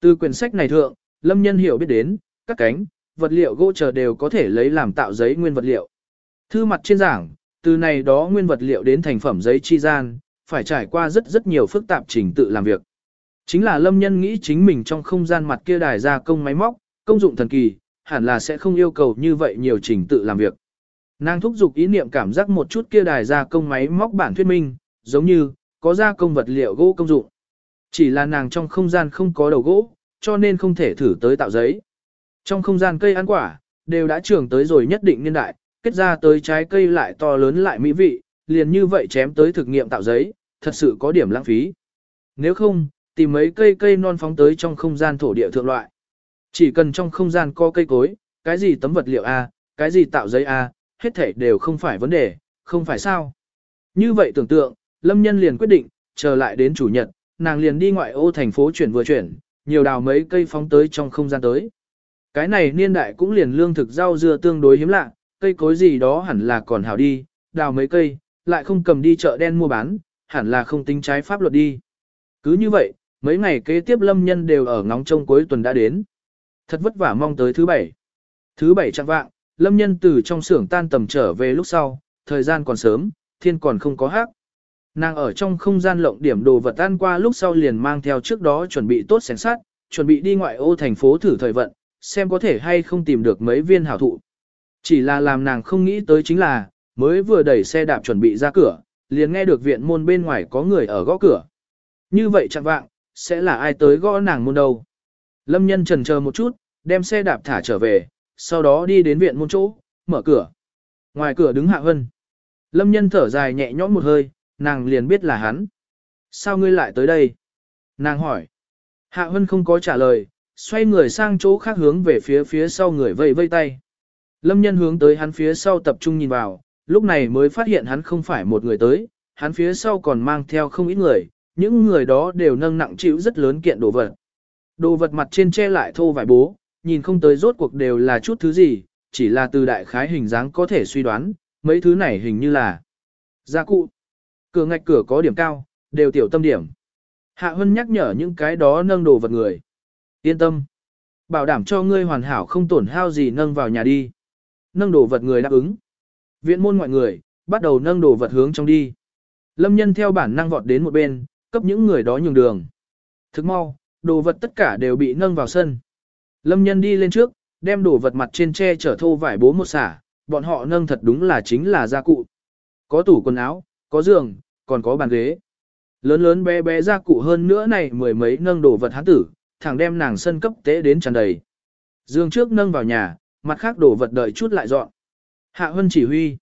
Từ quyển sách này thượng, Lâm Nhân hiểu biết đến, các cánh, vật liệu gỗ chờ đều có thể lấy làm tạo giấy nguyên vật liệu. Thư mặt trên giảng, từ này đó nguyên vật liệu đến thành phẩm giấy chi gian, phải trải qua rất rất nhiều phức tạp trình tự làm việc. Chính là Lâm Nhân nghĩ chính mình trong không gian mặt kia đài gia công máy móc, công dụng thần kỳ, hẳn là sẽ không yêu cầu như vậy nhiều trình tự làm việc. Nàng thúc giục ý niệm cảm giác một chút kia đài gia công máy móc bản thuyết minh, giống như, có gia công vật liệu gỗ công dụng. Chỉ là nàng trong không gian không có đầu gỗ, cho nên không thể thử tới tạo giấy. Trong không gian cây ăn quả, đều đã trưởng tới rồi nhất định niên đại, kết ra tới trái cây lại to lớn lại mỹ vị, liền như vậy chém tới thực nghiệm tạo giấy, thật sự có điểm lãng phí. Nếu không, tìm mấy cây cây non phóng tới trong không gian thổ địa thượng loại. Chỉ cần trong không gian có cây cối, cái gì tấm vật liệu A, cái gì tạo giấy A, hết thể đều không phải vấn đề, không phải sao. Như vậy tưởng tượng, Lâm Nhân liền quyết định, chờ lại đến chủ nhật, nàng liền đi ngoại ô thành phố chuyển vừa chuyển, nhiều đào mấy cây phóng tới trong không gian tới. Cái này niên đại cũng liền lương thực rau dưa tương đối hiếm lạ, cây cối gì đó hẳn là còn hảo đi, đào mấy cây, lại không cầm đi chợ đen mua bán, hẳn là không tính trái pháp luật đi. Cứ như vậy, mấy ngày kế tiếp lâm nhân đều ở ngóng trông cuối tuần đã đến. Thật vất vả mong tới thứ bảy. Thứ bảy chẳng vạng, lâm nhân từ trong xưởng tan tầm trở về lúc sau, thời gian còn sớm, thiên còn không có hát. Nàng ở trong không gian lộng điểm đồ vật ăn qua lúc sau liền mang theo trước đó chuẩn bị tốt sén sát, chuẩn bị đi ngoại ô thành phố thử thời vận, xem có thể hay không tìm được mấy viên hảo thụ. Chỉ là làm nàng không nghĩ tới chính là, mới vừa đẩy xe đạp chuẩn bị ra cửa, liền nghe được viện môn bên ngoài có người ở gõ cửa. Như vậy chẳng vạng, sẽ là ai tới gõ nàng môn đâu. Lâm nhân trần chờ một chút, đem xe đạp thả trở về, sau đó đi đến viện môn chỗ, mở cửa. Ngoài cửa đứng Hạ Hân. Lâm nhân thở dài nhẹ nhõm một hơi, nàng liền biết là hắn. Sao ngươi lại tới đây? Nàng hỏi. Hạ Hân không có trả lời, xoay người sang chỗ khác hướng về phía phía sau người vây vây tay. Lâm nhân hướng tới hắn phía sau tập trung nhìn vào, lúc này mới phát hiện hắn không phải một người tới, hắn phía sau còn mang theo không ít người, những người đó đều nâng nặng chịu rất lớn kiện đồ vật. Đồ vật mặt trên che lại thô vải bố, nhìn không tới rốt cuộc đều là chút thứ gì, chỉ là từ đại khái hình dáng có thể suy đoán, mấy thứ này hình như là gia cụ. Cửa ngạch cửa có điểm cao, đều tiểu tâm điểm. Hạ Hân nhắc nhở những cái đó nâng đồ vật người. Yên tâm. Bảo đảm cho ngươi hoàn hảo không tổn hao gì nâng vào nhà đi. Nâng đồ vật người đáp ứng. Viện môn ngoại người, bắt đầu nâng đồ vật hướng trong đi. Lâm nhân theo bản năng vọt đến một bên, cấp những người đó nhường đường. Thức mau, đồ vật tất cả đều bị nâng vào sân. Lâm nhân đi lên trước, đem đồ vật mặt trên tre trở thô vải bố một xả, bọn họ nâng thật đúng là chính là gia cụ. Có tủ quần áo, có giường, còn có bàn ghế. Lớn lớn bé bé ra cụ hơn nữa này mười mấy nâng đồ vật hán tử, thẳng đem nàng sân cấp tế đến tràn đầy. Dương trước nâng vào nhà, mặt khác đồ vật đợi chút lại dọn. Hạ Hân chỉ huy.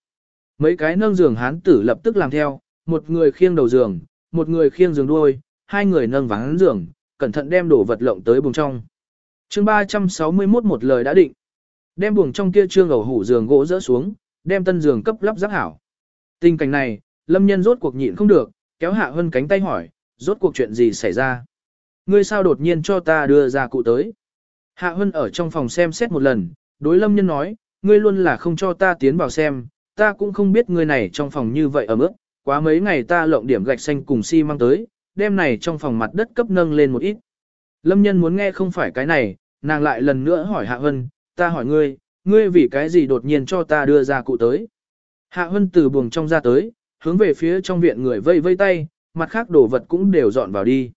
Mấy cái nâng giường hán tử lập tức làm theo, một người khiêng đầu giường, một người khiêng giường đuôi, hai người nâng vắng giường, cẩn thận đem đồ vật lộng tới buồng trong. chương 361 một lời đã định. Đem buồng trong kia trương ẩu hủ giường gỗ rỡ xuống, đem tân giường cấp lắp ráp hảo. Tình cảnh này, lâm nhân rốt cuộc nhịn không được, kéo hạ Hân cánh tay hỏi, rốt cuộc chuyện gì xảy ra. Ngươi sao đột nhiên cho ta đưa ra cụ tới. Hạ Hân ở trong phòng xem xét một lần, đối lâm nhân nói, ngươi luôn là không cho ta tiến vào xem, ta cũng không biết ngươi này trong phòng như vậy ở mức, quá mấy ngày ta lộng điểm gạch xanh cùng xi si mang tới, đêm này trong phòng mặt đất cấp nâng lên một ít. Lâm nhân muốn nghe không phải cái này, nàng lại lần nữa hỏi Hạ Hân, ta hỏi ngươi, ngươi vì cái gì đột nhiên cho ta đưa ra cụ tới. Hạ Hân từ buồng trong ra tới, hướng về phía trong viện người vây vây tay, mặt khác đồ vật cũng đều dọn vào đi.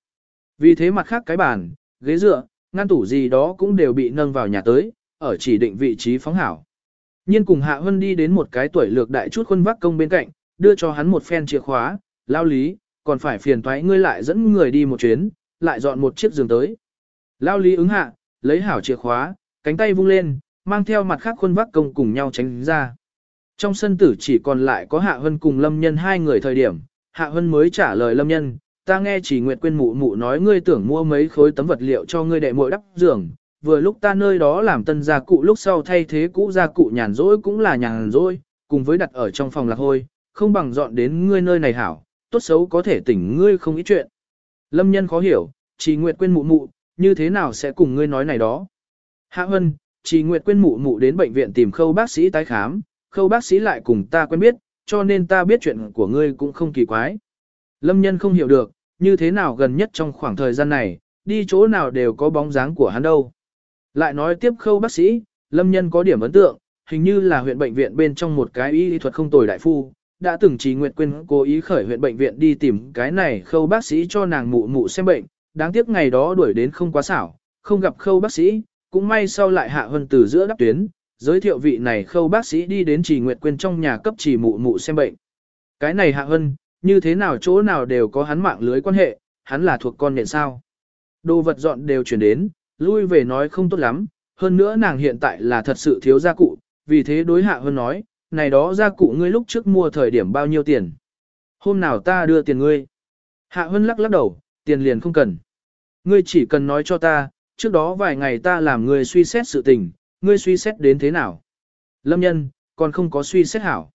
Vì thế mặt khác cái bàn, ghế dựa, ngăn tủ gì đó cũng đều bị nâng vào nhà tới, ở chỉ định vị trí phóng hảo. Nhiên cùng Hạ Hân đi đến một cái tuổi lược đại chút khuôn vác công bên cạnh, đưa cho hắn một phen chìa khóa, lao lý, còn phải phiền toái ngươi lại dẫn người đi một chuyến, lại dọn một chiếc giường tới. Lao lý ứng hạ, lấy hảo chìa khóa, cánh tay vung lên, mang theo mặt khác khuôn vác công cùng nhau tránh ra. Trong sân tử chỉ còn lại có Hạ Hân cùng Lâm Nhân hai người thời điểm, Hạ Hân mới trả lời Lâm Nhân, ta nghe chỉ Nguyệt quên mụ mụ nói ngươi tưởng mua mấy khối tấm vật liệu cho ngươi đệ muội đắp giường, vừa lúc ta nơi đó làm tân gia cụ lúc sau thay thế cũ gia cụ nhàn rỗi cũng là nhàn rỗi, cùng với đặt ở trong phòng lạc hôi, không bằng dọn đến ngươi nơi này hảo, tốt xấu có thể tỉnh ngươi không ít chuyện. Lâm nhân khó hiểu, chỉ Nguyệt quên mụ mụ, như thế nào sẽ cùng ngươi nói này đó. Hạ Hân, chỉ Nguyệt quên mụ mụ đến bệnh viện tìm khâu bác sĩ tái khám, khâu bác sĩ lại cùng ta quen biết, cho nên ta biết chuyện của ngươi cũng không kỳ quái. Lâm nhân không hiểu được, như thế nào gần nhất trong khoảng thời gian này, đi chỗ nào đều có bóng dáng của hắn đâu. Lại nói tiếp khâu bác sĩ, lâm nhân có điểm ấn tượng, hình như là huyện bệnh viện bên trong một cái y thuật không tồi đại phu, đã từng trí nguyện quên cố ý khởi huyện bệnh viện đi tìm cái này khâu bác sĩ cho nàng mụ mụ xem bệnh, đáng tiếc ngày đó đuổi đến không quá xảo, không gặp khâu bác sĩ, cũng may sau lại hạ hơn từ giữa đắp tuyến, giới thiệu vị này khâu bác sĩ đi đến chỉ nguyện quên trong nhà cấp chỉ mụ mụ xem bệnh. Cái này hạ Hân, như thế nào chỗ nào đều có hắn mạng lưới quan hệ, hắn là thuộc con nhện sao. Đồ vật dọn đều chuyển đến, lui về nói không tốt lắm, hơn nữa nàng hiện tại là thật sự thiếu gia cụ, vì thế đối hạ Hân nói, này đó gia cụ ngươi lúc trước mua thời điểm bao nhiêu tiền. Hôm nào ta đưa tiền ngươi. Hạ Hân lắc lắc đầu, tiền liền không cần. Ngươi chỉ cần nói cho ta, trước đó vài ngày ta làm ngươi suy xét sự tình, ngươi suy xét đến thế nào. Lâm nhân, còn không có suy xét hảo.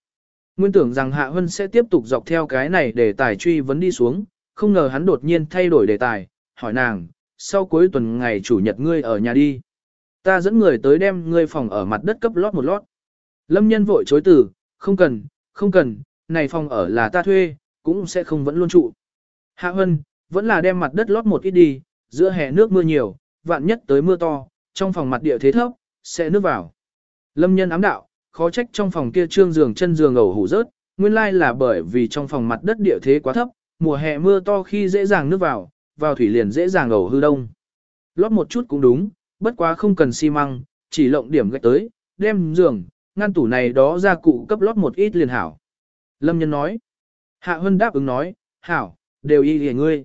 Nguyên tưởng rằng Hạ Hân sẽ tiếp tục dọc theo cái này để tài truy vấn đi xuống, không ngờ hắn đột nhiên thay đổi đề tài, hỏi nàng, sau cuối tuần ngày chủ nhật ngươi ở nhà đi. Ta dẫn người tới đem ngươi phòng ở mặt đất cấp lót một lót. Lâm nhân vội chối từ, không cần, không cần, này phòng ở là ta thuê, cũng sẽ không vẫn luôn trụ. Hạ Hân, vẫn là đem mặt đất lót một ít đi, giữa hè nước mưa nhiều, vạn nhất tới mưa to, trong phòng mặt địa thế thấp, sẽ nước vào. Lâm nhân ám đạo, khó trách trong phòng kia trương giường chân giường ẩu hủ rớt, nguyên lai là bởi vì trong phòng mặt đất địa thế quá thấp, mùa hè mưa to khi dễ dàng nước vào, vào thủy liền dễ dàng ẩu hư đông. Lót một chút cũng đúng, bất quá không cần xi măng, chỉ lộng điểm gạch tới, đem giường, ngăn tủ này đó ra cụ cấp lót một ít liền hảo. Lâm nhân nói. Hạ Hân đáp ứng nói, hảo, đều y lìa ngươi.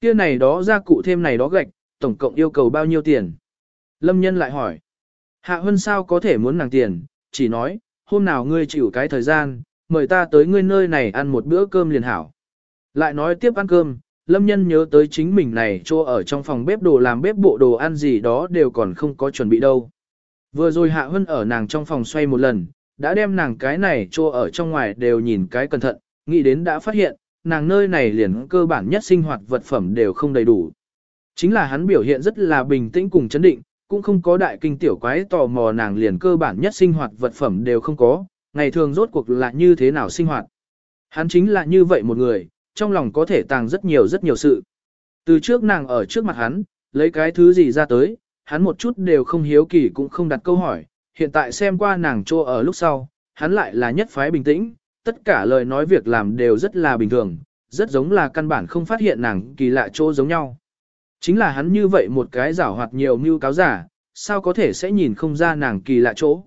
Kia này đó ra cụ thêm này đó gạch, tổng cộng yêu cầu bao nhiêu tiền? Lâm nhân lại hỏi. Hạ Hân sao có thể muốn nàng tiền, chỉ nói, hôm nào ngươi chịu cái thời gian, mời ta tới ngươi nơi này ăn một bữa cơm liền hảo. Lại nói tiếp ăn cơm, Lâm Nhân nhớ tới chính mình này cho ở trong phòng bếp đồ làm bếp bộ đồ ăn gì đó đều còn không có chuẩn bị đâu. Vừa rồi Hạ Hân ở nàng trong phòng xoay một lần, đã đem nàng cái này cho ở trong ngoài đều nhìn cái cẩn thận, nghĩ đến đã phát hiện, nàng nơi này liền cơ bản nhất sinh hoạt vật phẩm đều không đầy đủ. Chính là hắn biểu hiện rất là bình tĩnh cùng chấn định, cũng không có đại kinh tiểu quái tò mò nàng liền cơ bản nhất sinh hoạt vật phẩm đều không có, ngày thường rốt cuộc là như thế nào sinh hoạt. Hắn chính là như vậy một người, trong lòng có thể tàng rất nhiều rất nhiều sự. Từ trước nàng ở trước mặt hắn, lấy cái thứ gì ra tới, hắn một chút đều không hiếu kỳ cũng không đặt câu hỏi, hiện tại xem qua nàng trô ở lúc sau, hắn lại là nhất phái bình tĩnh, tất cả lời nói việc làm đều rất là bình thường, rất giống là căn bản không phát hiện nàng kỳ lạ chỗ giống nhau. Chính là hắn như vậy một cái giảo hoạt nhiều mưu cáo giả, sao có thể sẽ nhìn không ra nàng kỳ lạ chỗ.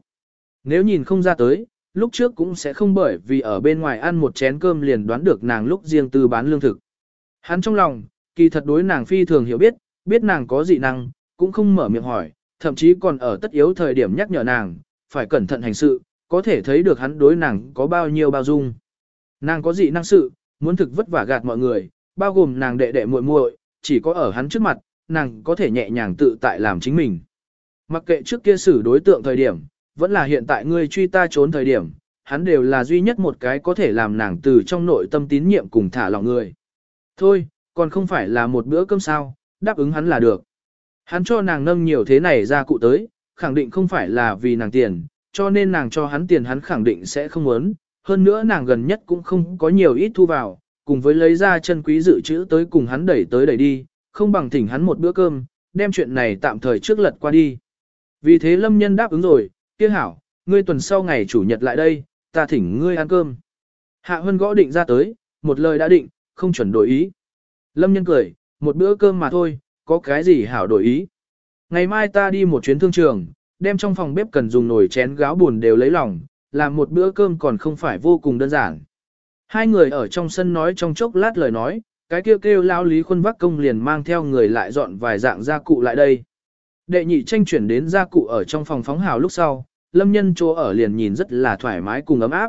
Nếu nhìn không ra tới, lúc trước cũng sẽ không bởi vì ở bên ngoài ăn một chén cơm liền đoán được nàng lúc riêng tư bán lương thực. Hắn trong lòng, kỳ thật đối nàng phi thường hiểu biết, biết nàng có dị năng, cũng không mở miệng hỏi, thậm chí còn ở tất yếu thời điểm nhắc nhở nàng, phải cẩn thận hành sự, có thể thấy được hắn đối nàng có bao nhiêu bao dung. Nàng có dị năng sự, muốn thực vất vả gạt mọi người, bao gồm nàng đệ đệ muội muội, chỉ có ở hắn trước mặt, nàng có thể nhẹ nhàng tự tại làm chính mình. Mặc kệ trước kia xử đối tượng thời điểm, vẫn là hiện tại ngươi truy ta trốn thời điểm, hắn đều là duy nhất một cái có thể làm nàng từ trong nội tâm tín nhiệm cùng thả lòng người. Thôi, còn không phải là một bữa cơm sao, đáp ứng hắn là được. Hắn cho nàng nâng nhiều thế này ra cụ tới, khẳng định không phải là vì nàng tiền, cho nên nàng cho hắn tiền hắn khẳng định sẽ không muốn. Hơn nữa nàng gần nhất cũng không có nhiều ít thu vào, cùng với lấy ra chân quý dự trữ tới cùng hắn đẩy tới đẩy đi, không bằng thỉnh hắn một bữa cơm, đem chuyện này tạm thời trước lật qua đi. Vì thế lâm nhân đáp ứng rồi, kia hảo, ngươi tuần sau ngày chủ nhật lại đây, ta thỉnh ngươi ăn cơm. Hạ Hân gõ định ra tới, một lời đã định, không chuẩn đổi ý. Lâm nhân cười, một bữa cơm mà thôi, có cái gì hảo đổi ý. Ngày mai ta đi một chuyến thương trường, đem trong phòng bếp cần dùng nồi chén gáo buồn đều lấy lòng, làm một bữa cơm còn không phải vô cùng đơn giản. Hai người ở trong sân nói trong chốc lát lời nói, cái kêu kêu lao lý khuân vác công liền mang theo người lại dọn vài dạng gia cụ lại đây. Đệ nhị tranh chuyển đến gia cụ ở trong phòng phóng hào lúc sau, lâm nhân chỗ ở liền nhìn rất là thoải mái cùng ấm áp.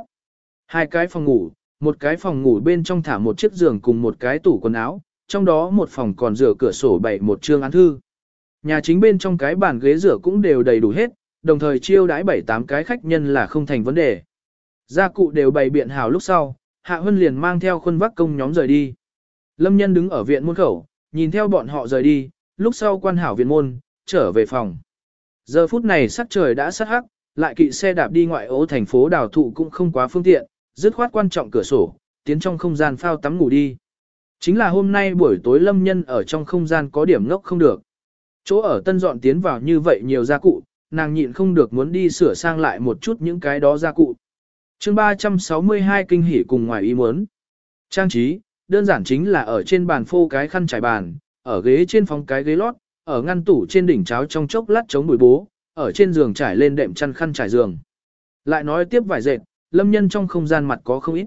Hai cái phòng ngủ, một cái phòng ngủ bên trong thả một chiếc giường cùng một cái tủ quần áo, trong đó một phòng còn rửa cửa sổ bày một chương án thư. Nhà chính bên trong cái bàn ghế rửa cũng đều đầy đủ hết, đồng thời chiêu đãi bảy tám cái khách nhân là không thành vấn đề. Gia cụ đều bày biện hào lúc sau, Hạ Hân liền mang theo khuôn vác công nhóm rời đi. Lâm nhân đứng ở viện môn khẩu, nhìn theo bọn họ rời đi, lúc sau quan hảo viện môn, trở về phòng. Giờ phút này sắc trời đã sắt hắc, lại kỵ xe đạp đi ngoại ô thành phố đào thụ cũng không quá phương tiện, dứt khoát quan trọng cửa sổ, tiến trong không gian phao tắm ngủ đi. Chính là hôm nay buổi tối lâm nhân ở trong không gian có điểm ngốc không được. Chỗ ở tân dọn tiến vào như vậy nhiều gia cụ, nàng nhịn không được muốn đi sửa sang lại một chút những cái đó gia cụ chương 362 kinh hỉ cùng ngoài ý muốn. Trang trí, đơn giản chính là ở trên bàn phô cái khăn trải bàn, ở ghế trên phòng cái ghế lót, ở ngăn tủ trên đỉnh cháo trong chốc lát chống bụi bố, ở trên giường trải lên đệm chăn khăn trải giường. Lại nói tiếp vài dệt, lâm nhân trong không gian mặt có không ít.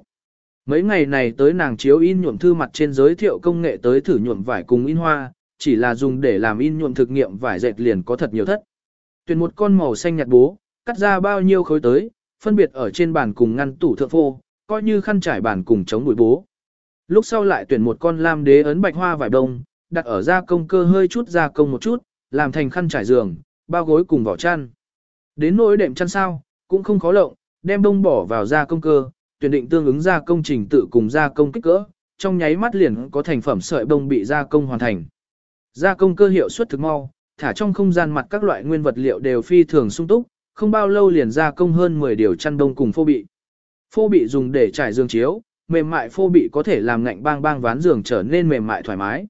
Mấy ngày này tới nàng chiếu in nhuộm thư mặt trên giới thiệu công nghệ tới thử nhuộm vải cùng in hoa, chỉ là dùng để làm in nhuộm thực nghiệm vải dệt liền có thật nhiều thất. Tuyển một con màu xanh nhạt bố, cắt ra bao nhiêu khối tới, phân biệt ở trên bàn cùng ngăn tủ thượng phô, coi như khăn trải bàn cùng chống bụi bố. Lúc sau lại tuyển một con lam đế ấn bạch hoa vải đông, đặt ở gia công cơ hơi chút gia công một chút, làm thành khăn trải giường, bao gối cùng vỏ chăn. Đến nỗi đệm chăn sao, cũng không khó lộng, đem đông bỏ vào gia công cơ, tuyển định tương ứng gia công trình tự cùng gia công kích cỡ, trong nháy mắt liền có thành phẩm sợi bông bị gia công hoàn thành. Gia công cơ hiệu suất thực mau, thả trong không gian mặt các loại nguyên vật liệu đều phi thường sung túc, không bao lâu liền ra công hơn 10 điều chăn đông cùng phô bị. Phô bị dùng để trải giường chiếu, mềm mại phô bị có thể làm ngạnh bang bang ván giường trở nên mềm mại thoải mái.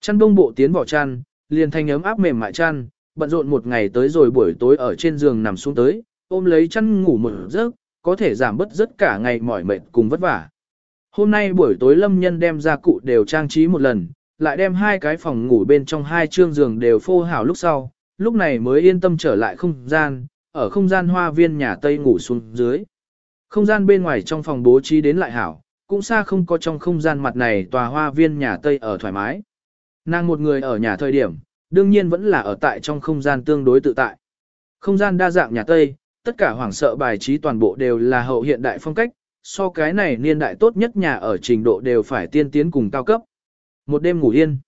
Chăn đông bộ tiến vào chăn, liền thanh ấm áp mềm mại chăn, bận rộn một ngày tới rồi buổi tối ở trên giường nằm xuống tới, ôm lấy chăn ngủ một giấc, có thể giảm bớt rất cả ngày mỏi mệt cùng vất vả. Hôm nay buổi tối lâm nhân đem ra cụ đều trang trí một lần, lại đem hai cái phòng ngủ bên trong hai chương giường đều phô hảo lúc sau, lúc này mới yên tâm trở lại không gian, ở không gian hoa viên nhà Tây ngủ xuống dưới. Không gian bên ngoài trong phòng bố trí đến lại hảo, cũng xa không có trong không gian mặt này tòa hoa viên nhà Tây ở thoải mái. Nàng một người ở nhà thời điểm, đương nhiên vẫn là ở tại trong không gian tương đối tự tại. Không gian đa dạng nhà Tây, tất cả hoảng sợ bài trí toàn bộ đều là hậu hiện đại phong cách, so cái này niên đại tốt nhất nhà ở trình độ đều phải tiên tiến cùng cao cấp. Một đêm ngủ yên.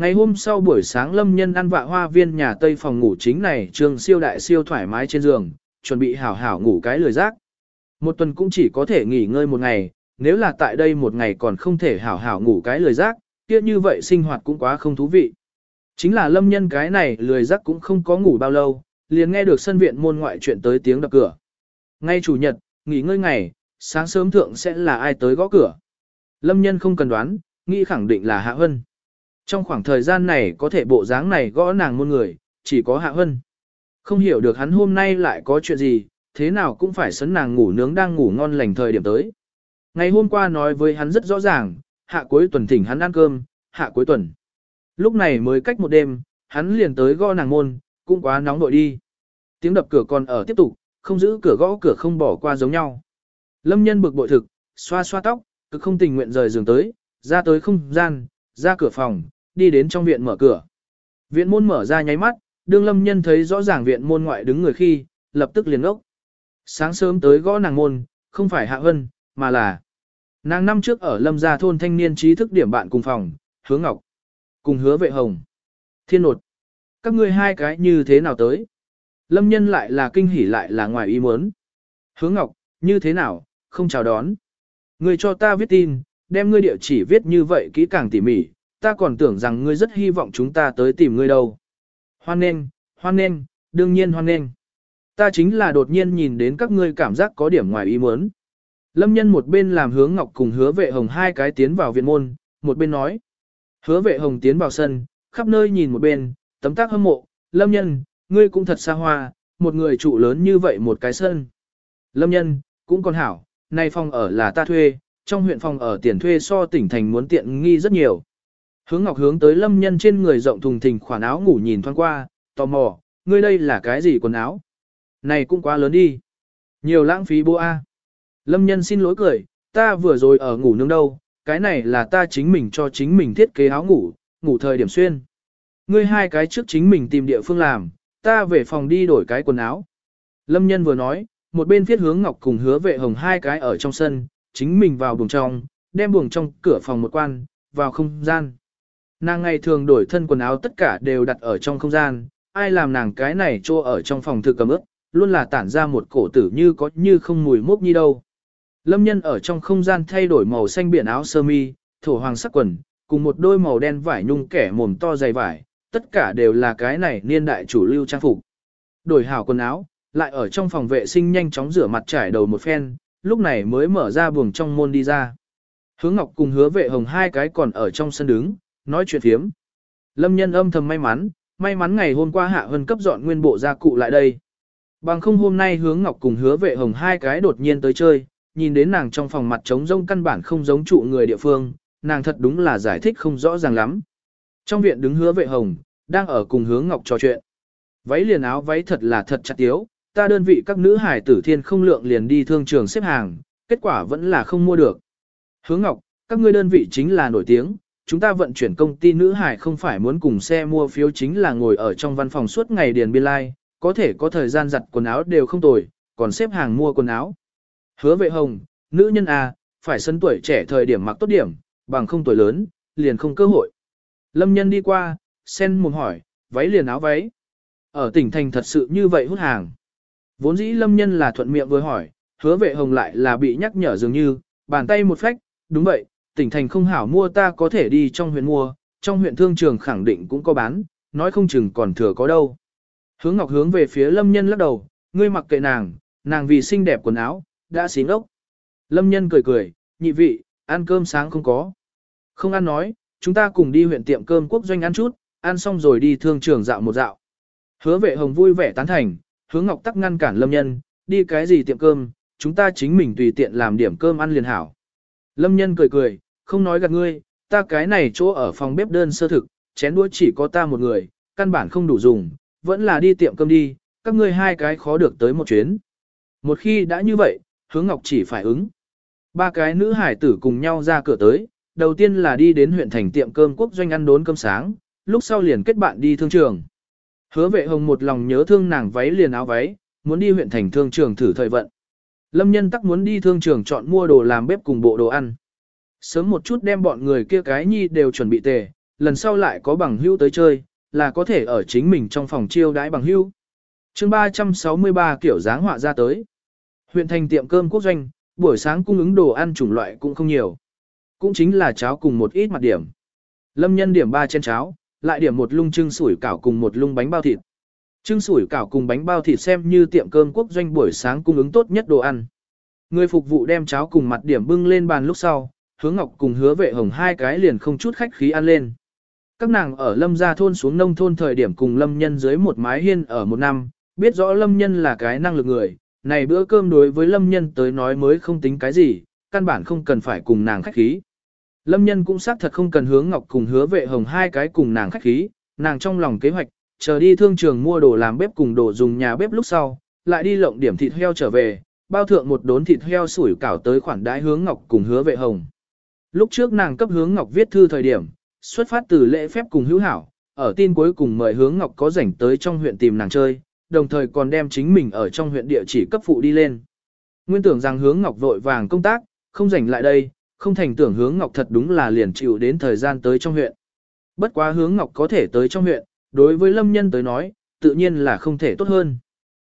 Ngày hôm sau buổi sáng lâm nhân ăn vạ hoa viên nhà Tây phòng ngủ chính này trường siêu đại siêu thoải mái trên giường, chuẩn bị hảo hảo ngủ cái lười giác. Một tuần cũng chỉ có thể nghỉ ngơi một ngày, nếu là tại đây một ngày còn không thể hảo hảo ngủ cái lười giác, kia như vậy sinh hoạt cũng quá không thú vị. Chính là lâm nhân cái này lười giác cũng không có ngủ bao lâu, liền nghe được sân viện môn ngoại chuyện tới tiếng đập cửa. Ngay chủ nhật, nghỉ ngơi ngày, sáng sớm thượng sẽ là ai tới gõ cửa. Lâm nhân không cần đoán, nghĩ khẳng định là Hạ Hân. Trong khoảng thời gian này có thể bộ dáng này gõ nàng muôn người, chỉ có Hạ Hân. Không hiểu được hắn hôm nay lại có chuyện gì, thế nào cũng phải sấn nàng ngủ nướng đang ngủ ngon lành thời điểm tới. Ngày hôm qua nói với hắn rất rõ ràng, hạ cuối tuần thỉnh hắn ăn cơm, hạ cuối tuần. Lúc này mới cách một đêm, hắn liền tới gõ nàng môn, cũng quá nóng nội đi. Tiếng đập cửa còn ở tiếp tục, không giữ cửa gõ cửa không bỏ qua giống nhau. Lâm nhân bực bội thực, xoa xoa tóc, cực không tình nguyện rời giường tới, ra tới không gian, ra cửa phòng, đi đến trong viện mở cửa. Viện môn mở ra nháy mắt, đương lâm nhân thấy rõ ràng viện môn ngoại đứng người khi, lập tức liền ốc. Sáng sớm tới gõ nàng môn, không phải hạ hân, mà là nàng năm trước ở lâm gia thôn thanh niên trí thức điểm bạn cùng phòng, hứa ngọc, cùng hứa vệ hồng. Thiên nột, các ngươi hai cái như thế nào tới? Lâm nhân lại là kinh hỉ lại là ngoài ý muốn. Hứa ngọc, như thế nào, không chào đón. người cho ta viết tin, đem ngươi địa chỉ viết như vậy kỹ càng tỉ mỉ, ta còn tưởng rằng ngươi rất hy vọng chúng ta tới tìm ngươi đâu. Hoan nên, hoan nên, đương nhiên hoan nên. Ta chính là đột nhiên nhìn đến các ngươi cảm giác có điểm ngoài ý muốn. Lâm nhân một bên làm hướng ngọc cùng hứa vệ hồng hai cái tiến vào viện môn, một bên nói. Hứa vệ hồng tiến vào sân, khắp nơi nhìn một bên, tấm tác hâm mộ, lâm nhân, ngươi cũng thật xa hoa, một người trụ lớn như vậy một cái sân. Lâm nhân, cũng còn hảo, nay phòng ở là ta thuê, trong huyện phòng ở tiền thuê so tỉnh thành muốn tiện nghi rất nhiều. Hướng Ngọc hướng tới lâm nhân trên người rộng thùng thình khoản áo ngủ nhìn thoáng qua, tò mò, ngươi đây là cái gì quần áo? Này cũng quá lớn đi. Nhiều lãng phí bố A. Lâm nhân xin lỗi cười, ta vừa rồi ở ngủ nướng đâu, cái này là ta chính mình cho chính mình thiết kế áo ngủ, ngủ thời điểm xuyên. Ngươi hai cái trước chính mình tìm địa phương làm, ta về phòng đi đổi cái quần áo. Lâm nhân vừa nói, một bên viết hướng ngọc cùng hứa vệ hồng hai cái ở trong sân, chính mình vào buồng trong, đem buồng trong cửa phòng một quan, vào không gian. Nàng ngày thường đổi thân quần áo tất cả đều đặt ở trong không gian, ai làm nàng cái này cho ở trong phòng thực cầm ướp, luôn là tản ra một cổ tử như có như không mùi mốc như đâu. Lâm nhân ở trong không gian thay đổi màu xanh biển áo sơ mi, thổ hoàng sắc quần, cùng một đôi màu đen vải nhung kẻ mồm to dày vải, tất cả đều là cái này niên đại chủ lưu trang phục. Đổi hảo quần áo, lại ở trong phòng vệ sinh nhanh chóng rửa mặt trải đầu một phen, lúc này mới mở ra buồng trong môn đi ra. Hướng Ngọc cùng hứa vệ hồng hai cái còn ở trong sân đứng, nói chuyện phiếm. Lâm nhân âm thầm may mắn, may mắn ngày hôm qua hạ hân cấp dọn nguyên bộ gia cụ lại đây. Bằng không hôm nay hướng Ngọc cùng hứa vệ hồng hai cái đột nhiên tới chơi, nhìn đến nàng trong phòng mặt trống rông căn bản không giống trụ người địa phương, nàng thật đúng là giải thích không rõ ràng lắm. Trong viện đứng hứa vệ hồng, đang ở cùng hướng Ngọc trò chuyện. Váy liền áo váy thật là thật chặt tiếu, ta đơn vị các nữ hải tử thiên không lượng liền đi thương trường xếp hàng, kết quả vẫn là không mua được. Hướng Ngọc, các ngươi đơn vị chính là nổi tiếng, chúng ta vận chuyển công ty nữ hải không phải muốn cùng xe mua phiếu chính là ngồi ở trong văn phòng suốt ngày điền biên lai, like, có thể có thời gian giặt quần áo đều không tồi, còn xếp hàng mua quần áo. Hứa vệ hồng, nữ nhân à, phải sân tuổi trẻ thời điểm mặc tốt điểm, bằng không tuổi lớn, liền không cơ hội. Lâm nhân đi qua, sen mồm hỏi, váy liền áo váy. Ở tỉnh thành thật sự như vậy hút hàng. Vốn dĩ lâm nhân là thuận miệng vừa hỏi, hứa vệ hồng lại là bị nhắc nhở dường như, bàn tay một phách, đúng vậy, tỉnh thành không hảo mua ta có thể đi trong huyện mua, trong huyện thương trường khẳng định cũng có bán, nói không chừng còn thừa có đâu. Hướng ngọc hướng về phía lâm nhân lắc đầu, ngươi mặc kệ nàng, nàng vì xinh đẹp quần áo, đã xí ốc. Lâm nhân cười cười, nhị vị, ăn cơm sáng không có. Không ăn nói, chúng ta cùng đi huyện tiệm cơm quốc doanh ăn chút, ăn xong rồi đi thương trường dạo một dạo. Hứa vệ hồng vui vẻ tán thành, hướng ngọc tắc ngăn cản lâm nhân, đi cái gì tiệm cơm, chúng ta chính mình tùy tiện làm điểm cơm ăn liền hảo. Lâm nhân cười cười, không nói gạt ngươi, ta cái này chỗ ở phòng bếp đơn sơ thực, chén đũa chỉ có ta một người, căn bản không đủ dùng, vẫn là đi tiệm cơm đi, các ngươi hai cái khó được tới một chuyến. Một khi đã như vậy, hướng ngọc chỉ phải ứng. Ba cái nữ hải tử cùng nhau ra cửa tới, đầu tiên là đi đến huyện thành tiệm cơm quốc doanh ăn đốn cơm sáng, lúc sau liền kết bạn đi thương trường. Hứa vệ hồng một lòng nhớ thương nàng váy liền áo váy, muốn đi huyện thành thương trường thử thời vận. Lâm nhân tắc muốn đi thương trường chọn mua đồ làm bếp cùng bộ đồ ăn. Sớm một chút đem bọn người kia cái nhi đều chuẩn bị tề, lần sau lại có bằng hưu tới chơi, là có thể ở chính mình trong phòng chiêu đãi bằng hưu. chương 363 kiểu dáng họa ra tới. Huyện thành tiệm cơm quốc doanh, buổi sáng cung ứng đồ ăn chủng loại cũng không nhiều. Cũng chính là cháo cùng một ít mặt điểm. Lâm nhân điểm 3 chén cháo, lại điểm một lung trưng sủi cảo cùng một lung bánh bao thịt. Trưng sủi cảo cùng bánh bao thịt xem như tiệm cơm quốc doanh buổi sáng cung ứng tốt nhất đồ ăn. Người phục vụ đem cháo cùng mặt điểm bưng lên bàn lúc sau, hứa ngọc cùng hứa vệ hồng hai cái liền không chút khách khí ăn lên. Các nàng ở lâm gia thôn xuống nông thôn thời điểm cùng lâm nhân dưới một mái hiên ở một năm, biết rõ lâm nhân là cái năng lực người, này bữa cơm đối với lâm nhân tới nói mới không tính cái gì, căn bản không cần phải cùng nàng khách khí. Lâm nhân cũng xác thật không cần hướng ngọc cùng hứa vệ hồng hai cái cùng nàng khách khí, nàng trong lòng kế hoạch, chờ đi thương trường mua đồ làm bếp cùng đồ dùng nhà bếp lúc sau, lại đi lộng điểm thịt heo trở về, bao thượng một đốn thịt heo sủi cảo tới khoản đãi hướng ngọc cùng hứa vệ hồng. Lúc trước nàng cấp hướng ngọc viết thư thời điểm, xuất phát từ lễ phép cùng hữu hảo, ở tin cuối cùng mời hướng ngọc có rảnh tới trong huyện tìm nàng chơi, đồng thời còn đem chính mình ở trong huyện địa chỉ cấp phụ đi lên. Nguyên tưởng rằng hướng ngọc vội vàng công tác, không rảnh lại đây, không thành tưởng hướng ngọc thật đúng là liền chịu đến thời gian tới trong huyện. Bất quá hướng ngọc có thể tới trong huyện, đối với lâm nhân tới nói, tự nhiên là không thể tốt hơn.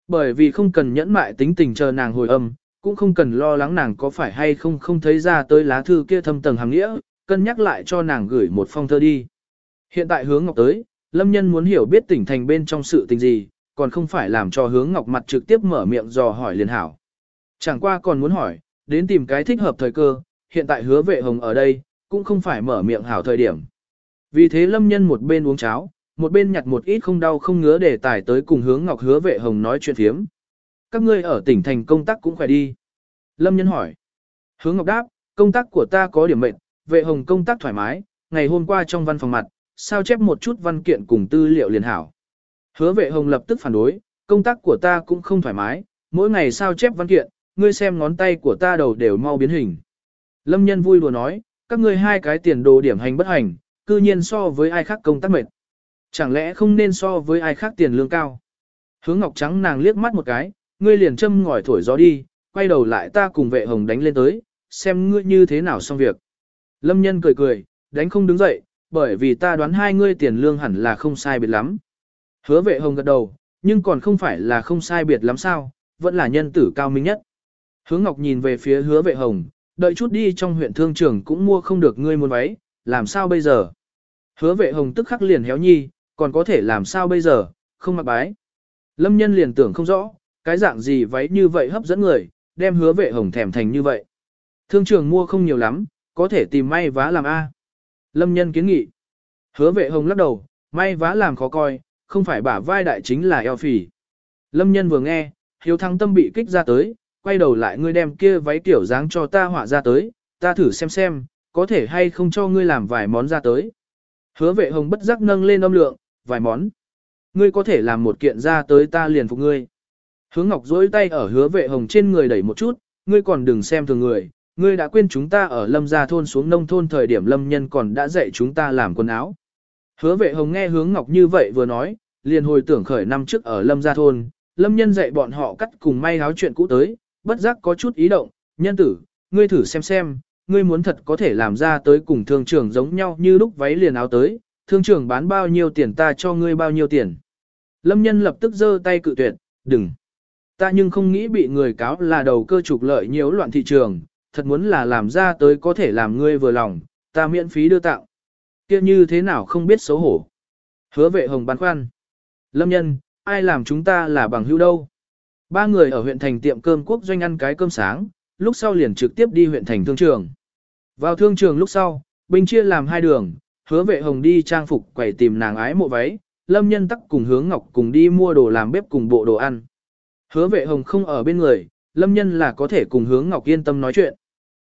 Bởi vì không cần nhẫn mại tính tình chờ nàng hồi âm, cũng không cần lo lắng nàng có phải hay không không thấy ra tới lá thư kia thâm tầng hàng nghĩa, cân nhắc lại cho nàng gửi một phong thơ đi. Hiện tại hướng ngọc tới, lâm nhân muốn hiểu biết tỉnh thành bên trong sự tình gì, còn không phải làm cho hướng ngọc mặt trực tiếp mở miệng dò hỏi liền hảo. Chẳng qua còn muốn hỏi, đến tìm cái thích hợp thời cơ, hiện tại hứa vệ hồng ở đây, cũng không phải mở miệng hảo thời điểm. Vì thế lâm nhân một bên uống cháo, một bên nhặt một ít không đau không ngứa để tải tới cùng hướng ngọc hứa vệ hồng nói chuyện phiếm. Các ngươi ở tỉnh thành công tác cũng khỏe đi. Lâm nhân hỏi. Hướng ngọc đáp, công tác của ta có điểm mệnh, vệ hồng công tác thoải mái, ngày hôm qua trong văn phòng mặt, sao chép một chút văn kiện cùng tư liệu liền hảo. Hứa vệ hồng lập tức phản đối, công tác của ta cũng không thoải mái, mỗi ngày sao chép văn kiện, ngươi xem ngón tay của ta đầu đều mau biến hình. Lâm nhân vui đùa nói, các ngươi hai cái tiền đồ điểm hành bất hành, cư nhiên so với ai khác công tác mệt. Chẳng lẽ không nên so với ai khác tiền lương cao? Hướng Ngọc Trắng nàng liếc mắt một cái, ngươi liền châm ngòi thổi gió đi, quay đầu lại ta cùng vệ hồng đánh lên tới, xem ngươi như thế nào xong việc. Lâm nhân cười cười, đánh không đứng dậy, bởi vì ta đoán hai ngươi tiền lương hẳn là không sai biệt lắm. Hứa vệ hồng gật đầu, nhưng còn không phải là không sai biệt lắm sao, vẫn là nhân tử cao minh nhất. Hướng Ngọc nhìn về phía hứa vệ hồng, đợi chút đi trong huyện thương trường cũng mua không được ngươi muốn váy, làm sao bây giờ? Hứa vệ hồng tức khắc liền héo nhi, còn có thể làm sao bây giờ, không mặc bái. Lâm nhân liền tưởng không rõ, cái dạng gì váy như vậy hấp dẫn người, đem hứa vệ hồng thèm thành như vậy. Thương trường mua không nhiều lắm, có thể tìm may vá làm A. Lâm nhân kiến nghị. Hứa vệ hồng lắc đầu, may vá làm khó coi, không phải bả vai đại chính là eo phì. Lâm nhân vừa nghe, hiếu thăng tâm bị kích ra tới, quay đầu lại ngươi đem kia váy tiểu dáng cho ta họa ra tới, ta thử xem xem, có thể hay không cho ngươi làm vài món ra tới. Hứa vệ hồng bất giác nâng lên âm lượng, vài món. Ngươi có thể làm một kiện ra tới ta liền phục ngươi. Hứa ngọc dối tay ở hứa vệ hồng trên người đẩy một chút, ngươi còn đừng xem thường người, ngươi đã quên chúng ta ở lâm gia thôn xuống nông thôn thời điểm lâm nhân còn đã dạy chúng ta làm quần áo. Hứa vệ hồng nghe hướng ngọc như vậy vừa nói, liền hồi tưởng khởi năm trước ở lâm gia thôn, lâm nhân dạy bọn họ cắt cùng may áo chuyện cũ tới, bất giác có chút ý động, nhân tử, ngươi thử xem xem, ngươi muốn thật có thể làm ra tới cùng thương trưởng giống nhau như lúc váy liền áo tới, thương trưởng bán bao nhiêu tiền ta cho ngươi bao nhiêu tiền. Lâm nhân lập tức giơ tay cự tuyệt, đừng. Ta nhưng không nghĩ bị người cáo là đầu cơ trục lợi nhiễu loạn thị trường, thật muốn là làm ra tới có thể làm ngươi vừa lòng, ta miễn phí đưa tặng. kia như thế nào không biết xấu hổ. Hứa vệ hồng băn khoăn. Lâm nhân, ai làm chúng ta là bằng hữu đâu. Ba người ở huyện thành tiệm cơm quốc doanh ăn cái cơm sáng, lúc sau liền trực tiếp đi huyện thành thương trường. Vào thương trường lúc sau, binh chia làm hai đường, hứa vệ hồng đi trang phục quẩy tìm nàng ái mộ váy, lâm nhân tắc cùng hướng ngọc cùng đi mua đồ làm bếp cùng bộ đồ ăn. Hứa vệ hồng không ở bên người, lâm nhân là có thể cùng hướng ngọc yên tâm nói chuyện.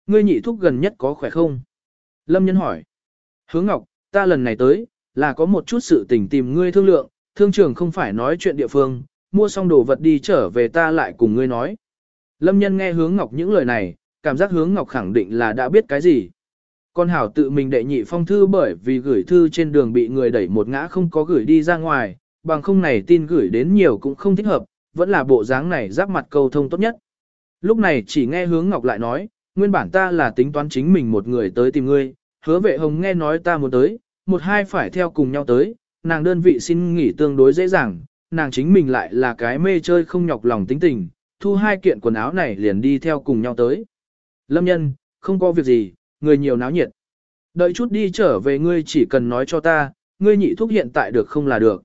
Ngươi nhị thúc gần nhất có khỏe không? Lâm nhân hỏi. Hướng ngọc, ta lần này tới, là có một chút sự tình tìm ngươi thương lượng, thương trường không phải nói chuyện địa phương, mua xong đồ vật đi trở về ta lại cùng ngươi nói. Lâm nhân nghe hướng ngọc những lời này, cảm giác hướng ngọc khẳng định là đã biết cái gì. Con hảo tự mình đệ nhị phong thư bởi vì gửi thư trên đường bị người đẩy một ngã không có gửi đi ra ngoài, bằng không này tin gửi đến nhiều cũng không thích hợp, vẫn là bộ dáng này giáp mặt câu thông tốt nhất. Lúc này chỉ nghe hướng ngọc lại nói, nguyên bản ta là tính toán chính mình một người tới tìm ngươi, hứa vệ hồng nghe nói ta muốn tới, một hai phải theo cùng nhau tới, nàng đơn vị xin nghỉ tương đối dễ dàng, nàng chính mình lại là cái mê chơi không nhọc lòng tính tình, thu hai kiện quần áo này liền đi theo cùng nhau tới. Lâm nhân, không có việc gì, người nhiều náo nhiệt. Đợi chút đi trở về ngươi chỉ cần nói cho ta, ngươi nhị thuốc hiện tại được không là được.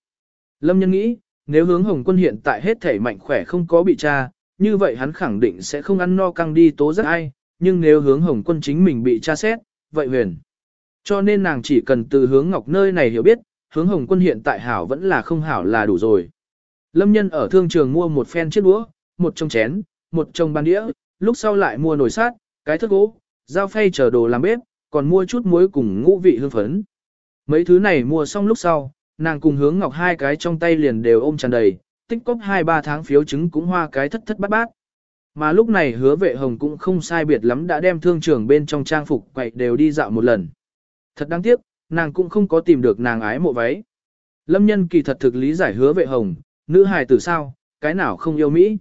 Lâm nhân nghĩ, nếu hướng hồng quân hiện tại hết thể mạnh khỏe không có bị tra, như vậy hắn khẳng định sẽ không ăn no căng đi tố giác ai, nhưng nếu hướng hồng quân chính mình bị tra xét, vậy huyền. Cho nên nàng chỉ cần từ hướng ngọc nơi này hiểu biết, hướng hồng quân hiện tại hảo vẫn là không hảo là đủ rồi. Lâm nhân ở thương trường mua một phen chiếc đũa, một trong chén, một trong bàn đĩa, lúc sau lại mua nồi sát, cái thức gỗ, dao phay chờ đồ làm bếp, còn mua chút muối cùng ngũ vị hương phấn. Mấy thứ này mua xong lúc sau, nàng cùng hướng ngọc hai cái trong tay liền đều ôm tràn đầy, tích cóp hai ba tháng phiếu chứng cũng hoa cái thất thất bát bát. Mà lúc này hứa vệ hồng cũng không sai biệt lắm đã đem thương trường bên trong trang phục quậy đều đi dạo một lần. Thật đáng tiếc, nàng cũng không có tìm được nàng ái mộ váy. Lâm nhân kỳ thật thực lý giải hứa vệ hồng, nữ hài tử sao, cái nào không yêu Mỹ.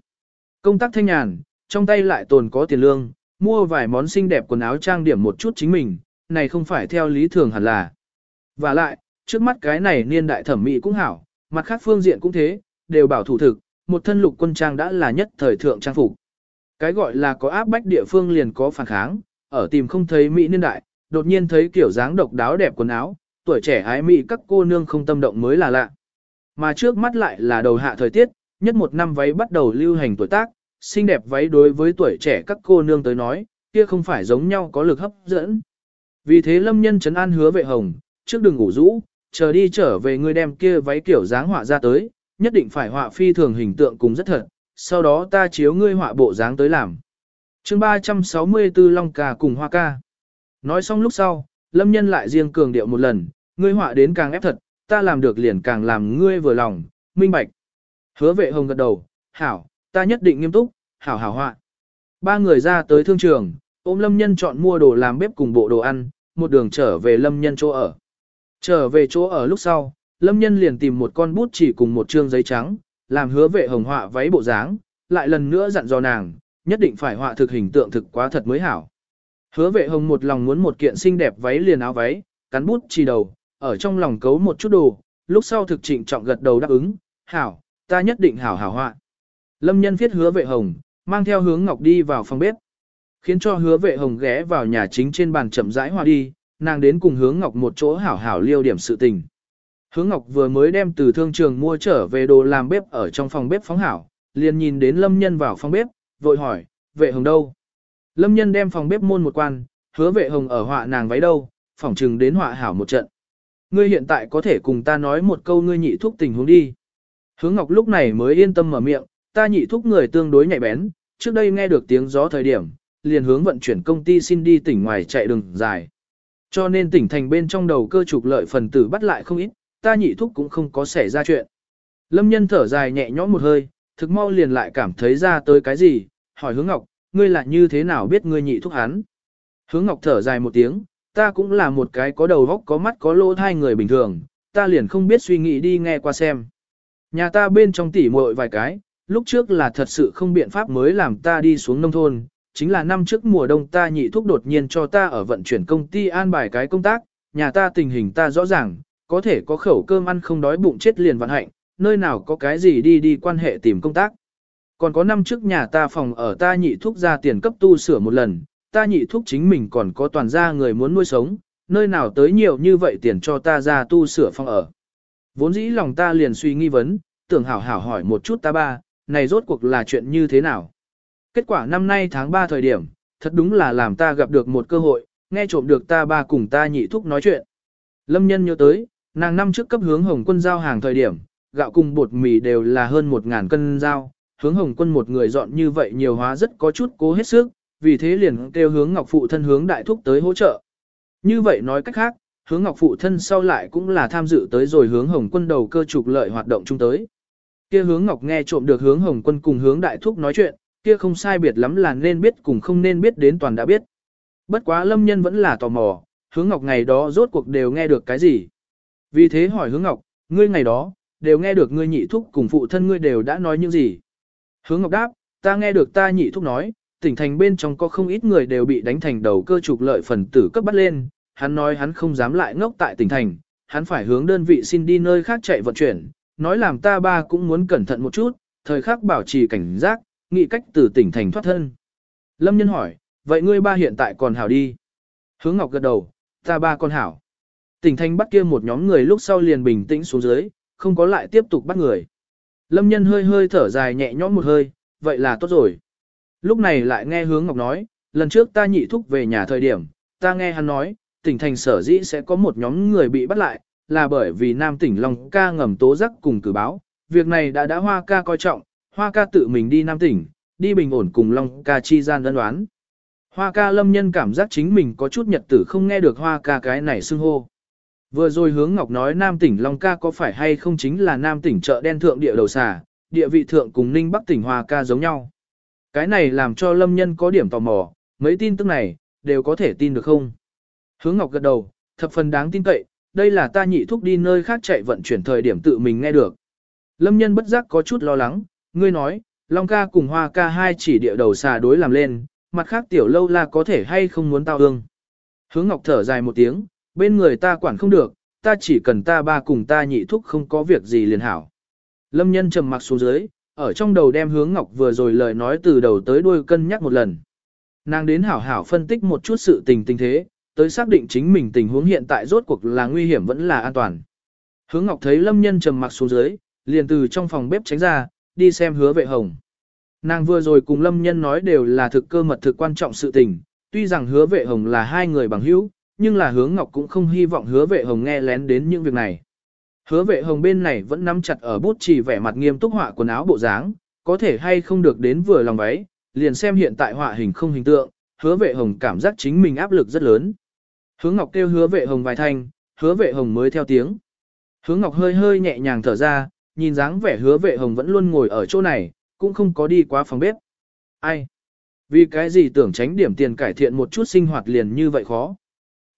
Công tác thanh nhàn, trong tay lại tồn có tiền lương, mua vài món xinh đẹp quần áo trang điểm một chút chính mình, này không phải theo lý thường hẳn là. Và lại, trước mắt cái này niên đại thẩm mỹ cũng hảo, mặt khác phương diện cũng thế, đều bảo thủ thực, một thân lục quân trang đã là nhất thời thượng trang phục. Cái gọi là có áp bách địa phương liền có phản kháng, ở tìm không thấy mỹ niên đại, đột nhiên thấy kiểu dáng độc đáo đẹp quần áo, tuổi trẻ ái mỹ các cô nương không tâm động mới là lạ. Mà trước mắt lại là đầu hạ thời tiết, nhất một năm váy bắt đầu lưu hành tuổi tác, xinh đẹp váy đối với tuổi trẻ các cô nương tới nói, kia không phải giống nhau có lực hấp dẫn. Vì thế lâm nhân trấn an hứa vệ hồng, trước đừng ngủ rũ, chờ đi trở về người đem kia váy kiểu dáng họa ra tới, nhất định phải họa phi thường hình tượng cùng rất thật, sau đó ta chiếu ngươi họa bộ dáng tới làm. chương 364 Long Ca cùng Hoa Ca. Nói xong lúc sau, lâm nhân lại riêng cường điệu một lần, ngươi họa đến càng ép thật, ta làm được liền càng làm ngươi vừa lòng, minh bạch. Hứa vệ hồng gật đầu, hảo, ta nhất định nghiêm túc, hảo hảo họa. Ba người ra tới thương trường, ôm lâm nhân chọn mua đồ làm bếp cùng bộ đồ ăn, một đường trở về lâm nhân chỗ ở. Trở về chỗ ở lúc sau, lâm nhân liền tìm một con bút chỉ cùng một trương giấy trắng, làm hứa vệ hồng họa váy bộ dáng, lại lần nữa dặn dò nàng, nhất định phải họa thực hình tượng thực quá thật mới hảo. Hứa vệ hồng một lòng muốn một kiện xinh đẹp váy liền áo váy, cắn bút chỉ đầu, ở trong lòng cấu một chút đồ, lúc sau thực trịnh trọng gật đầu đáp ứng, hảo, ta nhất định hảo hảo họa. Lâm nhân viết hứa vệ hồng, mang theo hướng ngọc đi vào phòng bếp. Khiến cho hứa vệ hồng ghé vào nhà chính trên bàn chậm rãi hòa đi, nàng đến cùng hướng ngọc một chỗ hảo hảo liêu điểm sự tình. Hướng ngọc vừa mới đem từ thương trường mua trở về đồ làm bếp ở trong phòng bếp phóng hảo, liền nhìn đến lâm nhân vào phòng bếp, vội hỏi, vệ hồng đâu? Lâm nhân đem phòng bếp môn một quan, hứa vệ hồng ở họa nàng váy đâu, phỏng chừng đến họa hảo một trận. Ngươi hiện tại có thể cùng ta nói một câu ngươi nhị thúc tình huống đi. Hướng Ngọc lúc này mới yên tâm mở miệng, ta nhị thúc người tương đối nhạy bén, trước đây nghe được tiếng gió thời điểm, liền hướng vận chuyển công ty xin đi tỉnh ngoài chạy đường dài. Cho nên tỉnh thành bên trong đầu cơ trục lợi phần tử bắt lại không ít, ta nhị thúc cũng không có xảy ra chuyện. Lâm nhân thở dài nhẹ nhõm một hơi, thực mau liền lại cảm thấy ra tới cái gì, hỏi hướng ngọc, ngươi là như thế nào biết ngươi nhị thúc hắn. Hướng ngọc thở dài một tiếng, ta cũng là một cái có đầu góc có mắt có lỗ hai người bình thường, ta liền không biết suy nghĩ đi nghe qua xem. Nhà ta bên trong tỉ muội vài cái, lúc trước là thật sự không biện pháp mới làm ta đi xuống nông thôn, chính là năm trước mùa đông ta nhị thúc đột nhiên cho ta ở vận chuyển công ty an bài cái công tác, nhà ta tình hình ta rõ ràng, có thể có khẩu cơm ăn không đói bụng chết liền vận hạnh, nơi nào có cái gì đi đi quan hệ tìm công tác. Còn có năm trước nhà ta phòng ở ta nhị thúc ra tiền cấp tu sửa một lần, ta nhị thúc chính mình còn có toàn gia người muốn nuôi sống, nơi nào tới nhiều như vậy tiền cho ta ra tu sửa phòng ở. Vốn dĩ lòng ta liền suy nghi vấn, tưởng hảo hảo hỏi một chút ta ba, này rốt cuộc là chuyện như thế nào. Kết quả năm nay tháng 3 thời điểm, thật đúng là làm ta gặp được một cơ hội, nghe trộm được ta ba cùng ta nhị thúc nói chuyện. Lâm nhân nhớ tới, nàng năm trước cấp hướng hồng quân giao hàng thời điểm, gạo cùng bột mì đều là hơn 1.000 cân giao, hướng hồng quân một người dọn như vậy nhiều hóa rất có chút cố hết sức, vì thế liền kêu hướng ngọc phụ thân hướng đại thúc tới hỗ trợ. Như vậy nói cách khác, hướng ngọc phụ thân sau lại cũng là tham dự tới rồi hướng hồng quân đầu cơ trục lợi hoạt động chung tới. Kia hướng ngọc nghe trộm được hướng hồng quân cùng hướng đại thúc nói chuyện, kia không sai biệt lắm là nên biết cùng không nên biết đến toàn đã biết. Bất quá lâm nhân vẫn là tò mò, hướng ngọc ngày đó rốt cuộc đều nghe được cái gì. Vì thế hỏi hướng ngọc, ngươi ngày đó, đều nghe được ngươi nhị thúc cùng phụ thân ngươi đều đã nói những gì. Hướng ngọc đáp, ta nghe được ta nhị thúc nói, tỉnh thành bên trong có không ít người đều bị đánh thành đầu cơ trục lợi phần tử cấp bắt lên, hắn nói hắn không dám lại ngốc tại tỉnh thành, hắn phải hướng đơn vị xin đi nơi khác chạy vận chuyển, nói làm ta ba cũng muốn cẩn thận một chút, thời khắc bảo trì cảnh giác, nghĩ cách từ tỉnh thành thoát thân. Lâm nhân hỏi, vậy ngươi ba hiện tại còn hảo đi? Hướng Ngọc gật đầu, ta ba còn hảo. Tỉnh thành bắt kia một nhóm người lúc sau liền bình tĩnh xuống dưới, không có lại tiếp tục bắt người. Lâm nhân hơi hơi thở dài nhẹ nhõm một hơi, vậy là tốt rồi. Lúc này lại nghe hướng Ngọc nói, lần trước ta nhị thúc về nhà thời điểm, ta nghe hắn nói, tỉnh thành sở dĩ sẽ có một nhóm người bị bắt lại, là bởi vì Nam tỉnh Long ca ngầm tố giác cùng cử báo, việc này đã đã Hoa ca coi trọng, Hoa ca tự mình đi Nam tỉnh, đi bình ổn cùng Long ca chi gian đơn đoán. Hoa ca lâm nhân cảm giác chính mình có chút nhật tử không nghe được Hoa ca cái này xưng hô. Vừa rồi hướng Ngọc nói Nam tỉnh Long ca có phải hay không chính là Nam tỉnh chợ đen thượng địa đầu xà, địa vị thượng cùng Ninh Bắc tỉnh Hoa ca giống nhau. Cái này làm cho lâm nhân có điểm tò mò, mấy tin tức này, đều có thể tin được không? Hướng Ngọc gật đầu, thập phần đáng tin cậy, đây là ta nhị thúc đi nơi khác chạy vận chuyển thời điểm tự mình nghe được. Lâm nhân bất giác có chút lo lắng, ngươi nói, Long ca cùng Hoa ca hai chỉ địa đầu xà đối làm lên, mặt khác tiểu lâu la có thể hay không muốn tao ương. Hướng Ngọc thở dài một tiếng, bên người ta quản không được, ta chỉ cần ta ba cùng ta nhị thúc không có việc gì liền hảo. Lâm nhân trầm mặc xuống dưới, ở trong đầu đem hướng Ngọc vừa rồi lời nói từ đầu tới đuôi cân nhắc một lần. Nàng đến hảo hảo phân tích một chút sự tình tình thế, tới xác định chính mình tình huống hiện tại rốt cuộc là nguy hiểm vẫn là an toàn. Hướng Ngọc thấy Lâm Nhân trầm mặc xuống dưới, liền từ trong phòng bếp tránh ra, đi xem hứa vệ hồng. Nàng vừa rồi cùng Lâm Nhân nói đều là thực cơ mật thực quan trọng sự tình, tuy rằng hứa vệ hồng là hai người bằng hữu, nhưng là hướng Ngọc cũng không hy vọng hứa vệ hồng nghe lén đến những việc này. Hứa vệ hồng bên này vẫn nắm chặt ở bút chỉ vẻ mặt nghiêm túc họa quần áo bộ dáng, có thể hay không được đến vừa lòng váy, liền xem hiện tại họa hình không hình tượng, hứa vệ hồng cảm giác chính mình áp lực rất lớn. Hứa Ngọc kêu hứa vệ hồng vài thanh, hứa vệ hồng mới theo tiếng. Hứa Ngọc hơi hơi nhẹ nhàng thở ra, nhìn dáng vẻ hứa vệ hồng vẫn luôn ngồi ở chỗ này, cũng không có đi qua phòng bếp. Ai? Vì cái gì tưởng tránh điểm tiền cải thiện một chút sinh hoạt liền như vậy khó?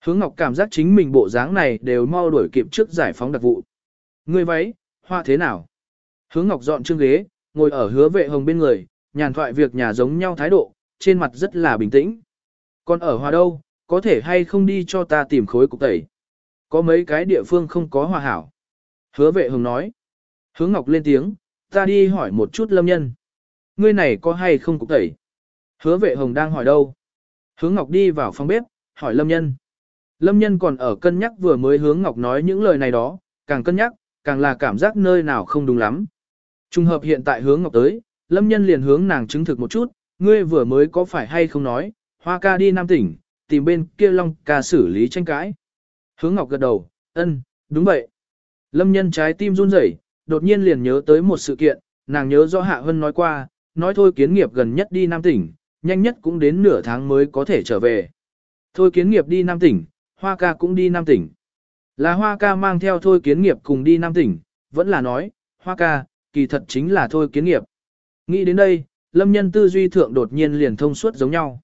Hứa Ngọc cảm giác chính mình bộ dáng này đều mau đuổi kịp trước giải phóng đặc vụ. Ngươi váy, hoa thế nào? Hứa Ngọc dọn chương ghế, ngồi ở hứa vệ hồng bên người, nhàn thoại việc nhà giống nhau thái độ, trên mặt rất là bình tĩnh. Còn ở hòa đâu, có thể hay không đi cho ta tìm khối cục tẩy. Có mấy cái địa phương không có hòa hảo. Hứa vệ hồng nói. Hứa Ngọc lên tiếng, ta đi hỏi một chút lâm nhân. Ngươi này có hay không cục tẩy? Hứa vệ hồng đang hỏi đâu? Hứa Ngọc đi vào phòng bếp, hỏi lâm nhân. Lâm nhân còn ở cân nhắc vừa mới hướng Ngọc nói những lời này đó, càng cân nhắc, càng là cảm giác nơi nào không đúng lắm. Trùng hợp hiện tại hướng Ngọc tới, Lâm nhân liền hướng nàng chứng thực một chút, ngươi vừa mới có phải hay không nói, hoa ca đi Nam tỉnh, tìm bên kia Long ca xử lý tranh cãi. Hướng Ngọc gật đầu, ân, đúng vậy. Lâm nhân trái tim run rẩy, đột nhiên liền nhớ tới một sự kiện, nàng nhớ do Hạ Hân nói qua, nói thôi kiến nghiệp gần nhất đi Nam tỉnh, nhanh nhất cũng đến nửa tháng mới có thể trở về. Thôi kiến nghiệp đi Nam tỉnh, Hoa ca cũng đi Nam tỉnh. Là Hoa ca mang theo thôi kiến nghiệp cùng đi Nam tỉnh, vẫn là nói, Hoa ca, kỳ thật chính là thôi kiến nghiệp. Nghĩ đến đây, lâm nhân tư duy thượng đột nhiên liền thông suốt giống nhau.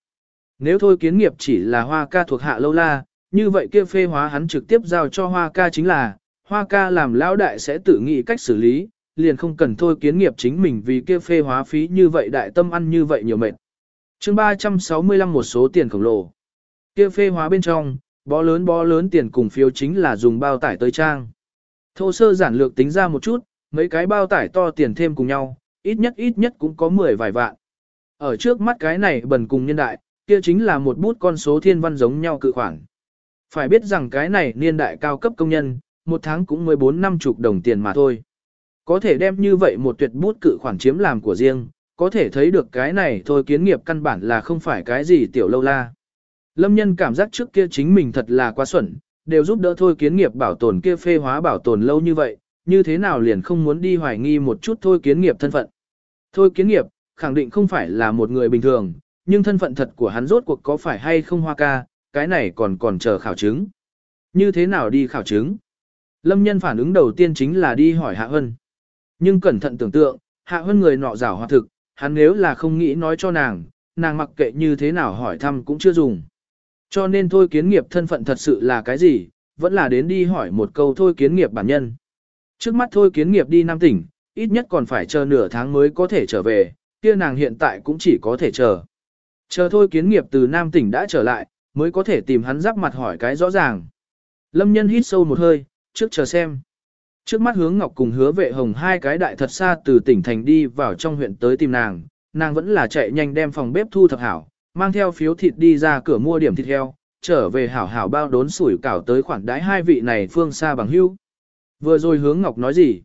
Nếu thôi kiến nghiệp chỉ là Hoa ca thuộc hạ lâu la, như vậy kia phê hóa hắn trực tiếp giao cho Hoa ca chính là, Hoa ca làm lão đại sẽ tự nghĩ cách xử lý, liền không cần thôi kiến nghiệp chính mình vì kia phê hóa phí như vậy đại tâm ăn như vậy nhiều mệt. chương 365 một số tiền khổng lồ. Kia phê hóa bên trong, bó lớn bó lớn tiền cùng phiếu chính là dùng bao tải tới trang. Thô sơ giản lược tính ra một chút, mấy cái bao tải to tiền thêm cùng nhau, ít nhất ít nhất cũng có 10 vài vạn. Ở trước mắt cái này bần cùng nhân đại, kia chính là một bút con số thiên văn giống nhau cự khoản. Phải biết rằng cái này niên đại cao cấp công nhân, một tháng cũng 14 năm chục đồng tiền mà thôi. Có thể đem như vậy một tuyệt bút cự khoản chiếm làm của riêng, có thể thấy được cái này thôi kiến nghiệp căn bản là không phải cái gì tiểu lâu la. Lâm nhân cảm giác trước kia chính mình thật là quá xuẩn, đều giúp đỡ thôi kiến nghiệp bảo tồn kia phê hóa bảo tồn lâu như vậy, như thế nào liền không muốn đi hoài nghi một chút thôi kiến nghiệp thân phận. Thôi kiến nghiệp, khẳng định không phải là một người bình thường, nhưng thân phận thật của hắn rốt cuộc có phải hay không hoa ca, cái này còn còn chờ khảo chứng. Như thế nào đi khảo chứng? Lâm nhân phản ứng đầu tiên chính là đi hỏi Hạ Hân. Nhưng cẩn thận tưởng tượng, Hạ Hân người nọ giả hòa thực, hắn nếu là không nghĩ nói cho nàng, nàng mặc kệ như thế nào hỏi thăm cũng chưa dùng. Cho nên thôi kiến nghiệp thân phận thật sự là cái gì, vẫn là đến đi hỏi một câu thôi kiến nghiệp bản nhân. Trước mắt thôi kiến nghiệp đi Nam tỉnh, ít nhất còn phải chờ nửa tháng mới có thể trở về, kia nàng hiện tại cũng chỉ có thể chờ. Chờ thôi kiến nghiệp từ Nam tỉnh đã trở lại, mới có thể tìm hắn giáp mặt hỏi cái rõ ràng. Lâm nhân hít sâu một hơi, trước chờ xem. Trước mắt hướng ngọc cùng hứa vệ hồng hai cái đại thật xa từ tỉnh thành đi vào trong huyện tới tìm nàng, nàng vẫn là chạy nhanh đem phòng bếp thu thập hảo, mang theo phiếu thịt đi ra cửa mua điểm thịt heo, trở về hảo hảo bao đốn sủi cảo tới khoản đãi hai vị này phương xa bằng hữu, Vừa rồi hướng ngọc nói gì?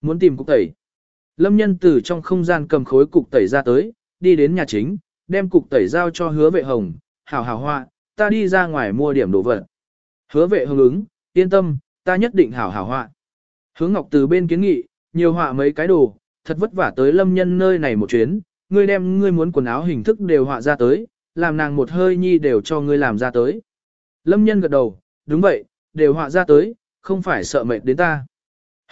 Muốn tìm cục tẩy. Lâm nhân từ trong không gian cầm khối cục tẩy ra tới, đi đến nhà chính, đem cục tẩy giao cho hứa vệ hồng, hảo hảo hoa, ta đi ra ngoài mua điểm đồ vật. Hứa vệ hồng ứng, yên tâm, ta nhất định hảo hảo họa. Hướng Ngọc từ bên kiến nghị, nhiều họa mấy cái đồ, thật vất vả tới lâm nhân nơi này một chuyến, ngươi đem ngươi muốn quần áo hình thức đều họa ra tới, làm nàng một hơi nhi đều cho ngươi làm ra tới. Lâm nhân gật đầu, đúng vậy, đều họa ra tới, không phải sợ mệt đến ta.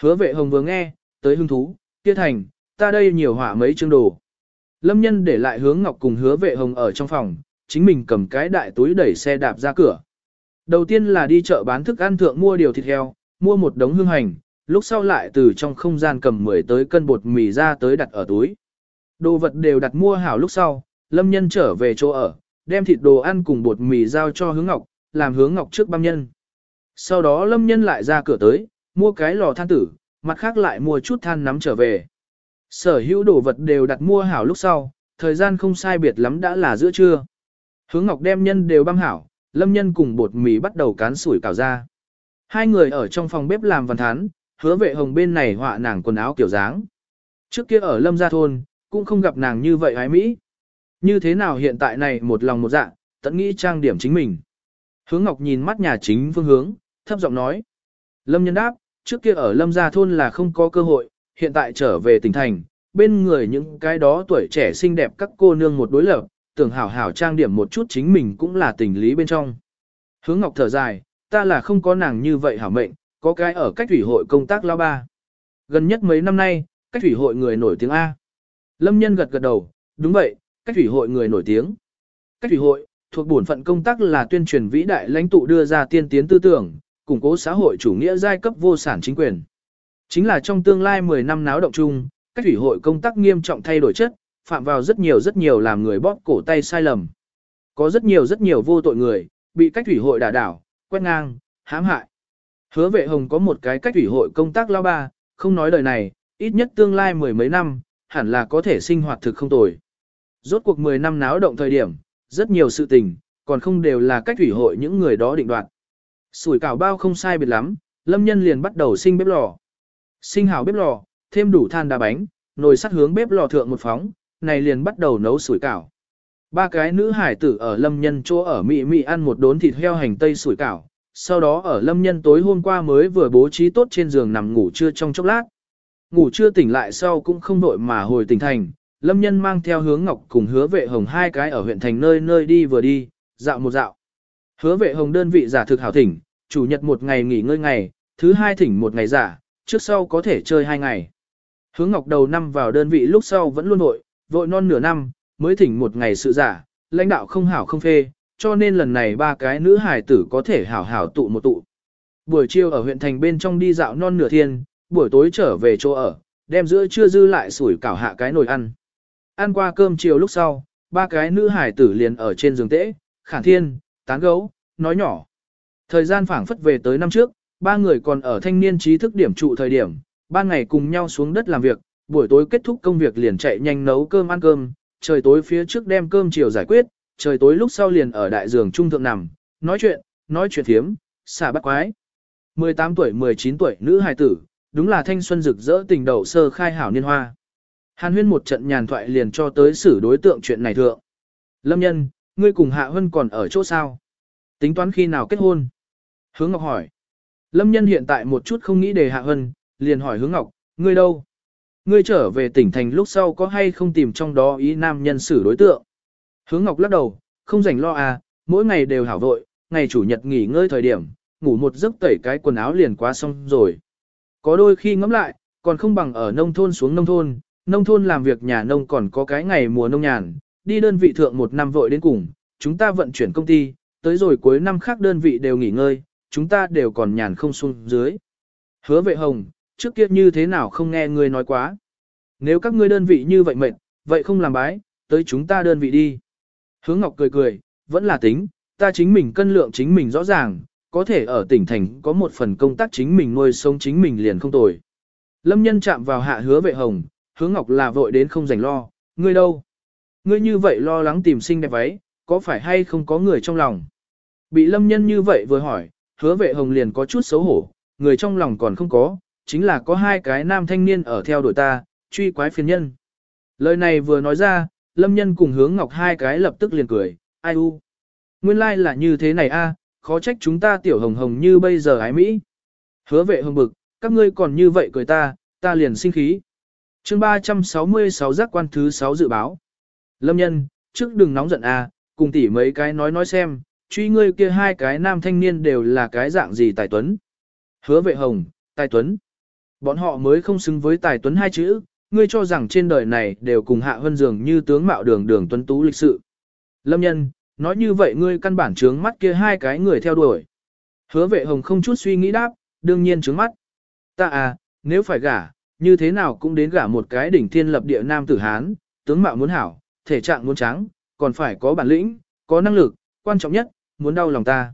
Hứa vệ hồng vừa nghe, tới hứng thú, kia thành, ta đây nhiều họa mấy chương đồ. Lâm nhân để lại hướng ngọc cùng hứa vệ hồng ở trong phòng, chính mình cầm cái đại túi đẩy xe đạp ra cửa. Đầu tiên là đi chợ bán thức ăn thượng mua điều thịt heo, mua một đống hương hành, lúc sau lại từ trong không gian cầm 10 tới cân bột mì ra tới đặt ở túi. Đồ vật đều đặt mua hảo lúc sau, Lâm Nhân trở về chỗ ở, đem thịt đồ ăn cùng bột mì giao cho Hướng Ngọc, làm Hướng Ngọc trước băm nhân. Sau đó Lâm Nhân lại ra cửa tới, mua cái lò than tử, mặt khác lại mua chút than nắm trở về. Sở hữu đồ vật đều đặt mua hảo lúc sau, thời gian không sai biệt lắm đã là giữa trưa. Hướng Ngọc đem nhân đều băm hảo, Lâm Nhân cùng bột mì bắt đầu cán sủi cảo ra. Hai người ở trong phòng bếp làm văn thán, hứa vệ hồng bên này họa nàng quần áo kiểu dáng. Trước kia ở Lâm Gia Thôn, cũng không gặp nàng như vậy hái Mỹ. Như thế nào hiện tại này một lòng một dạ, tận nghĩ trang điểm chính mình. Hướng Ngọc nhìn mắt nhà chính phương hướng, thấp giọng nói. Lâm nhân đáp, trước kia ở Lâm Gia Thôn là không có cơ hội, hiện tại trở về tỉnh thành, bên người những cái đó tuổi trẻ xinh đẹp các cô nương một đối lập, tưởng hảo hảo trang điểm một chút chính mình cũng là tình lý bên trong. Hướng Ngọc thở dài, ta là không có nàng như vậy hảo mệnh, có cái ở cách thủy hội công tác lao ba. Gần nhất mấy năm nay, cách thủy hội người nổi tiếng A. Lâm nhân gật gật đầu, đúng vậy, cách thủy hội người nổi tiếng. Cách thủy hội, thuộc bổn phận công tác là tuyên truyền vĩ đại lãnh tụ đưa ra tiên tiến tư tưởng, củng cố xã hội chủ nghĩa giai cấp vô sản chính quyền. Chính là trong tương lai 10 năm náo động chung, cách thủy hội công tác nghiêm trọng thay đổi chất, phạm vào rất nhiều rất nhiều làm người bóp cổ tay sai lầm. Có rất nhiều rất nhiều vô tội người, bị cách thủy hội đả đảo, quét ngang, hãm hại. Hứa vệ hồng có một cái cách thủy hội công tác lao ba, không nói lời này, ít nhất tương lai mười mấy năm, hẳn là có thể sinh hoạt thực không tồi. Rốt cuộc 10 năm náo động thời điểm, rất nhiều sự tình, còn không đều là cách thủy hội những người đó định đoạt. Sủi cảo bao không sai biệt lắm, lâm nhân liền bắt đầu sinh bếp lò. Sinh hào bếp lò, thêm đủ than đá bánh, nồi sắt hướng bếp lò thượng một phóng, này liền bắt đầu nấu sủi cảo. Ba cái nữ hải tử ở lâm nhân chỗ ở mị mị ăn một đốn thịt heo hành tây sủi cảo, sau đó ở lâm nhân tối hôm qua mới vừa bố trí tốt trên giường nằm ngủ trưa trong chốc lát. Ngủ chưa tỉnh lại sau cũng không đội mà hồi tỉnh thành, lâm nhân mang theo hướng ngọc cùng hứa vệ hồng hai cái ở huyện thành nơi nơi đi vừa đi, dạo một dạo. Hứa vệ hồng đơn vị giả thực hảo thỉnh, chủ nhật một ngày nghỉ ngơi ngày, thứ hai thỉnh một ngày giả, trước sau có thể chơi hai ngày. Hướng ngọc đầu năm vào đơn vị lúc sau vẫn luôn vội, vội non nửa năm, mới thỉnh một ngày sự giả, lãnh đạo không hảo không phê, cho nên lần này ba cái nữ hài tử có thể hảo hảo tụ một tụ. Buổi chiều ở huyện thành bên trong đi dạo non nửa thiên, buổi tối trở về chỗ ở, đem giữa trưa dư lại sủi cảo hạ cái nồi ăn. Ăn qua cơm chiều lúc sau, ba cái nữ hải tử liền ở trên giường tễ, khản thiên, tán gấu, nói nhỏ. Thời gian phảng phất về tới năm trước, ba người còn ở thanh niên trí thức điểm trụ thời điểm, ba ngày cùng nhau xuống đất làm việc, buổi tối kết thúc công việc liền chạy nhanh nấu cơm ăn cơm, trời tối phía trước đem cơm chiều giải quyết, trời tối lúc sau liền ở đại giường trung thượng nằm, nói chuyện, nói chuyện thiếm, xả bắt quái. 18 tuổi 19 tuổi nữ hài tử, đúng là thanh xuân rực rỡ tình đầu sơ khai hảo niên hoa. Hàn huyên một trận nhàn thoại liền cho tới xử đối tượng chuyện này thượng. Lâm nhân, ngươi cùng Hạ Hân còn ở chỗ sao? Tính toán khi nào kết hôn? Hướng Ngọc hỏi. Lâm nhân hiện tại một chút không nghĩ đề Hạ Hân, liền hỏi Hướng Ngọc, ngươi đâu? Ngươi trở về tỉnh thành lúc sau có hay không tìm trong đó ý nam nhân xử đối tượng? Hướng Ngọc lắc đầu, không rảnh lo à, mỗi ngày đều hảo vội, ngày chủ nhật nghỉ ngơi thời điểm, ngủ một giấc tẩy cái quần áo liền quá xong rồi. Có đôi khi ngẫm lại, còn không bằng ở nông thôn xuống nông thôn, nông thôn làm việc nhà nông còn có cái ngày mùa nông nhàn, đi đơn vị thượng một năm vội đến cùng, chúng ta vận chuyển công ty, tới rồi cuối năm khác đơn vị đều nghỉ ngơi, chúng ta đều còn nhàn không xuống dưới. Hứa vệ hồng, trước kia như thế nào không nghe ngươi nói quá. Nếu các ngươi đơn vị như vậy mệt, vậy không làm bái, tới chúng ta đơn vị đi. Hứa Ngọc cười cười, vẫn là tính, ta chính mình cân lượng chính mình rõ ràng, có thể ở tỉnh thành có một phần công tác chính mình nuôi sống chính mình liền không tồi. Lâm nhân chạm vào hạ hứa vệ hồng, hứa Ngọc là vội đến không rảnh lo, ngươi đâu? Ngươi như vậy lo lắng tìm sinh đẹp váy, có phải hay không có người trong lòng? Bị lâm nhân như vậy vừa hỏi, hứa vệ hồng liền có chút xấu hổ, người trong lòng còn không có, chính là có hai cái nam thanh niên ở theo đuổi ta, truy quái phiền nhân. Lời này vừa nói ra, lâm nhân cùng hướng ngọc hai cái lập tức liền cười, ai u. Nguyên lai like là như thế này a, khó trách chúng ta tiểu hồng hồng như bây giờ ái Mỹ. Hứa vệ hồng bực, các ngươi còn như vậy cười ta, ta liền sinh khí. chương 366 giác quan thứ 6 dự báo. Lâm nhân, trước đừng nóng giận à cùng tỉ mấy cái nói nói xem, truy ngươi kia hai cái nam thanh niên đều là cái dạng gì tài tuấn. Hứa vệ hồng, tài tuấn. Bọn họ mới không xứng với tài tuấn hai chữ, ngươi cho rằng trên đời này đều cùng hạ hơn dường như tướng mạo đường đường tuấn tú lịch sự. Lâm nhân, nói như vậy ngươi căn bản trướng mắt kia hai cái người theo đuổi. Hứa vệ hồng không chút suy nghĩ đáp, đương nhiên trướng mắt. Ta à, nếu phải gả, như thế nào cũng đến gả một cái đỉnh thiên lập địa nam tử Hán, tướng mạo muốn hảo, thể trạng muốn trắng, còn phải có bản lĩnh, có năng lực, quan trọng nhất, muốn đau lòng ta.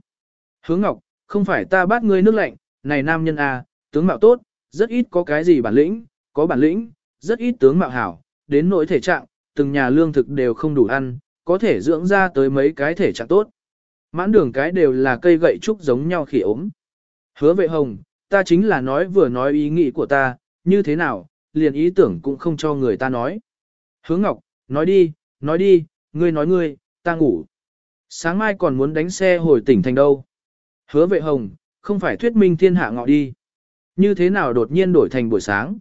Hứa Ngọc, không phải ta bắt ngươi nước lạnh, này nam nhân à, tướng mạo tốt, rất ít có cái gì bản lĩnh, có bản lĩnh, rất ít tướng mạo hảo, đến nỗi thể trạng, từng nhà lương thực đều không đủ ăn, có thể dưỡng ra tới mấy cái thể trạng tốt. Mãn đường cái đều là cây gậy trúc giống nhau khỉ ốm. Hứa vệ hồng, ta chính là nói vừa nói ý nghĩ của ta, như thế nào, liền ý tưởng cũng không cho người ta nói. Hứa ngọc, nói đi, nói đi, ngươi nói ngươi, ta ngủ. Sáng mai còn muốn đánh xe hồi tỉnh thành đâu. Hứa vệ hồng, không phải thuyết minh thiên hạ ngọ đi. Như thế nào đột nhiên đổi thành buổi sáng.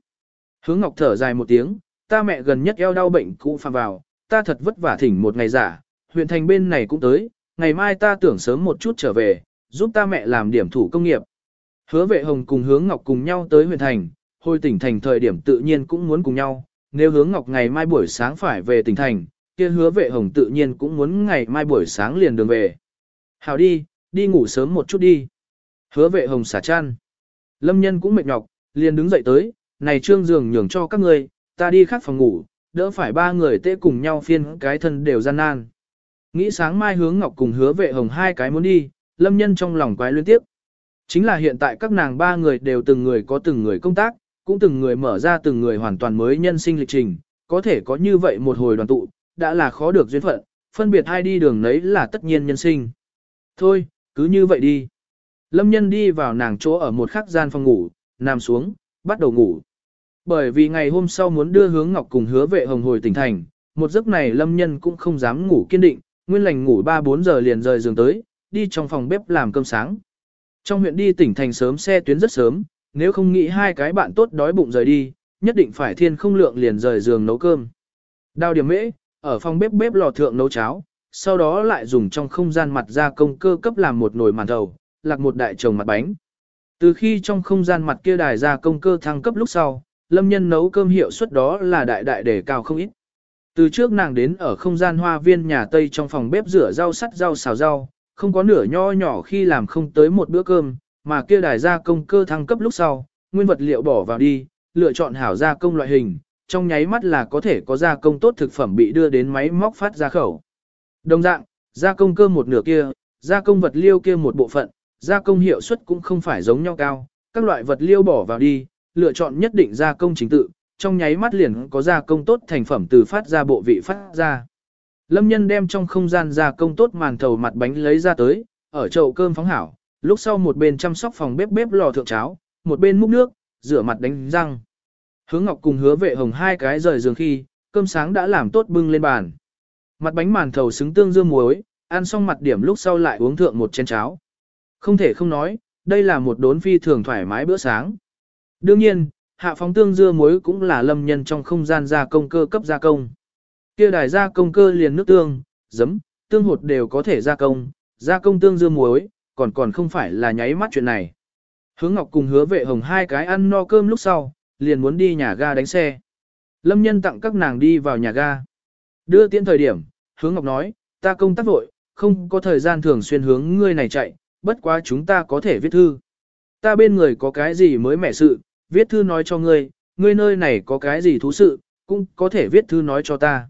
Hướng Ngọc thở dài một tiếng, ta mẹ gần nhất eo đau bệnh cũ phạm vào, ta thật vất vả thỉnh một ngày giả, huyện thành bên này cũng tới, ngày mai ta tưởng sớm một chút trở về, giúp ta mẹ làm điểm thủ công nghiệp. Hứa vệ hồng cùng hướng Ngọc cùng nhau tới huyện thành, hồi tỉnh thành thời điểm tự nhiên cũng muốn cùng nhau, nếu hướng Ngọc ngày mai buổi sáng phải về tỉnh thành, kia hứa vệ hồng tự nhiên cũng muốn ngày mai buổi sáng liền đường về. Hào đi, đi ngủ sớm một chút đi. Hứa vệ hồng xả chăn. Lâm nhân cũng mệt nhọc, liền đứng dậy tới, này trương giường nhường cho các ngươi, ta đi khác phòng ngủ, đỡ phải ba người tê cùng nhau phiên cái thân đều gian nan. Nghĩ sáng mai hướng ngọc cùng hứa vệ hồng hai cái muốn đi, lâm nhân trong lòng quái liên tiếp. Chính là hiện tại các nàng ba người đều từng người có từng người công tác, cũng từng người mở ra từng người hoàn toàn mới nhân sinh lịch trình, có thể có như vậy một hồi đoàn tụ, đã là khó được duyên phận, phân biệt hai đi đường nấy là tất nhiên nhân sinh. Thôi, cứ như vậy đi. Lâm nhân đi vào nàng chỗ ở một khắc gian phòng ngủ, nằm xuống, bắt đầu ngủ. Bởi vì ngày hôm sau muốn đưa hướng Ngọc cùng hứa vệ hồng hồi tỉnh thành, một giấc này lâm nhân cũng không dám ngủ kiên định, nguyên lành ngủ 3-4 giờ liền rời giường tới, đi trong phòng bếp làm cơm sáng. Trong huyện đi tỉnh thành sớm xe tuyến rất sớm, nếu không nghĩ hai cái bạn tốt đói bụng rời đi, nhất định phải thiên không lượng liền rời giường nấu cơm. Đao điểm mễ, ở phòng bếp bếp lò thượng nấu cháo, sau đó lại dùng trong không gian mặt ra công cơ cấp làm một nồi màn thầu, lạc một đại chồng mặt bánh. Từ khi trong không gian mặt kia đài ra công cơ thăng cấp lúc sau, lâm nhân nấu cơm hiệu suất đó là đại đại để cao không ít. Từ trước nàng đến ở không gian hoa viên nhà Tây trong phòng bếp rửa rau sắt rau xào rau, không có nửa nho nhỏ khi làm không tới một bữa cơm, mà kia đài gia công cơ thăng cấp lúc sau, nguyên vật liệu bỏ vào đi, lựa chọn hảo gia công loại hình, trong nháy mắt là có thể có gia công tốt thực phẩm bị đưa đến máy móc phát ra khẩu. Đồng dạng, gia công cơ một nửa kia, gia công vật liêu kia một bộ phận, gia công hiệu suất cũng không phải giống nhau cao, các loại vật liêu bỏ vào đi, lựa chọn nhất định gia công chính tự, trong nháy mắt liền có gia công tốt thành phẩm từ phát ra bộ vị phát ra. Lâm nhân đem trong không gian gia công tốt màn thầu mặt bánh lấy ra tới, ở chậu cơm phóng hảo, lúc sau một bên chăm sóc phòng bếp bếp lò thượng cháo, một bên múc nước, rửa mặt đánh răng. Hứa Ngọc cùng hứa vệ hồng hai cái rời giường khi, cơm sáng đã làm tốt bưng lên bàn. Mặt bánh màn thầu xứng tương dương muối, ăn xong mặt điểm lúc sau lại uống thượng một chén cháo. Không thể không nói, đây là một đốn phi thường thoải mái bữa sáng. Đương nhiên, hạ phóng tương dưa muối cũng là lâm nhân trong không gian gia công cơ cấp gia công. Kia đài gia công cơ liền nước tương, giấm, tương hột đều có thể gia công, gia công tương dưa muối, còn còn không phải là nháy mắt chuyện này. Hứa Ngọc cùng hứa vệ hồng hai cái ăn no cơm lúc sau, liền muốn đi nhà ga đánh xe. Lâm nhân tặng các nàng đi vào nhà ga. Đưa tiễn thời điểm, hứa Ngọc nói, ta công tác vội, không có thời gian thường xuyên hướng ngươi này chạy, bất quá chúng ta có thể viết thư. Ta bên người có cái gì mới mẻ sự, viết thư nói cho ngươi, ngươi nơi này có cái gì thú sự, cũng có thể viết thư nói cho ta.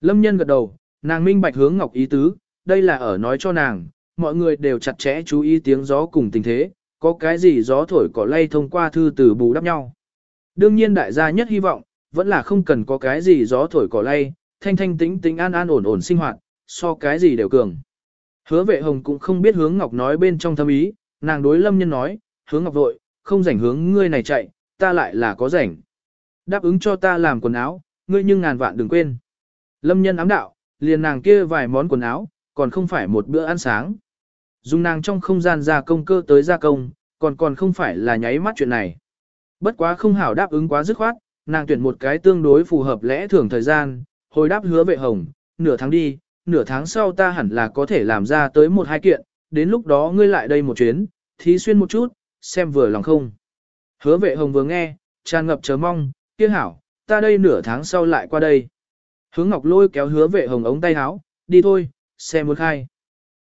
Lâm nhân gật đầu, nàng minh bạch hướng Ngọc ý tứ, đây là ở nói cho nàng, mọi người đều chặt chẽ chú ý tiếng gió cùng tình thế, có cái gì gió thổi cỏ lay thông qua thư từ bù đắp nhau. Đương nhiên đại gia nhất hy vọng, vẫn là không cần có cái gì gió thổi cỏ lay, thanh thanh tĩnh tĩnh an an ổn ổn sinh hoạt, so cái gì đều cường. Hứa vệ hồng cũng không biết hướng ngọc nói bên trong thâm ý, nàng đối lâm nhân nói, hướng ngọc vội, không rảnh hướng ngươi này chạy, ta lại là có rảnh. Đáp ứng cho ta làm quần áo, ngươi nhưng ngàn vạn đừng quên. Lâm nhân ám đạo, liền nàng kia vài món quần áo, còn không phải một bữa ăn sáng. Dùng nàng trong không gian gia công cơ tới gia công, còn còn không phải là nháy mắt chuyện này. Bất quá không hảo đáp ứng quá dứt khoát, nàng tuyển một cái tương đối phù hợp lẽ thường thời gian, hồi đáp hứa vệ hồng, nửa tháng đi, nửa tháng sau ta hẳn là có thể làm ra tới một hai kiện, đến lúc đó ngươi lại đây một chuyến, thí xuyên một chút, xem vừa lòng không. Hứa vệ hồng vừa nghe, tràn ngập chờ mong, kia hảo, ta đây nửa tháng sau lại qua đây. Hướng ngọc lôi kéo hứa vệ hồng ống tay áo, đi thôi, xe muốn khai.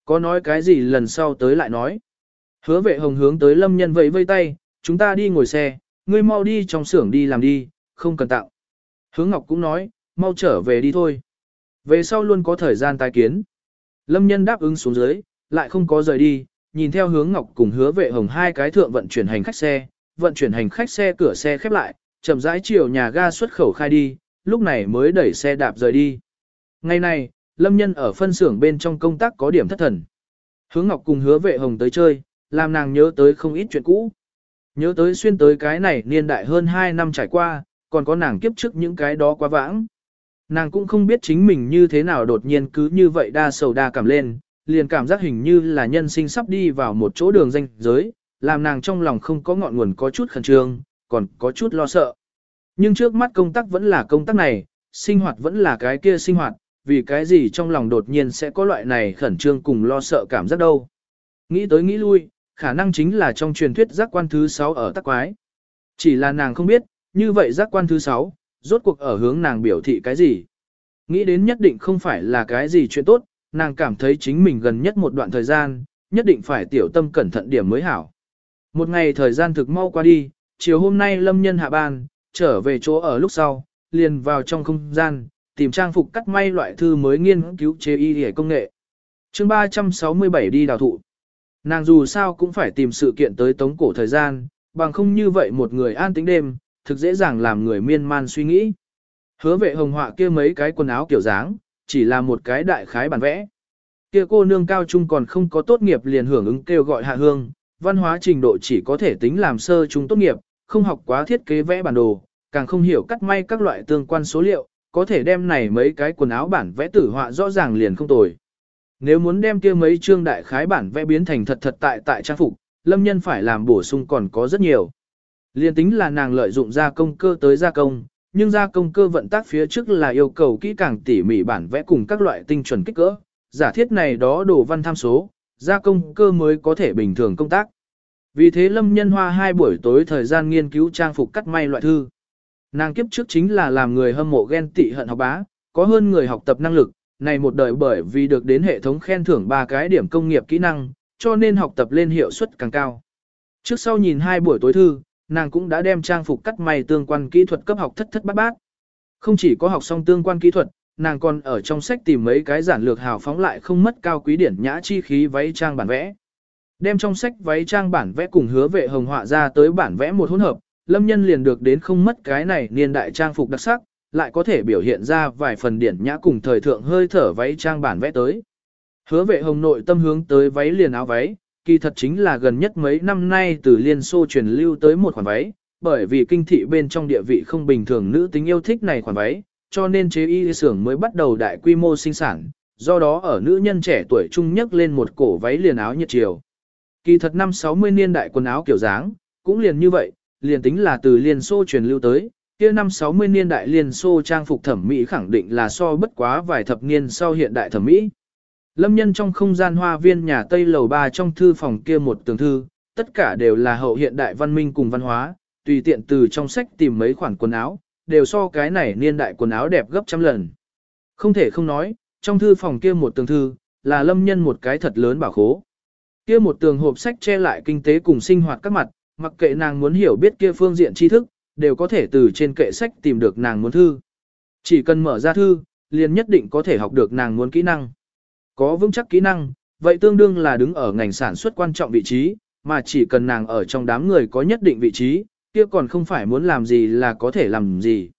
Có nói cái gì lần sau tới lại nói. Hứa vệ hồng hướng tới lâm nhân vẫy vây tay, chúng ta đi ngồi xe, ngươi mau đi trong xưởng đi làm đi, không cần tặng Hướng ngọc cũng nói, mau trở về đi thôi. Về sau luôn có thời gian tái kiến. Lâm nhân đáp ứng xuống dưới, lại không có rời đi, nhìn theo hướng ngọc cùng hứa vệ hồng hai cái thượng vận chuyển hành khách xe, vận chuyển hành khách xe cửa xe khép lại, chậm rãi chiều nhà ga xuất khẩu khai đi, lúc này mới đẩy xe đạp rời đi. Ngày này, Lâm Nhân ở phân xưởng bên trong công tác có điểm thất thần. Hướng Ngọc cùng hứa vệ hồng tới chơi, làm nàng nhớ tới không ít chuyện cũ. Nhớ tới xuyên tới cái này niên đại hơn 2 năm trải qua, còn có nàng kiếp trước những cái đó quá vãng. Nàng cũng không biết chính mình như thế nào đột nhiên cứ như vậy đa sầu đa cảm lên, liền cảm giác hình như là nhân sinh sắp đi vào một chỗ đường danh giới, làm nàng trong lòng không có ngọn nguồn có chút khẩn trương, còn có chút lo sợ. Nhưng trước mắt công tác vẫn là công tác này, sinh hoạt vẫn là cái kia sinh hoạt, vì cái gì trong lòng đột nhiên sẽ có loại này khẩn trương cùng lo sợ cảm giác đâu. Nghĩ tới nghĩ lui, khả năng chính là trong truyền thuyết giác quan thứ 6 ở tắc quái. Chỉ là nàng không biết, như vậy giác quan thứ 6, rốt cuộc ở hướng nàng biểu thị cái gì. Nghĩ đến nhất định không phải là cái gì chuyện tốt, nàng cảm thấy chính mình gần nhất một đoạn thời gian, nhất định phải tiểu tâm cẩn thận điểm mới hảo. Một ngày thời gian thực mau qua đi, chiều hôm nay lâm nhân hạ ban, trở về chỗ ở lúc sau, liền vào trong không gian, tìm trang phục cắt may loại thư mới nghiên cứu chế y hệ công nghệ. chương 367 đi đào thụ. Nàng dù sao cũng phải tìm sự kiện tới tống cổ thời gian, bằng không như vậy một người an tĩnh đêm, thực dễ dàng làm người miên man suy nghĩ. Hứa vệ hồng họa kia mấy cái quần áo kiểu dáng, chỉ là một cái đại khái bản vẽ. Kia cô nương cao trung còn không có tốt nghiệp liền hưởng ứng kêu gọi hạ hương, văn hóa trình độ chỉ có thể tính làm sơ trung tốt nghiệp, không học quá thiết kế vẽ bản đồ, càng không hiểu cắt may các loại tương quan số liệu, có thể đem này mấy cái quần áo bản vẽ tử họa rõ ràng liền không tồi. Nếu muốn đem kia mấy chương đại khái bản vẽ biến thành thật thật tại tại trang phục, lâm nhân phải làm bổ sung còn có rất nhiều. Liên tính là nàng lợi dụng gia công cơ tới gia công, nhưng gia công cơ vận tác phía trước là yêu cầu kỹ càng tỉ mỉ bản vẽ cùng các loại tinh chuẩn kích cỡ, giả thiết này đó đồ văn tham số, gia công cơ mới có thể bình thường công tác. Vì thế Lâm Nhân Hoa hai buổi tối thời gian nghiên cứu trang phục cắt may loại thư. Nàng kiếp trước chính là làm người hâm mộ ghen tị hận học bá, có hơn người học tập năng lực, này một đời bởi vì được đến hệ thống khen thưởng ba cái điểm công nghiệp kỹ năng, cho nên học tập lên hiệu suất càng cao. Trước sau nhìn hai buổi tối thư, nàng cũng đã đem trang phục cắt may tương quan kỹ thuật cấp học thất thất bát bát. Không chỉ có học xong tương quan kỹ thuật, nàng còn ở trong sách tìm mấy cái giản lược hào phóng lại không mất cao quý điển nhã chi khí váy trang bản vẽ. Đem trong sách váy trang bản vẽ cùng hứa vệ hồng họa ra tới bản vẽ một hỗn hợp, lâm nhân liền được đến không mất cái này niên đại trang phục đặc sắc, lại có thể biểu hiện ra vài phần điển nhã cùng thời thượng hơi thở váy trang bản vẽ tới. Hứa vệ hồng nội tâm hướng tới váy liền áo váy, kỳ thật chính là gần nhất mấy năm nay từ Liên Xô truyền lưu tới một khoản váy, bởi vì kinh thị bên trong địa vị không bình thường nữ tính yêu thích này khoản váy, cho nên chế y xưởng mới bắt đầu đại quy mô sinh sản, do đó ở nữ nhân trẻ tuổi trung nhất lên một cổ váy liền áo nhiệt chiều. Kỳ thật năm 60 niên đại quần áo kiểu dáng, cũng liền như vậy, liền tính là từ Liên Xô truyền lưu tới, kia năm 60 niên đại Liên Xô trang phục thẩm mỹ khẳng định là so bất quá vài thập niên sau hiện đại thẩm mỹ. Lâm nhân trong không gian hoa viên nhà Tây lầu 3 trong thư phòng kia một tường thư, tất cả đều là hậu hiện đại văn minh cùng văn hóa, tùy tiện từ trong sách tìm mấy khoản quần áo, đều so cái này niên đại quần áo đẹp gấp trăm lần. Không thể không nói, trong thư phòng kia một tường thư, là lâm nhân một cái thật lớn bảo khố. Kia một tường hộp sách che lại kinh tế cùng sinh hoạt các mặt, mặc kệ nàng muốn hiểu biết kia phương diện tri thức, đều có thể từ trên kệ sách tìm được nàng muốn thư. Chỉ cần mở ra thư, liền nhất định có thể học được nàng muốn kỹ năng. Có vững chắc kỹ năng, vậy tương đương là đứng ở ngành sản xuất quan trọng vị trí, mà chỉ cần nàng ở trong đám người có nhất định vị trí, kia còn không phải muốn làm gì là có thể làm gì.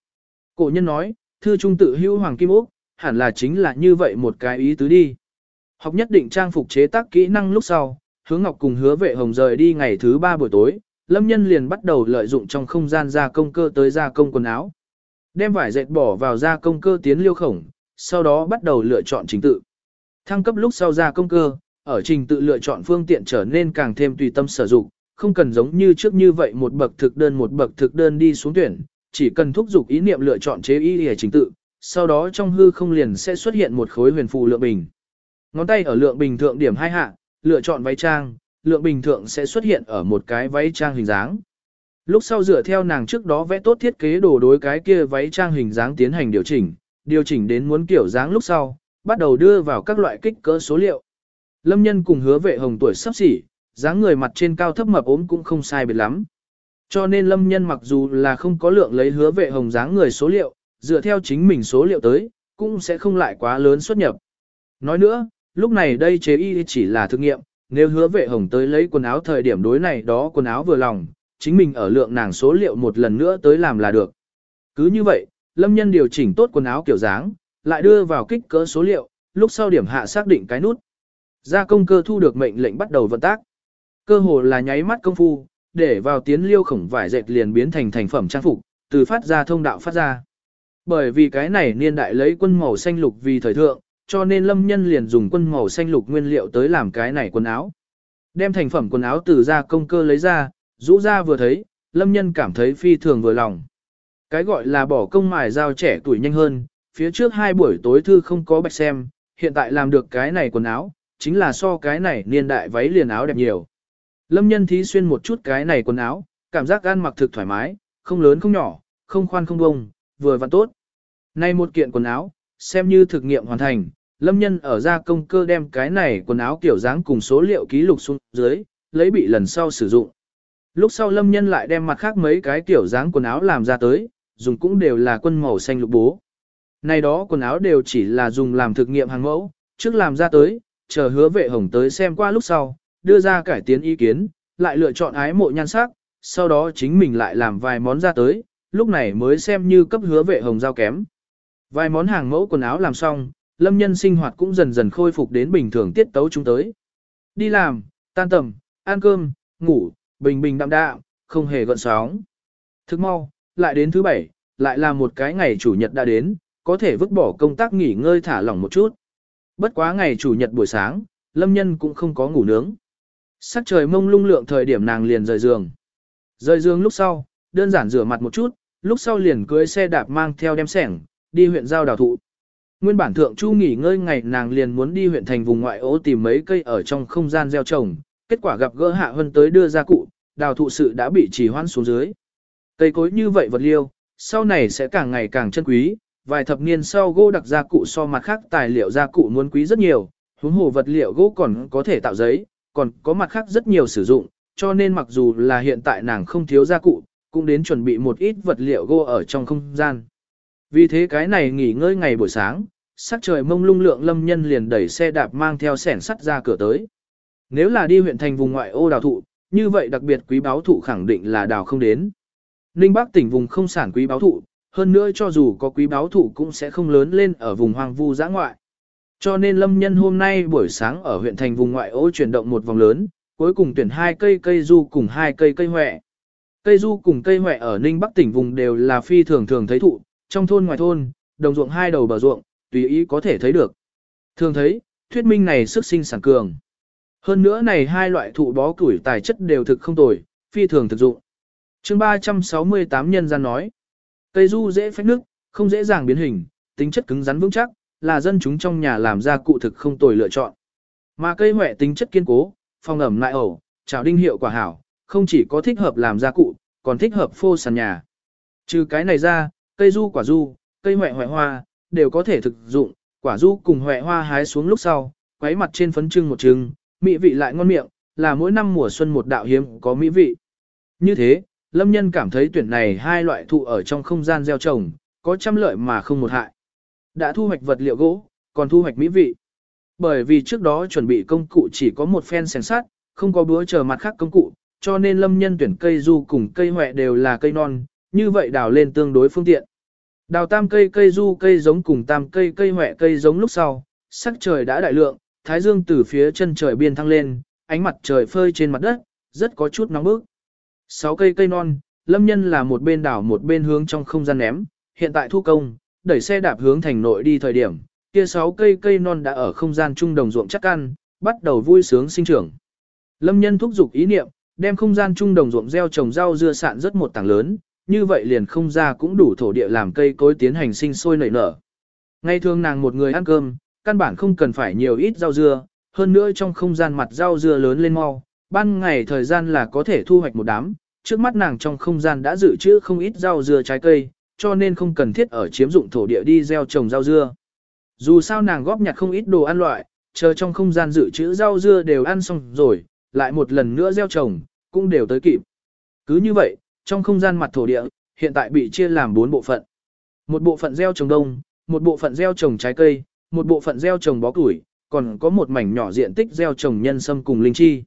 Cổ nhân nói, thư trung tự hữu hoàng kim ốc, hẳn là chính là như vậy một cái ý tứ đi. Học nhất định trang phục chế tác kỹ năng lúc sau, hướng ngọc cùng hứa vệ hồng rời đi ngày thứ ba buổi tối, lâm nhân liền bắt đầu lợi dụng trong không gian gia công cơ tới gia công quần áo. Đem vải dệt bỏ vào gia công cơ tiến liêu khổng, sau đó bắt đầu lựa chọn trình tự. Thăng cấp lúc sau ra công cơ, ở trình tự lựa chọn phương tiện trở nên càng thêm tùy tâm sử dụng, không cần giống như trước như vậy một bậc thực đơn một bậc thực đơn đi xuống tuyển, chỉ cần thúc giục ý niệm lựa chọn chế ý để trình tự, sau đó trong hư không liền sẽ xuất hiện một khối huyền phù lượng bình. Ngón tay ở lượng bình thượng điểm hai hạ, lựa chọn váy trang, lượng bình thượng sẽ xuất hiện ở một cái váy trang hình dáng. Lúc sau dựa theo nàng trước đó vẽ tốt thiết kế đồ đối cái kia váy trang hình dáng tiến hành điều chỉnh, điều chỉnh đến muốn kiểu dáng lúc sau, bắt đầu đưa vào các loại kích cỡ số liệu. Lâm nhân cùng hứa vệ hồng tuổi sắp xỉ, dáng người mặt trên cao thấp mập ốm cũng không sai biệt lắm. Cho nên lâm nhân mặc dù là không có lượng lấy hứa vệ hồng dáng người số liệu, dựa theo chính mình số liệu tới, cũng sẽ không lại quá lớn xuất nhập. Nói nữa, lúc này đây chế y chỉ là thực nghiệm, nếu hứa vệ hồng tới lấy quần áo thời điểm đối này đó quần áo vừa lòng, chính mình ở lượng nàng số liệu một lần nữa tới làm là được. Cứ như vậy, lâm nhân điều chỉnh tốt quần áo kiểu dáng, lại đưa vào kích cỡ số liệu, lúc sau điểm hạ xác định cái nút. Gia công cơ thu được mệnh lệnh bắt đầu vận tác. Cơ hồ là nháy mắt công phu, để vào tiến liêu khổng vải dệt liền biến thành thành phẩm trang phục, từ phát ra thông đạo phát ra. Bởi vì cái này niên đại lấy quân màu xanh lục vì thời thượng, cho nên lâm nhân liền dùng quân màu xanh lục nguyên liệu tới làm cái này quần áo. Đem thành phẩm quần áo từ gia công cơ lấy ra, rũ ra vừa thấy, lâm nhân cảm thấy phi thường vừa lòng. Cái gọi là bỏ công mài dao trẻ tuổi nhanh hơn, phía trước hai buổi tối thư không có bạch xem, hiện tại làm được cái này quần áo, chính là so cái này niên đại váy liền áo đẹp nhiều. Lâm nhân thí xuyên một chút cái này quần áo, cảm giác ăn mặc thực thoải mái, không lớn không nhỏ, không khoan không bông, vừa và tốt. Nay một kiện quần áo, xem như thực nghiệm hoàn thành, lâm nhân ở ra công cơ đem cái này quần áo kiểu dáng cùng số liệu ký lục xuống dưới, lấy bị lần sau sử dụng. Lúc sau lâm nhân lại đem mặt khác mấy cái kiểu dáng quần áo làm ra tới, dùng cũng đều là quân màu xanh lục bố. Này đó quần áo đều chỉ là dùng làm thực nghiệm hàng mẫu, trước làm ra tới, chờ hứa vệ hồng tới xem qua lúc sau, đưa ra cải tiến ý kiến, lại lựa chọn ái mộ nhan sắc, sau đó chính mình lại làm vài món ra tới, lúc này mới xem như cấp hứa vệ hồng giao kém. Vài món hàng mẫu quần áo làm xong, lâm nhân sinh hoạt cũng dần dần khôi phục đến bình thường tiết tấu chúng tới. Đi làm, tan tầm, ăn cơm, ngủ, bình bình đạm đạm, không hề gợn sóng. Thức mau, lại đến thứ bảy, lại là một cái ngày chủ nhật đã đến, có thể vứt bỏ công tác nghỉ ngơi thả lỏng một chút. Bất quá ngày chủ nhật buổi sáng, Lâm Nhân cũng không có ngủ nướng. Sắc trời mông lung lượng thời điểm nàng liền rời giường. Rời giường lúc sau, đơn giản rửa mặt một chút, lúc sau liền cưới xe đạp mang theo đem sẻng, đi huyện giao đào thụ. Nguyên bản thượng chu nghỉ ngơi ngày nàng liền muốn đi huyện thành vùng ngoại ô tìm mấy cây ở trong không gian gieo trồng, kết quả gặp gỡ hạ hơn tới đưa ra cụ, đào thụ sự đã bị trì hoãn xuống dưới. Cây cối như vậy vật liêu, sau này sẽ càng ngày càng chân quý, vài thập niên sau gỗ đặc gia cụ so mặt khác tài liệu gia cụ muốn quý rất nhiều, huống hồ vật liệu gỗ còn có thể tạo giấy, còn có mặt khác rất nhiều sử dụng, cho nên mặc dù là hiện tại nàng không thiếu gia cụ, cũng đến chuẩn bị một ít vật liệu gỗ ở trong không gian. Vì thế cái này nghỉ ngơi ngày buổi sáng, sắc trời mông lung lượng lâm nhân liền đẩy xe đạp mang theo sẻn sắt ra cửa tới. Nếu là đi huyện thành vùng ngoại ô đào thụ, như vậy đặc biệt quý báo thụ khẳng định là đào không đến. Ninh Bắc tỉnh vùng không sản quý báo thụ, hơn nữa cho dù có quý báo thụ cũng sẽ không lớn lên ở vùng hoang vu giã ngoại. Cho nên lâm nhân hôm nay buổi sáng ở huyện thành vùng ngoại ô chuyển động một vòng lớn, cuối cùng tuyển hai cây cây du cùng hai cây cây huệ. Cây du cùng cây huệ ở Ninh Bắc tỉnh vùng đều là phi thường thường thấy thụ, trong thôn ngoài thôn, đồng ruộng hai đầu bờ ruộng, tùy ý có thể thấy được. Thường thấy, thuyết minh này sức sinh sản cường. Hơn nữa này hai loại thụ bó củi tài chất đều thực không tồi, phi thường thực dụng. chương 368 nhân gian nói, cây du dễ phách nước, không dễ dàng biến hình, tính chất cứng rắn vững chắc, là dân chúng trong nhà làm ra cụ thực không tồi lựa chọn. Mà cây huệ tính chất kiên cố, phong ẩm lại ẩu, trào đinh hiệu quả hảo, không chỉ có thích hợp làm gia cụ, còn thích hợp phô sàn nhà. Trừ cái này ra, cây du quả du, cây huệ huệ hoa, đều có thể thực dụng, quả du cùng huệ hoa hái xuống lúc sau, quấy mặt trên phấn trưng một trưng, mỹ vị lại ngon miệng, là mỗi năm mùa xuân một đạo hiếm có mỹ vị. Như thế, lâm nhân cảm thấy tuyển này hai loại thụ ở trong không gian gieo trồng, có trăm lợi mà không một hại. Đã thu hoạch vật liệu gỗ, còn thu hoạch mỹ vị. Bởi vì trước đó chuẩn bị công cụ chỉ có một phen sèn sát, không có búa chờ mặt khác công cụ, cho nên lâm nhân tuyển cây du cùng cây huệ đều là cây non, như vậy đào lên tương đối phương tiện. Đào tam cây cây du cây giống cùng tam cây cây huệ cây giống lúc sau, sắc trời đã đại lượng, thái dương từ phía chân trời biên thăng lên, ánh mặt trời phơi trên mặt đất, rất có chút nóng bức. Sáu cây cây non, lâm nhân là một bên đảo một bên hướng trong không gian ném, hiện tại thu công, đẩy xe đạp hướng thành nội đi thời điểm, kia sáu cây cây non đã ở không gian trung đồng ruộng chắc ăn, bắt đầu vui sướng sinh trưởng. Lâm nhân thúc giục ý niệm, đem không gian trung đồng ruộng gieo trồng rau dưa sạn rất một tảng lớn, như vậy liền không ra cũng đủ thổ địa làm cây cối tiến hành sinh sôi nảy nở. Ngay thường nàng một người ăn cơm, căn bản không cần phải nhiều ít rau dưa, hơn nữa trong không gian mặt rau dưa lớn lên mau, ban ngày thời gian là có thể thu hoạch một đám, trước mắt nàng trong không gian đã dự trữ không ít rau dưa trái cây, cho nên không cần thiết ở chiếm dụng thổ địa đi gieo trồng rau dưa. Dù sao nàng góp nhặt không ít đồ ăn loại, chờ trong không gian dự trữ rau dưa đều ăn xong rồi, lại một lần nữa gieo trồng, cũng đều tới kịp. Cứ như vậy, trong không gian mặt thổ địa, hiện tại bị chia làm 4 bộ phận. Một bộ phận gieo trồng đông, một bộ phận gieo trồng trái cây, một bộ phận gieo trồng bó củi, còn có một mảnh nhỏ diện tích gieo trồng nhân sâm cùng linh chi.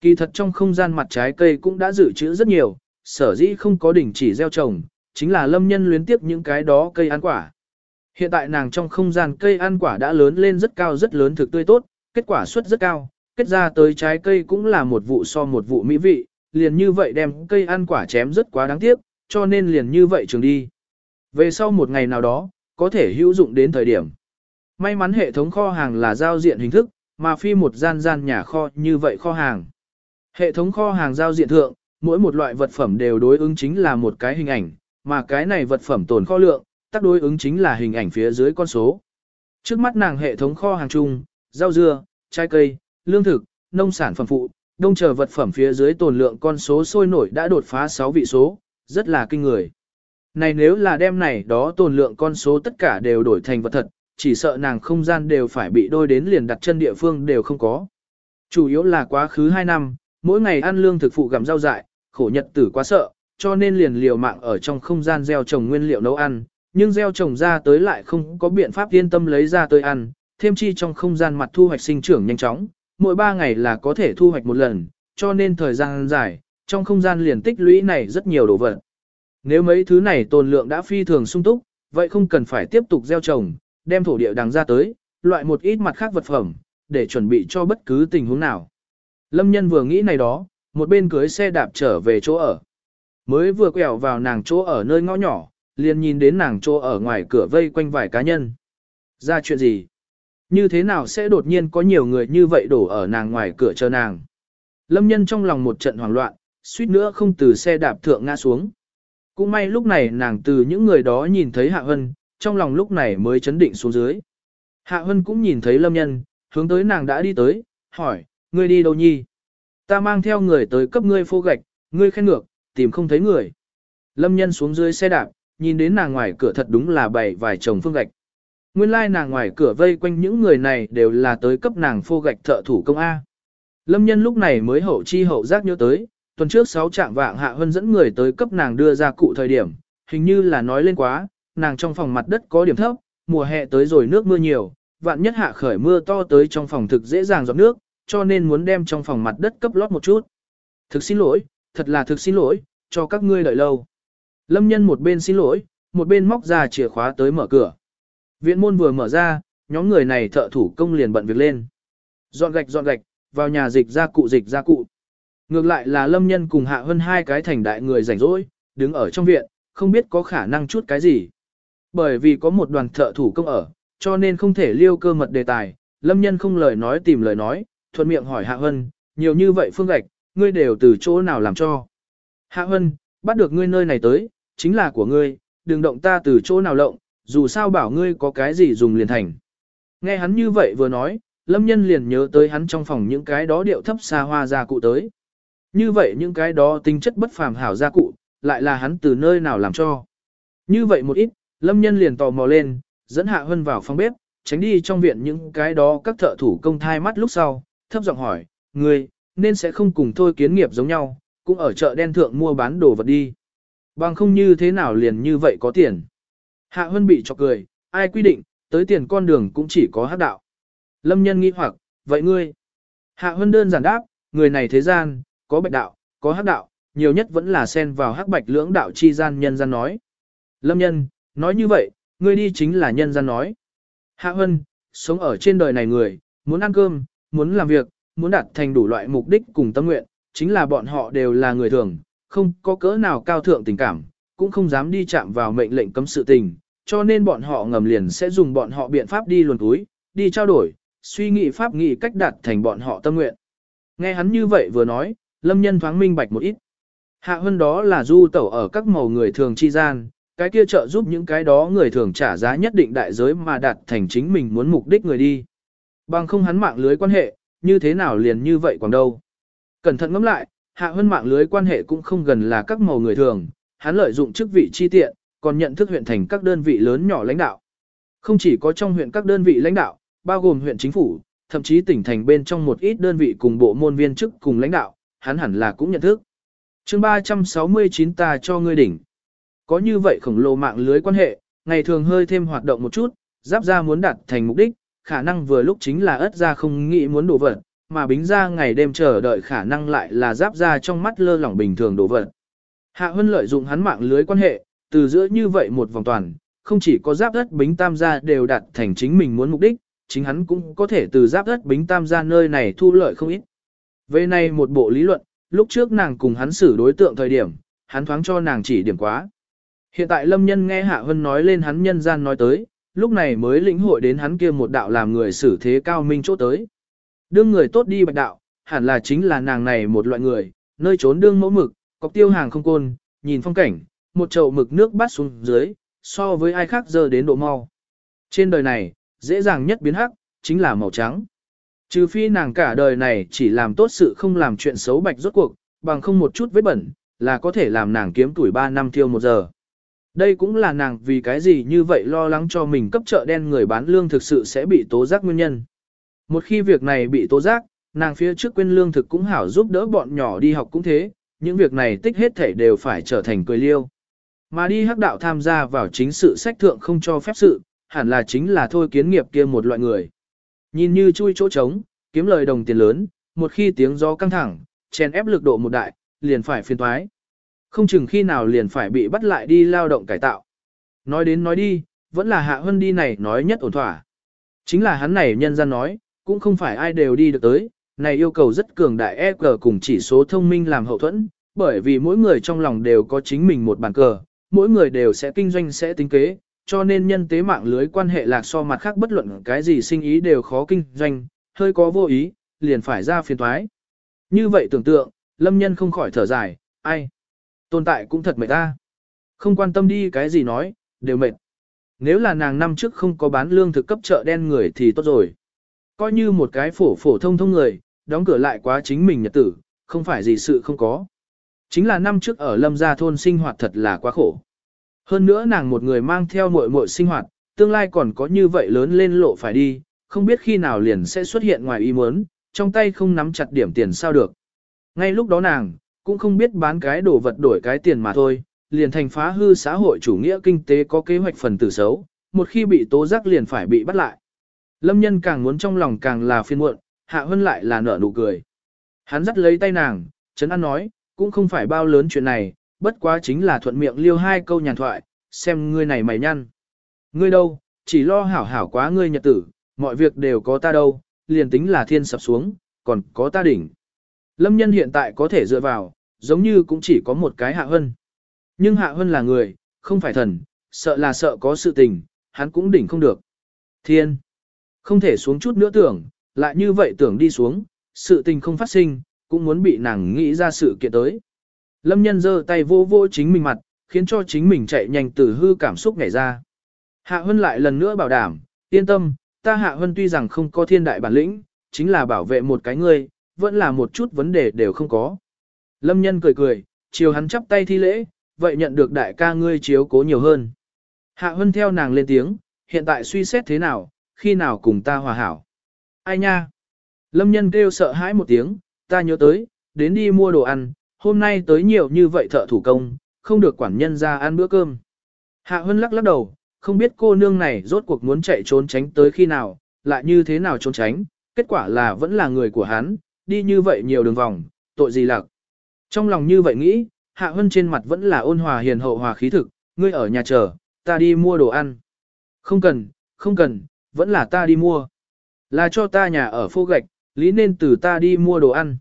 Kỳ thật trong không gian mặt trái cây cũng đã dự trữ rất nhiều, sở dĩ không có đỉnh chỉ gieo trồng, chính là lâm nhân luyến tiếp những cái đó cây ăn quả. Hiện tại nàng trong không gian cây ăn quả đã lớn lên rất cao rất lớn thực tươi tốt, kết quả suất rất cao, kết ra tới trái cây cũng là một vụ so một vụ mỹ vị, liền như vậy đem cây ăn quả chém rất quá đáng tiếc, cho nên liền như vậy trường đi. Về sau một ngày nào đó, có thể hữu dụng đến thời điểm. May mắn hệ thống kho hàng là giao diện hình thức, mà phi một gian gian nhà kho như vậy kho hàng. Hệ thống kho hàng giao diện thượng, mỗi một loại vật phẩm đều đối ứng chính là một cái hình ảnh, mà cái này vật phẩm tồn kho lượng, tác đối ứng chính là hình ảnh phía dưới con số. Trước mắt nàng hệ thống kho hàng chung, rau dưa, trái cây, lương thực, nông sản phẩm phụ, đông chờ vật phẩm phía dưới tồn lượng con số sôi nổi đã đột phá 6 vị số, rất là kinh người. Này nếu là đem này đó tồn lượng con số tất cả đều đổi thành vật thật, chỉ sợ nàng không gian đều phải bị đôi đến liền đặt chân địa phương đều không có. Chủ yếu là quá khứ 2 năm, mỗi ngày ăn lương thực phụ gặm rau dại, khổ nhật tử quá sợ, cho nên liền liều mạng ở trong không gian gieo trồng nguyên liệu nấu ăn, nhưng gieo trồng ra tới lại không có biện pháp yên tâm lấy ra tới ăn, thêm chi trong không gian mặt thu hoạch sinh trưởng nhanh chóng, mỗi 3 ngày là có thể thu hoạch một lần, cho nên thời gian dài, trong không gian liền tích lũy này rất nhiều đồ vật. Nếu mấy thứ này tồn lượng đã phi thường sung túc, vậy không cần phải tiếp tục gieo trồng, đem thổ địa đằng ra tới, loại một ít mặt khác vật phẩm, để chuẩn bị cho bất cứ tình huống nào. Lâm nhân vừa nghĩ này đó, một bên cưới xe đạp trở về chỗ ở. Mới vừa quẹo vào nàng chỗ ở nơi ngõ nhỏ, liền nhìn đến nàng chỗ ở ngoài cửa vây quanh vài cá nhân. Ra chuyện gì? Như thế nào sẽ đột nhiên có nhiều người như vậy đổ ở nàng ngoài cửa chờ nàng? Lâm nhân trong lòng một trận hoảng loạn, suýt nữa không từ xe đạp thượng ngã xuống. Cũng may lúc này nàng từ những người đó nhìn thấy Hạ Hân, trong lòng lúc này mới chấn định xuống dưới. Hạ Hân cũng nhìn thấy Lâm Nhân, hướng tới nàng đã đi tới, hỏi, ngươi đi đâu nhi? Ta mang theo người tới cấp ngươi phô gạch, ngươi khen ngược, tìm không thấy người. Lâm Nhân xuống dưới xe đạp, nhìn đến nàng ngoài cửa thật đúng là bày vài chồng phương gạch. Nguyên lai like nàng ngoài cửa vây quanh những người này đều là tới cấp nàng phô gạch thợ thủ công A. Lâm Nhân lúc này mới hậu chi hậu giác nhớ tới, tuần trước sáu trạng vạng Hạ Hân dẫn người tới cấp nàng đưa ra cụ thời điểm, hình như là nói lên quá, nàng trong phòng mặt đất có điểm thấp, mùa hè tới rồi nước mưa nhiều, vạn nhất hạ khởi mưa to tới trong phòng thực dễ dàng giọt nước, cho nên muốn đem trong phòng mặt đất cấp lót một chút. Thực xin lỗi, thật là thực xin lỗi, cho các ngươi đợi lâu. Lâm nhân một bên xin lỗi, một bên móc ra chìa khóa tới mở cửa. Viện môn vừa mở ra, nhóm người này thợ thủ công liền bận việc lên. Dọn gạch dọn gạch, vào nhà dịch ra cụ dịch ra cụ. Ngược lại là lâm nhân cùng hạ hơn hai cái thành đại người rảnh rỗi, đứng ở trong viện, không biết có khả năng chút cái gì. Bởi vì có một đoàn thợ thủ công ở, cho nên không thể liêu cơ mật đề tài, lâm nhân không lời nói tìm lời nói, thuận miệng hỏi Hạ Hân, nhiều như vậy phương gạch, ngươi đều từ chỗ nào làm cho. Hạ Hân, bắt được ngươi nơi này tới, chính là của ngươi, đừng động ta từ chỗ nào lộng, dù sao bảo ngươi có cái gì dùng liền thành. Nghe hắn như vậy vừa nói, lâm nhân liền nhớ tới hắn trong phòng những cái đó điệu thấp xa hoa gia cụ tới. Như vậy những cái đó tính chất bất phàm hảo gia cụ, lại là hắn từ nơi nào làm cho. Như vậy một ít, lâm nhân liền tò mò lên, dẫn Hạ Hân vào phòng bếp, tránh đi trong viện những cái đó các thợ thủ công thai mắt lúc sau, thấp giọng hỏi, ngươi, nên sẽ không cùng thôi kiến nghiệp giống nhau, cũng ở chợ đen thượng mua bán đồ vật đi. Bằng không như thế nào liền như vậy có tiền. Hạ Hân bị chọc cười, ai quy định, tới tiền con đường cũng chỉ có hắc đạo. Lâm nhân nghi hoặc, vậy ngươi? Hạ Hân đơn giản đáp, người này thế gian, có bạch đạo, có hắc đạo, nhiều nhất vẫn là xen vào hắc bạch lưỡng đạo chi gian nhân gian nói. Lâm nhân, nói như vậy, ngươi đi chính là nhân gian nói. Hạ Hân, sống ở trên đời này người, muốn ăn cơm, muốn làm việc, muốn đạt thành đủ loại mục đích cùng tâm nguyện, chính là bọn họ đều là người thường, không có cỡ nào cao thượng tình cảm, cũng không dám đi chạm vào mệnh lệnh cấm sự tình, cho nên bọn họ ngầm liền sẽ dùng bọn họ biện pháp đi luồn túi, đi trao đổi, suy nghĩ pháp nghị cách đạt thành bọn họ tâm nguyện. Nghe hắn như vậy vừa nói, lâm nhân thoáng minh bạch một ít. Hạ hơn đó là du tẩu ở các màu người thường chi gian, cái kia trợ giúp những cái đó người thường trả giá nhất định đại giới mà đạt thành chính mình muốn mục đích người đi. Bằng không hắn mạng lưới quan hệ, như thế nào liền như vậy còn đâu. Cẩn thận ngẫm lại, hạ hơn mạng lưới quan hệ cũng không gần là các màu người thường, hắn lợi dụng chức vị chi tiện, còn nhận thức huyện thành các đơn vị lớn nhỏ lãnh đạo. Không chỉ có trong huyện các đơn vị lãnh đạo, bao gồm huyện chính phủ, thậm chí tỉnh thành bên trong một ít đơn vị cùng bộ môn viên chức cùng lãnh đạo, hắn hẳn là cũng nhận thức. chương 369 ta cho ngươi đỉnh. Có như vậy khổng lồ mạng lưới quan hệ, ngày thường hơi thêm hoạt động một chút, giáp ra muốn đạt thành mục đích, khả năng vừa lúc chính là ất ra không nghĩ muốn đổ vật, mà bính ra ngày đêm chờ đợi khả năng lại là giáp ra trong mắt lơ lỏng bình thường đổ vật. Hạ Hân lợi dụng hắn mạng lưới quan hệ, từ giữa như vậy một vòng toàn, không chỉ có giáp đất bính tam gia đều đạt thành chính mình muốn mục đích, chính hắn cũng có thể từ giáp đất bính tam gia nơi này thu lợi không ít. Về này một bộ lý luận, lúc trước nàng cùng hắn xử đối tượng thời điểm, hắn thoáng cho nàng chỉ điểm quá. Hiện tại lâm nhân nghe Hạ Hân nói lên hắn nhân gian nói tới, lúc này mới lĩnh hội đến hắn kia một đạo làm người xử thế cao minh chỗ tới. Đương người tốt đi bạch đạo, hẳn là chính là nàng này một loại người, nơi trốn đương mẫu mực, cọc tiêu hàng không côn, nhìn phong cảnh, một chậu mực nước bắt xuống dưới, so với ai khác giờ đến độ mau. Trên đời này, dễ dàng nhất biến hắc, chính là màu trắng. Trừ phi nàng cả đời này chỉ làm tốt sự không làm chuyện xấu bạch rốt cuộc, bằng không một chút vết bẩn, là có thể làm nàng kiếm tuổi 3 năm thiêu một giờ. Đây cũng là nàng vì cái gì như vậy lo lắng cho mình cấp chợ đen người bán lương thực sự sẽ bị tố giác nguyên nhân. Một khi việc này bị tố giác, nàng phía trước quên lương thực cũng hảo giúp đỡ bọn nhỏ đi học cũng thế, những việc này tích hết thể đều phải trở thành cười liêu. Mà đi hắc đạo tham gia vào chính sự sách thượng không cho phép sự, hẳn là chính là thôi kiến nghiệp kia một loại người. Nhìn như chui chỗ trống, kiếm lời đồng tiền lớn, một khi tiếng gió căng thẳng, chèn ép lực độ một đại, liền phải phiên thoái. Không chừng khi nào liền phải bị bắt lại đi lao động cải tạo. Nói đến nói đi, vẫn là hạ hân đi này nói nhất ổn thỏa. Chính là hắn này nhân gian nói, cũng không phải ai đều đi được tới, này yêu cầu rất cường đại EQ cùng chỉ số thông minh làm hậu thuẫn, bởi vì mỗi người trong lòng đều có chính mình một bàn cờ, mỗi người đều sẽ kinh doanh sẽ tính kế, cho nên nhân tế mạng lưới quan hệ lạc so mặt khác bất luận cái gì sinh ý đều khó kinh doanh, hơi có vô ý, liền phải ra phiền thoái. Như vậy tưởng tượng, lâm nhân không khỏi thở dài, ai? Tồn tại cũng thật mệt ta. Không quan tâm đi cái gì nói, đều mệt. Nếu là nàng năm trước không có bán lương thực cấp chợ đen người thì tốt rồi. Coi như một cái phổ phổ thông thông người, đóng cửa lại quá chính mình nhật tử, không phải gì sự không có. Chính là năm trước ở lâm gia thôn sinh hoạt thật là quá khổ. Hơn nữa nàng một người mang theo muội muội sinh hoạt, tương lai còn có như vậy lớn lên lộ phải đi, không biết khi nào liền sẽ xuất hiện ngoài ý muốn, trong tay không nắm chặt điểm tiền sao được. Ngay lúc đó nàng, cũng không biết bán cái đồ vật đổi cái tiền mà thôi, liền thành phá hư xã hội chủ nghĩa kinh tế có kế hoạch phần tử xấu, một khi bị tố giác liền phải bị bắt lại. Lâm nhân càng muốn trong lòng càng là phiên muộn, hạ hơn lại là nở nụ cười. Hắn dắt lấy tay nàng, Trấn An nói, cũng không phải bao lớn chuyện này, bất quá chính là thuận miệng liêu hai câu nhàn thoại, xem ngươi này mày nhăn. Ngươi đâu, chỉ lo hảo hảo quá ngươi nhật tử, mọi việc đều có ta đâu, liền tính là thiên sập xuống, còn có ta đỉnh. Lâm nhân hiện tại có thể dựa vào, giống như cũng chỉ có một cái hạ hân. Nhưng hạ hân là người, không phải thần, sợ là sợ có sự tình, hắn cũng đỉnh không được. Thiên, không thể xuống chút nữa tưởng, lại như vậy tưởng đi xuống, sự tình không phát sinh, cũng muốn bị nàng nghĩ ra sự kiện tới. Lâm nhân giơ tay vô vô chính mình mặt, khiến cho chính mình chạy nhanh từ hư cảm xúc nhảy ra. Hạ Hân lại lần nữa bảo đảm, yên tâm, ta Hạ Hân tuy rằng không có thiên đại bản lĩnh, chính là bảo vệ một cái ngươi, vẫn là một chút vấn đề đều không có. Lâm nhân cười cười, chiều hắn chắp tay thi lễ, vậy nhận được đại ca ngươi chiếu cố nhiều hơn. Hạ Hân theo nàng lên tiếng, hiện tại suy xét thế nào, khi nào cùng ta hòa hảo. Ai nha? Lâm nhân kêu sợ hãi một tiếng, ta nhớ tới, đến đi mua đồ ăn, hôm nay tới nhiều như vậy thợ thủ công, không được quản nhân ra ăn bữa cơm. Hạ Hân lắc lắc đầu, không biết cô nương này rốt cuộc muốn chạy trốn tránh tới khi nào, lại như thế nào trốn tránh, kết quả là vẫn là người của hắn, đi như vậy nhiều đường vòng, tội gì lạc. Trong lòng như vậy nghĩ, Hạ Hân trên mặt vẫn là ôn hòa hiền hậu hòa khí thực, ngươi ở nhà chờ, ta đi mua đồ ăn. Không cần, không cần, vẫn là ta đi mua. Là cho ta nhà ở phô gạch, lý nên từ ta đi mua đồ ăn.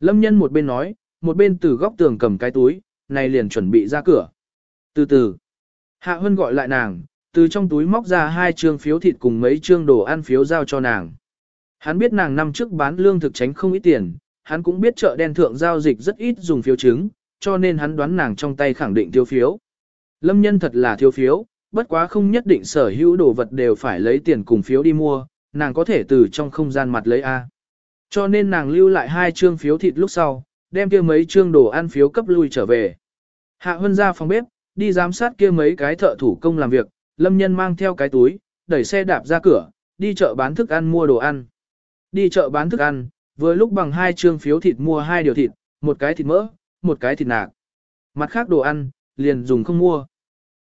Lâm nhân một bên nói, một bên từ góc tường cầm cái túi, này liền chuẩn bị ra cửa. Từ từ, Hạ Hân gọi lại nàng, từ trong túi móc ra hai trương phiếu thịt cùng mấy trương đồ ăn phiếu giao cho nàng. Hắn biết nàng năm trước bán lương thực tránh không ít tiền, hắn cũng biết chợ đen thượng giao dịch rất ít dùng phiếu chứng, cho nên hắn đoán nàng trong tay khẳng định thiếu phiếu. Lâm nhân thật là thiếu phiếu, bất quá không nhất định sở hữu đồ vật đều phải lấy tiền cùng phiếu đi mua, nàng có thể từ trong không gian mặt lấy A. Cho nên nàng lưu lại hai trương phiếu thịt lúc sau, đem kia mấy trương đồ ăn phiếu cấp lui trở về. Hạ Hân ra phòng bếp, đi giám sát kia mấy cái thợ thủ công làm việc, lâm nhân mang theo cái túi, đẩy xe đạp ra cửa, đi chợ bán thức ăn mua đồ ăn. Đi chợ bán thức ăn, vừa lúc bằng hai trương phiếu thịt mua hai điều thịt, một cái thịt mỡ, một cái thịt nạc. Mặt khác đồ ăn, liền dùng không mua.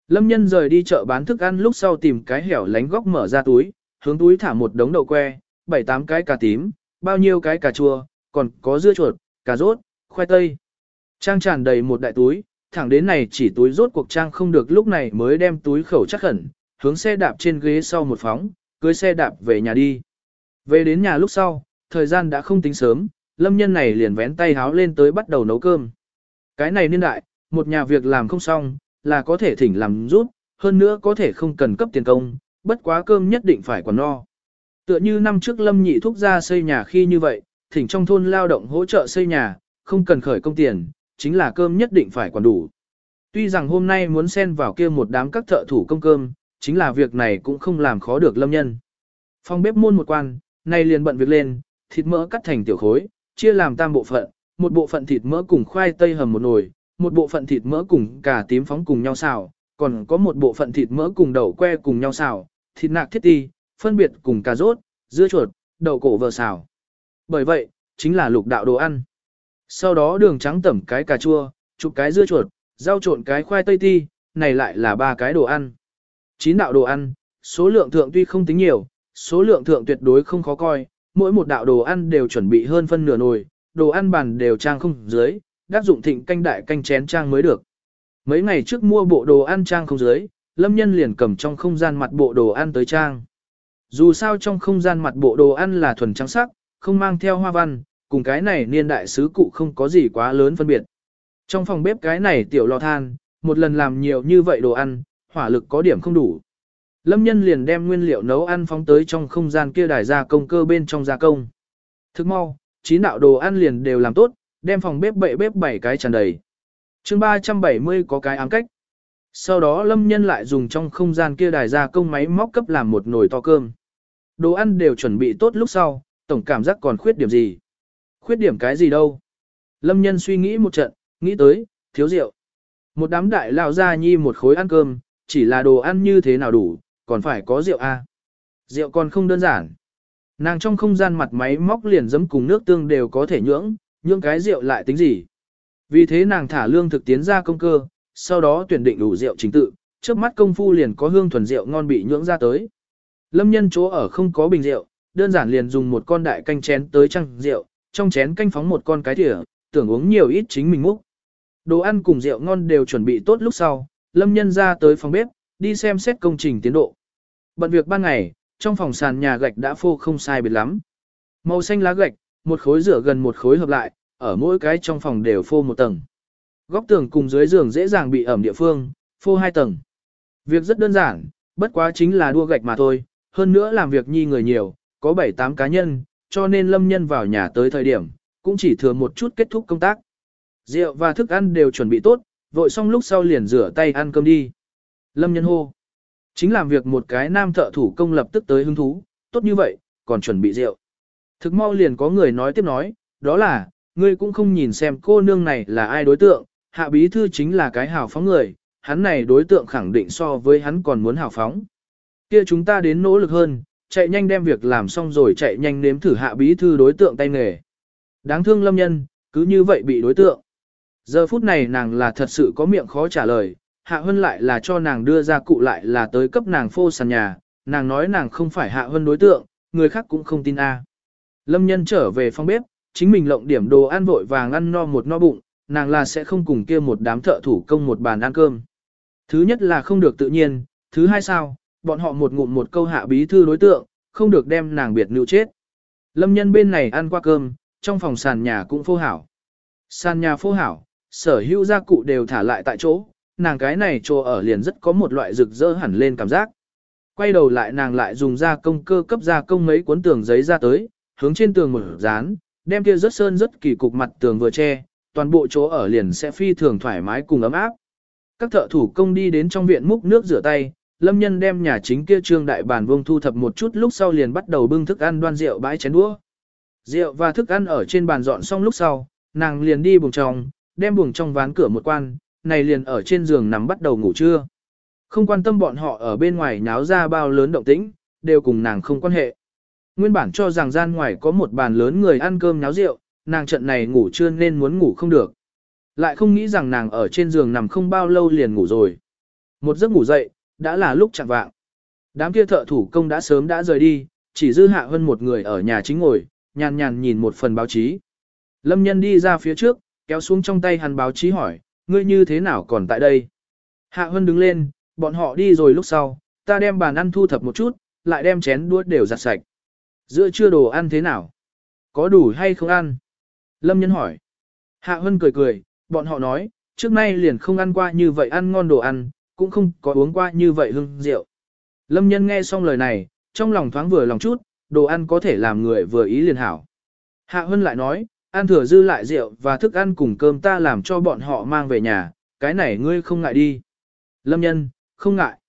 Lâm nhân rời đi chợ bán thức ăn lúc sau tìm cái hẻo lánh góc mở ra túi, hướng túi thả một đống đậu que, bảy tám cái cà tím, bao nhiêu cái cà chua, còn có dưa chuột, cà rốt, khoai tây. Trang tràn đầy một đại túi, thẳng đến này chỉ túi rốt cuộc trang không được lúc này mới đem túi khẩu chắc khẩn, hướng xe đạp trên ghế sau một phóng, cưới xe đạp về nhà đi. Về đến nhà lúc sau, thời gian đã không tính sớm, lâm nhân này liền vén tay háo lên tới bắt đầu nấu cơm. Cái này niên đại, một nhà việc làm không xong, là có thể thỉnh làm rút, hơn nữa có thể không cần cấp tiền công, bất quá cơm nhất định phải còn no. Tựa như năm trước lâm nhị thúc ra xây nhà khi như vậy, thỉnh trong thôn lao động hỗ trợ xây nhà, không cần khởi công tiền, chính là cơm nhất định phải còn đủ. Tuy rằng hôm nay muốn xen vào kia một đám các thợ thủ công cơm, chính là việc này cũng không làm khó được lâm nhân. Phòng bếp môn một quan, nay liền bận việc lên, thịt mỡ cắt thành tiểu khối, chia làm tam bộ phận, một bộ phận thịt mỡ cùng khoai tây hầm một nồi, một bộ phận thịt mỡ cùng cà tím phóng cùng nhau xào, còn có một bộ phận thịt mỡ cùng đậu que cùng nhau xào, thịt nạc thiết ti, phân biệt cùng cà rốt, dưa chuột, đậu cổ vờ xào. Bởi vậy, chính là lục đạo đồ ăn. Sau đó đường trắng tẩm cái cà chua, chụp cái dưa chuột, rau trộn cái khoai tây ti, này lại là ba cái đồ ăn. Chín đạo đồ ăn, số lượng thượng tuy không tính nhiều, số lượng thượng tuyệt đối không khó coi, mỗi một đạo đồ ăn đều chuẩn bị hơn phân nửa nồi, đồ ăn bàn đều trang không dưới, đáp dụng thịnh canh đại canh chén trang mới được. Mấy ngày trước mua bộ đồ ăn trang không dưới, lâm nhân liền cầm trong không gian mặt bộ đồ ăn tới trang. Dù sao trong không gian mặt bộ đồ ăn là thuần trắng sắc, không mang theo hoa văn, cùng cái này niên đại sứ cụ không có gì quá lớn phân biệt. Trong phòng bếp cái này tiểu lò than, một lần làm nhiều như vậy đồ ăn, hỏa lực có điểm không đủ. Lâm nhân liền đem nguyên liệu nấu ăn phóng tới trong không gian kia đài gia công cơ bên trong gia công. Thức mau, chín đạo đồ ăn liền đều làm tốt, đem phòng bếp bậy bếp bảy cái tràn đầy. chương 370 có cái ám cách. Sau đó lâm nhân lại dùng trong không gian kia đài gia công máy móc cấp làm một nồi to cơm. Đồ ăn đều chuẩn bị tốt lúc sau, tổng cảm giác còn khuyết điểm gì. Khuyết điểm cái gì đâu. Lâm nhân suy nghĩ một trận, nghĩ tới, thiếu rượu. Một đám đại lao ra nhi một khối ăn cơm, chỉ là đồ ăn như thế nào đủ, còn phải có rượu a. À. Rượu còn không đơn giản. Nàng trong không gian mặt máy móc liền giấm cùng nước tương đều có thể nhưỡng, nhưỡng cái rượu lại tính gì. Vì thế nàng thả lương thực tiến ra công cơ, sau đó tuyển định đủ rượu chính tự, trước mắt công phu liền có hương thuần rượu ngon bị nhưỡng ra tới. Lâm nhân chỗ ở không có bình rượu, đơn giản liền dùng một con đại canh chén tới trăng rượu, trong chén canh phóng một con cái thìa, tưởng uống nhiều ít chính mình múc. Đồ ăn cùng rượu ngon đều chuẩn bị tốt lúc sau, Lâm nhân ra tới phòng bếp, đi xem xét công trình tiến độ. Bận việc ban ngày, trong phòng sàn nhà gạch đã phô không sai biệt lắm. Màu xanh lá gạch, một khối rửa gần một khối hợp lại, ở mỗi cái trong phòng đều phô một tầng. Góc tường cùng dưới giường dễ dàng bị ẩm địa phương, phô hai tầng. Việc rất đơn giản, bất quá chính là đua gạch mà thôi, hơn nữa làm việc nhi người nhiều, có 7-8 cá nhân, cho nên lâm nhân vào nhà tới thời điểm, cũng chỉ thừa một chút kết thúc công tác. Rượu và thức ăn đều chuẩn bị tốt, vội xong lúc sau liền rửa tay ăn cơm đi. Lâm nhân hô. Chính làm việc một cái nam thợ thủ công lập tức tới hứng thú, tốt như vậy, còn chuẩn bị rượu. Thực mau liền có người nói tiếp nói, đó là, ngươi cũng không nhìn xem cô nương này là ai đối tượng, hạ bí thư chính là cái hào phóng người, hắn này đối tượng khẳng định so với hắn còn muốn hào phóng. Kia chúng ta đến nỗ lực hơn, chạy nhanh đem việc làm xong rồi chạy nhanh nếm thử hạ bí thư đối tượng tay nghề. Đáng thương lâm nhân, cứ như vậy bị đối tượng. Giờ phút này nàng là thật sự có miệng khó trả lời, hạ hân lại là cho nàng đưa ra cụ lại là tới cấp nàng phô sàn nhà, nàng nói nàng không phải hạ hân đối tượng, người khác cũng không tin a. Lâm nhân trở về phòng bếp, chính mình lộng điểm đồ ăn vội vàng ăn no một no bụng, nàng là sẽ không cùng kia một đám thợ thủ công một bàn ăn cơm. Thứ nhất là không được tự nhiên, thứ hai sao, bọn họ một ngụm một câu hạ bí thư đối tượng, không được đem nàng biệt nữ chết. Lâm nhân bên này ăn qua cơm, trong phòng sàn nhà cũng phô hảo. Sàn nhà phô hảo, sở hữu gia cụ đều thả lại tại chỗ, nàng cái này chỗ ở liền rất có một loại rực rỡ hẳn lên cảm giác. Quay đầu lại nàng lại dùng ra công cơ cấp ra công mấy cuốn tường giấy ra tới, hướng trên tường mở dán, đem kia rất sơn rất kỳ cục mặt tường vừa che, toàn bộ chỗ ở liền sẽ phi thường thoải mái cùng ấm áp. Các thợ thủ công đi đến trong viện múc nước rửa tay, lâm nhân đem nhà chính kia trương đại bàn vông thu thập một chút lúc sau liền bắt đầu bưng thức ăn đoan rượu bãi chén đũa. Rượu và thức ăn ở trên bàn dọn xong lúc sau, nàng liền đi buồng trong, đem buồng trong ván cửa một quan, này liền ở trên giường nằm bắt đầu ngủ trưa. Không quan tâm bọn họ ở bên ngoài nháo ra bao lớn động tĩnh, đều cùng nàng không quan hệ. Nguyên bản cho rằng gian ngoài có một bàn lớn người ăn cơm nháo rượu, nàng trận này ngủ trưa nên muốn ngủ không được. Lại không nghĩ rằng nàng ở trên giường nằm không bao lâu liền ngủ rồi. Một giấc ngủ dậy, đã là lúc chẳng vạng. Đám kia thợ thủ công đã sớm đã rời đi, chỉ dư hạ hơn một người ở nhà chính ngồi, nhàn nhàn nhìn một phần báo chí. Lâm nhân đi ra phía trước, kéo xuống trong tay hắn báo chí hỏi, ngươi như thế nào còn tại đây? Hạ Hân đứng lên, bọn họ đi rồi lúc sau, ta đem bàn ăn thu thập một chút, lại đem chén đũa đều giặt sạch. Giữa trưa đồ ăn thế nào? Có đủ hay không ăn? Lâm nhân hỏi. Hạ Hân cười cười, bọn họ nói, trước nay liền không ăn qua như vậy ăn ngon đồ ăn, cũng không có uống qua như vậy hương rượu. Lâm nhân nghe xong lời này, trong lòng thoáng vừa lòng chút, đồ ăn có thể làm người vừa ý liền hảo. Hạ Hân lại nói, ăn thừa dư lại rượu và thức ăn cùng cơm ta làm cho bọn họ mang về nhà, cái này ngươi không ngại đi. Lâm nhân, không ngại.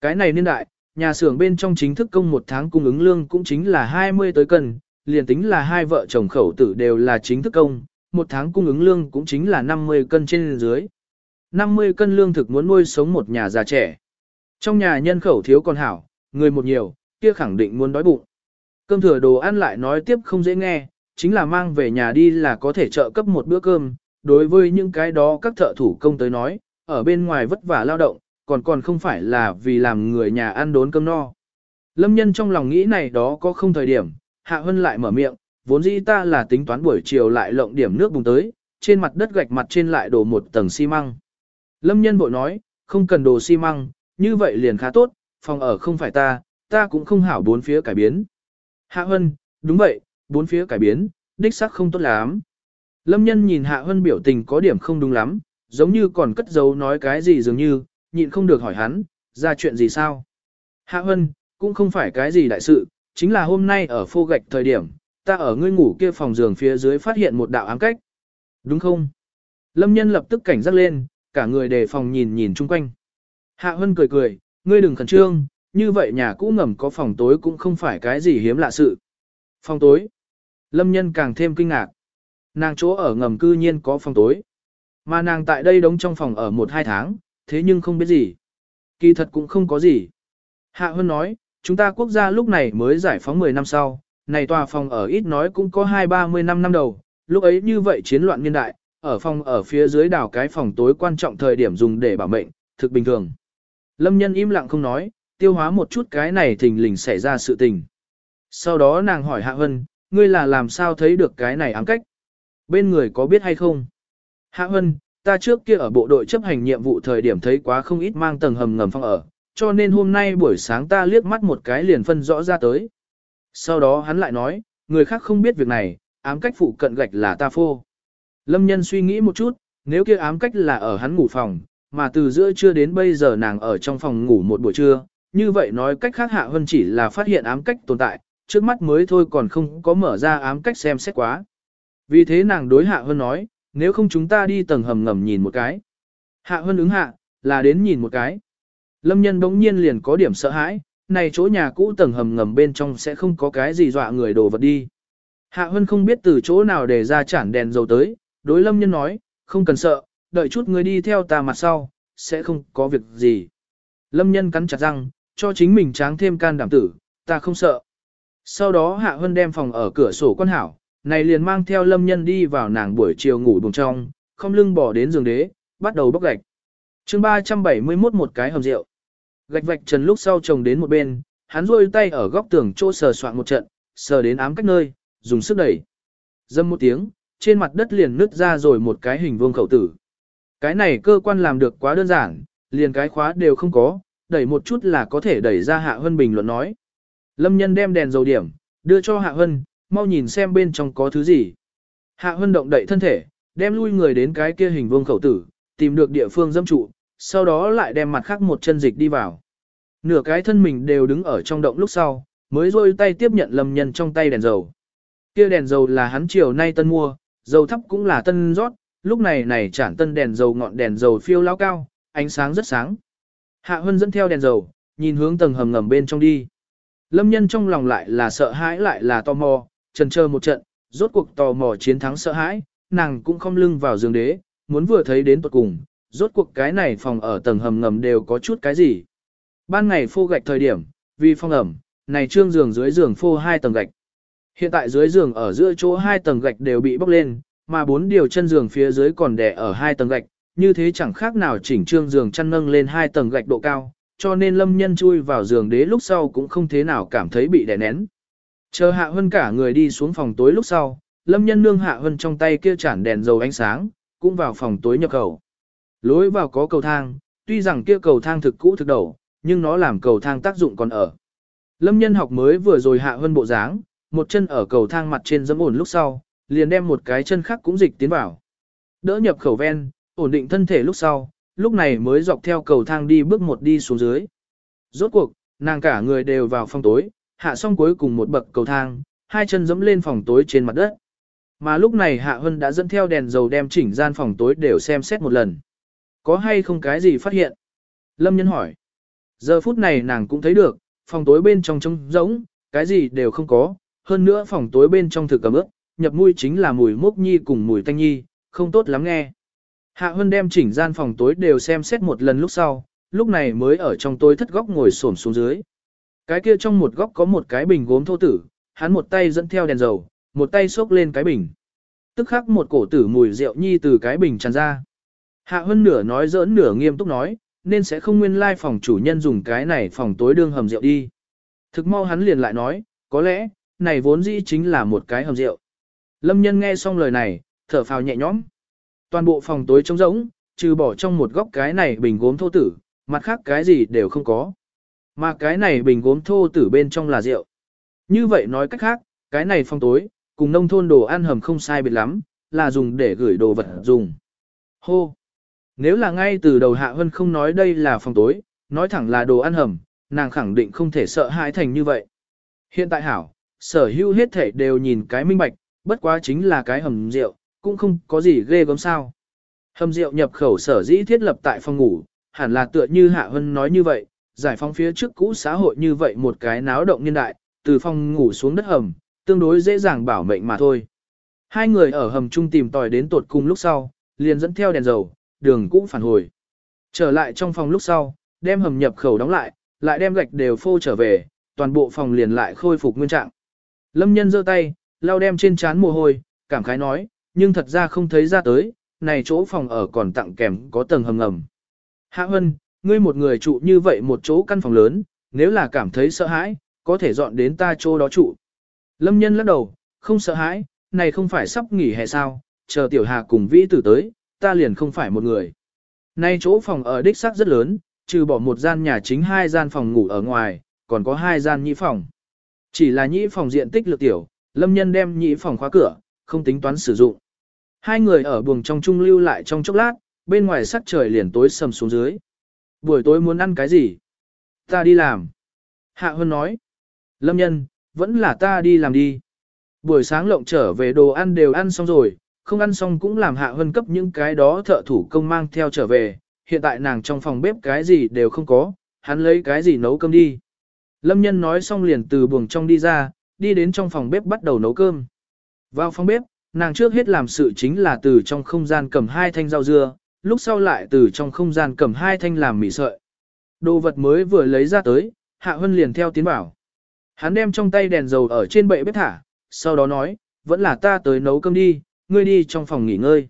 Cái này niên đại, nhà xưởng bên trong chính thức công một tháng cung ứng lương cũng chính là 20 tới cân, liền tính là hai vợ chồng khẩu tử đều là chính thức công, một tháng cung ứng lương cũng chính là 50 cân trên dưới. 50 cân lương thực muốn nuôi sống một nhà già trẻ. Trong nhà nhân khẩu thiếu còn hảo, người một nhiều, kia khẳng định muốn đói bụng. Cơm thừa đồ ăn lại nói tiếp không dễ nghe, chính là mang về nhà đi là có thể trợ cấp một bữa cơm. Đối với những cái đó các thợ thủ công tới nói, ở bên ngoài vất vả lao động, còn còn không phải là vì làm người nhà ăn đốn cơm no. Lâm nhân trong lòng nghĩ này đó có không thời điểm, Hạ Hân lại mở miệng, vốn dĩ ta là tính toán buổi chiều lại lộng điểm nước bùng tới, trên mặt đất gạch mặt trên lại đổ một tầng xi măng. Lâm nhân bội nói, không cần đồ xi măng, như vậy liền khá tốt, phòng ở không phải ta, ta cũng không hảo bốn phía cải biến. Hạ Hân, đúng vậy, bốn phía cải biến, đích xác không tốt lắm. Lâm nhân nhìn Hạ Hân biểu tình có điểm không đúng lắm, giống như còn cất giấu nói cái gì dường như, nhịn không được hỏi hắn, ra chuyện gì sao. Hạ Hân, cũng không phải cái gì đại sự, chính là hôm nay ở phô gạch thời điểm, ta ở ngươi ngủ kia phòng giường phía dưới phát hiện một đạo ám cách. Đúng không? Lâm nhân lập tức cảnh giác lên, cả người đề phòng nhìn nhìn chung quanh. Hạ Hân cười cười, ngươi đừng khẩn trương, như vậy nhà cũ ngầm có phòng tối cũng không phải cái gì hiếm lạ sự. Phòng tối. Lâm nhân càng thêm kinh ngạc. Nàng chỗ ở ngầm cư nhiên có phòng tối. Mà nàng tại đây đóng trong phòng ở một hai tháng, thế nhưng không biết gì. Kỳ thật cũng không có gì. Hạ Hơn nói, chúng ta quốc gia lúc này mới giải phóng 10 năm sau, này tòa phòng ở ít nói cũng có hai ba mươi năm năm đầu, lúc ấy như vậy chiến loạn niên đại, ở phòng ở phía dưới đảo cái phòng tối quan trọng thời điểm dùng để bảo mệnh, thực bình thường. Lâm nhân im lặng không nói, tiêu hóa một chút cái này thình lình xảy ra sự tình. Sau đó nàng hỏi Hạ Hân, ngươi là làm sao thấy được cái này ám cách? Bên người có biết hay không? Hạ Hân, ta trước kia ở bộ đội chấp hành nhiệm vụ thời điểm thấy quá không ít mang tầng hầm ngầm phong ở, cho nên hôm nay buổi sáng ta liếc mắt một cái liền phân rõ ra tới. Sau đó hắn lại nói, người khác không biết việc này, ám cách phụ cận gạch là ta phô. Lâm nhân suy nghĩ một chút, nếu kia ám cách là ở hắn ngủ phòng, mà từ giữa trưa đến bây giờ nàng ở trong phòng ngủ một buổi trưa, như vậy nói cách khác hạ Hân chỉ là phát hiện ám cách tồn tại, trước mắt mới thôi còn không có mở ra ám cách xem xét quá. Vì thế nàng đối hạ hơn nói, nếu không chúng ta đi tầng hầm ngầm nhìn một cái. Hạ hơn ứng hạ, là đến nhìn một cái. Lâm nhân bỗng nhiên liền có điểm sợ hãi, này chỗ nhà cũ tầng hầm ngầm bên trong sẽ không có cái gì dọa người đồ vật đi. Hạ Hân không biết từ chỗ nào để ra chản đèn dầu tới, đối lâm nhân nói, không cần sợ, đợi chút người đi theo ta mặt sau, sẽ không có việc gì. Lâm nhân cắn chặt răng, cho chính mình tráng thêm can đảm tử, ta không sợ. Sau đó Hạ Hân đem phòng ở cửa sổ quan hảo, này liền mang theo lâm nhân đi vào nàng buổi chiều ngủ buồng trong, không lưng bỏ đến giường đế, bắt đầu bóc gạch. chương 371 một cái hầm rượu. Gạch vạch trần lúc sau chồng đến một bên, hắn rôi tay ở góc tường chỗ sờ soạn một trận, sờ đến ám cách nơi, dùng sức đẩy. Dâm một tiếng, trên mặt đất liền nứt ra rồi một cái hình vuông khẩu tử. Cái này cơ quan làm được quá đơn giản, liền cái khóa đều không có, đẩy một chút là có thể đẩy ra Hạ Hân bình luận nói. Lâm nhân đem đèn dầu điểm, đưa cho Hạ Hân, mau nhìn xem bên trong có thứ gì. Hạ Hân động đậy thân thể, đem lui người đến cái kia hình vuông khẩu tử, tìm được địa phương dâm trụ, sau đó lại đem mặt khác một chân dịch đi vào. Nửa cái thân mình đều đứng ở trong động lúc sau, mới rôi tay tiếp nhận lâm nhân trong tay đèn dầu. Kia đèn dầu là hắn chiều nay tân mua, dầu thấp cũng là tân rót, lúc này này chản tân đèn dầu ngọn đèn dầu phiêu lao cao, ánh sáng rất sáng. Hạ Hân dẫn theo đèn dầu, nhìn hướng tầng hầm ngầm bên trong đi. Lâm nhân trong lòng lại là sợ hãi lại là tò mò, trần chờ một trận, rốt cuộc tò mò chiến thắng sợ hãi, nàng cũng không lưng vào giường đế, muốn vừa thấy đến tuật cùng, rốt cuộc cái này phòng ở tầng hầm ngầm đều có chút cái gì. Ban ngày phô gạch thời điểm, vì phong ẩm, này trương giường dưới giường phô hai tầng gạch. Hiện tại dưới giường ở giữa chỗ hai tầng gạch đều bị bốc lên, mà bốn điều chân giường phía dưới còn đè ở hai tầng gạch, như thế chẳng khác nào chỉnh trương giường chăn nâng lên hai tầng gạch độ cao, cho nên lâm nhân chui vào giường đế lúc sau cũng không thế nào cảm thấy bị đè nén. Chờ hạ hơn cả người đi xuống phòng tối lúc sau, lâm nhân nương hạ hơn trong tay kia chản đèn dầu ánh sáng, cũng vào phòng tối nhập khẩu. Lối vào có cầu thang, tuy rằng kia cầu thang thực cũ thực đầu, nhưng nó làm cầu thang tác dụng còn ở. Lâm nhân học mới vừa rồi hạ hơn bộ dáng, một chân ở cầu thang mặt trên dẫm ổn lúc sau, liền đem một cái chân khác cũng dịch tiến vào. Đỡ nhập khẩu ven, ổn định thân thể lúc sau, lúc này mới dọc theo cầu thang đi bước một đi xuống dưới. Rốt cuộc, nàng cả người đều vào phòng tối, hạ xong cuối cùng một bậc cầu thang, hai chân dẫm lên phòng tối trên mặt đất. Mà lúc này Hạ Hân đã dẫn theo đèn dầu đem chỉnh gian phòng tối đều xem xét một lần. Có hay không cái gì phát hiện? Lâm Nhân hỏi. Giờ phút này nàng cũng thấy được, phòng tối bên trong trống rỗng, cái gì đều không có, hơn nữa phòng tối bên trong thực cầm ướp, nhập mũi chính là mùi mốc nhi cùng mùi tanh nhi, không tốt lắm nghe. Hạ Hân đem chỉnh gian phòng tối đều xem xét một lần lúc sau, lúc này mới ở trong tối thất góc ngồi xổm xuống dưới. Cái kia trong một góc có một cái bình gốm thô tử, hắn một tay dẫn theo đèn dầu, một tay xốc lên cái bình. Tức khắc một cổ tử mùi rượu nhi từ cái bình tràn ra. Hạ Hân nửa nói giỡn nửa nghiêm túc nói, nên sẽ không nguyên lai phòng chủ nhân dùng cái này phòng tối đương hầm rượu đi. Thực mau hắn liền lại nói, có lẽ, này vốn dĩ chính là một cái hầm rượu. Lâm nhân nghe xong lời này, thở phào nhẹ nhõm. Toàn bộ phòng tối trống rỗng, trừ bỏ trong một góc cái này bình gốm thô tử, mặt khác cái gì đều không có. Mà cái này bình gốm thô tử bên trong là rượu. Như vậy nói cách khác, cái này phòng tối, cùng nông thôn đồ ăn hầm không sai biệt lắm, là dùng để gửi đồ vật dùng. Hô! Nếu là ngay từ đầu Hạ Hân không nói đây là phòng tối, nói thẳng là đồ ăn hầm, nàng khẳng định không thể sợ hãi thành như vậy. Hiện tại hảo, sở hữu hết thể đều nhìn cái minh bạch, bất quá chính là cái hầm rượu, cũng không có gì ghê gớm sao. Hầm rượu nhập khẩu sở dĩ thiết lập tại phòng ngủ, hẳn là tựa như Hạ Hân nói như vậy, giải phóng phía trước cũ xã hội như vậy một cái náo động niên đại, từ phòng ngủ xuống đất hầm, tương đối dễ dàng bảo mệnh mà thôi. Hai người ở hầm chung tìm tòi đến tột cùng lúc sau, liền dẫn theo đèn dầu, đường cũng phản hồi. Trở lại trong phòng lúc sau, đem hầm nhập khẩu đóng lại, lại đem gạch đều phô trở về, toàn bộ phòng liền lại khôi phục nguyên trạng. Lâm nhân giơ tay, lau đem trên trán mồ hôi, cảm khái nói, nhưng thật ra không thấy ra tới, này chỗ phòng ở còn tặng kèm có tầng hầm ngầm. Hạ Hân, ngươi một người trụ như vậy một chỗ căn phòng lớn, nếu là cảm thấy sợ hãi, có thể dọn đến ta chỗ đó trụ. Lâm nhân lắc đầu, không sợ hãi, này không phải sắp nghỉ hè sao, chờ tiểu hà cùng vĩ tử tới, ta liền không phải một người. Nay chỗ phòng ở đích xác rất lớn, trừ bỏ một gian nhà chính hai gian phòng ngủ ở ngoài, còn có hai gian nhĩ phòng. Chỉ là nhĩ phòng diện tích lược tiểu, lâm nhân đem nhĩ phòng khóa cửa, không tính toán sử dụng. Hai người ở buồng trong trung lưu lại trong chốc lát, bên ngoài sắc trời liền tối sầm xuống dưới. Buổi tối muốn ăn cái gì? Ta đi làm. Hạ Hân nói. Lâm nhân, vẫn là ta đi làm đi. Buổi sáng lộng trở về đồ ăn đều ăn xong rồi, không ăn xong cũng làm Hạ Hân cấp những cái đó thợ thủ công mang theo trở về. Hiện tại nàng trong phòng bếp cái gì đều không có, hắn lấy cái gì nấu cơm đi. Lâm nhân nói xong liền từ buồng trong đi ra, đi đến trong phòng bếp bắt đầu nấu cơm. Vào phòng bếp, nàng trước hết làm sự chính là từ trong không gian cầm hai thanh rau dưa, lúc sau lại từ trong không gian cầm hai thanh làm mì sợi. Đồ vật mới vừa lấy ra tới, Hạ Hân liền theo tiến bảo. Hắn đem trong tay đèn dầu ở trên bệ bếp thả, sau đó nói, vẫn là ta tới nấu cơm đi, ngươi đi trong phòng nghỉ ngơi.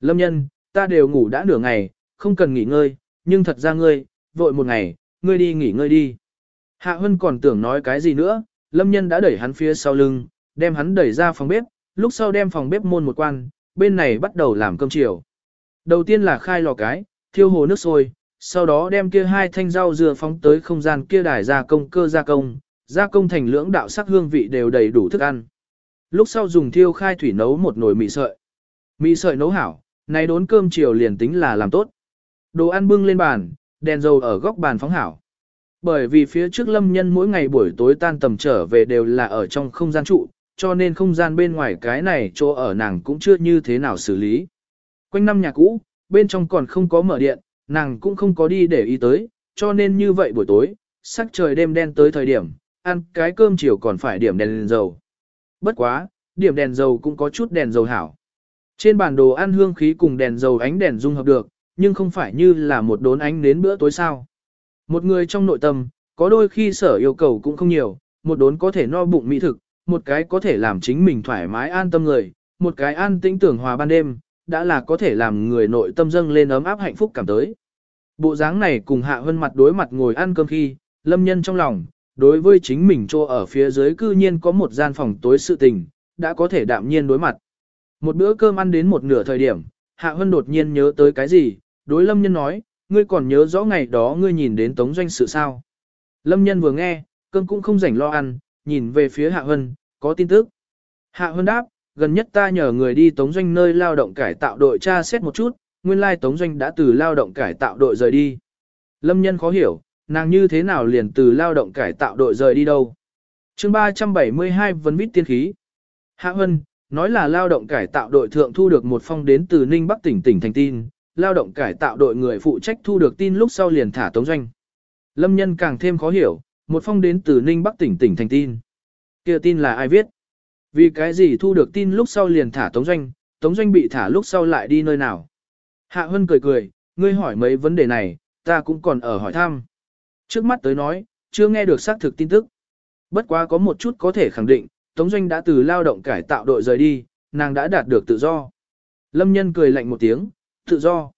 Lâm nhân, ta đều ngủ đã nửa ngày, không cần nghỉ ngơi, nhưng thật ra ngươi, vội một ngày, ngươi đi nghỉ ngơi đi. Hạ Hân còn tưởng nói cái gì nữa, Lâm nhân đã đẩy hắn phía sau lưng, đem hắn đẩy ra phòng bếp, lúc sau đem phòng bếp môn một quan, bên này bắt đầu làm cơm chiều. Đầu tiên là khai lò cái, thiêu hồ nước sôi, sau đó đem kia hai thanh rau dưa phóng tới không gian kia đài gia công cơ gia công, gia công thành lưỡng đạo sắc hương vị đều đầy đủ thức ăn. Lúc sau dùng thiêu khai thủy nấu một nồi mì sợi. Mì sợi nấu hảo, này đốn cơm chiều liền tính là làm tốt. Đồ ăn bưng lên bàn, đèn dầu ở góc bàn phóng hảo. Bởi vì phía trước lâm nhân mỗi ngày buổi tối tan tầm trở về đều là ở trong không gian trụ, cho nên không gian bên ngoài cái này chỗ ở nàng cũng chưa như thế nào xử lý. Quanh năm nhà cũ, bên trong còn không có mở điện, nàng cũng không có đi để ý tới, cho nên như vậy buổi tối, sắc trời đêm đen tới thời điểm, ăn cái cơm chiều còn phải điểm đèn, đèn dầu. Bất quá, điểm đèn dầu cũng có chút đèn dầu hảo. Trên bản đồ ăn hương khí cùng đèn dầu ánh đèn dung hợp được, nhưng không phải như là một đốn ánh đến bữa tối sao. Một người trong nội tâm, có đôi khi sở yêu cầu cũng không nhiều, một đốn có thể no bụng mỹ thực, một cái có thể làm chính mình thoải mái an tâm người, một cái an tĩnh tưởng hòa ban đêm, đã là có thể làm người nội tâm dâng lên ấm áp hạnh phúc cảm tới. Bộ dáng này cùng hạ hơn mặt đối mặt ngồi ăn cơm khi, lâm nhân trong lòng, đối với chính mình cho ở phía dưới cư nhiên có một gian phòng tối sự tình, đã có thể đạm nhiên đối mặt. Một bữa cơm ăn đến một nửa thời điểm, Hạ Hân đột nhiên nhớ tới cái gì, đối Lâm Nhân nói, ngươi còn nhớ rõ ngày đó ngươi nhìn đến Tống Doanh sự sao. Lâm Nhân vừa nghe, cơm cũng không rảnh lo ăn, nhìn về phía Hạ Hân, có tin tức. Hạ Hân đáp, gần nhất ta nhờ người đi Tống Doanh nơi lao động cải tạo đội tra xét một chút, nguyên lai Tống Doanh đã từ lao động cải tạo đội rời đi. Lâm Nhân khó hiểu, nàng như thế nào liền từ lao động cải tạo đội rời đi đâu. chương 372 vấn vít tiên khí. Hạ Hân, nói là lao động cải tạo đội thượng thu được một phong đến từ Ninh Bắc tỉnh tỉnh thành tin, lao động cải tạo đội người phụ trách thu được tin lúc sau liền thả Tống Doanh. Lâm Nhân càng thêm khó hiểu, một phong đến từ Ninh Bắc tỉnh tỉnh thành tin. kia tin là ai viết? Vì cái gì thu được tin lúc sau liền thả Tống Doanh, Tống Doanh bị thả lúc sau lại đi nơi nào? Hạ Hân cười cười, ngươi hỏi mấy vấn đề này, ta cũng còn ở hỏi thăm. Trước mắt tới nói, chưa nghe được xác thực tin tức. Bất quá có một chút có thể khẳng định, Tống Doanh đã từ lao động cải tạo đội rời đi, nàng đã đạt được tự do. Lâm nhân cười lạnh một tiếng, tự do.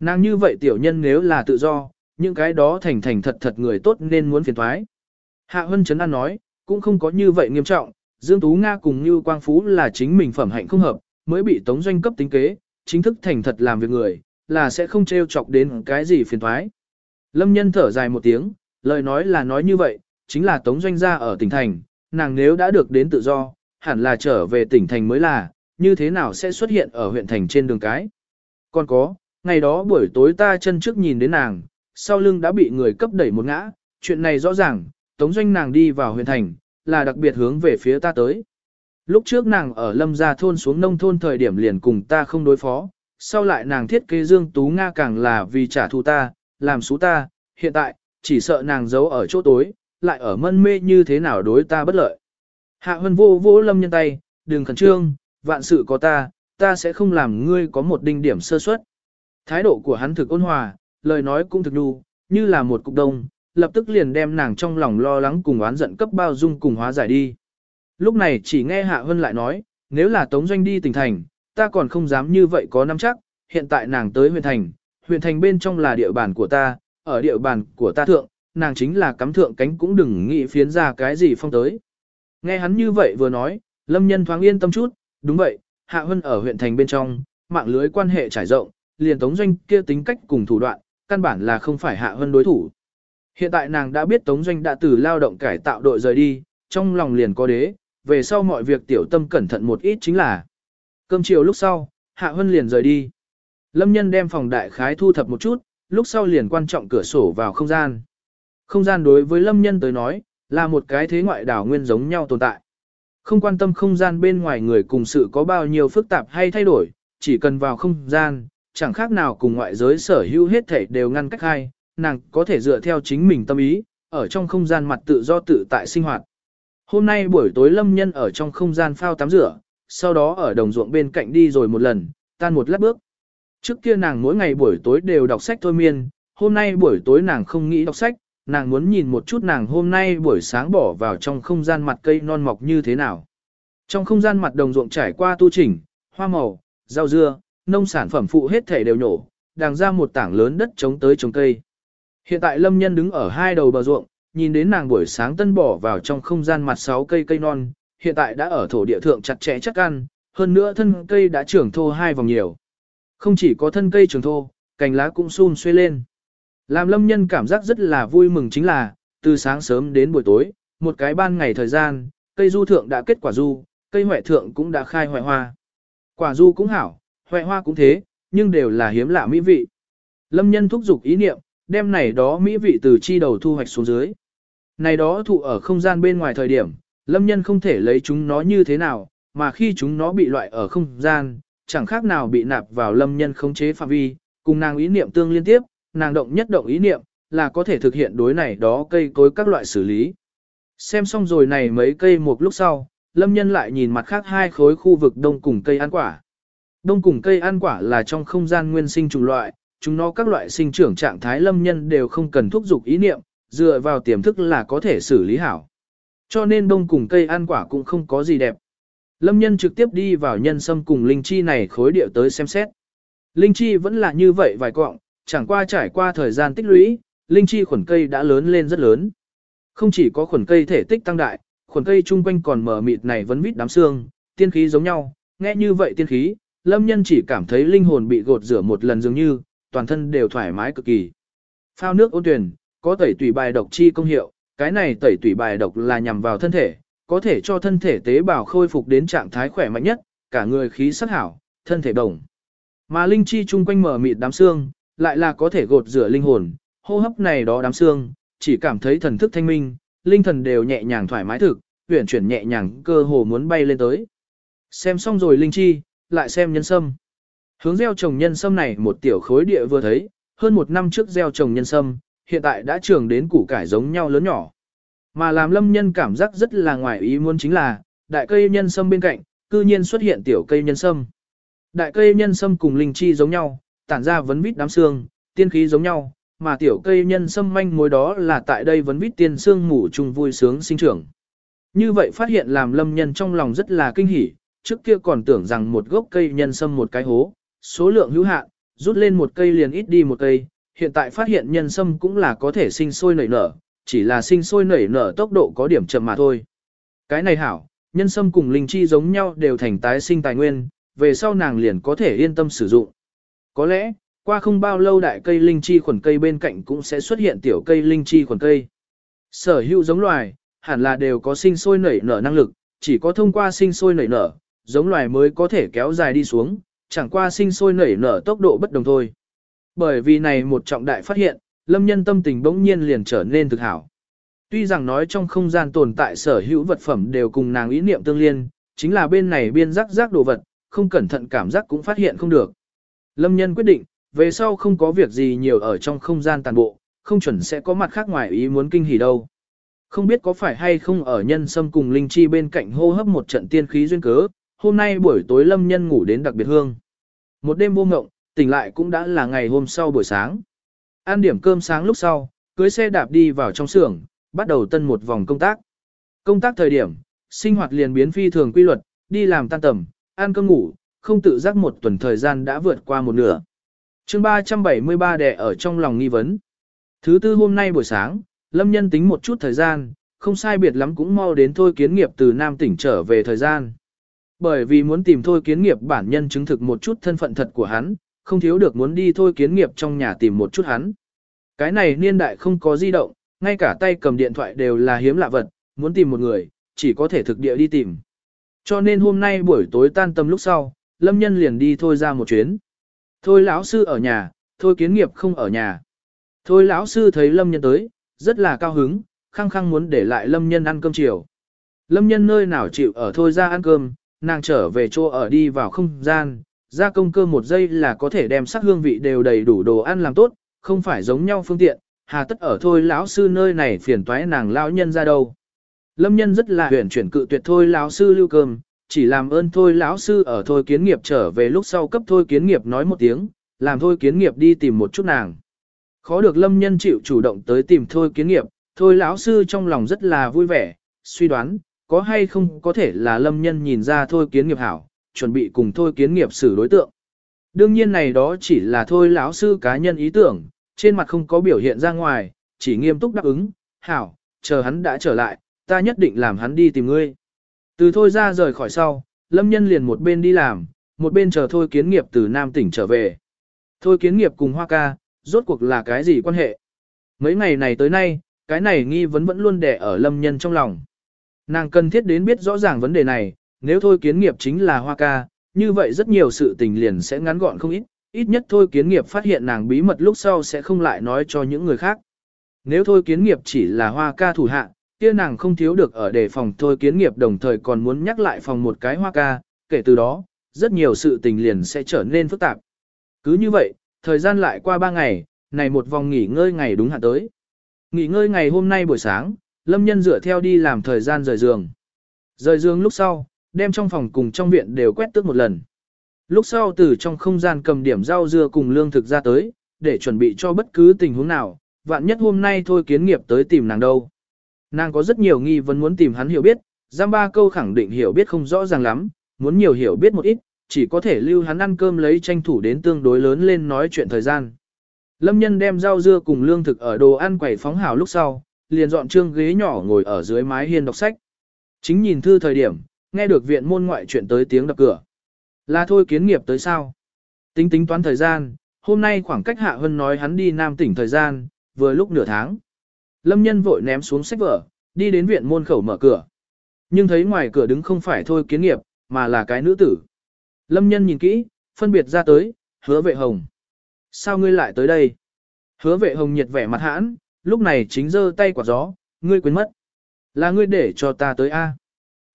Nàng như vậy tiểu nhân nếu là tự do, những cái đó thành thành thật thật người tốt nên muốn phiền thoái. Hạ Hân Trấn An nói, cũng không có như vậy nghiêm trọng, Dương Tú Nga cùng Như Quang Phú là chính mình phẩm hạnh không hợp, mới bị Tống Doanh cấp tính kế, chính thức thành thật làm việc người, là sẽ không trêu chọc đến cái gì phiền thoái. Lâm nhân thở dài một tiếng, lời nói là nói như vậy, chính là Tống Doanh gia ở tỉnh thành, nàng nếu đã được đến tự do, hẳn là trở về tỉnh thành mới là, như thế nào sẽ xuất hiện ở huyện thành trên đường cái. Còn có, ngày đó buổi tối ta chân trước nhìn đến nàng, sau lưng đã bị người cấp đẩy một ngã, chuyện này rõ ràng, tống doanh nàng đi vào huyện thành, là đặc biệt hướng về phía ta tới. Lúc trước nàng ở lâm gia thôn xuống nông thôn thời điểm liền cùng ta không đối phó, sau lại nàng thiết kế Dương Tú Nga càng là vì trả thù ta, làm xú ta, hiện tại, chỉ sợ nàng giấu ở chỗ tối, lại ở mân mê như thế nào đối ta bất lợi. Hạ Hân vô vô lâm nhân tay, đừng khẩn trương, vạn sự có ta, ta sẽ không làm ngươi có một đinh điểm sơ suất. Thái độ của hắn thực ôn hòa, lời nói cũng thực đu, như là một cục đông, lập tức liền đem nàng trong lòng lo lắng cùng oán giận cấp bao dung cùng hóa giải đi. Lúc này chỉ nghe Hạ Hân lại nói, nếu là Tống Doanh đi tỉnh thành, ta còn không dám như vậy có nắm chắc, hiện tại nàng tới huyện thành, huyện thành bên trong là địa bàn của ta, ở địa bàn của ta thượng, nàng chính là cắm thượng cánh cũng đừng nghĩ phiến ra cái gì phong tới. Nghe hắn như vậy vừa nói, lâm nhân thoáng yên tâm chút, đúng vậy, Hạ Hân ở huyện thành bên trong, mạng lưới quan hệ trải rộng, liền Tống Doanh kia tính cách cùng thủ đoạn, căn bản là không phải Hạ hơn đối thủ. Hiện tại nàng đã biết Tống Doanh đã từ lao động cải tạo đội rời đi, trong lòng liền có đế, về sau mọi việc tiểu tâm cẩn thận một ít chính là. Cơm chiều lúc sau, Hạ Hân liền rời đi. Lâm nhân đem phòng đại khái thu thập một chút, lúc sau liền quan trọng cửa sổ vào không gian. Không gian đối với Lâm nhân tới nói, là một cái thế ngoại đảo nguyên giống nhau tồn tại. Không quan tâm không gian bên ngoài người cùng sự có bao nhiêu phức tạp hay thay đổi, chỉ cần vào không gian, chẳng khác nào cùng ngoại giới sở hữu hết thể đều ngăn cách hai, nàng có thể dựa theo chính mình tâm ý, ở trong không gian mặt tự do tự tại sinh hoạt. Hôm nay buổi tối lâm nhân ở trong không gian phao tắm rửa, sau đó ở đồng ruộng bên cạnh đi rồi một lần, tan một lát bước. Trước kia nàng mỗi ngày buổi tối đều đọc sách thôi miên, hôm nay buổi tối nàng không nghĩ đọc sách, nàng muốn nhìn một chút nàng hôm nay buổi sáng bỏ vào trong không gian mặt cây non mọc như thế nào. Trong không gian mặt đồng ruộng trải qua tu chỉnh, hoa màu, rau dưa, nông sản phẩm phụ hết thể đều nhổ, đàng ra một tảng lớn đất chống tới trồng cây. Hiện tại lâm nhân đứng ở hai đầu bờ ruộng, nhìn đến nàng buổi sáng tân bỏ vào trong không gian mặt sáu cây cây non, hiện tại đã ở thổ địa thượng chặt chẽ chắc ăn, hơn nữa thân cây đã trưởng thô hai vòng nhiều. Không chỉ có thân cây trưởng thô, cành lá cũng xun xuê lên. Làm lâm nhân cảm giác rất là vui mừng chính là, từ sáng sớm đến buổi tối, một cái ban ngày thời gian, cây du thượng đã kết quả du, cây hoại thượng cũng đã khai hoại hoa. Quả du cũng hảo, hoại hoa cũng thế, nhưng đều là hiếm lạ mỹ vị. Lâm nhân thúc giục ý niệm, đem này đó mỹ vị từ chi đầu thu hoạch xuống dưới. Này đó thụ ở không gian bên ngoài thời điểm, lâm nhân không thể lấy chúng nó như thế nào, mà khi chúng nó bị loại ở không gian, chẳng khác nào bị nạp vào lâm nhân khống chế phạm vi, cùng nàng ý niệm tương liên tiếp, nàng động nhất động ý niệm, là có thể thực hiện đối này đó cây cối các loại xử lý. Xem xong rồi này mấy cây một lúc sau, lâm nhân lại nhìn mặt khác hai khối khu vực đông cùng cây ăn quả. Đông cùng cây ăn quả là trong không gian nguyên sinh chủng loại, chúng nó các loại sinh trưởng trạng thái lâm nhân đều không cần thúc dục ý niệm, dựa vào tiềm thức là có thể xử lý hảo. Cho nên đông cùng cây ăn quả cũng không có gì đẹp. Lâm nhân trực tiếp đi vào nhân sâm cùng linh chi này khối địa tới xem xét. Linh chi vẫn là như vậy vài cọng, chẳng qua trải qua thời gian tích lũy, linh chi khuẩn cây đã lớn lên rất lớn. Không chỉ có khuẩn cây thể tích tăng đại, khuẩn cây chung quanh còn mở mịt này vẫn vít đám xương, tiên khí giống nhau, nghe như vậy tiên khí, lâm nhân chỉ cảm thấy linh hồn bị gột rửa một lần dường như, toàn thân đều thoải mái cực kỳ. Phao nước ôn tuyển, có tẩy tủy bài độc chi công hiệu, cái này tẩy tủy bài độc là nhằm vào thân thể, có thể cho thân thể tế bào khôi phục đến trạng thái khỏe mạnh nhất, cả người khí sắc hảo, thân thể đồng. Mà linh chi chung quanh mở mịt đám xương, lại là có thể gột rửa linh hồn, hô hấp này đó đám xương, chỉ cảm thấy thần thức thanh minh, linh thần đều nhẹ nhàng thoải mái thực, uyển chuyển nhẹ nhàng cơ hồ muốn bay lên tới. Xem xong rồi linh chi, lại xem nhân sâm. Hướng gieo trồng nhân sâm này một tiểu khối địa vừa thấy, hơn một năm trước gieo trồng nhân sâm, hiện tại đã trưởng đến củ cải giống nhau lớn nhỏ. Mà làm lâm nhân cảm giác rất là ngoài ý muốn chính là, đại cây nhân sâm bên cạnh, cư nhiên xuất hiện tiểu cây nhân sâm. Đại cây nhân sâm cùng linh chi giống nhau, tản ra vấn vít đám xương, tiên khí giống nhau, mà tiểu cây nhân sâm manh mối đó là tại đây vấn vít tiên xương ngủ chung vui sướng sinh trưởng. Như vậy phát hiện làm lâm nhân trong lòng rất là kinh hỉ, trước kia còn tưởng rằng một gốc cây nhân sâm một cái hố, số lượng hữu hạn, rút lên một cây liền ít đi một cây, hiện tại phát hiện nhân sâm cũng là có thể sinh sôi nảy nở, chỉ là sinh sôi nảy nở tốc độ có điểm chậm mà thôi. Cái này hảo, nhân sâm cùng linh chi giống nhau đều thành tái sinh tài nguyên, về sau nàng liền có thể yên tâm sử dụng. Có lẽ, qua không bao lâu đại cây linh chi khuẩn cây bên cạnh cũng sẽ xuất hiện tiểu cây linh chi khuẩn cây. Sở hữu giống loài, hẳn là đều có sinh sôi nảy nở năng lực, chỉ có thông qua sinh sôi nảy nở, giống loài mới có thể kéo dài đi xuống, chẳng qua sinh sôi nảy nở tốc độ bất đồng thôi. Bởi vì này một trọng đại phát hiện, lâm nhân tâm tình bỗng nhiên liền trở nên thực hảo. Tuy rằng nói trong không gian tồn tại sở hữu vật phẩm đều cùng nàng ý niệm tương liên, chính là bên này biên rắc rác đồ vật, không cẩn thận cảm giác cũng phát hiện không được. Lâm nhân quyết định, về sau không có việc gì nhiều ở trong không gian tàn bộ, không chuẩn sẽ có mặt khác ngoài ý muốn kinh hỉ đâu. Không biết có phải hay không ở nhân sâm cùng linh chi bên cạnh hô hấp một trận tiên khí duyên cớ, hôm nay buổi tối lâm nhân ngủ đến đặc biệt hương. Một đêm vô ngộng, tỉnh lại cũng đã là ngày hôm sau buổi sáng. Ăn điểm cơm sáng lúc sau, cưới xe đạp đi vào trong xưởng, bắt đầu tân một vòng công tác. Công tác thời điểm, sinh hoạt liền biến phi thường quy luật, đi làm tan tầm, ăn cơm ngủ, không tự giác một tuần thời gian đã vượt qua một nửa. chương 373 đẻ ở trong lòng nghi vấn. Thứ tư hôm nay buổi sáng, Lâm Nhân tính một chút thời gian, không sai biệt lắm cũng mau đến thôi kiến nghiệp từ Nam tỉnh trở về thời gian. Bởi vì muốn tìm thôi kiến nghiệp bản nhân chứng thực một chút thân phận thật của hắn, không thiếu được muốn đi thôi kiến nghiệp trong nhà tìm một chút hắn. Cái này niên đại không có di động, ngay cả tay cầm điện thoại đều là hiếm lạ vật, muốn tìm một người, chỉ có thể thực địa đi tìm. Cho nên hôm nay buổi tối tan tầm lúc sau, Lâm Nhân liền đi thôi ra một chuyến. Thôi lão sư ở nhà, thôi kiến nghiệp không ở nhà. Thôi lão sư thấy Lâm Nhân tới, rất là cao hứng, khăng khăng muốn để lại Lâm Nhân ăn cơm chiều. Lâm Nhân nơi nào chịu ở thôi ra ăn cơm, nàng trở về chỗ ở đi vào không gian, ra công cơ một giây là có thể đem sắc hương vị đều đầy đủ đồ ăn làm tốt, không phải giống nhau phương tiện, hà tất ở thôi lão sư nơi này phiền toái nàng lão nhân ra đâu. Lâm nhân rất là huyền chuyển cự tuyệt thôi lão sư lưu cơm, chỉ làm ơn thôi lão sư ở thôi kiến nghiệp trở về lúc sau cấp thôi kiến nghiệp nói một tiếng, làm thôi kiến nghiệp đi tìm một chút nàng. Khó được lâm nhân chịu chủ động tới tìm thôi kiến nghiệp, thôi lão sư trong lòng rất là vui vẻ, suy đoán, có hay không có thể là lâm nhân nhìn ra thôi kiến nghiệp hảo, chuẩn bị cùng thôi kiến nghiệp xử đối tượng. Đương nhiên này đó chỉ là thôi lão sư cá nhân ý tưởng, trên mặt không có biểu hiện ra ngoài, chỉ nghiêm túc đáp ứng, hảo, chờ hắn đã trở lại, ta nhất định làm hắn đi tìm ngươi. Từ thôi ra rời khỏi sau, lâm nhân liền một bên đi làm, một bên chờ thôi kiến nghiệp từ Nam tỉnh trở về. Thôi kiến nghiệp cùng Hoa ca, rốt cuộc là cái gì quan hệ? Mấy ngày này tới nay, cái này nghi vấn vẫn luôn đè ở lâm nhân trong lòng. Nàng cần thiết đến biết rõ ràng vấn đề này, nếu thôi kiến nghiệp chính là Hoa ca, như vậy rất nhiều sự tình liền sẽ ngắn gọn không ít, ít nhất thôi kiến nghiệp phát hiện nàng bí mật lúc sau sẽ không lại nói cho những người khác. Nếu thôi kiến nghiệp chỉ là Hoa ca thủ hạ, kia nàng không thiếu được ở đề phòng thôi kiến nghiệp đồng thời còn muốn nhắc lại phòng một cái Hoa ca, kể từ đó, rất nhiều sự tình liền sẽ trở nên phức tạp. Cứ như vậy, thời gian lại qua 3 ngày, này một vòng nghỉ ngơi ngày đúng hạn tới. Nghỉ ngơi ngày hôm nay buổi sáng, Lâm Nhân dựa theo đi làm thời gian rời giường. Rời giường lúc sau, đem trong phòng cùng trong viện đều quét tước một lần. Lúc sau từ trong không gian cầm điểm rau dưa cùng lương thực ra tới, để chuẩn bị cho bất cứ tình huống nào, vạn nhất hôm nay thôi kiến nghiệp tới tìm nàng đâu. Nàng có rất nhiều nghi vấn muốn tìm hắn hiểu biết, giam ba câu khẳng định hiểu biết không rõ ràng lắm, muốn nhiều hiểu biết một ít, chỉ có thể lưu hắn ăn cơm lấy tranh thủ đến tương đối lớn lên nói chuyện thời gian. Lâm nhân đem rau dưa cùng lương thực ở đồ ăn quẩy phóng hào lúc sau, liền dọn trương ghế nhỏ ngồi ở dưới mái hiên đọc sách. Chính nhìn thư thời điểm, nghe được viện môn ngoại chuyện tới tiếng đập cửa. Là thôi kiến nghiệp tới sao? Tính tính toán thời gian, hôm nay khoảng cách Hạ Hân nói hắn đi Nam tỉnh thời gian, vừa lúc nửa tháng. Lâm nhân vội ném xuống sách vở, đi đến viện môn khẩu mở cửa. Nhưng thấy ngoài cửa đứng không phải thôi kiến nghiệp, mà là cái nữ tử. Lâm nhân nhìn kỹ, phân biệt ra tới, hứa vệ hồng. Sao ngươi lại tới đây? Hứa vệ hồng nhiệt vẻ mặt hãn, lúc này chính giơ tay quả gió, ngươi quên mất. Là ngươi để cho ta tới A.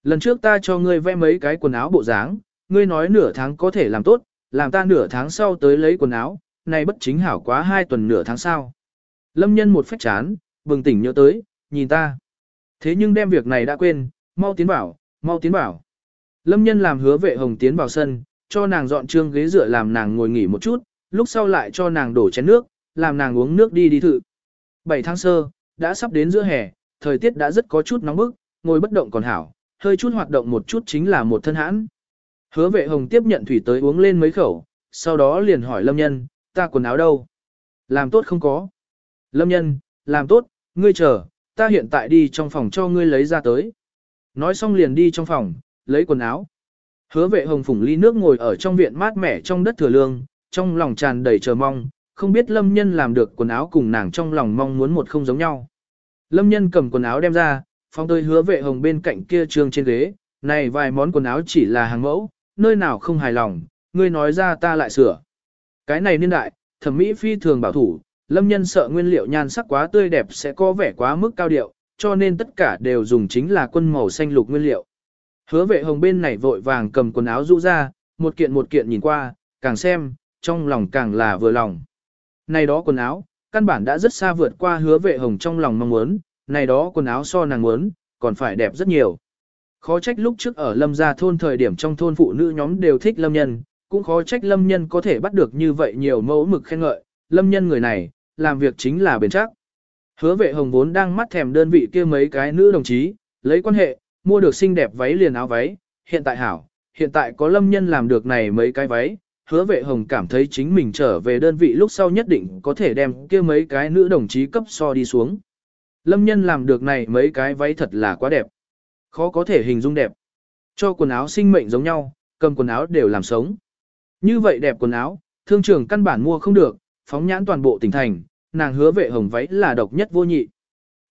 Lần trước ta cho ngươi vẽ mấy cái quần áo bộ dáng, ngươi nói nửa tháng có thể làm tốt, làm ta nửa tháng sau tới lấy quần áo, này bất chính hảo quá hai tuần nửa tháng sau. Lâm nhân một phách chán, bừng tỉnh nhớ tới, nhìn ta. Thế nhưng đem việc này đã quên, mau tiến bảo, mau tiến bảo. Lâm nhân làm hứa vệ hồng tiến vào sân, cho nàng dọn trương ghế dựa làm nàng ngồi nghỉ một chút, lúc sau lại cho nàng đổ chén nước, làm nàng uống nước đi đi thử. 7 tháng sơ, đã sắp đến giữa hè, thời tiết đã rất có chút nóng bức, ngồi bất động còn hảo, hơi chút hoạt động một chút chính là một thân hãn. Hứa vệ hồng tiếp nhận thủy tới uống lên mấy khẩu, sau đó liền hỏi lâm nhân, ta quần áo đâu? Làm tốt không có. Lâm nhân, làm tốt, ngươi chờ, ta hiện tại đi trong phòng cho ngươi lấy ra tới. Nói xong liền đi trong phòng, lấy quần áo. Hứa vệ hồng phủng ly nước ngồi ở trong viện mát mẻ trong đất thừa lương, trong lòng tràn đầy chờ mong, không biết lâm nhân làm được quần áo cùng nàng trong lòng mong muốn một không giống nhau. Lâm nhân cầm quần áo đem ra, phong tơi hứa vệ hồng bên cạnh kia trường trên ghế, này vài món quần áo chỉ là hàng mẫu, nơi nào không hài lòng, ngươi nói ra ta lại sửa. Cái này niên đại, thẩm mỹ phi thường bảo thủ, lâm nhân sợ nguyên liệu nhan sắc quá tươi đẹp sẽ có vẻ quá mức cao điệu, cho nên tất cả đều dùng chính là quân màu xanh lục nguyên liệu. Hứa vệ hồng bên này vội vàng cầm quần áo rũ ra, một kiện một kiện nhìn qua, càng xem, trong lòng càng là vừa lòng. Này đó quần áo, căn bản đã rất xa vượt qua hứa vệ hồng trong lòng mong muốn, này đó quần áo so nàng muốn, còn phải đẹp rất nhiều. Khó trách lúc trước ở lâm gia thôn thời điểm trong thôn phụ nữ nhóm đều thích lâm nhân, cũng khó trách lâm nhân có thể bắt được như vậy nhiều mẫu mực khen ngợi, lâm nhân người này, làm việc chính là bền chắc. Hứa vệ hồng vốn đang mắt thèm đơn vị kia mấy cái nữ đồng chí, lấy quan hệ, mua được xinh đẹp váy liền áo váy, hiện tại hảo, hiện tại có lâm nhân làm được này mấy cái váy, hứa vệ hồng cảm thấy chính mình trở về đơn vị lúc sau nhất định có thể đem kia mấy cái nữ đồng chí cấp so đi xuống. Lâm nhân làm được này mấy cái váy thật là quá đẹp. Khó có thể hình dung đẹp. Cho quần áo sinh mệnh giống nhau, cầm quần áo đều làm sống. Như vậy đẹp quần áo, thương trường căn bản mua không được, phóng nhãn toàn bộ tỉnh thành, nàng hứa vệ hồng váy là độc nhất vô nhị.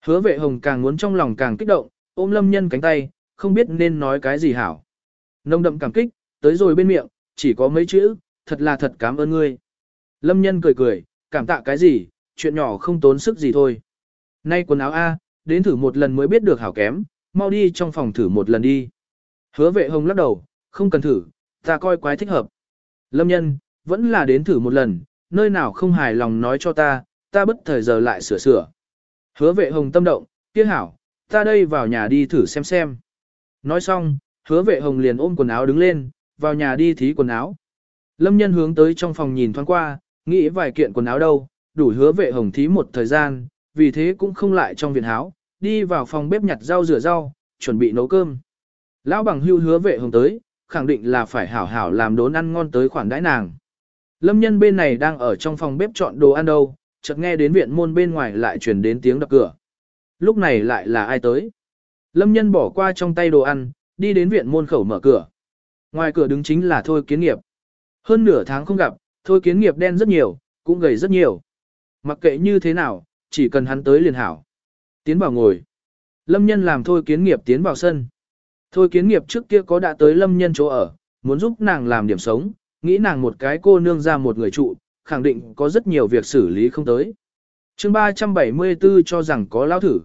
Hứa vệ hồng càng muốn trong lòng càng kích động, ôm lâm nhân cánh tay, không biết nên nói cái gì hảo. Nông đậm cảm kích, tới rồi bên miệng, chỉ có mấy chữ, thật là thật cảm ơn ngươi. Lâm nhân cười cười, cảm tạ cái gì, chuyện nhỏ không tốn sức gì thôi. Nay quần áo A, đến thử một lần mới biết được hảo kém, mau đi trong phòng thử một lần đi. Hứa vệ hồng lắc đầu, không cần thử, ta coi quái thích hợp. Lâm nhân, vẫn là đến thử một lần, nơi nào không hài lòng nói cho ta, ta bất thời giờ lại sửa sửa. Hứa vệ hồng tâm động, kia hảo, ta đây vào nhà đi thử xem xem. Nói xong, hứa vệ hồng liền ôm quần áo đứng lên, vào nhà đi thí quần áo. Lâm nhân hướng tới trong phòng nhìn thoáng qua, nghĩ vài kiện quần áo đâu, đủ hứa vệ hồng thí một thời gian, vì thế cũng không lại trong viện háo, đi vào phòng bếp nhặt rau rửa rau, chuẩn bị nấu cơm. Lão bằng hưu hứa vệ hồng tới, khẳng định là phải hảo hảo làm đốn ăn ngon tới khoản đãi nàng. Lâm nhân bên này đang ở trong phòng bếp chọn đồ ăn đâu, chợt nghe đến viện môn bên ngoài lại truyền đến tiếng đập cửa. Lúc này lại là ai tới? Lâm nhân bỏ qua trong tay đồ ăn, đi đến viện môn khẩu mở cửa. Ngoài cửa đứng chính là Thôi Kiến Nghiệp. Hơn nửa tháng không gặp, Thôi Kiến Nghiệp đen rất nhiều, cũng gầy rất nhiều. Mặc kệ như thế nào, chỉ cần hắn tới liền hảo. Tiến vào ngồi. Lâm nhân làm Thôi Kiến Nghiệp tiến vào sân. Thôi Kiến Nghiệp trước kia có đã tới Lâm nhân chỗ ở, muốn giúp nàng làm điểm sống, nghĩ nàng một cái cô nương ra một người trụ, khẳng định có rất nhiều việc xử lý không tới. chương 374 cho rằng có lao thử.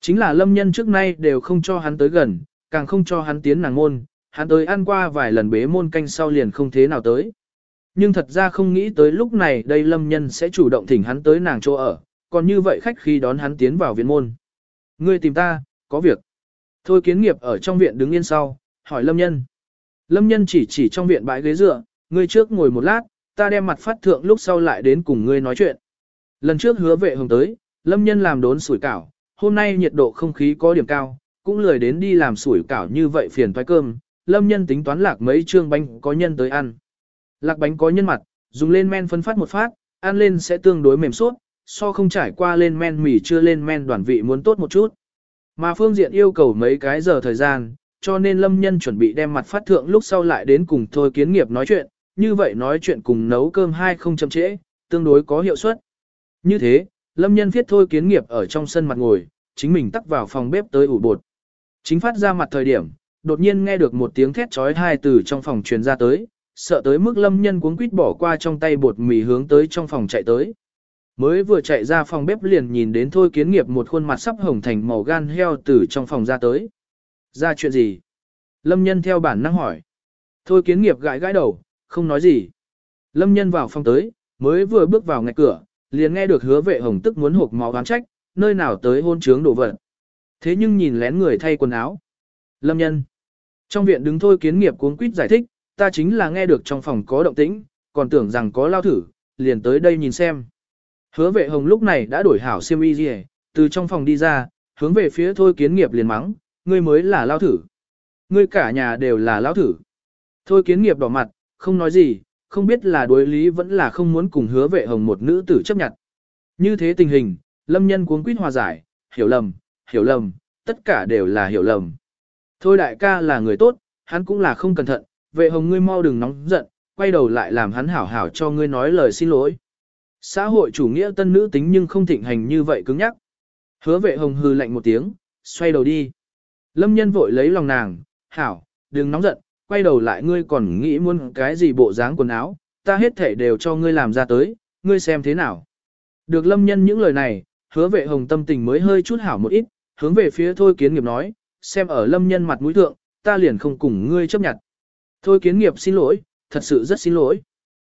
Chính là lâm nhân trước nay đều không cho hắn tới gần, càng không cho hắn tiến nàng môn, hắn tới ăn qua vài lần bế môn canh sau liền không thế nào tới. Nhưng thật ra không nghĩ tới lúc này đây lâm nhân sẽ chủ động thỉnh hắn tới nàng chỗ ở, còn như vậy khách khi đón hắn tiến vào viện môn. Ngươi tìm ta, có việc. Thôi kiến nghiệp ở trong viện đứng yên sau, hỏi lâm nhân. Lâm nhân chỉ chỉ trong viện bãi ghế dựa, ngươi trước ngồi một lát, ta đem mặt phát thượng lúc sau lại đến cùng ngươi nói chuyện. Lần trước hứa vệ hồng tới, lâm nhân làm đốn sủi cảo, hôm nay nhiệt độ không khí có điểm cao, cũng lười đến đi làm sủi cảo như vậy phiền thoái cơm, lâm nhân tính toán lạc mấy trương bánh có nhân tới ăn. Lạc bánh có nhân mặt, dùng lên men phân phát một phát, ăn lên sẽ tương đối mềm suốt, so không trải qua lên men mì chưa lên men đoàn vị muốn tốt một chút. Mà phương diện yêu cầu mấy cái giờ thời gian, cho nên lâm nhân chuẩn bị đem mặt phát thượng lúc sau lại đến cùng thôi kiến nghiệp nói chuyện, như vậy nói chuyện cùng nấu cơm hai không chậm trễ, tương đối có hiệu suất. Như thế, lâm nhân viết thôi kiến nghiệp ở trong sân mặt ngồi, chính mình tắt vào phòng bếp tới ủ bột. Chính phát ra mặt thời điểm, đột nhiên nghe được một tiếng thét trói thai từ trong phòng truyền ra tới, sợ tới mức lâm nhân cuống quýt bỏ qua trong tay bột mì hướng tới trong phòng chạy tới. Mới vừa chạy ra phòng bếp liền nhìn đến thôi kiến nghiệp một khuôn mặt sắp hồng thành màu gan heo từ trong phòng ra tới. Ra chuyện gì? Lâm nhân theo bản năng hỏi. Thôi kiến nghiệp gãi gãi đầu, không nói gì. Lâm nhân vào phòng tới, mới vừa bước vào ngạch cửa, liền nghe được hứa vệ hồng tức muốn hộp máu oán trách, nơi nào tới hôn trướng đổ vật. Thế nhưng nhìn lén người thay quần áo. Lâm nhân. Trong viện đứng thôi kiến nghiệp cuốn quýt giải thích, ta chính là nghe được trong phòng có động tĩnh, còn tưởng rằng có lao thử, liền tới đây nhìn xem. Hứa vệ hồng lúc này đã đổi hảo xiêm y gì từ trong phòng đi ra, hướng về phía thôi kiến nghiệp liền mắng, ngươi mới là lao thử. Ngươi cả nhà đều là lao thử. Thôi kiến nghiệp đỏ mặt, không nói gì, không biết là đối lý vẫn là không muốn cùng hứa vệ hồng một nữ tử chấp nhận. Như thế tình hình, lâm nhân cuống quýt hòa giải, hiểu lầm, hiểu lầm, tất cả đều là hiểu lầm. Thôi đại ca là người tốt, hắn cũng là không cẩn thận, vệ hồng ngươi mau đừng nóng giận, quay đầu lại làm hắn hảo hảo cho ngươi nói lời xin lỗi. Xã hội chủ nghĩa tân nữ tính nhưng không thịnh hành như vậy cứng nhắc. Hứa vệ hồng hư lạnh một tiếng, xoay đầu đi. Lâm nhân vội lấy lòng nàng, hảo, đừng nóng giận, quay đầu lại ngươi còn nghĩ muốn cái gì bộ dáng quần áo, ta hết thể đều cho ngươi làm ra tới, ngươi xem thế nào. Được lâm nhân những lời này, hứa vệ hồng tâm tình mới hơi chút hảo một ít, hướng về phía thôi kiến nghiệp nói, xem ở lâm nhân mặt mũi thượng, ta liền không cùng ngươi chấp nhận. Thôi kiến nghiệp xin lỗi, thật sự rất xin lỗi.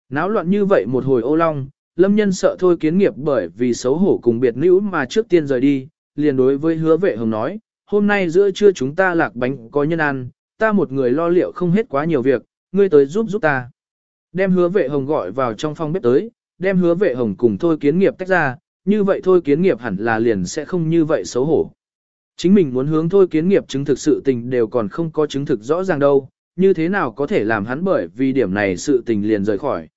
Náo loạn như vậy một hồi ô long, lâm nhân sợ thôi kiến nghiệp bởi vì xấu hổ cùng biệt nữ mà trước tiên rời đi, liền đối với hứa vệ hồng nói, hôm nay giữa trưa chúng ta lạc bánh có nhân ăn, ta một người lo liệu không hết quá nhiều việc, ngươi tới giúp giúp ta. Đem hứa vệ hồng gọi vào trong phòng bếp tới, đem hứa vệ hồng cùng thôi kiến nghiệp tách ra, như vậy thôi kiến nghiệp hẳn là liền sẽ không như vậy xấu hổ. Chính mình muốn hướng thôi kiến nghiệp chứng thực sự tình đều còn không có chứng thực rõ ràng đâu, như thế nào có thể làm hắn bởi vì điểm này sự tình liền rời khỏi.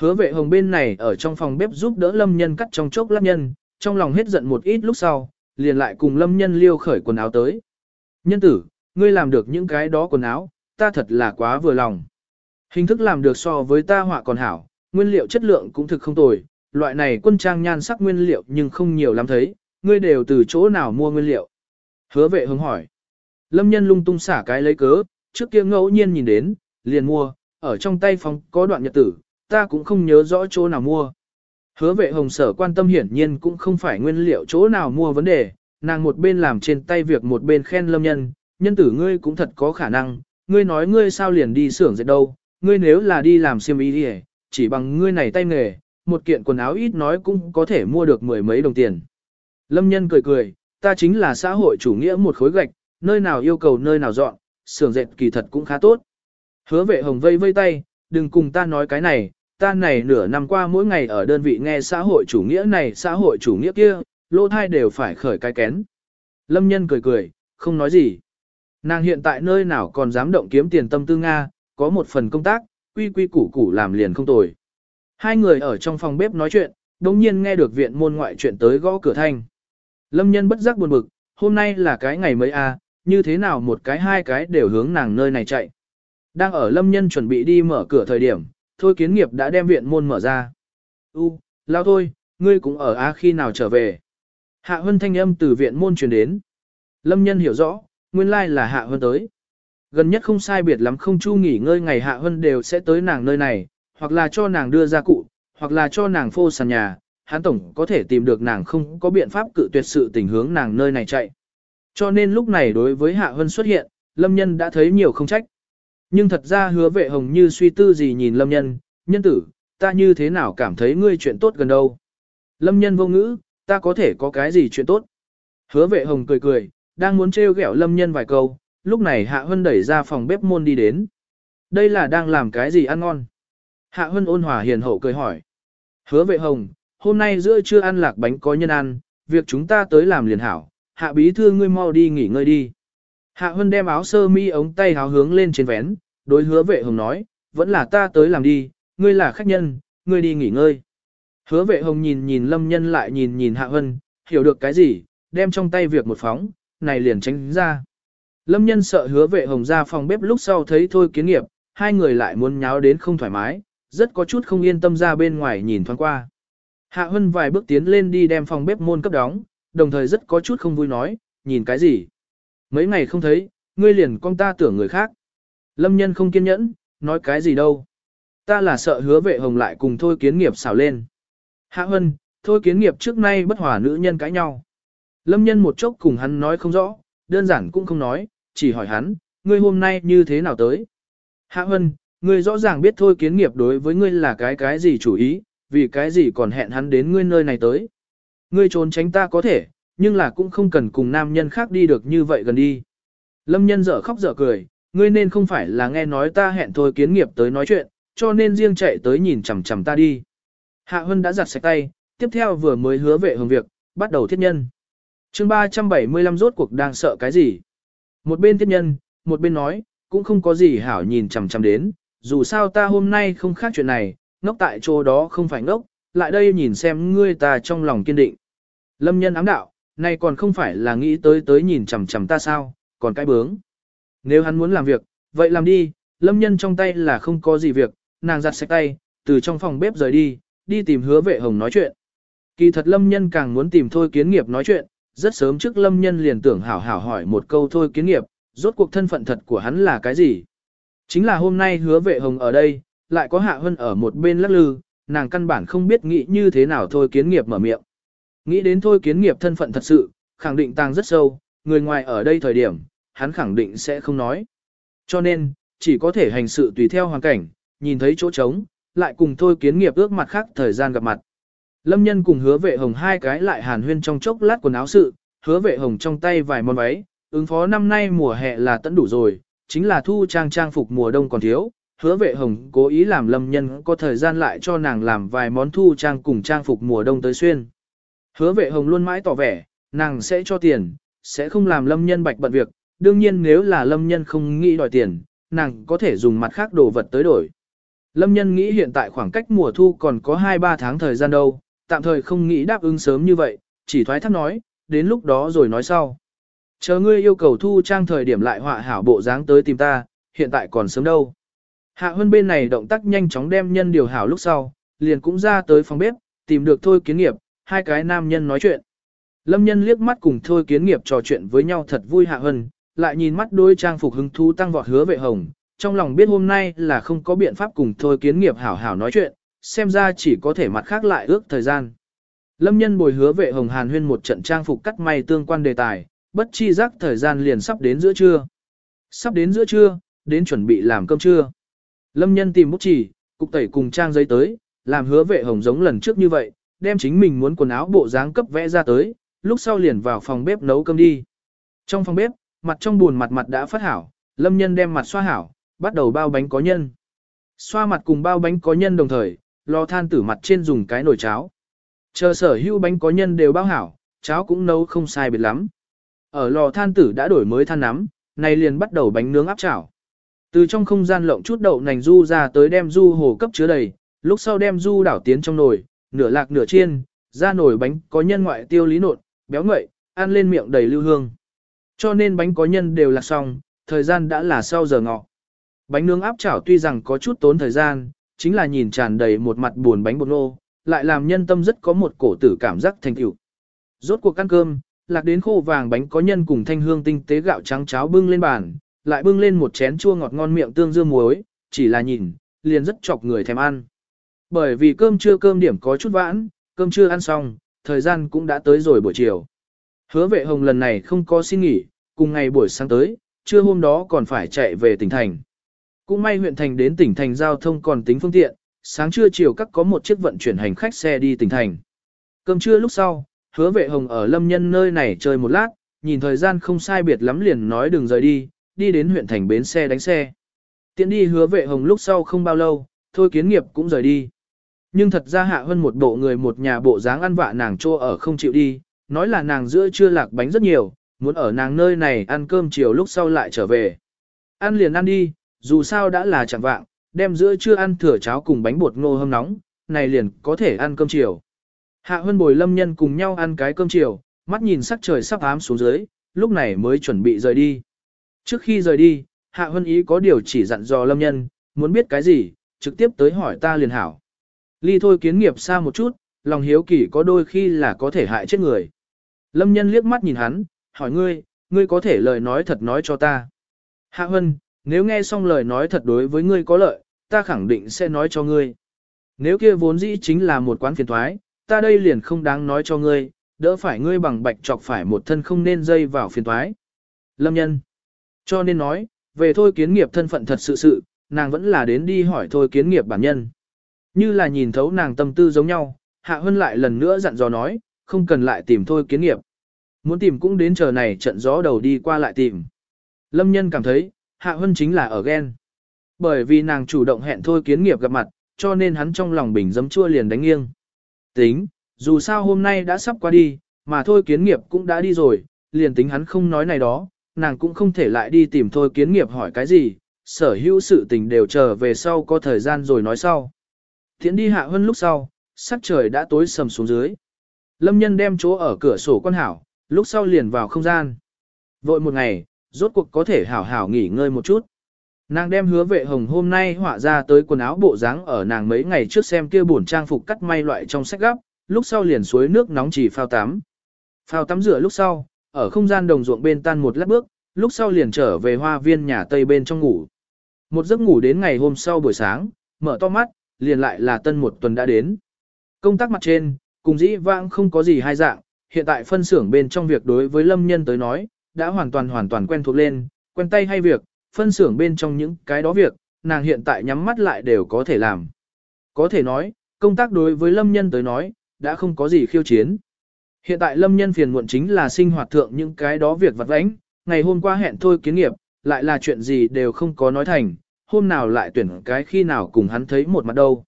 Hứa vệ hồng bên này ở trong phòng bếp giúp đỡ lâm nhân cắt trong chốc lát nhân, trong lòng hết giận một ít lúc sau, liền lại cùng lâm nhân liêu khởi quần áo tới. Nhân tử, ngươi làm được những cái đó quần áo, ta thật là quá vừa lòng. Hình thức làm được so với ta họa còn hảo, nguyên liệu chất lượng cũng thực không tồi, loại này quân trang nhan sắc nguyên liệu nhưng không nhiều lắm thấy, ngươi đều từ chỗ nào mua nguyên liệu. Hứa vệ hướng hỏi. Lâm nhân lung tung xả cái lấy cớ, trước kia ngẫu nhiên nhìn đến, liền mua, ở trong tay phòng có đoạn nhật tử, ta cũng không nhớ rõ chỗ nào mua. Hứa vệ hồng sở quan tâm hiển nhiên cũng không phải nguyên liệu chỗ nào mua vấn đề, nàng một bên làm trên tay việc một bên khen lâm nhân, nhân tử ngươi cũng thật có khả năng, ngươi nói ngươi sao liền đi xưởng dệt đâu, ngươi nếu là đi làm xiêm y đi chỉ bằng ngươi này tay nghề, một kiện quần áo ít nói cũng có thể mua được mười mấy đồng tiền. Lâm nhân cười cười, ta chính là xã hội chủ nghĩa một khối gạch, nơi nào yêu cầu nơi nào dọn, xưởng dệt kỳ thật cũng khá tốt. Hứa vệ hồng vây vây tay, đừng cùng ta nói cái này, ta này nửa năm qua mỗi ngày ở đơn vị nghe xã hội chủ nghĩa này xã hội chủ nghĩa kia, lỗ thai đều phải khởi cái kén. Lâm nhân cười cười, không nói gì. Nàng hiện tại nơi nào còn dám động kiếm tiền tâm tư Nga, có một phần công tác, quy quy củ củ làm liền không tồi. Hai người ở trong phòng bếp nói chuyện, đồng nhiên nghe được viện môn ngoại chuyện tới gõ cửa thanh. Lâm nhân bất giác buồn bực, hôm nay là cái ngày mấy a, à, như thế nào một cái hai cái đều hướng nàng nơi này chạy. Đang ở lâm nhân chuẩn bị đi mở cửa thời điểm, thôi kiến nghiệp đã đem viện môn mở ra. U, lao thôi, ngươi cũng ở a khi nào trở về. Hạ Hân thanh âm từ viện môn truyền đến. Lâm nhân hiểu rõ, nguyên lai là Hạ Hân tới. Gần nhất không sai biệt lắm không chu nghỉ ngơi ngày Hạ Hân đều sẽ tới nàng nơi này, hoặc là cho nàng đưa ra cụ, hoặc là cho nàng phô sàn nhà, hắn tổng có thể tìm được nàng không có biện pháp cự tuyệt sự tình hướng nàng nơi này chạy. Cho nên lúc này đối với Hạ Hân xuất hiện, Lâm Nhân đã thấy nhiều không trách. Nhưng thật ra hứa vệ hồng như suy tư gì nhìn Lâm Nhân, nhân tử, ta như thế nào cảm thấy ngươi chuyện tốt gần đâu. Lâm Nhân vô ngữ, ta có thể có cái gì chuyện tốt. Hứa vệ hồng cười cười, đang muốn trêu ghẹo Lâm Nhân vài câu, lúc này Hạ Hân đẩy ra phòng bếp môn đi đến. Đây là đang làm cái gì ăn ngon? Hạ Hân ôn hòa hiền hậu cười hỏi. Hứa vệ hồng, hôm nay giữa trưa ăn lạc bánh có nhân ăn, việc chúng ta tới làm liền hảo, hạ bí thư ngươi mau đi nghỉ ngơi đi. Hạ Hân đem áo sơ mi ống tay háo hướng lên trên vén, đối hứa vệ hồng nói, vẫn là ta tới làm đi, ngươi là khách nhân, ngươi đi nghỉ ngơi. Hứa vệ hồng nhìn nhìn lâm nhân lại nhìn nhìn Hạ Hân, hiểu được cái gì, đem trong tay việc một phóng, này liền tránh ra. Lâm nhân sợ hứa vệ hồng ra phòng bếp lúc sau thấy thôi kiến nghiệp, hai người lại muốn nháo đến không thoải mái, rất có chút không yên tâm ra bên ngoài nhìn thoáng qua. Hạ Hân vài bước tiến lên đi đem phòng bếp môn cấp đóng, đồng thời rất có chút không vui nói, nhìn cái gì. Mấy ngày không thấy, ngươi liền con ta tưởng người khác. Lâm nhân không kiên nhẫn, nói cái gì đâu. Ta là sợ hứa vệ hồng lại cùng thôi kiến nghiệp xảo lên. Hạ Hân, thôi kiến nghiệp trước nay bất hòa nữ nhân cãi nhau. Lâm nhân một chốc cùng hắn nói không rõ, đơn giản cũng không nói, chỉ hỏi hắn, ngươi hôm nay như thế nào tới. Hạ Hân, ngươi rõ ràng biết thôi kiến nghiệp đối với ngươi là cái cái gì chủ ý, vì cái gì còn hẹn hắn đến ngươi nơi này tới. Ngươi trốn tránh ta có thể, nhưng là cũng không cần cùng nam nhân khác đi được như vậy gần đi. Lâm nhân dở khóc dở cười, ngươi nên không phải là nghe nói ta hẹn thôi kiến nghiệp tới nói chuyện, cho nên riêng chạy tới nhìn chằm chằm ta đi. Hạ Hân đã giặt sạch tay, tiếp theo vừa mới hứa vệ hồng việc, bắt đầu thiết nhân. chương 375 rốt cuộc đang sợ cái gì? Một bên thiết nhân, một bên nói, cũng không có gì hảo nhìn chằm chằm đến, dù sao ta hôm nay không khác chuyện này, ngốc tại chỗ đó không phải ngốc, lại đây nhìn xem ngươi ta trong lòng kiên định. Lâm nhân ám đạo, nay còn không phải là nghĩ tới tới nhìn chằm chằm ta sao, còn cái bướng. Nếu hắn muốn làm việc, vậy làm đi, lâm nhân trong tay là không có gì việc, nàng giặt sạch tay, từ trong phòng bếp rời đi, đi tìm hứa vệ hồng nói chuyện. Kỳ thật lâm nhân càng muốn tìm thôi kiến nghiệp nói chuyện, rất sớm trước lâm nhân liền tưởng hảo hảo hỏi một câu thôi kiến nghiệp, rốt cuộc thân phận thật của hắn là cái gì. Chính là hôm nay hứa vệ hồng ở đây, lại có hạ hân ở một bên lắc lư, nàng căn bản không biết nghĩ như thế nào thôi kiến nghiệp mở miệng. Nghĩ đến thôi kiến nghiệp thân phận thật sự, khẳng định tàng rất sâu, người ngoài ở đây thời điểm, hắn khẳng định sẽ không nói. Cho nên, chỉ có thể hành sự tùy theo hoàn cảnh, nhìn thấy chỗ trống, lại cùng thôi kiến nghiệp ước mặt khác thời gian gặp mặt. Lâm nhân cùng hứa vệ hồng hai cái lại hàn huyên trong chốc lát quần áo sự, hứa vệ hồng trong tay vài món váy, ứng phó năm nay mùa hè là tận đủ rồi, chính là thu trang trang phục mùa đông còn thiếu. Hứa vệ hồng cố ý làm lâm nhân có thời gian lại cho nàng làm vài món thu trang cùng trang phục mùa đông tới xuyên. Hứa vệ hồng luôn mãi tỏ vẻ, nàng sẽ cho tiền, sẽ không làm lâm nhân bạch bận việc, đương nhiên nếu là lâm nhân không nghĩ đòi tiền, nàng có thể dùng mặt khác đồ vật tới đổi. Lâm nhân nghĩ hiện tại khoảng cách mùa thu còn có 2-3 tháng thời gian đâu, tạm thời không nghĩ đáp ứng sớm như vậy, chỉ thoái thác nói, đến lúc đó rồi nói sau. Chờ ngươi yêu cầu thu trang thời điểm lại họa hảo bộ dáng tới tìm ta, hiện tại còn sớm đâu. Hạ Hân bên này động tác nhanh chóng đem nhân điều hảo lúc sau, liền cũng ra tới phòng bếp, tìm được thôi kiến nghiệp, hai cái nam nhân nói chuyện. Lâm nhân liếc mắt cùng thôi kiến nghiệp trò chuyện với nhau thật vui hạ Hân lại nhìn mắt đôi trang phục hứng thú tăng vọt hứa vệ hồng, trong lòng biết hôm nay là không có biện pháp cùng thôi kiến nghiệp hảo hảo nói chuyện, xem ra chỉ có thể mặt khác lại ước thời gian. Lâm nhân bồi hứa vệ hồng hàn huyên một trận trang phục cắt may tương quan đề tài, bất chi giác thời gian liền sắp đến giữa trưa. Sắp đến giữa trưa, đến chuẩn bị làm cơm trưa. Lâm nhân tìm bút chỉ, cục tẩy cùng trang giấy tới, làm hứa vệ hồng giống lần trước như vậy, đem chính mình muốn quần áo bộ dáng cấp vẽ ra tới, lúc sau liền vào phòng bếp nấu cơm đi. Trong phòng bếp, mặt trong buồn mặt mặt đã phát hảo, lâm nhân đem mặt xoa hảo, bắt đầu bao bánh có nhân. Xoa mặt cùng bao bánh có nhân đồng thời, lò than tử mặt trên dùng cái nồi cháo. Chờ sở hữu bánh có nhân đều bao hảo, cháo cũng nấu không sai biệt lắm. Ở lò than tử đã đổi mới than nắm, này liền bắt đầu bánh nướng áp chảo. Từ trong không gian lộng chút đậu nành du ra tới đem du hồ cấp chứa đầy, lúc sau đem du đảo tiến trong nồi, nửa lạc nửa chiên, ra nồi bánh có nhân ngoại tiêu lý nộn, béo ngậy, ăn lên miệng đầy lưu hương. Cho nên bánh có nhân đều là xong, thời gian đã là sau giờ ngọ. Bánh nướng áp chảo tuy rằng có chút tốn thời gian, chính là nhìn tràn đầy một mặt buồn bánh bột nô, lại làm nhân tâm rất có một cổ tử cảm giác thành tựu. Rốt cuộc ăn cơm, lạc đến khô vàng bánh có nhân cùng thanh hương tinh tế gạo trắng cháo bưng lên bàn, lại bưng lên một chén chua ngọt ngon miệng tương dương muối, chỉ là nhìn, liền rất chọc người thèm ăn. Bởi vì cơm trưa cơm điểm có chút vãn, cơm trưa ăn xong, thời gian cũng đã tới rồi buổi chiều. Hứa vệ hồng lần này không có xin nghỉ, cùng ngày buổi sáng tới, trưa hôm đó còn phải chạy về tỉnh thành. Cũng may huyện thành đến tỉnh thành giao thông còn tính phương tiện, sáng trưa chiều các có một chiếc vận chuyển hành khách xe đi tỉnh thành. Cơm trưa lúc sau, hứa vệ hồng ở lâm nhân nơi này chơi một lát, nhìn thời gian không sai biệt lắm liền nói đừng rời đi, đi đến huyện thành bến xe đánh xe. Tiện đi hứa vệ hồng lúc sau không bao lâu, thôi kiến nghiệp cũng rời đi. Nhưng thật ra hạ hơn một bộ người một nhà bộ dáng ăn vạ nàng trô ở không chịu đi, nói là nàng giữa chưa lạc bánh rất nhiều, muốn ở nàng nơi này ăn cơm chiều lúc sau lại trở về. Ăn liền ăn đi, dù sao đã là chẳng vạng, đem giữa trưa ăn thừa cháo cùng bánh bột ngô hâm nóng, này liền có thể ăn cơm chiều. Hạ Hân bồi lâm nhân cùng nhau ăn cái cơm chiều, mắt nhìn sắc trời sắp ám xuống dưới, lúc này mới chuẩn bị rời đi. Trước khi rời đi, Hạ Hân ý có điều chỉ dặn dò lâm nhân, muốn biết cái gì, trực tiếp tới hỏi ta liền hảo. Ly thôi kiến nghiệp xa một chút, lòng hiếu kỳ có đôi khi là có thể hại chết người. Lâm nhân liếc mắt nhìn hắn, hỏi ngươi, ngươi có thể lời nói thật nói cho ta. Hạ Hân, nếu nghe xong lời nói thật đối với ngươi có lợi, ta khẳng định sẽ nói cho ngươi. Nếu kia vốn dĩ chính là một quán phiền thoái, ta đây liền không đáng nói cho ngươi, đỡ phải ngươi bằng bạch chọc phải một thân không nên dây vào phiền thoái. Lâm nhân. Cho nên nói, về thôi kiến nghiệp thân phận thật sự sự, nàng vẫn là đến đi hỏi thôi kiến nghiệp bản nhân. Như là nhìn thấu nàng tâm tư giống nhau, Hạ Hân lại lần nữa dặn dò nói, không cần lại tìm thôi kiến nghiệp. Muốn tìm cũng đến chờ này trận gió đầu đi qua lại tìm. Lâm nhân cảm thấy, Hạ Hân chính là ở ghen. Bởi vì nàng chủ động hẹn thôi kiến nghiệp gặp mặt, cho nên hắn trong lòng bình dấm chua liền đánh nghiêng. Tính, dù sao hôm nay đã sắp qua đi, mà thôi kiến nghiệp cũng đã đi rồi, liền tính hắn không nói này đó, nàng cũng không thể lại đi tìm thôi kiến nghiệp hỏi cái gì, sở hữu sự tình đều chờ về sau có thời gian rồi nói sau. Thiện đi hạ hơn lúc sau, sắc trời đã tối sầm xuống dưới. Lâm nhân đem chỗ ở cửa sổ quan hảo, lúc sau liền vào không gian. Vội một ngày, rốt cuộc có thể hảo hảo nghỉ ngơi một chút. Nàng đem hứa vệ hồng hôm nay họa ra tới quần áo bộ dáng ở nàng mấy ngày trước xem kia bổn trang phục cắt may loại trong sách gấp, lúc sau liền suối nước nóng chỉ phao tắm. Phao tắm rửa lúc sau, ở không gian đồng ruộng bên tan một lát bước, lúc sau liền trở về hoa viên nhà tây bên trong ngủ. Một giấc ngủ đến ngày hôm sau buổi sáng, mở to mắt, liền lại là tân một tuần đã đến. Công tác mặt trên, cùng dĩ vãng không có gì hai dạng, hiện tại phân xưởng bên trong việc đối với lâm nhân tới nói, đã hoàn toàn hoàn toàn quen thuộc lên, quen tay hay việc, phân xưởng bên trong những cái đó việc, nàng hiện tại nhắm mắt lại đều có thể làm. Có thể nói, công tác đối với lâm nhân tới nói, đã không có gì khiêu chiến. Hiện tại lâm nhân phiền muộn chính là sinh hoạt thượng những cái đó việc vặt vãnh, ngày hôm qua hẹn thôi kiến nghiệp, lại là chuyện gì đều không có nói thành, hôm nào lại tuyển cái khi nào cùng hắn thấy một mặt đâu.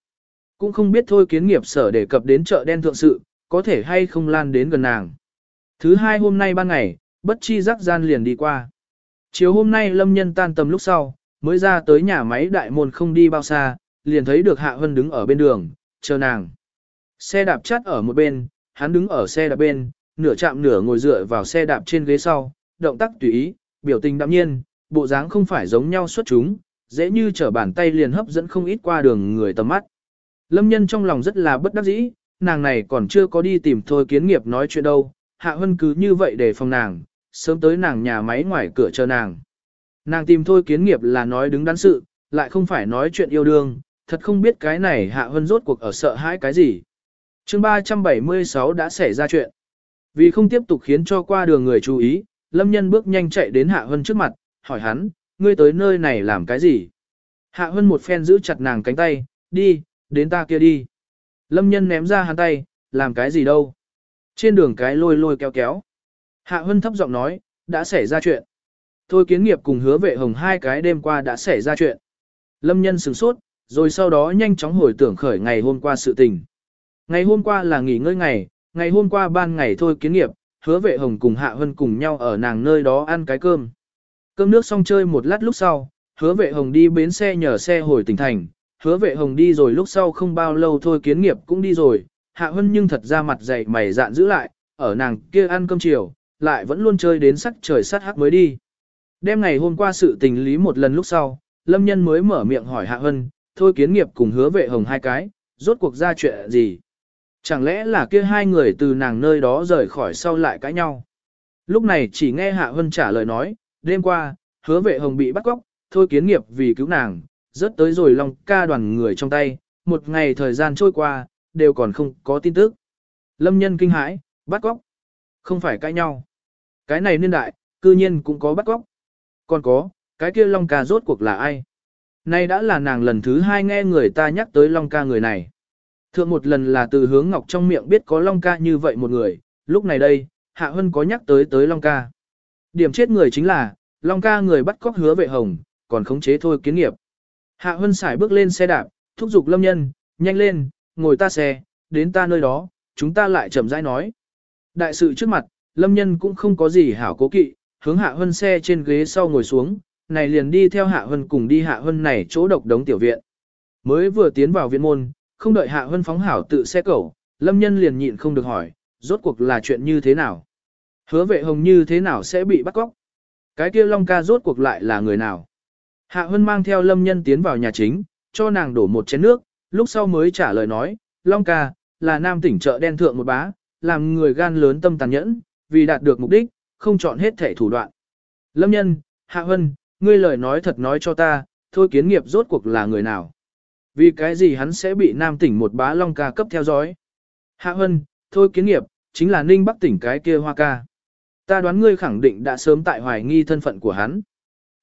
Cũng không biết thôi kiến nghiệp sở đề cập đến chợ đen thượng sự, có thể hay không lan đến gần nàng. Thứ hai hôm nay ban ngày, bất chi rắc gian liền đi qua. Chiều hôm nay lâm nhân tan tầm lúc sau, mới ra tới nhà máy đại môn không đi bao xa, liền thấy được Hạ Hân đứng ở bên đường, chờ nàng. Xe đạp chắt ở một bên, hắn đứng ở xe đạp bên, nửa chạm nửa ngồi dựa vào xe đạp trên ghế sau, động tác tùy ý, biểu tình đạm nhiên, bộ dáng không phải giống nhau xuất chúng, dễ như trở bàn tay liền hấp dẫn không ít qua đường người tầm mắt. Lâm nhân trong lòng rất là bất đắc dĩ, nàng này còn chưa có đi tìm thôi kiến nghiệp nói chuyện đâu, Hạ Hân cứ như vậy để phòng nàng, sớm tới nàng nhà máy ngoài cửa chờ nàng. Nàng tìm thôi kiến nghiệp là nói đứng đắn sự, lại không phải nói chuyện yêu đương, thật không biết cái này Hạ Hân rốt cuộc ở sợ hãi cái gì chương 376 đã xảy ra chuyện. Vì không tiếp tục khiến cho qua đường người chú ý, Lâm Nhân bước nhanh chạy đến Hạ Hân trước mặt, hỏi hắn, ngươi tới nơi này làm cái gì? Hạ Hân một phen giữ chặt nàng cánh tay, đi, đến ta kia đi. Lâm Nhân ném ra hắn tay, làm cái gì đâu? Trên đường cái lôi lôi kéo kéo. Hạ Hân thấp giọng nói, đã xảy ra chuyện. Thôi kiến nghiệp cùng hứa vệ hồng hai cái đêm qua đã xảy ra chuyện. Lâm Nhân sửng sốt, rồi sau đó nhanh chóng hồi tưởng khởi ngày hôm qua sự tình. Ngày hôm qua là nghỉ ngơi ngày, ngày hôm qua ban ngày thôi kiến nghiệp, hứa vệ hồng cùng Hạ Hân cùng nhau ở nàng nơi đó ăn cái cơm. Cơm nước xong chơi một lát lúc sau, hứa vệ hồng đi bến xe nhờ xe hồi tỉnh thành, hứa vệ hồng đi rồi lúc sau không bao lâu thôi kiến nghiệp cũng đi rồi, Hạ Hân nhưng thật ra mặt dày mày dạn giữ lại, ở nàng kia ăn cơm chiều, lại vẫn luôn chơi đến sắc trời sát hắc mới đi. Đêm ngày hôm qua sự tình lý một lần lúc sau, Lâm Nhân mới mở miệng hỏi Hạ Hân, thôi kiến nghiệp cùng hứa vệ hồng hai cái, rốt cuộc ra chuyện gì? Chẳng lẽ là kia hai người từ nàng nơi đó rời khỏi sau lại cãi nhau? Lúc này chỉ nghe Hạ Hân trả lời nói, đêm qua, hứa vệ hồng bị bắt cóc, thôi kiến nghiệp vì cứu nàng, rớt tới rồi lòng ca đoàn người trong tay, một ngày thời gian trôi qua, đều còn không có tin tức. Lâm nhân kinh hãi, bắt cóc. Không phải cãi nhau. Cái này niên đại, cư nhiên cũng có bắt cóc. Còn có, cái kia Long ca rốt cuộc là ai? Nay đã là nàng lần thứ hai nghe người ta nhắc tới Long ca người này. Thượng một lần là từ hướng ngọc trong miệng biết có Long ca như vậy một người, lúc này đây, Hạ Hân có nhắc tới tới Long ca. Điểm chết người chính là, Long ca người bắt cóc hứa vệ hồng, còn khống chế thôi kiến nghiệp. Hạ Hân xài bước lên xe đạp, thúc giục lâm nhân, nhanh lên, ngồi ta xe, đến ta nơi đó, chúng ta lại chậm rãi nói. Đại sự trước mặt, lâm nhân cũng không có gì hảo cố kỵ, hướng Hạ Hân xe trên ghế sau ngồi xuống, này liền đi theo Hạ Hân cùng đi Hạ Hân này chỗ độc đống tiểu viện. Mới vừa tiến vào viện môn, không đợi Hạ Hân phóng hảo tự xe cẩu, lâm nhân liền nhịn không được hỏi, rốt cuộc là chuyện như thế nào? Hứa vệ hồng như thế nào sẽ bị bắt cóc? Cái kia Long ca rốt cuộc lại là người nào? Hạ Hân mang theo lâm nhân tiến vào nhà chính, cho nàng đổ một chén nước, lúc sau mới trả lời nói, Long ca, là nam tỉnh chợ đen thượng một bá, làm người gan lớn tâm tàn nhẫn, vì đạt được mục đích, không chọn hết thể thủ đoạn. Lâm nhân, Hạ Hân, ngươi lời nói thật nói cho ta, thôi kiến nghiệp rốt cuộc là người nào? Vì cái gì hắn sẽ bị nam tỉnh một bá Long ca cấp theo dõi? Hạ Hân, thôi kiến nghiệp, chính là ninh bắc tỉnh cái kia hoa ca. Ta đoán ngươi khẳng định đã sớm tại hoài nghi thân phận của hắn.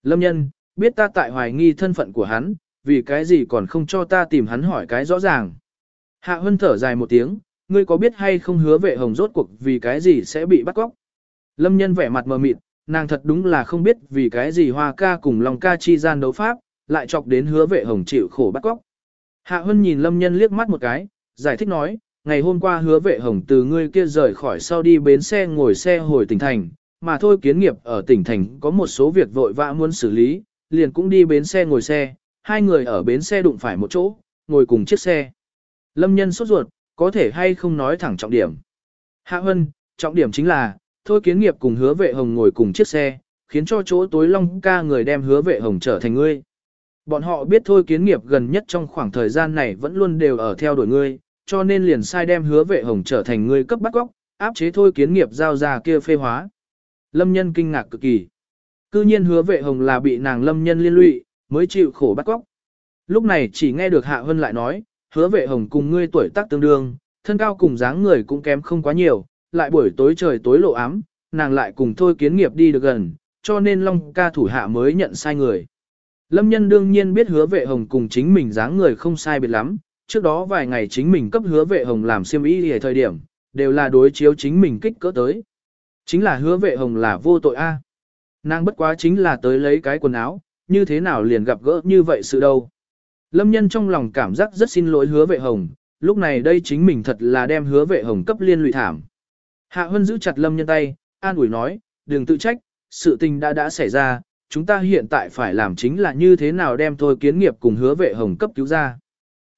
Lâm nhân, biết ta tại hoài nghi thân phận của hắn, vì cái gì còn không cho ta tìm hắn hỏi cái rõ ràng. Hạ Hân thở dài một tiếng, ngươi có biết hay không hứa vệ hồng rốt cuộc vì cái gì sẽ bị bắt cóc. Lâm nhân vẻ mặt mờ mịt, nàng thật đúng là không biết vì cái gì hoa ca cùng lòng ca chi gian đấu pháp, lại chọc đến hứa vệ hồng chịu khổ bắt cóc. Hạ Hân nhìn Lâm nhân liếc mắt một cái, giải thích nói, ngày hôm qua hứa vệ hồng từ ngươi kia rời khỏi sau đi bến xe ngồi xe hồi tỉnh thành, mà thôi kiến nghiệp ở tỉnh thành có một số việc vội vã muốn xử lý, liền cũng đi bến xe ngồi xe, hai người ở bến xe đụng phải một chỗ, ngồi cùng chiếc xe. Lâm nhân sốt ruột, có thể hay không nói thẳng trọng điểm. Hạ Hân, trọng điểm chính là, thôi kiến nghiệp cùng hứa vệ hồng ngồi cùng chiếc xe, khiến cho chỗ tối long ca người đem hứa vệ hồng trở thành ngươi. Bọn họ biết thôi kiến nghiệp gần nhất trong khoảng thời gian này vẫn luôn đều ở theo đuổi ngươi, cho nên liền sai đem hứa vệ hồng trở thành ngươi cấp bắt góc, áp chế thôi kiến nghiệp giao ra kia phê hóa. Lâm nhân kinh ngạc cực kỳ. Cư nhiên hứa vệ hồng là bị nàng lâm nhân liên lụy, mới chịu khổ bắt góc. Lúc này chỉ nghe được Hạ Hân lại nói, hứa vệ hồng cùng ngươi tuổi tác tương đương, thân cao cùng dáng người cũng kém không quá nhiều, lại buổi tối trời tối lộ ám, nàng lại cùng thôi kiến nghiệp đi được gần, cho nên Long ca thủ hạ mới nhận sai người. Lâm nhân đương nhiên biết hứa vệ hồng cùng chính mình dáng người không sai biệt lắm, trước đó vài ngày chính mình cấp hứa vệ hồng làm siêm ý ở thời điểm, đều là đối chiếu chính mình kích cỡ tới. Chính là hứa vệ hồng là vô tội a. Nàng bất quá chính là tới lấy cái quần áo, như thế nào liền gặp gỡ như vậy sự đâu. Lâm nhân trong lòng cảm giác rất xin lỗi hứa vệ hồng, lúc này đây chính mình thật là đem hứa vệ hồng cấp liên lụy thảm. Hạ Hân giữ chặt lâm nhân tay, an ủi nói, đừng tự trách, sự tình đã đã xảy ra, chúng ta hiện tại phải làm chính là như thế nào đem thôi kiến nghiệp cùng hứa vệ hồng cấp cứu ra.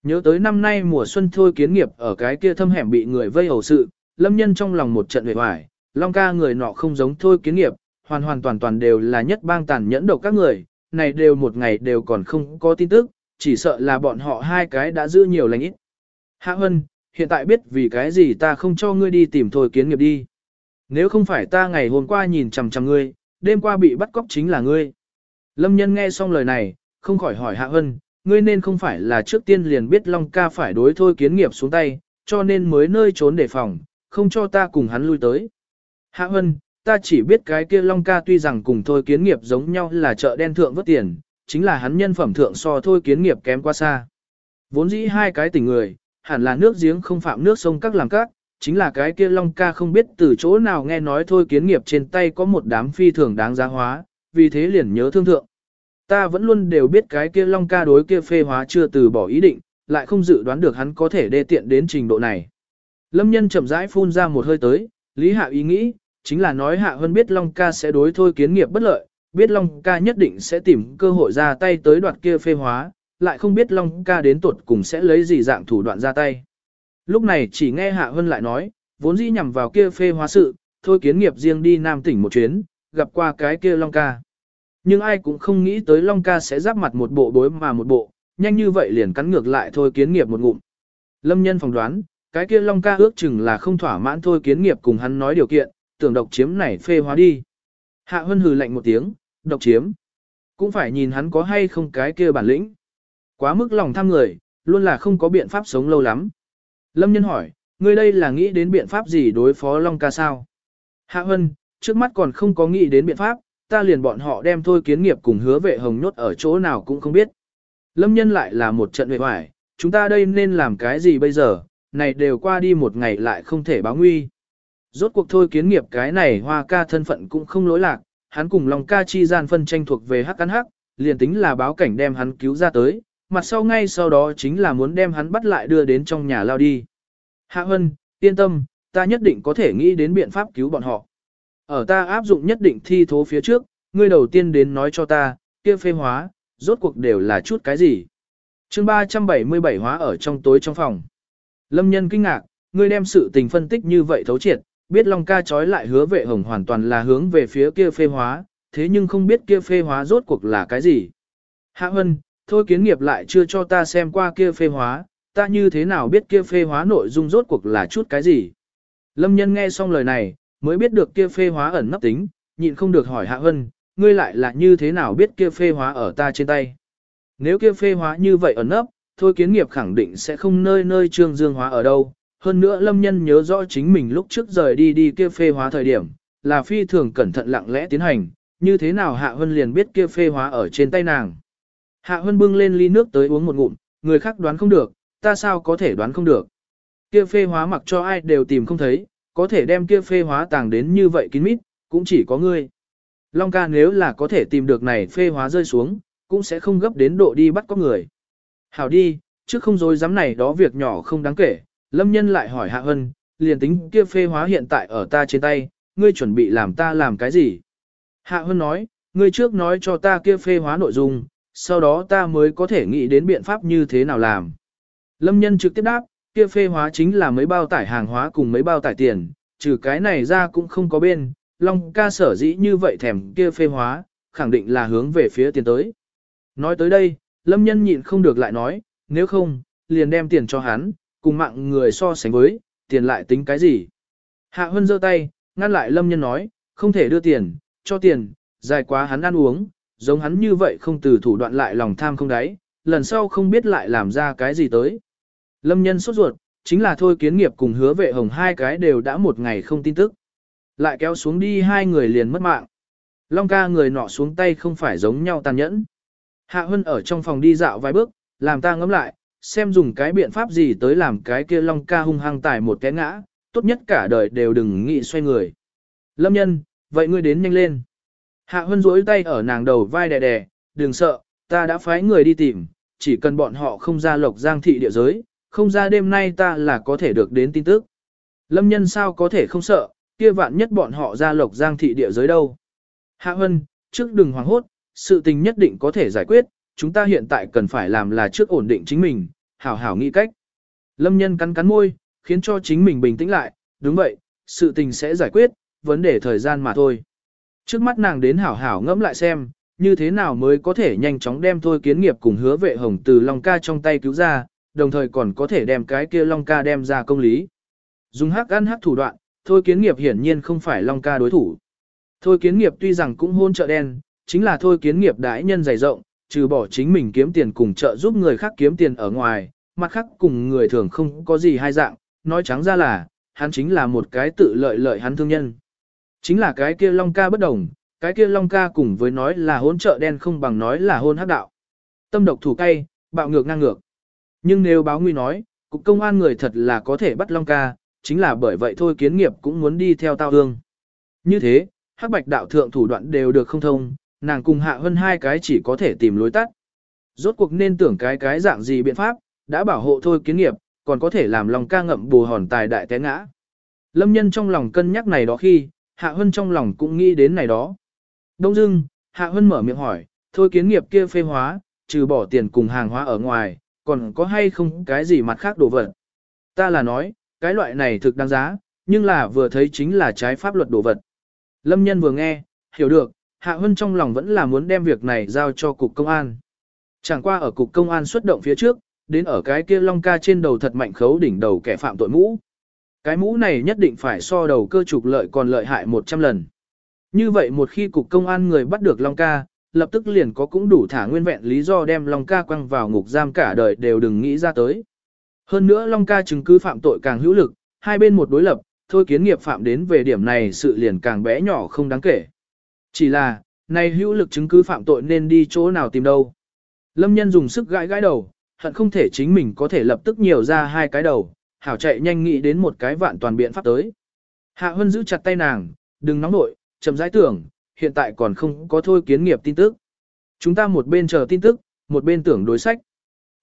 Nhớ tới năm nay mùa xuân thôi kiến nghiệp ở cái kia thâm hẻm bị người vây hầu sự, lâm nhân trong lòng một trận vệ hoài, long ca người nọ không giống thôi kiến nghiệp, hoàn hoàn toàn toàn đều là nhất bang tàn nhẫn độc các người, này đều một ngày đều còn không có tin tức, chỉ sợ là bọn họ hai cái đã giữ nhiều lành ít. Hạ Hân, hiện tại biết vì cái gì ta không cho ngươi đi tìm thôi kiến nghiệp đi. Nếu không phải ta ngày hôm qua nhìn chằm chằm ngươi, đêm qua bị bắt cóc chính là ngươi. Lâm nhân nghe xong lời này, không khỏi hỏi Hạ Hân, ngươi nên không phải là trước tiên liền biết Long ca phải đối thôi kiến nghiệp xuống tay, cho nên mới nơi trốn đề phòng, không cho ta cùng hắn lui tới. Hạ Hân, ta chỉ biết cái kia Long ca tuy rằng cùng thôi kiến nghiệp giống nhau là chợ đen thượng vất tiền, chính là hắn nhân phẩm thượng so thôi kiến nghiệp kém quá xa. Vốn dĩ hai cái tình người, hẳn là nước giếng không phạm nước sông các làm các, chính là cái kia Long ca không biết từ chỗ nào nghe nói thôi kiến nghiệp trên tay có một đám phi thường đáng giá hóa, vì thế liền nhớ thương thượng. Ta vẫn luôn đều biết cái kia Long ca đối kia phê hóa chưa từ bỏ ý định, lại không dự đoán được hắn có thể đê tiện đến trình độ này. Lâm nhân chậm rãi phun ra một hơi tới, Lý Hạ ý nghĩ, chính là nói Hạ Hơn biết Long ca sẽ đối thôi kiến nghiệp bất lợi, biết Long ca nhất định sẽ tìm cơ hội ra tay tới đoạt kia phê hóa, lại không biết Long ca đến tuột cùng sẽ lấy gì dạng thủ đoạn ra tay. Lúc này chỉ nghe Hạ Hân lại nói, vốn dĩ nhằm vào kia phê hóa sự, thôi kiến nghiệp riêng đi Nam tỉnh một chuyến, gặp qua cái kia Long ca. Nhưng ai cũng không nghĩ tới Long ca sẽ giáp mặt một bộ bối mà một bộ, nhanh như vậy liền cắn ngược lại thôi kiến nghiệp một ngụm. Lâm nhân phỏng đoán, cái kia Long ca ước chừng là không thỏa mãn thôi kiến nghiệp cùng hắn nói điều kiện, tưởng độc chiếm này phê hóa đi. Hạ Hân hừ lạnh một tiếng, độc chiếm. Cũng phải nhìn hắn có hay không cái kia bản lĩnh. Quá mức lòng tham người, luôn là không có biện pháp sống lâu lắm. Lâm nhân hỏi, ngươi đây là nghĩ đến biện pháp gì đối phó Long ca sao? Hạ Hân, trước mắt còn không có nghĩ đến biện pháp, ta liền bọn họ đem thôi kiến nghiệp cùng hứa vệ hồng nhốt ở chỗ nào cũng không biết. Lâm nhân lại là một trận vệ hoài, chúng ta đây nên làm cái gì bây giờ, này đều qua đi một ngày lại không thể báo nguy. Rốt cuộc thôi kiến nghiệp cái này hoa ca thân phận cũng không lỗi lạc, hắn cùng Long ca chi gian phân tranh thuộc về hắc cắn hắc, liền tính là báo cảnh đem hắn cứu ra tới, mặt sau ngay sau đó chính là muốn đem hắn bắt lại đưa đến trong nhà lao đi. Hạ Hân, yên tâm, ta nhất định có thể nghĩ đến biện pháp cứu bọn họ. Ở ta áp dụng nhất định thi thố phía trước, ngươi đầu tiên đến nói cho ta, kia phê hóa, rốt cuộc đều là chút cái gì. chương 377 hóa ở trong tối trong phòng. Lâm nhân kinh ngạc, ngươi đem sự tình phân tích như vậy thấu triệt, biết Long ca trói lại hứa vệ hồng hoàn toàn là hướng về phía kia phê hóa, thế nhưng không biết kia phê hóa rốt cuộc là cái gì. Hạ Hân, thôi kiến nghiệp lại chưa cho ta xem qua kia phê hóa, ta như thế nào biết kia phê hóa nội dung rốt cuộc là chút cái gì. Lâm nhân nghe xong lời này, mới biết được kia phê hóa ẩn nấp tính, nhịn không được hỏi Hạ Hân, ngươi lại là như thế nào biết kia phê hóa ở ta trên tay. Nếu kia phê hóa như vậy ẩn nấp, thôi kiến nghiệp khẳng định sẽ không nơi nơi trương dương hóa ở đâu. Hơn nữa lâm nhân nhớ rõ chính mình lúc trước rời đi đi kia phê hóa thời điểm, là phi thường cẩn thận lặng lẽ tiến hành, như thế nào Hạ Hân liền biết kia phê hóa ở trên tay nàng. Hạ Hân bưng lên ly nước tới uống một ngụm, người khác đoán không được, ta sao có thể đoán không được. Kia phê hóa mặc cho ai đều tìm không thấy, có thể đem kia phê hóa tàng đến như vậy kín mít, cũng chỉ có ngươi. Long ca nếu là có thể tìm được này phê hóa rơi xuống, cũng sẽ không gấp đến độ đi bắt có người. Hảo đi, chứ không dối dám này đó việc nhỏ không đáng kể, lâm nhân lại hỏi Hạ Hân, liền tính kia phê hóa hiện tại ở ta trên tay, ngươi chuẩn bị làm ta làm cái gì? Hạ Hân nói, ngươi trước nói cho ta kia phê hóa nội dung, sau đó ta mới có thể nghĩ đến biện pháp như thế nào làm. Lâm nhân trực tiếp đáp, kia phê hóa chính là mấy bao tải hàng hóa cùng mấy bao tải tiền, trừ cái này ra cũng không có bên, Long ca sở dĩ như vậy thèm kia phê hóa, khẳng định là hướng về phía tiền tới. Nói tới đây, Lâm nhân nhịn không được lại nói, nếu không, liền đem tiền cho hắn, cùng mạng người so sánh với, tiền lại tính cái gì. Hạ Hân giơ tay, ngăn lại Lâm nhân nói, không thể đưa tiền, cho tiền, dài quá hắn ăn uống, giống hắn như vậy không từ thủ đoạn lại lòng tham không đáy, lần sau không biết lại làm ra cái gì tới. lâm nhân sốt ruột, chính là thôi kiến nghiệp cùng hứa vệ hồng hai cái đều đã một ngày không tin tức. Lại kéo xuống đi hai người liền mất mạng. Long ca người nọ xuống tay không phải giống nhau tàn nhẫn. Hạ Hân ở trong phòng đi dạo vài bước, làm ta ngẫm lại, xem dùng cái biện pháp gì tới làm cái kia Long ca hung hăng tải một cái ngã, tốt nhất cả đời đều đừng nghĩ xoay người. Lâm nhân, vậy ngươi đến nhanh lên. Hạ Hân duỗi tay ở nàng đầu vai đè đè, đừng sợ, ta đã phái người đi tìm, chỉ cần bọn họ không ra lộc giang thị địa giới, không ra đêm nay ta là có thể được đến tin tức. Lâm nhân sao có thể không sợ, kia vạn nhất bọn họ ra lộc giang thị địa giới đâu. Hạ Hân, trước đừng hoảng hốt, sự tình nhất định có thể giải quyết, chúng ta hiện tại cần phải làm là trước ổn định chính mình, hảo hảo nghĩ cách. Lâm nhân cắn cắn môi, khiến cho chính mình bình tĩnh lại, đúng vậy, sự tình sẽ giải quyết, vấn đề thời gian mà thôi. Trước mắt nàng đến hảo hảo ngẫm lại xem, như thế nào mới có thể nhanh chóng đem thôi kiến nghiệp cùng hứa vệ hồng từ Long ca trong tay cứu ra, đồng thời còn có thể đem cái kia Long ca đem ra công lý. Dùng hắc ăn hắc thủ đoạn, thôi kiến nghiệp hiển nhiên không phải Long ca đối thủ. Thôi kiến nghiệp tuy rằng cũng hôn chợ đen, chính là thôi kiến nghiệp đãi nhân dày rộng, trừ bỏ chính mình kiếm tiền cùng trợ giúp người khác kiếm tiền ở ngoài, mặt khác cùng người thường không có gì hai dạng, nói trắng ra là, hắn chính là một cái tự lợi lợi hắn thương nhân. Chính là cái kia Long ca bất đồng, cái kia Long ca cùng với nói là hôn trợ đen không bằng nói là hôn hắc đạo. Tâm độc thủ cay, bạo ngược ngang ngược. Nhưng nếu báo nguy nói, cục công an người thật là có thể bắt Long ca, chính là bởi vậy thôi kiến nghiệp cũng muốn đi theo tao hương. Như thế, hắc bạch đạo thượng thủ đoạn đều được không thông, nàng cùng hạ hơn hai cái chỉ có thể tìm lối tắt. Rốt cuộc nên tưởng cái cái dạng gì biện pháp, đã bảo hộ thôi kiến nghiệp, còn có thể làm lòng ca ngậm bù hòn tài đại té ngã. Lâm nhân trong lòng cân nhắc này đó khi, hạ Hân trong lòng cũng nghĩ đến này đó. Đông dưng, hạ Hân mở miệng hỏi, thôi kiến nghiệp kia phê hóa, trừ bỏ tiền cùng hàng hóa ở ngoài, còn có hay không cái gì mặt khác đồ vật. Ta là nói, cái loại này thực đáng giá, nhưng là vừa thấy chính là trái pháp luật đồ vật. Lâm nhân vừa nghe, hiểu được, Hạ Hân trong lòng vẫn là muốn đem việc này giao cho cục công an. Chẳng qua ở cục công an xuất động phía trước, đến ở cái kia long ca trên đầu thật mạnh khấu đỉnh đầu kẻ phạm tội mũ. Cái mũ này nhất định phải so đầu cơ trục lợi còn lợi hại 100 lần. Như vậy một khi cục công an người bắt được long ca, lập tức liền có cũng đủ thả nguyên vẹn lý do đem long ca quăng vào ngục giam cả đời đều đừng nghĩ ra tới. Hơn nữa long ca chứng cứ phạm tội càng hữu lực, hai bên một đối lập, thôi kiến nghiệp phạm đến về điểm này sự liền càng bé nhỏ không đáng kể. Chỉ là, này hữu lực chứng cứ phạm tội nên đi chỗ nào tìm đâu. Lâm nhân dùng sức gãi gãi đầu, hận không thể chính mình có thể lập tức nhiều ra hai cái đầu, hảo chạy nhanh nghĩ đến một cái vạn toàn biện pháp tới. Hạ Hân giữ chặt tay nàng, đừng nóng nội, chậm rãi tưởng, hiện tại còn không có thôi kiến nghiệp tin tức. Chúng ta một bên chờ tin tức, một bên tưởng đối sách.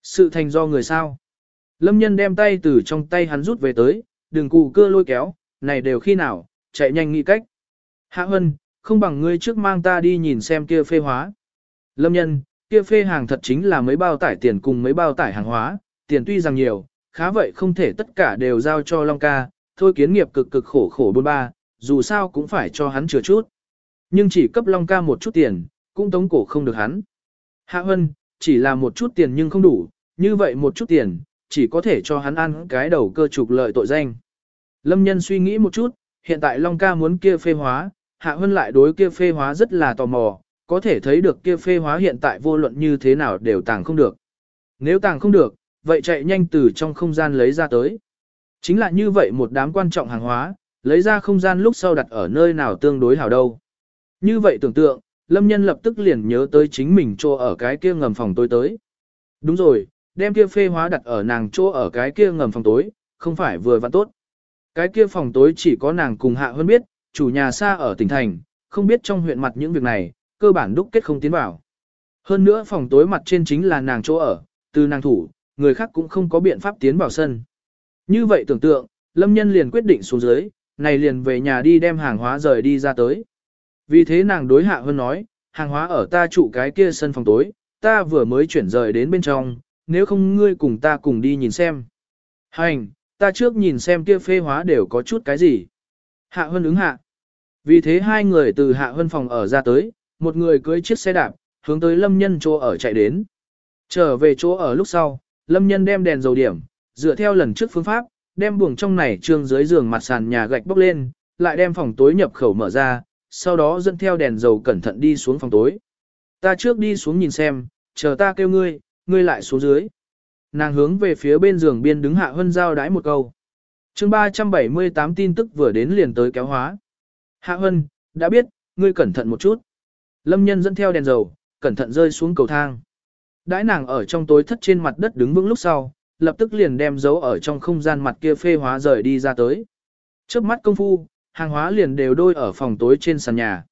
Sự thành do người sao. Lâm nhân đem tay từ trong tay hắn rút về tới, đừng cù cơ lôi kéo, này đều khi nào, chạy nhanh nghĩ cách. Hạ Hân, không bằng ngươi trước mang ta đi nhìn xem kia phê hóa. Lâm nhân, kia phê hàng thật chính là mấy bao tải tiền cùng mấy bao tải hàng hóa, tiền tuy rằng nhiều, khá vậy không thể tất cả đều giao cho Long ca, thôi kiến nghiệp cực cực khổ khổ bôn ba, dù sao cũng phải cho hắn chừa chút. Nhưng chỉ cấp Long ca một chút tiền, cũng tống cổ không được hắn. Hạ Hân, chỉ là một chút tiền nhưng không đủ, như vậy một chút tiền, chỉ có thể cho hắn ăn cái đầu cơ trục lợi tội danh. Lâm nhân suy nghĩ một chút, hiện tại Long ca muốn kia phê hóa, Hạ Hân lại đối kia phê hóa rất là tò mò, có thể thấy được kia phê hóa hiện tại vô luận như thế nào đều tàng không được. Nếu tàng không được, vậy chạy nhanh từ trong không gian lấy ra tới. Chính là như vậy một đám quan trọng hàng hóa, lấy ra không gian lúc sau đặt ở nơi nào tương đối hảo đâu. Như vậy tưởng tượng, Lâm Nhân lập tức liền nhớ tới chính mình chỗ ở cái kia ngầm phòng tối tới. Đúng rồi, đem kia phê hóa đặt ở nàng chỗ ở cái kia ngầm phòng tối, không phải vừa vặn tốt. Cái kia phòng tối chỉ có nàng cùng Hạ Hơn biết, chủ nhà xa ở tỉnh thành, không biết trong huyện mặt những việc này, cơ bản đúc kết không tiến vào. Hơn nữa phòng tối mặt trên chính là nàng chỗ ở, từ nàng thủ, người khác cũng không có biện pháp tiến vào sân. Như vậy tưởng tượng, Lâm Nhân liền quyết định xuống dưới, này liền về nhà đi đem hàng hóa rời đi ra tới. Vì thế nàng đối hạ hơn nói, hàng hóa ở ta trụ cái kia sân phòng tối, ta vừa mới chuyển rời đến bên trong, nếu không ngươi cùng ta cùng đi nhìn xem. Hành, ta trước nhìn xem kia phê hóa đều có chút cái gì. Hạ Hân ứng hạ. Vì thế hai người từ Hạ Hân phòng ở ra tới, một người cưỡi chiếc xe đạp, hướng tới Lâm Nhân chỗ ở chạy đến. Trở về chỗ ở lúc sau, Lâm Nhân đem đèn dầu điểm, dựa theo lần trước phương pháp, đem buồng trong này trương dưới giường mặt sàn nhà gạch bốc lên, lại đem phòng tối nhập khẩu mở ra, sau đó dẫn theo đèn dầu cẩn thận đi xuống phòng tối. Ta trước đi xuống nhìn xem, chờ ta kêu ngươi, ngươi lại xuống dưới. nàng hướng về phía bên giường biên đứng Hạ Hân giao đái một câu. chương 378 tin tức vừa đến liền tới kéo hóa. Hạ Hân, đã biết, ngươi cẩn thận một chút. Lâm nhân dẫn theo đèn dầu, cẩn thận rơi xuống cầu thang. Đãi nàng ở trong tối thất trên mặt đất đứng vững lúc sau, lập tức liền đem dấu ở trong không gian mặt kia phê hóa rời đi ra tới. Trước mắt công phu, hàng hóa liền đều đôi ở phòng tối trên sàn nhà.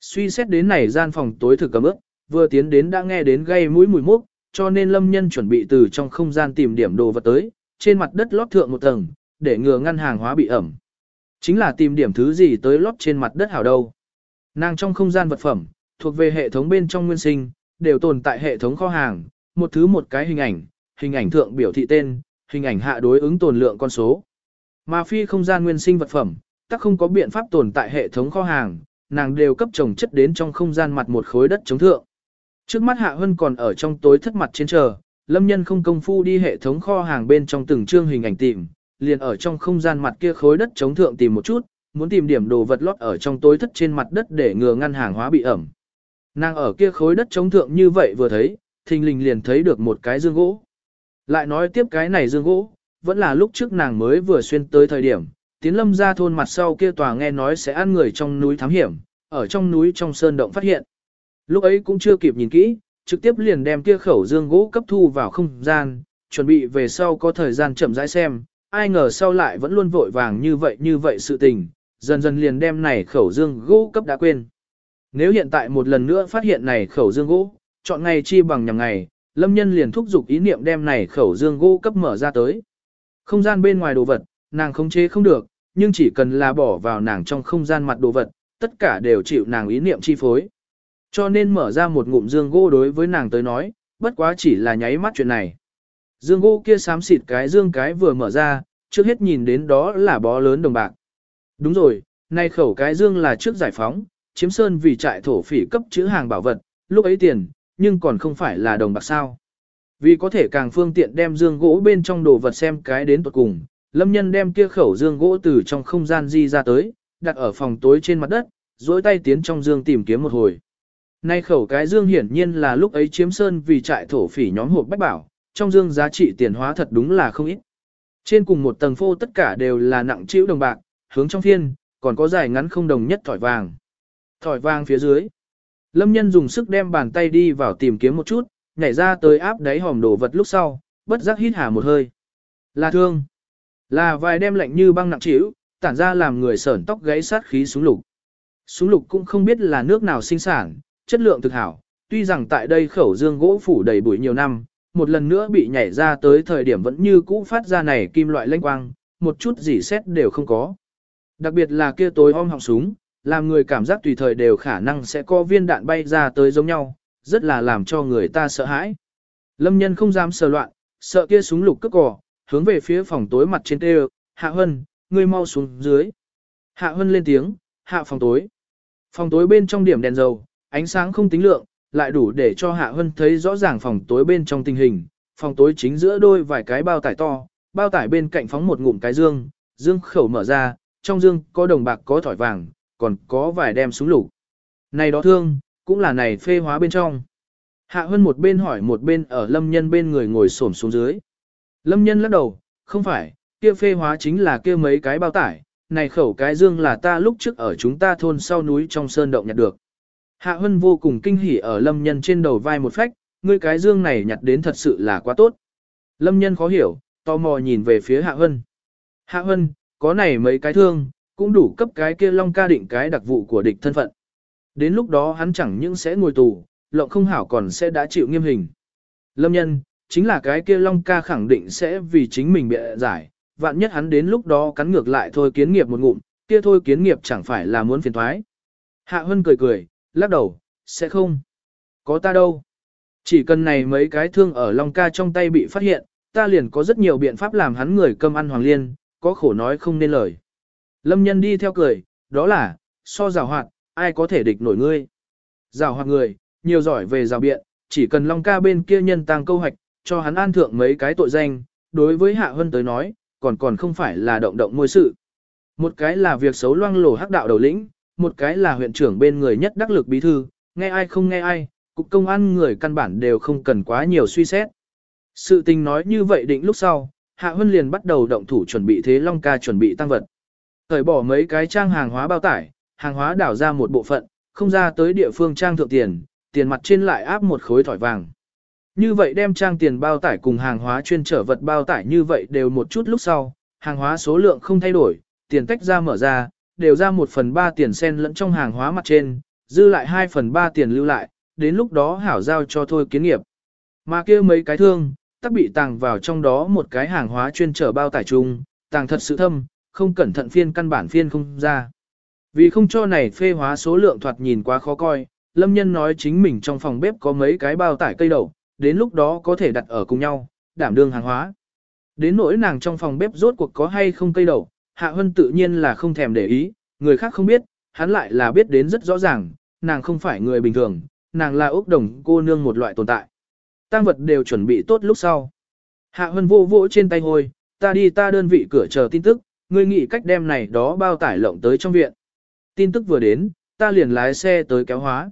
Suy xét đến này gian phòng tối thực cầm ước, vừa tiến đến đã nghe đến gây mũi mùi mốc, cho nên lâm nhân chuẩn bị từ trong không gian tìm điểm đồ vật tới, trên mặt đất lót thượng một tầng, để ngừa ngăn hàng hóa bị ẩm. Chính là tìm điểm thứ gì tới lót trên mặt đất hảo đâu. Nàng trong không gian vật phẩm, thuộc về hệ thống bên trong nguyên sinh, đều tồn tại hệ thống kho hàng, một thứ một cái hình ảnh, hình ảnh thượng biểu thị tên, hình ảnh hạ đối ứng tồn lượng con số. Mà phi không gian nguyên sinh vật phẩm, tất không có biện pháp tồn tại hệ thống kho hàng, nàng đều cấp trồng chất đến trong không gian mặt một khối đất chống thượng. Trước mắt Hạ Hân còn ở trong tối thất mặt trên chờ, Lâm Nhân không công phu đi hệ thống kho hàng bên trong từng chương hình ảnh tìm, liền ở trong không gian mặt kia khối đất chống thượng tìm một chút, muốn tìm điểm đồ vật lót ở trong tối thất trên mặt đất để ngừa ngăn hàng hóa bị ẩm. Nàng ở kia khối đất chống thượng như vậy vừa thấy, thình lình liền thấy được một cái dương gỗ. Lại nói tiếp cái này dương gỗ, vẫn là lúc trước nàng mới vừa xuyên tới thời điểm, tiến lâm ra thôn mặt sau kia tòa nghe nói sẽ ăn người trong núi thám hiểm, ở trong núi trong sơn động phát hiện. Lúc ấy cũng chưa kịp nhìn kỹ, trực tiếp liền đem kia khẩu dương gỗ cấp thu vào không gian, chuẩn bị về sau có thời gian chậm rãi xem, ai ngờ sau lại vẫn luôn vội vàng như vậy như vậy sự tình, dần dần liền đem này khẩu dương gỗ cấp đã quên. Nếu hiện tại một lần nữa phát hiện này khẩu dương gỗ, chọn ngày chi bằng nhằm ngày, lâm nhân liền thúc giục ý niệm đem này khẩu dương gỗ cấp mở ra tới. Không gian bên ngoài đồ vật, nàng khống chế không được, nhưng chỉ cần là bỏ vào nàng trong không gian mặt đồ vật, tất cả đều chịu nàng ý niệm chi phối. Cho nên mở ra một ngụm dương gỗ đối với nàng tới nói, bất quá chỉ là nháy mắt chuyện này. Dương gỗ kia xám xịt cái dương cái vừa mở ra, trước hết nhìn đến đó là bó lớn đồng bạc. Đúng rồi, nay khẩu cái dương là trước giải phóng, chiếm sơn vì trại thổ phỉ cấp chữ hàng bảo vật, lúc ấy tiền, nhưng còn không phải là đồng bạc sao. Vì có thể càng phương tiện đem dương gỗ bên trong đồ vật xem cái đến tuột cùng, lâm nhân đem kia khẩu dương gỗ từ trong không gian di ra tới, đặt ở phòng tối trên mặt đất, dối tay tiến trong dương tìm kiếm một hồi. Nay khẩu cái dương hiển nhiên là lúc ấy chiếm sơn vì trại thổ phỉ nhóm hộp bách bảo, trong dương giá trị tiền hóa thật đúng là không ít. Trên cùng một tầng phô tất cả đều là nặng chịu đồng bạc, hướng trong phiên, còn có dài ngắn không đồng nhất thỏi vàng. Thỏi vang phía dưới. Lâm nhân dùng sức đem bàn tay đi vào tìm kiếm một chút, nhảy ra tới áp đáy hòm đồ vật lúc sau, bất giác hít hà một hơi. Là thương. Là vài đem lạnh như băng nặng trĩu, tản ra làm người sởn tóc gáy sát khí súng lục. Súng lục cũng không biết là nước nào sinh sản, chất lượng thực hảo, tuy rằng tại đây khẩu dương gỗ phủ đầy bụi nhiều năm, một lần nữa bị nhảy ra tới thời điểm vẫn như cũ phát ra này kim loại lanh quang, một chút gì xét đều không có. Đặc biệt là kia tối om họng súng, làm người cảm giác tùy thời đều khả năng sẽ có viên đạn bay ra tới giống nhau, rất là làm cho người ta sợ hãi. Lâm nhân không dám sờ loạn, sợ kia súng lục cướp cỏ, hướng về phía phòng tối mặt trên tê hạ hân, ngươi mau xuống dưới. Hạ hân lên tiếng, hạ phòng tối. Phòng tối bên trong điểm đèn dầu, ánh sáng không tính lượng, lại đủ để cho Hạ Hân thấy rõ ràng phòng tối bên trong tình hình. Phòng tối chính giữa đôi vài cái bao tải to, bao tải bên cạnh phóng một ngụm cái dương, dương khẩu mở ra, trong dương có đồng bạc có thỏi vàng, còn có vài đem súng lục. Này đó thương, cũng là này phê hóa bên trong. Hạ Hân một bên hỏi một bên ở lâm nhân bên người ngồi xổm xuống dưới. Lâm nhân lắc đầu, không phải, kia phê hóa chính là kia mấy cái bao tải, này khẩu cái dương là ta lúc trước ở chúng ta thôn sau núi trong sơn động nhặt được. Hạ Hân vô cùng kinh hỉ ở lâm nhân trên đầu vai một phách, ngươi cái dương này nhặt đến thật sự là quá tốt. Lâm nhân khó hiểu, tò mò nhìn về phía Hạ Hân. Hạ Hân, có này mấy cái thương, cũng đủ cấp cái kia long ca định cái đặc vụ của địch thân phận. Đến lúc đó hắn chẳng những sẽ ngồi tù, lộng không hảo còn sẽ đã chịu nghiêm hình. Lâm nhân, chính là cái kia long ca khẳng định sẽ vì chính mình bị giải, vạn nhất hắn đến lúc đó cắn ngược lại thôi kiến nghiệp một ngụm, kia thôi kiến nghiệp chẳng phải là muốn phiền thoái. Hạ Hân cười cười, lắc đầu, sẽ không. Có ta đâu. Chỉ cần này mấy cái thương ở Long ca trong tay bị phát hiện, ta liền có rất nhiều biện pháp làm hắn người cơm ăn hoàng liên, có khổ nói không nên lời. Lâm nhân đi theo cười, đó là, so rào hoạt, ai có thể địch nổi ngươi. Rào hoạt người, nhiều giỏi về rào biện, chỉ cần Long ca bên kia nhân tăng câu hoạch, cho hắn an thượng mấy cái tội danh, đối với Hạ Hân tới nói, còn còn không phải là động động môi sự. Một cái là việc xấu loang lổ hắc đạo đầu lĩnh, một cái là huyện trưởng bên người nhất đắc lực bí thư, nghe ai không nghe ai, cục công an người căn bản đều không cần quá nhiều suy xét. Sự tình nói như vậy định lúc sau, Hạ Hân liền bắt đầu động thủ chuẩn bị thế Long ca chuẩn bị tăng vật cởi bỏ mấy cái trang hàng hóa bao tải, hàng hóa đảo ra một bộ phận, không ra tới địa phương trang thượng tiền, tiền mặt trên lại áp một khối thỏi vàng. Như vậy đem trang tiền bao tải cùng hàng hóa chuyên trở vật bao tải như vậy đều một chút lúc sau, hàng hóa số lượng không thay đổi, tiền tách ra mở ra, đều ra một phần ba tiền sen lẫn trong hàng hóa mặt trên, dư lại 2 phần 3 tiền lưu lại, đến lúc đó hảo giao cho thôi kiến nghiệp. Mà kia mấy cái thương, tắc bị tàng vào trong đó một cái hàng hóa chuyên trở bao tải chung, tàng thật sự thâm, không cẩn thận phiên căn bản phiên không ra. Vì không cho này phê hóa số lượng thoạt nhìn quá khó coi, Lâm Nhân nói chính mình trong phòng bếp có mấy cái bao tải cây đậu, đến lúc đó có thể đặt ở cùng nhau, đảm đương hàng hóa. Đến nỗi nàng trong phòng bếp rốt cuộc có hay không cây đậu, Hạ Hân tự nhiên là không thèm để ý, người khác không biết, hắn lại là biết đến rất rõ ràng, nàng không phải người bình thường, nàng là ốc đồng cô nương một loại tồn tại. Tăng vật đều chuẩn bị tốt lúc sau. Hạ Hân vô vỗ trên tay hôi, ta đi ta đơn vị cửa chờ tin tức, ngươi nghĩ cách đem này đó bao tải lộng tới trong viện. Tin tức vừa đến, ta liền lái xe tới kéo hóa.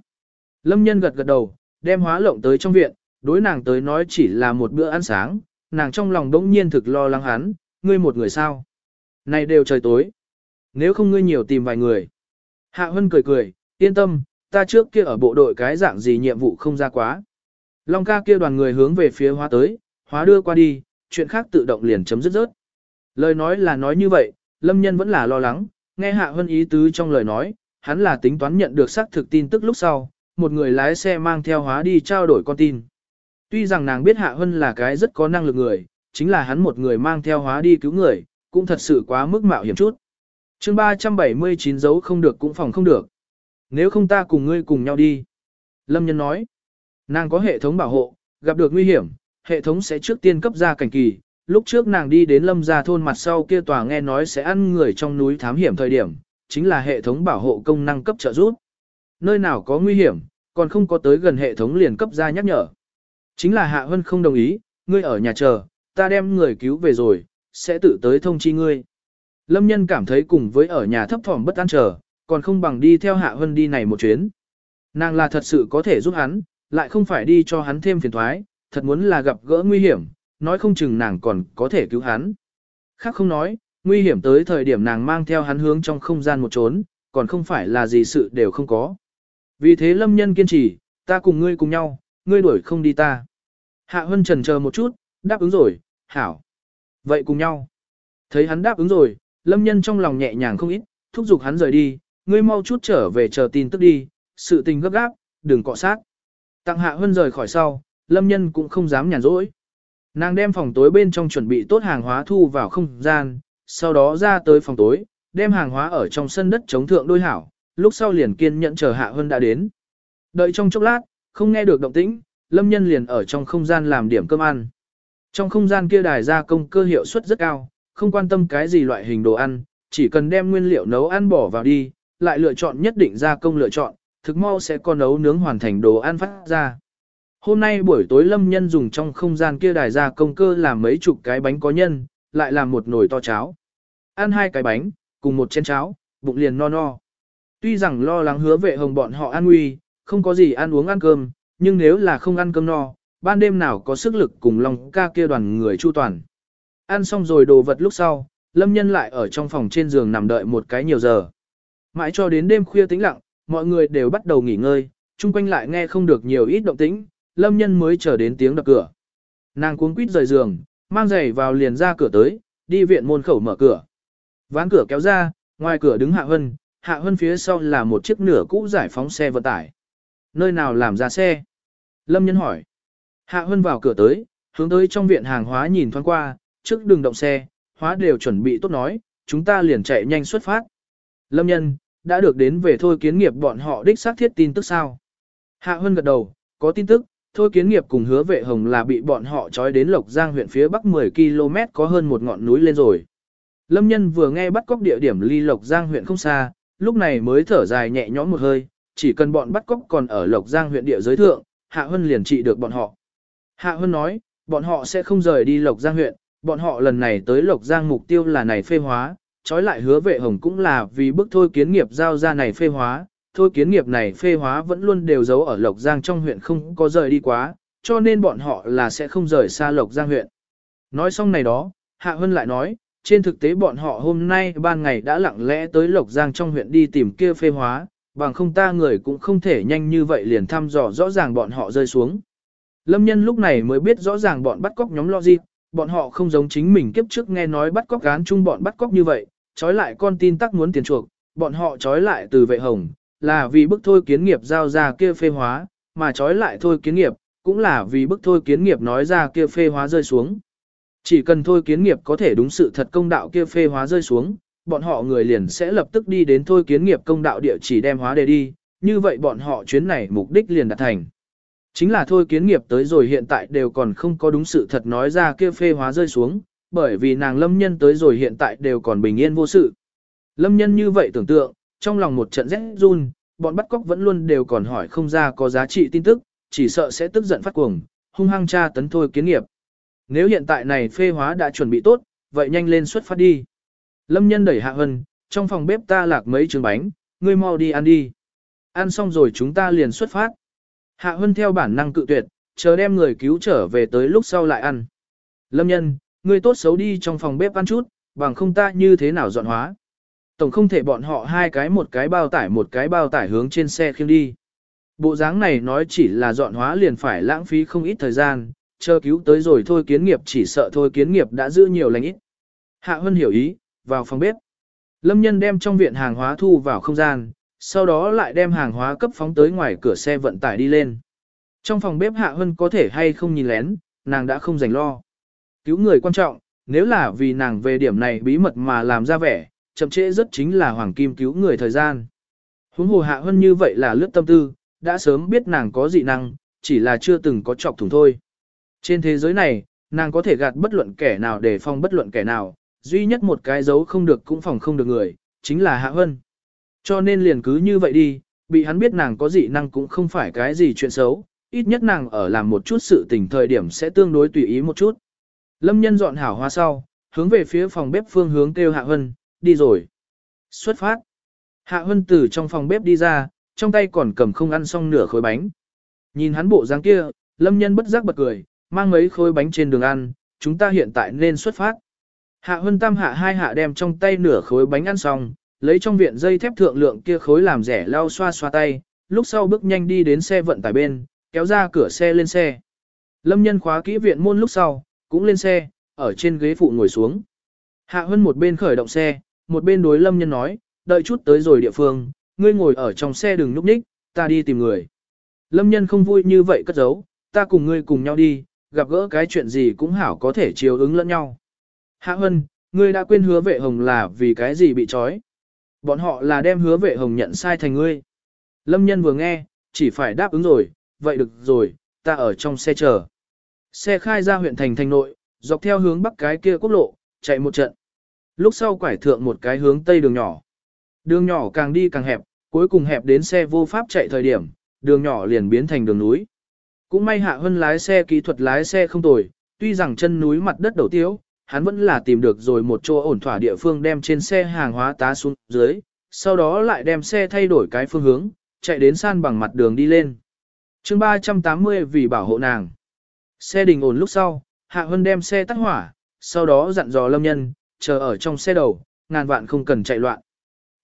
Lâm nhân gật gật đầu, đem hóa lộng tới trong viện, đối nàng tới nói chỉ là một bữa ăn sáng, nàng trong lòng đỗng nhiên thực lo lắng hắn, ngươi một người sao. Này đều trời tối. Nếu không ngươi nhiều tìm vài người. Hạ Hân cười cười, yên tâm, ta trước kia ở bộ đội cái dạng gì nhiệm vụ không ra quá. Long ca kia đoàn người hướng về phía hóa tới, hóa đưa qua đi, chuyện khác tự động liền chấm dứt rớt. Lời nói là nói như vậy, lâm nhân vẫn là lo lắng, nghe hạ Hân ý tứ trong lời nói, hắn là tính toán nhận được xác thực tin tức lúc sau, một người lái xe mang theo hóa đi trao đổi con tin. Tuy rằng nàng biết hạ Hân là cái rất có năng lực người, chính là hắn một người mang theo hóa đi cứu người, cũng thật sự quá mức mạo hiểm chút. chương 379 dấu không được cũng phòng không được. Nếu không ta cùng ngươi cùng nhau đi. Lâm nhân nói, nàng có hệ thống bảo hộ, gặp được nguy hiểm, hệ thống sẽ trước tiên cấp ra cảnh kỳ. Lúc trước nàng đi đến lâm gia thôn mặt sau kia tòa nghe nói sẽ ăn người trong núi thám hiểm thời điểm, chính là hệ thống bảo hộ công năng cấp trợ giúp. Nơi nào có nguy hiểm, còn không có tới gần hệ thống liền cấp ra nhắc nhở. Chính là Hạ Hân không đồng ý, ngươi ở nhà chờ, ta đem người cứu về rồi, sẽ tự tới thông chi ngươi. Lâm nhân cảm thấy cùng với ở nhà thấp thỏm bất an chờ, còn không bằng đi theo Hạ Hân đi này một chuyến. Nàng là thật sự có thể giúp hắn, lại không phải đi cho hắn thêm phiền thoái, thật muốn là gặp gỡ nguy hiểm, nói không chừng nàng còn có thể cứu hắn. Khác không nói, nguy hiểm tới thời điểm nàng mang theo hắn hướng trong không gian một trốn, còn không phải là gì sự đều không có. Vì thế lâm nhân kiên trì, ta cùng ngươi cùng nhau, ngươi đuổi không đi ta. Hạ Hân trần chờ một chút, đáp ứng rồi, hảo. Vậy cùng nhau. Thấy hắn đáp ứng rồi, lâm nhân trong lòng nhẹ nhàng không ít, thúc giục hắn rời đi, ngươi mau chút trở về chờ tin tức đi, sự tình gấp gáp, đừng cọ sát. Tặng Hạ Hân rời khỏi sau, lâm nhân cũng không dám nhàn rỗi. Nàng đem phòng tối bên trong chuẩn bị tốt hàng hóa thu vào không gian, sau đó ra tới phòng tối, đem hàng hóa ở trong sân đất chống thượng đôi hảo, lúc sau liền kiên nhẫn chờ Hạ Hân đã đến. Đợi trong chốc lát, không nghe được động tĩnh, lâm nhân liền ở trong không gian làm điểm cơm ăn. Trong không gian kia đài gia công cơ hiệu suất rất cao, không quan tâm cái gì loại hình đồ ăn, chỉ cần đem nguyên liệu nấu ăn bỏ vào đi, lại lựa chọn nhất định gia công lựa chọn, thực mau sẽ có nấu nướng hoàn thành đồ ăn phát ra. Hôm nay buổi tối lâm nhân dùng trong không gian kia đài ra công cơ làm mấy chục cái bánh có nhân, lại làm một nồi to cháo. Ăn hai cái bánh, cùng một chén cháo, bụng liền no no. Tuy rằng lo lắng hứa vệ hồng bọn họ an nguy, không có gì ăn uống ăn cơm, nhưng nếu là không ăn cơm no, ban đêm nào có sức lực cùng lòng ca kia đoàn người chu toàn. Ăn xong rồi đồ vật lúc sau, lâm nhân lại ở trong phòng trên giường nằm đợi một cái nhiều giờ. Mãi cho đến đêm khuya tĩnh lặng, mọi người đều bắt đầu nghỉ ngơi, chung quanh lại nghe không được nhiều ít động tĩnh, lâm nhân mới chờ đến tiếng đập cửa. Nàng cuống quýt rời giường, mang giày vào liền ra cửa tới, đi viện môn khẩu mở cửa. Ván cửa kéo ra, ngoài cửa đứng Hạ Hân, Hạ Hân phía sau là một chiếc nửa cũ giải phóng xe vận tải. Nơi nào làm ra xe? Lâm nhân hỏi. Hạ Hân vào cửa tới, hướng tới trong viện hàng hóa nhìn thoáng qua, trước đường động xe, hóa đều chuẩn bị tốt nói, chúng ta liền chạy nhanh xuất phát. Lâm nhân, đã được đến về thôi kiến nghiệp bọn họ đích xác thiết tin tức sao? Hạ Hân gật đầu, có tin tức, thôi kiến nghiệp cùng hứa vệ hồng là bị bọn họ trói đến Lộc Giang huyện phía bắc 10 km có hơn một ngọn núi lên rồi. Lâm nhân vừa nghe bắt cóc địa điểm ly Lộc Giang huyện không xa, lúc này mới thở dài nhẹ nhõm một hơi, chỉ cần bọn bắt cóc còn ở Lộc Giang huyện địa giới thượng, Hạ Hân liền trị được bọn họ. Hạ Hân nói, bọn họ sẽ không rời đi Lộc Giang huyện, bọn họ lần này tới Lộc Giang mục tiêu là này phê hóa, trói lại hứa vệ hồng cũng là vì bức thôi kiến nghiệp giao ra này phê hóa, thôi kiến nghiệp này phê hóa vẫn luôn đều giấu ở Lộc Giang trong huyện không có rời đi quá, cho nên bọn họ là sẽ không rời xa Lộc Giang huyện. Nói xong này đó, Hạ Hân lại nói, trên thực tế bọn họ hôm nay ban ngày đã lặng lẽ tới Lộc Giang trong huyện đi tìm kia phê hóa, bằng không ta người cũng không thể nhanh như vậy liền thăm dò rõ ràng bọn họ rơi xuống. Lâm nhân lúc này mới biết rõ ràng bọn bắt cóc nhóm logic, bọn họ không giống chính mình kiếp trước nghe nói bắt cóc gán chung bọn bắt cóc như vậy, trói lại con tin tắc muốn tiền chuộc, bọn họ trói lại từ vệ hồng, là vì bức thôi kiến nghiệp giao ra kia phê hóa, mà trói lại thôi kiến nghiệp, cũng là vì bức thôi kiến nghiệp nói ra kia phê hóa rơi xuống. Chỉ cần thôi kiến nghiệp có thể đúng sự thật công đạo kia phê hóa rơi xuống, bọn họ người liền sẽ lập tức đi đến thôi kiến nghiệp công đạo địa chỉ đem hóa đề đi, như vậy bọn họ chuyến này mục đích liền đạt thành. Chính là thôi kiến nghiệp tới rồi hiện tại đều còn không có đúng sự thật nói ra kia phê hóa rơi xuống, bởi vì nàng lâm nhân tới rồi hiện tại đều còn bình yên vô sự. Lâm nhân như vậy tưởng tượng, trong lòng một trận rét run, bọn bắt cóc vẫn luôn đều còn hỏi không ra có giá trị tin tức, chỉ sợ sẽ tức giận phát cuồng, hung hăng tra tấn thôi kiến nghiệp. Nếu hiện tại này phê hóa đã chuẩn bị tốt, vậy nhanh lên xuất phát đi. Lâm nhân đẩy hạ hân, trong phòng bếp ta lạc mấy trứng bánh, ngươi mau đi ăn đi. Ăn xong rồi chúng ta liền xuất phát. Hạ hân theo bản năng cự tuyệt, chờ đem người cứu trở về tới lúc sau lại ăn. Lâm nhân, ngươi tốt xấu đi trong phòng bếp ăn chút, bằng không ta như thế nào dọn hóa. Tổng không thể bọn họ hai cái một cái bao tải một cái bao tải hướng trên xe khiêng đi. Bộ dáng này nói chỉ là dọn hóa liền phải lãng phí không ít thời gian, chờ cứu tới rồi thôi kiến nghiệp chỉ sợ thôi kiến nghiệp đã giữ nhiều lành ít. Hạ Hân hiểu ý, vào phòng bếp. Lâm nhân đem trong viện hàng hóa thu vào không gian, sau đó lại đem hàng hóa cấp phóng tới ngoài cửa xe vận tải đi lên. Trong phòng bếp Hạ Hân có thể hay không nhìn lén, nàng đã không dành lo. Cứu người quan trọng, nếu là vì nàng về điểm này bí mật mà làm ra vẻ, chậm trễ rất chính là hoàng kim cứu người thời gian. Huống hồ Hạ Hân như vậy là lướt tâm tư, đã sớm biết nàng có dị năng, chỉ là chưa từng có chọc thủng thôi. Trên thế giới này, nàng có thể gạt bất luận kẻ nào để phong bất luận kẻ nào, duy nhất một cái dấu không được cũng phòng không được người, chính là Hạ Hân. Cho nên liền cứ như vậy đi, bị hắn biết nàng có dị năng cũng không phải cái gì chuyện xấu, ít nhất nàng ở làm một chút sự tình thời điểm sẽ tương đối tùy ý một chút. Lâm nhân dọn hảo hoa sau, hướng về phía phòng bếp phương hướng kêu Hạ Hân, đi rồi. Xuất phát. Hạ Hân từ trong phòng bếp đi ra, trong tay còn cầm không ăn xong nửa khối bánh. Nhìn hắn bộ dáng kia, Lâm nhân bất giác bật cười, mang mấy khối bánh trên đường ăn, chúng ta hiện tại nên xuất phát. Hạ Hân Tam hạ hai hạ đem trong tay nửa khối bánh ăn xong, lấy trong viện dây thép thượng lượng kia khối làm rẻ lau xoa xoa tay, lúc sau bước nhanh đi đến xe vận tải bên, kéo ra cửa xe lên xe. Lâm nhân khóa kỹ viện môn lúc sau, cũng lên xe, ở trên ghế phụ ngồi xuống. Hạ Hân một bên khởi động xe, một bên đối Lâm nhân nói, đợi chút tới rồi địa phương, ngươi ngồi ở trong xe đừng núp ních, ta đi tìm người. Lâm nhân không vui như vậy cất giấu, ta cùng ngươi cùng nhau đi, gặp gỡ cái chuyện gì cũng hảo có thể chiều ứng lẫn nhau. Hạ Hân, ngươi đã quên hứa vệ hồng là vì cái gì bị trói. Bọn họ là đem hứa vệ hồng nhận sai thành ngươi. Lâm nhân vừa nghe, chỉ phải đáp ứng rồi, vậy được rồi, ta ở trong xe chờ. Xe khai ra huyện thành thành nội, dọc theo hướng bắc cái kia quốc lộ, chạy một trận. Lúc sau quải thượng một cái hướng tây đường nhỏ. Đường nhỏ càng đi càng hẹp, cuối cùng hẹp đến xe vô pháp chạy thời điểm, đường nhỏ liền biến thành đường núi. Cũng may hạ hơn lái xe kỹ thuật lái xe không tồi, tuy rằng chân núi mặt đất đầu tiếu, hắn vẫn là tìm được rồi một chỗ ổn thỏa địa phương đem trên xe hàng hóa tá xuống dưới, sau đó lại đem xe thay đổi cái phương hướng, chạy đến san bằng mặt đường đi lên. chương 380 vì bảo hộ nàng. Xe đình ổn lúc sau, Hạ Hân đem xe tắt hỏa, sau đó dặn dò Lâm Nhân, chờ ở trong xe đầu, ngàn vạn không cần chạy loạn.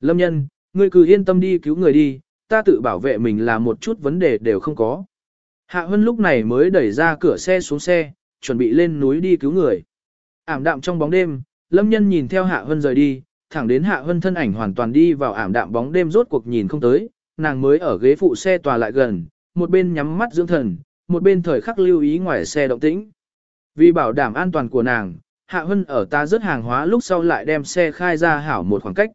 Lâm Nhân, ngươi cứ yên tâm đi cứu người đi, ta tự bảo vệ mình là một chút vấn đề đều không có. Hạ Hân lúc này mới đẩy ra cửa xe xuống xe, chuẩn bị lên núi đi cứu người. Ảm đạm trong bóng đêm, Lâm Nhân nhìn theo Hạ Hân rời đi, thẳng đến Hạ Hân thân ảnh hoàn toàn đi vào ảm đạm bóng đêm rốt cuộc nhìn không tới, nàng mới ở ghế phụ xe tòa lại gần, một bên nhắm mắt dưỡng thần, một bên thời khắc lưu ý ngoài xe động tĩnh. Vì bảo đảm an toàn của nàng, Hạ Hân ở ta rớt hàng hóa lúc sau lại đem xe khai ra hảo một khoảng cách.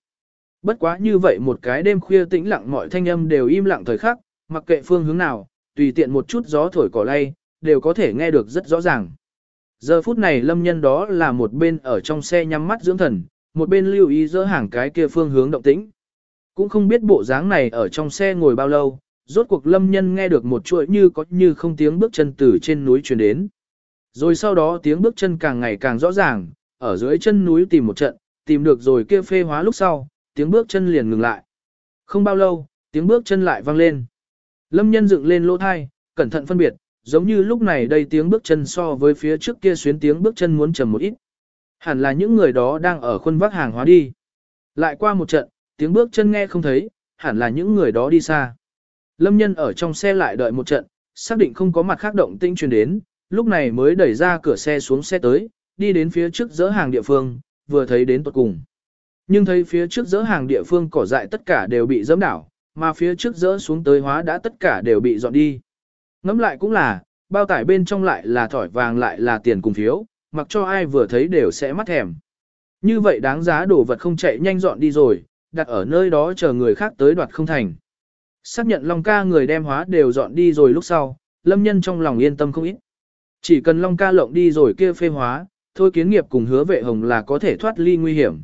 Bất quá như vậy một cái đêm khuya tĩnh lặng mọi thanh âm đều im lặng thời khắc, mặc kệ phương hướng nào, tùy tiện một chút gió thổi cỏ lay, đều có thể nghe được rất rõ ràng. Giờ phút này lâm nhân đó là một bên ở trong xe nhắm mắt dưỡng thần, một bên lưu ý dỡ hàng cái kia phương hướng động tĩnh. Cũng không biết bộ dáng này ở trong xe ngồi bao lâu, rốt cuộc lâm nhân nghe được một chuỗi như có như không tiếng bước chân từ trên núi truyền đến. Rồi sau đó tiếng bước chân càng ngày càng rõ ràng, ở dưới chân núi tìm một trận, tìm được rồi kia phê hóa lúc sau, tiếng bước chân liền ngừng lại. Không bao lâu, tiếng bước chân lại vang lên. Lâm nhân dựng lên lỗ thai, cẩn thận phân biệt, giống như lúc này đây tiếng bước chân so với phía trước kia xuyến tiếng bước chân muốn trầm một ít. Hẳn là những người đó đang ở khuôn vác hàng hóa đi. Lại qua một trận, tiếng bước chân nghe không thấy, hẳn là những người đó đi xa. Lâm nhân ở trong xe lại đợi một trận, xác định không có mặt khác động tinh truyền đến, lúc này mới đẩy ra cửa xe xuống xe tới, đi đến phía trước dỡ hàng địa phương, vừa thấy đến tuột cùng. Nhưng thấy phía trước dỡ hàng địa phương cỏ dại tất cả đều bị dẫm đảo, mà phía trước dỡ xuống tới hóa đã tất cả đều bị dọn đi. Ngắm lại cũng là, bao tải bên trong lại là thỏi vàng lại là tiền cùng phiếu, mặc cho ai vừa thấy đều sẽ mắt thèm. Như vậy đáng giá đồ vật không chạy nhanh dọn đi rồi, đặt ở nơi đó chờ người khác tới đoạt không thành. Xác nhận Long ca người đem hóa đều dọn đi rồi lúc sau, lâm nhân trong lòng yên tâm không ít. Chỉ cần Long ca lộng đi rồi kia phê hóa, thôi kiến nghiệp cùng hứa vệ hồng là có thể thoát ly nguy hiểm.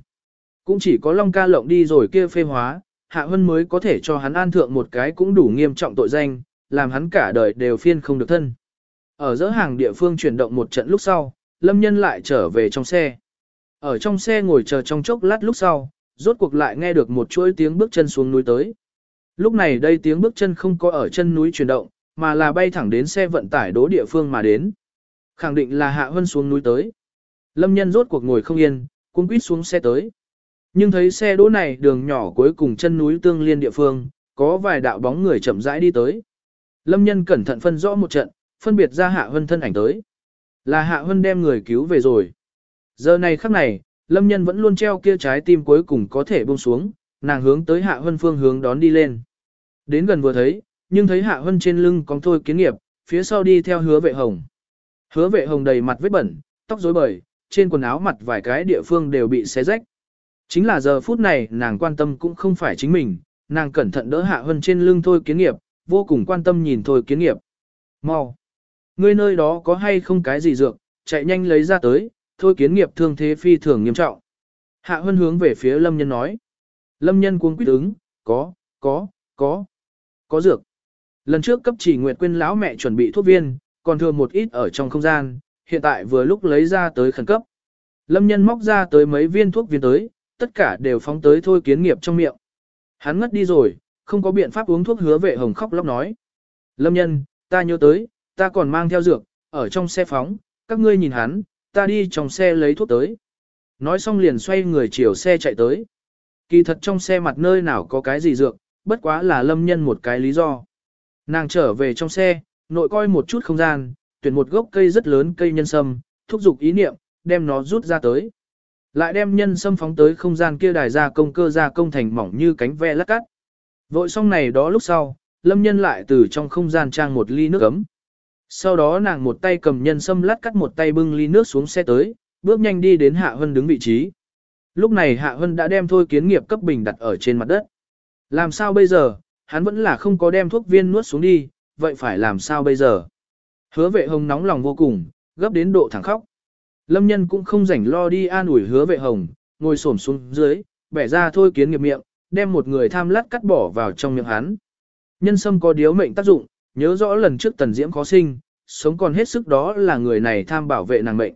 Cũng chỉ có Long ca lộng đi rồi kia phê hóa, Hạ Hân mới có thể cho hắn an thượng một cái cũng đủ nghiêm trọng tội danh, làm hắn cả đời đều phiên không được thân. Ở giữa hàng địa phương chuyển động một trận lúc sau, Lâm Nhân lại trở về trong xe. Ở trong xe ngồi chờ trong chốc lát lúc sau, rốt cuộc lại nghe được một chuỗi tiếng bước chân xuống núi tới. Lúc này đây tiếng bước chân không có ở chân núi chuyển động, mà là bay thẳng đến xe vận tải đố địa phương mà đến. Khẳng định là Hạ Hân xuống núi tới. Lâm Nhân rốt cuộc ngồi không yên, cuống quýt xuống xe tới. Nhưng thấy xe đỗ này đường nhỏ cuối cùng chân núi tương liên địa phương, có vài đạo bóng người chậm rãi đi tới. Lâm nhân cẩn thận phân rõ một trận, phân biệt ra Hạ Hân thân ảnh tới. Là Hạ Hân đem người cứu về rồi. Giờ này khắc này, Lâm nhân vẫn luôn treo kia trái tim cuối cùng có thể buông xuống, nàng hướng tới Hạ Hân phương hướng đón đi lên. Đến gần vừa thấy, nhưng thấy Hạ Hân trên lưng còn thôi kiến nghiệp, phía sau đi theo hứa vệ hồng. Hứa vệ hồng đầy mặt vết bẩn, tóc rối bời, trên quần áo mặt vài cái địa phương đều bị xé rách. Chính là giờ phút này nàng quan tâm cũng không phải chính mình, nàng cẩn thận đỡ Hạ Hân trên lưng thôi kiến nghiệp, vô cùng quan tâm nhìn thôi kiến nghiệp. Mau! Ngươi nơi đó có hay không cái gì dược, chạy nhanh lấy ra tới, thôi kiến nghiệp thương thế phi thường nghiêm trọng. Hạ Hân hướng về phía Lâm Nhân nói. Lâm Nhân cuống quýt ứng, có, có, có, có dược. Lần trước cấp chỉ nguyệt quên lão mẹ chuẩn bị thuốc viên, còn thừa một ít ở trong không gian, hiện tại vừa lúc lấy ra tới khẩn cấp. Lâm Nhân móc ra tới mấy viên thuốc viên tới, tất cả đều phóng tới thôi kiến nghiệp trong miệng. Hắn ngất đi rồi, không có biện pháp uống thuốc hứa vệ hồng khóc lóc nói. Lâm nhân, ta nhớ tới, ta còn mang theo dược, ở trong xe phóng, các ngươi nhìn hắn, ta đi trong xe lấy thuốc tới. Nói xong liền xoay người chiều xe chạy tới. Kỳ thật trong xe mặt nơi nào có cái gì dược, bất quá là lâm nhân một cái lý do. Nàng trở về trong xe, nội coi một chút không gian, tuyển một gốc cây rất lớn cây nhân sâm, thúc giục ý niệm, đem nó rút ra tới. Lại đem nhân sâm phóng tới không gian kia đài ra công cơ ra công thành mỏng như cánh ve lát cắt. Vội xong này đó lúc sau, lâm nhân lại từ trong không gian trang một ly nước ấm. Sau đó nàng một tay cầm nhân sâm lát cắt một tay bưng ly nước xuống xe tới, bước nhanh đi đến Hạ Hân đứng vị trí. Lúc này Hạ Hân đã đem thôi kiến nghiệp cấp bình đặt ở trên mặt đất. Làm sao bây giờ, hắn vẫn là không có đem thuốc viên nuốt xuống đi, vậy phải làm sao bây giờ? Hứa vệ hồng nóng lòng vô cùng, gấp đến độ thẳng khóc. Lâm nhân cũng không rảnh lo đi an ủi hứa vệ hồng, ngồi xổm xuống dưới, bẻ ra thôi kiến nghiệp miệng, đem một người tham lát cắt bỏ vào trong miệng hắn. Nhân sâm có điếu mệnh tác dụng, nhớ rõ lần trước tần diễm khó sinh, sống còn hết sức đó là người này tham bảo vệ nàng mệnh.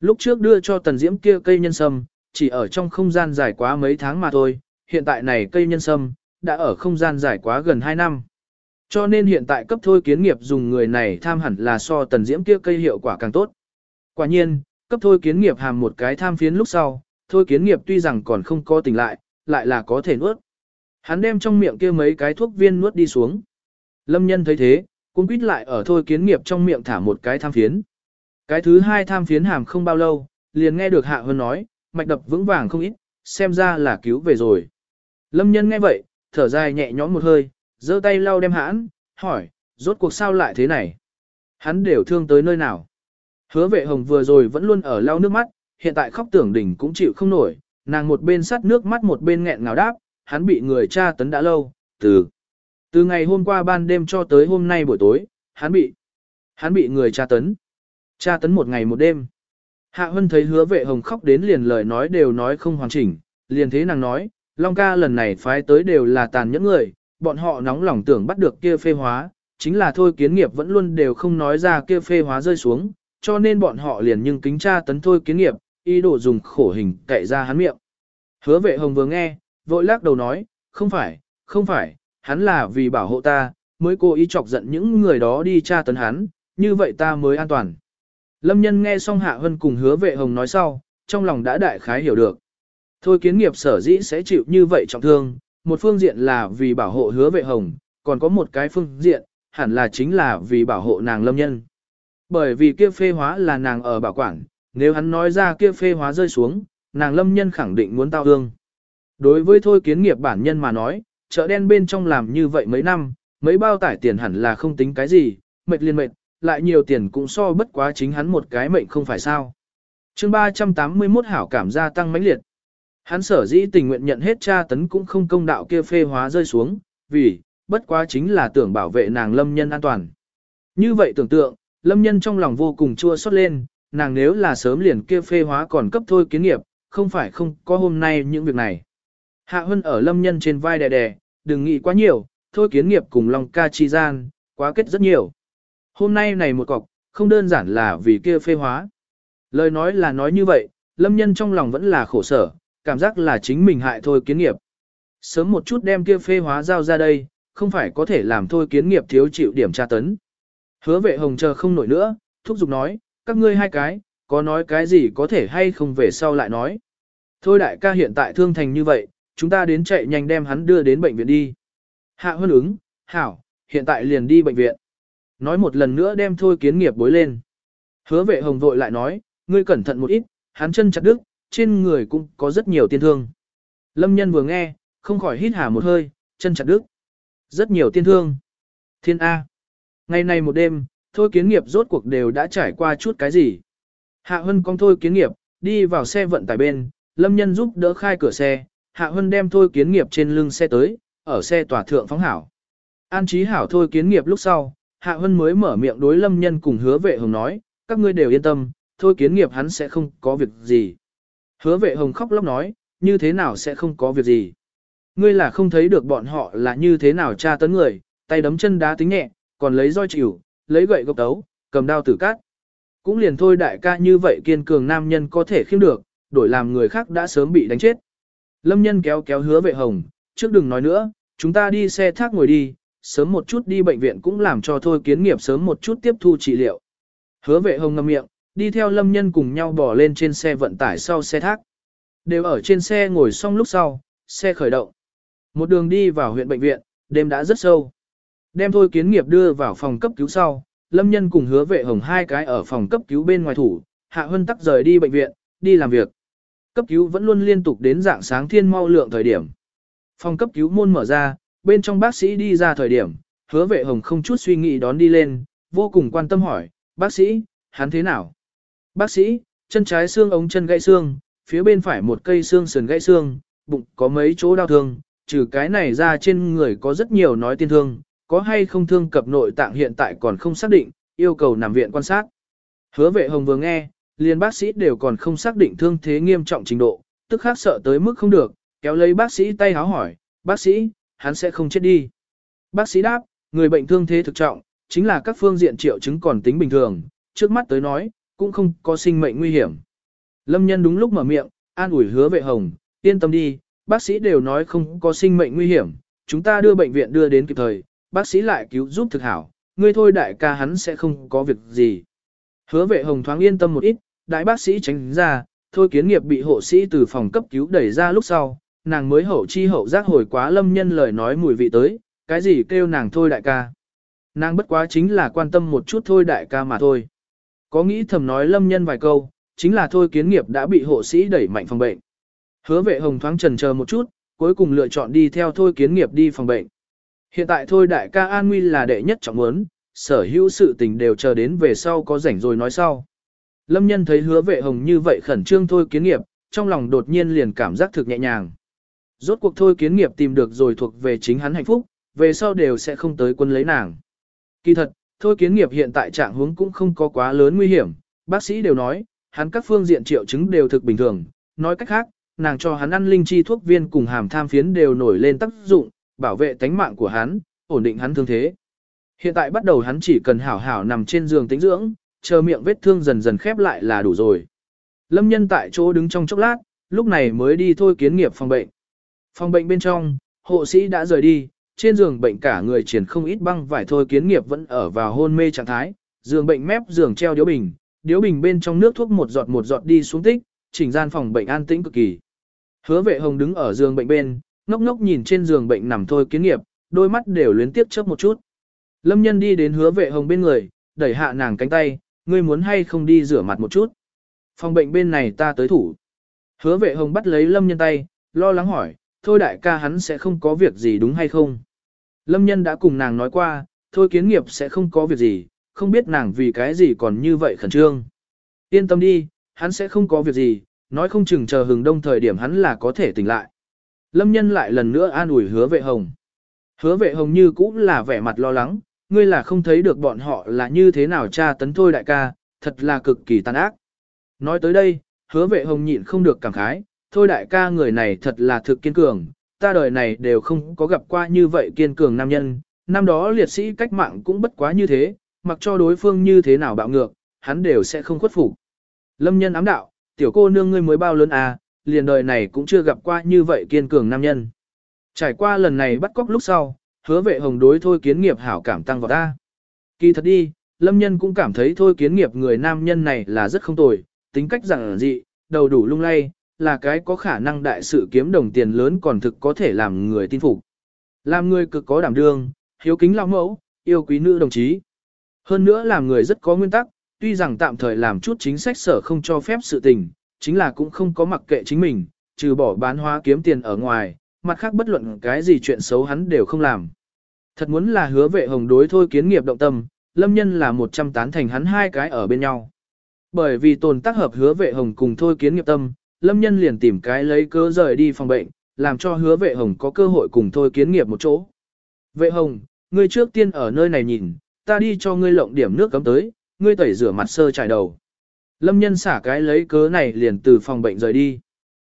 Lúc trước đưa cho tần diễm kia cây nhân sâm, chỉ ở trong không gian dài quá mấy tháng mà thôi, hiện tại này cây nhân sâm, đã ở không gian dài quá gần 2 năm. Cho nên hiện tại cấp thôi kiến nghiệp dùng người này tham hẳn là so tần diễm kia cây hiệu quả càng tốt. Quả nhiên, cấp thôi kiến nghiệp hàm một cái tham phiến lúc sau, thôi kiến nghiệp tuy rằng còn không có tỉnh lại, lại là có thể nuốt. Hắn đem trong miệng kia mấy cái thuốc viên nuốt đi xuống. Lâm nhân thấy thế, cũng quýt lại ở thôi kiến nghiệp trong miệng thả một cái tham phiến. Cái thứ hai tham phiến hàm không bao lâu, liền nghe được Hạ Hơn nói, mạch đập vững vàng không ít, xem ra là cứu về rồi. Lâm nhân nghe vậy, thở dài nhẹ nhõm một hơi, giơ tay lau đem hãn, hỏi, rốt cuộc sao lại thế này? Hắn đều thương tới nơi nào? Hứa vệ hồng vừa rồi vẫn luôn ở lau nước mắt, hiện tại khóc tưởng đỉnh cũng chịu không nổi, nàng một bên sắt nước mắt một bên nghẹn ngào đáp, hắn bị người tra tấn đã lâu, từ từ ngày hôm qua ban đêm cho tới hôm nay buổi tối, hắn bị hắn bị người tra tấn. Tra tấn một ngày một đêm. Hạ Hân thấy hứa vệ hồng khóc đến liền lời nói đều nói không hoàn chỉnh, liền thế nàng nói, Long ca lần này phái tới đều là tàn nhẫn người, bọn họ nóng lòng tưởng bắt được kia phê hóa, chính là thôi kiến nghiệp vẫn luôn đều không nói ra kia phê hóa rơi xuống, cho nên bọn họ liền nhưng kính tra tấn thôi kiến nghiệp, ý đồ dùng khổ hình cậy ra hắn miệng. Hứa vệ hồng vừa nghe, vội lắc đầu nói, không phải, không phải, hắn là vì bảo hộ ta, mới cố ý chọc giận những người đó đi tra tấn hắn, như vậy ta mới an toàn. Lâm nhân nghe xong Hạ Hân cùng hứa vệ hồng nói sau, trong lòng đã đại khái hiểu được. Thôi kiến nghiệp sở dĩ sẽ chịu như vậy trọng thương, một phương diện là vì bảo hộ hứa vệ hồng, còn có một cái phương diện, hẳn là chính là vì bảo hộ nàng lâm nhân. Bởi vì kia phê hóa là nàng ở bảo quản, nếu hắn nói ra kia phê hóa rơi xuống, nàng lâm nhân khẳng định muốn tao hương. Đối với thôi kiến nghiệp bản nhân mà nói, chợ đen bên trong làm như vậy mấy năm, mấy bao tải tiền hẳn là không tính cái gì, mệt liên mệt, lại nhiều tiền cũng so bất quá chính hắn một cái mệnh không phải sao. chương 381 hảo cảm gia tăng mãnh liệt. Hắn sở dĩ tình nguyện nhận hết tra tấn cũng không công đạo kia phê hóa rơi xuống, vì, bất quá chính là tưởng bảo vệ nàng lâm nhân an toàn. Như vậy tưởng tượng, lâm nhân trong lòng vô cùng chua xót lên, nàng nếu là sớm liền kia phê hóa còn cấp thôi kiến nghiệp, không phải không có hôm nay những việc này. Hạ Hân ở lâm nhân trên vai đè đè, đừng nghĩ quá nhiều, thôi kiến nghiệp cùng Long ca chi gian, quá kết rất nhiều. Hôm nay này một cọc, không đơn giản là vì kia phê hóa. Lời nói là nói như vậy, lâm nhân trong lòng vẫn là khổ sở, cảm giác là chính mình hại thôi kiến nghiệp. Sớm một chút đem kia phê hóa giao ra đây, không phải có thể làm thôi kiến nghiệp thiếu chịu điểm tra tấn. Hứa vệ hồng chờ không nổi nữa, thúc giục nói, các ngươi hai cái, có nói cái gì có thể hay không về sau lại nói. Thôi đại ca hiện tại thương thành như vậy, chúng ta đến chạy nhanh đem hắn đưa đến bệnh viện đi. Hạ huân ứng, hảo, hiện tại liền đi bệnh viện. Nói một lần nữa đem thôi kiến nghiệp bối lên. Hứa vệ hồng vội lại nói, ngươi cẩn thận một ít, hắn chân chặt đứt, trên người cũng có rất nhiều tiên thương. Lâm nhân vừa nghe, không khỏi hít hà một hơi, chân chặt đứt. Rất nhiều tiên thương. Thiên A. Ngày này một đêm, thôi kiến nghiệp rốt cuộc đều đã trải qua chút cái gì. Hạ Hân con thôi kiến nghiệp, đi vào xe vận tải bên, Lâm nhân giúp đỡ khai cửa xe, Hạ Hân đem thôi kiến nghiệp trên lưng xe tới, ở xe tòa thượng phóng hảo. An trí hảo thôi kiến nghiệp lúc sau, Hạ Hân mới mở miệng đối Lâm nhân cùng hứa vệ hồng nói, các ngươi đều yên tâm, thôi kiến nghiệp hắn sẽ không có việc gì. Hứa vệ hồng khóc lóc nói, như thế nào sẽ không có việc gì. Ngươi là không thấy được bọn họ là như thế nào tra tấn người, tay đấm chân đá tính nhẹ, còn lấy roi chịu, lấy gậy gộc tấu, cầm đao tử cát. Cũng liền thôi đại ca như vậy kiên cường nam nhân có thể khiêm được, đổi làm người khác đã sớm bị đánh chết. Lâm nhân kéo kéo hứa vệ hồng, trước đừng nói nữa, chúng ta đi xe thác ngồi đi, sớm một chút đi bệnh viện cũng làm cho thôi kiến nghiệp sớm một chút tiếp thu trị liệu. Hứa vệ hồng ngâm miệng, đi theo lâm nhân cùng nhau bỏ lên trên xe vận tải sau xe thác. Đều ở trên xe ngồi xong lúc sau, xe khởi động. Một đường đi vào huyện bệnh viện, đêm đã rất sâu. Đem thôi kiến nghiệp đưa vào phòng cấp cứu sau, lâm nhân cùng hứa vệ hồng hai cái ở phòng cấp cứu bên ngoài thủ, hạ hân tắc rời đi bệnh viện, đi làm việc. Cấp cứu vẫn luôn liên tục đến dạng sáng thiên mau lượng thời điểm. Phòng cấp cứu môn mở ra, bên trong bác sĩ đi ra thời điểm, hứa vệ hồng không chút suy nghĩ đón đi lên, vô cùng quan tâm hỏi, bác sĩ, hắn thế nào? Bác sĩ, chân trái xương ống chân gãy xương, phía bên phải một cây xương sườn gãy xương, bụng có mấy chỗ đau thương, trừ cái này ra trên người có rất nhiều nói tiên thương, có hay không thương cập nội tạng hiện tại còn không xác định, yêu cầu nằm viện quan sát. Hứa vệ hồng vừa nghe, liền bác sĩ đều còn không xác định thương thế nghiêm trọng trình độ, tức khác sợ tới mức không được, kéo lấy bác sĩ tay háo hỏi, bác sĩ, hắn sẽ không chết đi. Bác sĩ đáp, người bệnh thương thế thực trọng, chính là các phương diện triệu chứng còn tính bình thường, trước mắt tới nói, cũng không có sinh mệnh nguy hiểm. Lâm nhân đúng lúc mở miệng, an ủi hứa vệ hồng, yên tâm đi, bác sĩ đều nói không có sinh mệnh nguy hiểm, chúng ta đưa bệnh viện đưa đến kịp thời, bác sĩ lại cứu giúp thực hảo, ngươi thôi đại ca hắn sẽ không có việc gì. Hứa vệ hồng thoáng yên tâm một ít, đại bác sĩ tránh ra, thôi kiến nghiệp bị hộ sĩ từ phòng cấp cứu đẩy ra lúc sau, nàng mới hậu chi hậu giác hồi quá lâm nhân lời nói mùi vị tới, cái gì kêu nàng thôi đại ca. Nàng bất quá chính là quan tâm một chút thôi đại ca mà thôi. Có nghĩ thầm nói lâm nhân vài câu, chính là thôi kiến nghiệp đã bị hộ sĩ đẩy mạnh phòng bệnh. Hứa vệ hồng thoáng trần chờ một chút, cuối cùng lựa chọn đi theo thôi kiến nghiệp đi phòng bệnh. Hiện tại thôi đại ca an nguy là đệ nhất trọng muốn, sở hữu sự tình đều chờ đến về sau có rảnh rồi nói sau. Lâm nhân thấy hứa vệ hồng như vậy khẩn trương thôi kiến nghiệp, trong lòng đột nhiên liền cảm giác thực nhẹ nhàng. Rốt cuộc thôi kiến nghiệp tìm được rồi thuộc về chính hắn hạnh phúc, về sau đều sẽ không tới quân lấy nàng. Kỳ thật, thôi kiến nghiệp hiện tại trạng huống cũng không có quá lớn nguy hiểm, bác sĩ đều nói, hắn các phương diện triệu chứng đều thực bình thường, nói cách khác, nàng cho hắn ăn linh chi thuốc viên cùng hàm tham phiến đều nổi lên tác dụng, bảo vệ tánh mạng của hắn, ổn định hắn thương thế. Hiện tại bắt đầu hắn chỉ cần hảo hảo nằm trên giường tĩnh dưỡng, chờ miệng vết thương dần dần khép lại là đủ rồi. Lâm nhân tại chỗ đứng trong chốc lát, lúc này mới đi thôi kiến nghiệp phòng bệnh. Phòng bệnh bên trong, hộ sĩ đã rời đi, trên giường bệnh cả người triển không ít băng vải thôi kiến nghiệp vẫn ở vào hôn mê trạng thái, giường bệnh mép giường treo điếu bình, điếu bình bên trong nước thuốc một giọt một giọt đi xuống tích, chỉnh gian phòng bệnh an tĩnh cực kỳ. Hứa vệ hồng đứng ở giường bệnh bên, ngốc ngốc nhìn trên giường bệnh nằm thôi kiến nghiệp, đôi mắt đều luyến tiếp chớp một chút. Lâm nhân đi đến hứa vệ hồng bên người, đẩy hạ nàng cánh tay, ngươi muốn hay không đi rửa mặt một chút. Phòng bệnh bên này ta tới thủ. Hứa vệ hồng bắt lấy lâm nhân tay, lo lắng hỏi, thôi đại ca hắn sẽ không có việc gì đúng hay không? Lâm nhân đã cùng nàng nói qua, thôi kiến nghiệp sẽ không có việc gì, không biết nàng vì cái gì còn như vậy khẩn trương. Yên tâm đi, hắn sẽ không có việc gì, nói không chừng chờ hừng đông thời điểm hắn là có thể tỉnh lại. Lâm nhân lại lần nữa an ủi hứa vệ hồng. Hứa vệ hồng như cũng là vẻ mặt lo lắng, ngươi là không thấy được bọn họ là như thế nào tra tấn thôi đại ca, thật là cực kỳ tàn ác. Nói tới đây, hứa vệ hồng nhịn không được cảm khái, thôi đại ca người này thật là thực kiên cường, ta đời này đều không có gặp qua như vậy kiên cường nam nhân, năm đó liệt sĩ cách mạng cũng bất quá như thế, mặc cho đối phương như thế nào bạo ngược, hắn đều sẽ không khuất phục. Lâm nhân ám đạo, tiểu cô nương ngươi mới bao lớn à, liền đời này cũng chưa gặp qua như vậy kiên cường nam nhân. Trải qua lần này bắt cóc lúc sau, hứa vệ hồng đối thôi kiến nghiệp hảo cảm tăng vào ta. Kỳ thật đi, lâm nhân cũng cảm thấy thôi kiến nghiệp người nam nhân này là rất không tồi, tính cách rằng dị, đầu đủ lung lay, là cái có khả năng đại sự kiếm đồng tiền lớn còn thực có thể làm người tin phục. Làm người cực có đảm đương, hiếu kính lão mẫu, yêu quý nữ đồng chí. Hơn nữa làm người rất có nguyên tắc, tuy rằng tạm thời làm chút chính sách sở không cho phép sự tình, chính là cũng không có mặc kệ chính mình, trừ bỏ bán hóa kiếm tiền ở ngoài, mặt khác bất luận cái gì chuyện xấu hắn đều không làm. Thật muốn là hứa vệ hồng đối thôi kiến nghiệp động tâm, lâm nhân là một trăm tán thành hắn hai cái ở bên nhau. Bởi vì tồn tác hợp hứa vệ hồng cùng thôi kiến nghiệp tâm, lâm nhân liền tìm cái lấy cớ rời đi phòng bệnh, làm cho hứa vệ hồng có cơ hội cùng thôi kiến nghiệp một chỗ. Vệ hồng, ngươi trước tiên ở nơi này nhìn, ta đi cho ngươi lộng điểm nước cấm tới, ngươi tẩy rửa mặt sơ trải đầu. Lâm nhân xả cái lấy cớ này liền từ phòng bệnh rời đi.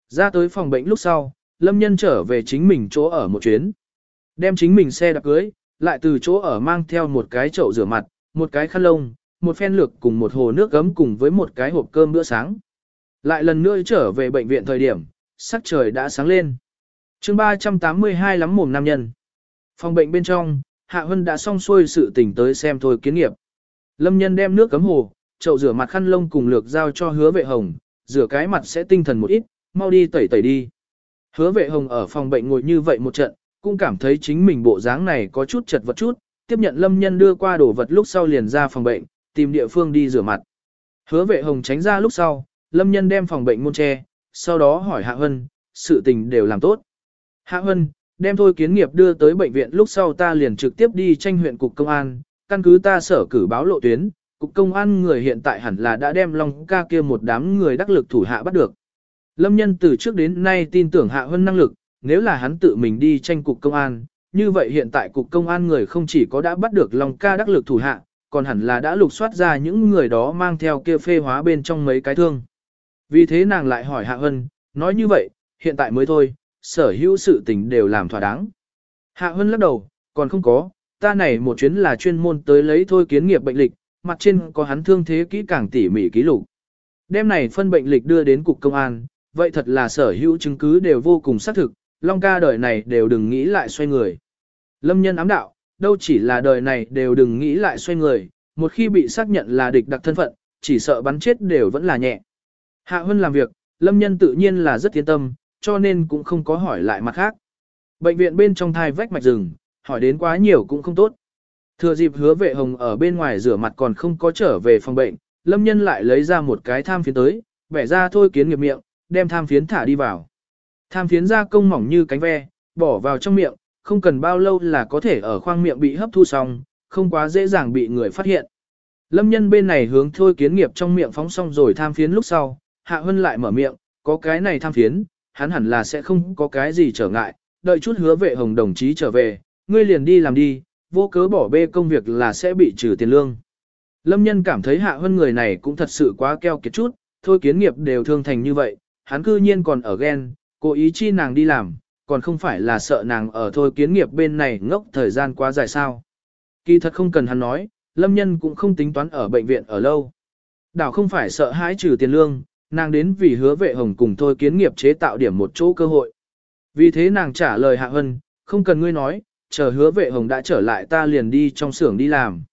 Ra tới phòng bệnh lúc sau, Lâm nhân trở về chính mình chỗ ở một chuyến. Đem chính mình xe đạp cưới, lại từ chỗ ở mang theo một cái chậu rửa mặt, một cái khăn lông, một phen lược cùng một hồ nước gấm cùng với một cái hộp cơm bữa sáng. Lại lần nữa trở về bệnh viện thời điểm, sắc trời đã sáng lên. chương 382 lắm mồm nam nhân. Phòng bệnh bên trong, Hạ Hân đã xong xuôi sự tỉnh tới xem thôi kiến nghiệp. Lâm nhân đem nước cấm hồ, chậu rửa mặt khăn lông cùng lược giao cho hứa vệ hồng, rửa cái mặt sẽ tinh thần một ít, mau đi tẩy tẩy đi. Hứa vệ hồng ở phòng bệnh ngồi như vậy một trận, cũng cảm thấy chính mình bộ dáng này có chút chật vật chút, tiếp nhận lâm nhân đưa qua đồ vật lúc sau liền ra phòng bệnh, tìm địa phương đi rửa mặt. Hứa vệ hồng tránh ra lúc sau, lâm nhân đem phòng bệnh môn tre, sau đó hỏi Hạ Hân, sự tình đều làm tốt. Hạ Hân, đem thôi kiến nghiệp đưa tới bệnh viện lúc sau ta liền trực tiếp đi tranh huyện cục công an, căn cứ ta sở cử báo lộ tuyến, cục công an người hiện tại hẳn là đã đem Long ca kia một đám người đắc lực thủ hạ bắt được. Lâm nhân từ trước đến nay tin tưởng Hạ Hân năng lực, nếu là hắn tự mình đi tranh cục công an, như vậy hiện tại cục công an người không chỉ có đã bắt được Long ca đắc lực thủ hạ, còn hẳn là đã lục soát ra những người đó mang theo kia phê hóa bên trong mấy cái thương. Vì thế nàng lại hỏi Hạ Hân, nói như vậy, hiện tại mới thôi, sở hữu sự tình đều làm thỏa đáng. Hạ Hân lắc đầu, còn không có, ta này một chuyến là chuyên môn tới lấy thôi kiến nghiệp bệnh lịch, mặt trên có hắn thương thế kỹ càng tỉ mỉ ký lục. Đêm này phân bệnh lịch đưa đến cục công an, vậy thật là sở hữu chứng cứ đều vô cùng xác thực, Long ca đời này đều đừng nghĩ lại xoay người. Lâm nhân ám đạo, đâu chỉ là đời này đều đừng nghĩ lại xoay người, một khi bị xác nhận là địch đặc thân phận, chỉ sợ bắn chết đều vẫn là nhẹ. Hạ Hân làm việc, Lâm nhân tự nhiên là rất yên tâm, cho nên cũng không có hỏi lại mặt khác. Bệnh viện bên trong thai vách mạch rừng, hỏi đến quá nhiều cũng không tốt. Thừa dịp hứa vệ hồng ở bên ngoài rửa mặt còn không có trở về phòng bệnh, Lâm nhân lại lấy ra một cái tham phiến tới, bẻ ra thôi kiến nghiệp miệng, đem tham phiến thả đi vào. Tham phiến ra công mỏng như cánh ve, bỏ vào trong miệng, không cần bao lâu là có thể ở khoang miệng bị hấp thu xong, không quá dễ dàng bị người phát hiện. Lâm nhân bên này hướng thôi kiến nghiệp trong miệng phóng xong rồi tham phiến lúc sau, Hạ Hân lại mở miệng, có cái này tham phiến, hắn hẳn là sẽ không có cái gì trở ngại, đợi chút hứa vệ hồng đồng chí trở về, ngươi liền đi làm đi, vô cớ bỏ bê công việc là sẽ bị trừ tiền lương. Lâm nhân cảm thấy Hạ Hân người này cũng thật sự quá keo kiệt chút, thôi kiến nghiệp đều thương thành như vậy, hắn cư nhiên còn ở ghen, cố ý chi nàng đi làm, còn không phải là sợ nàng ở thôi kiến nghiệp bên này ngốc thời gian quá dài sao. Kỳ thật không cần hắn nói, lâm nhân cũng không tính toán ở bệnh viện ở lâu. Đảo không phải sợ hãi trừ tiền lương, nàng đến vì hứa vệ hồng cùng thôi kiến nghiệp chế tạo điểm một chỗ cơ hội. Vì thế nàng trả lời Hạ Hân, không cần ngươi nói, chờ hứa vệ hồng đã trở lại ta liền đi trong xưởng đi làm.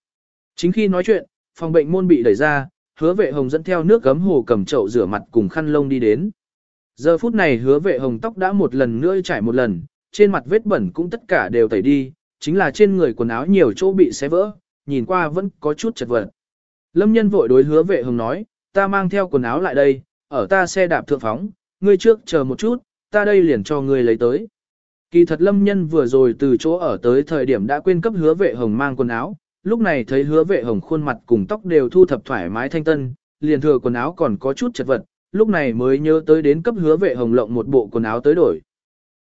Chính khi nói chuyện, phòng bệnh môn bị đẩy ra, hứa vệ hồng dẫn theo nước gấm hồ cầm chậu rửa mặt cùng khăn lông đi đến. Giờ phút này hứa vệ hồng tóc đã một lần nữa trải một lần, trên mặt vết bẩn cũng tất cả đều tẩy đi, chính là trên người quần áo nhiều chỗ bị xé vỡ, nhìn qua vẫn có chút chật vật. Lâm nhân vội đối hứa vệ hồng nói, ta mang theo quần áo lại đây, ở ta xe đạp thượng phóng, ngươi trước chờ một chút, ta đây liền cho ngươi lấy tới. Kỳ thật lâm nhân vừa rồi từ chỗ ở tới thời điểm đã quên cấp hứa vệ hồng mang quần áo, lúc này thấy hứa vệ hồng khuôn mặt cùng tóc đều thu thập thoải mái thanh tân, liền thừa quần áo còn có chút chật vật, lúc này mới nhớ tới đến cấp hứa vệ hồng lộng một bộ quần áo tới đổi.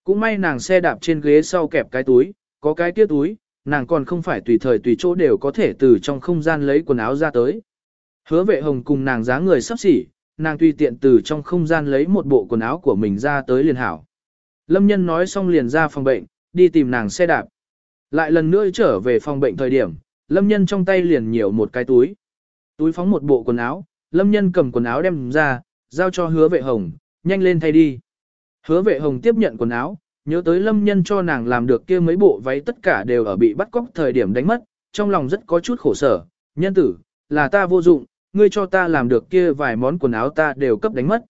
Cũng may nàng xe đạp trên ghế sau kẹp cái túi, có cái kia túi, nàng còn không phải tùy thời tùy chỗ đều có thể từ trong không gian lấy quần áo ra tới. Hứa vệ hồng cùng nàng giá người sắp xỉ, nàng tùy tiện từ trong không gian lấy một bộ quần áo của mình ra tới liền hảo. Lâm nhân nói xong liền ra phòng bệnh, đi tìm nàng xe đạp. Lại lần nữa trở về phòng bệnh thời điểm, lâm nhân trong tay liền nhiều một cái túi. Túi phóng một bộ quần áo, lâm nhân cầm quần áo đem ra, giao cho hứa vệ hồng, nhanh lên thay đi. Hứa vệ hồng tiếp nhận quần áo, nhớ tới lâm nhân cho nàng làm được kia mấy bộ váy tất cả đều ở bị bắt cóc thời điểm đánh mất, trong lòng rất có chút khổ sở, nhân tử, là ta vô dụng, ngươi cho ta làm được kia vài món quần áo ta đều cấp đánh mất.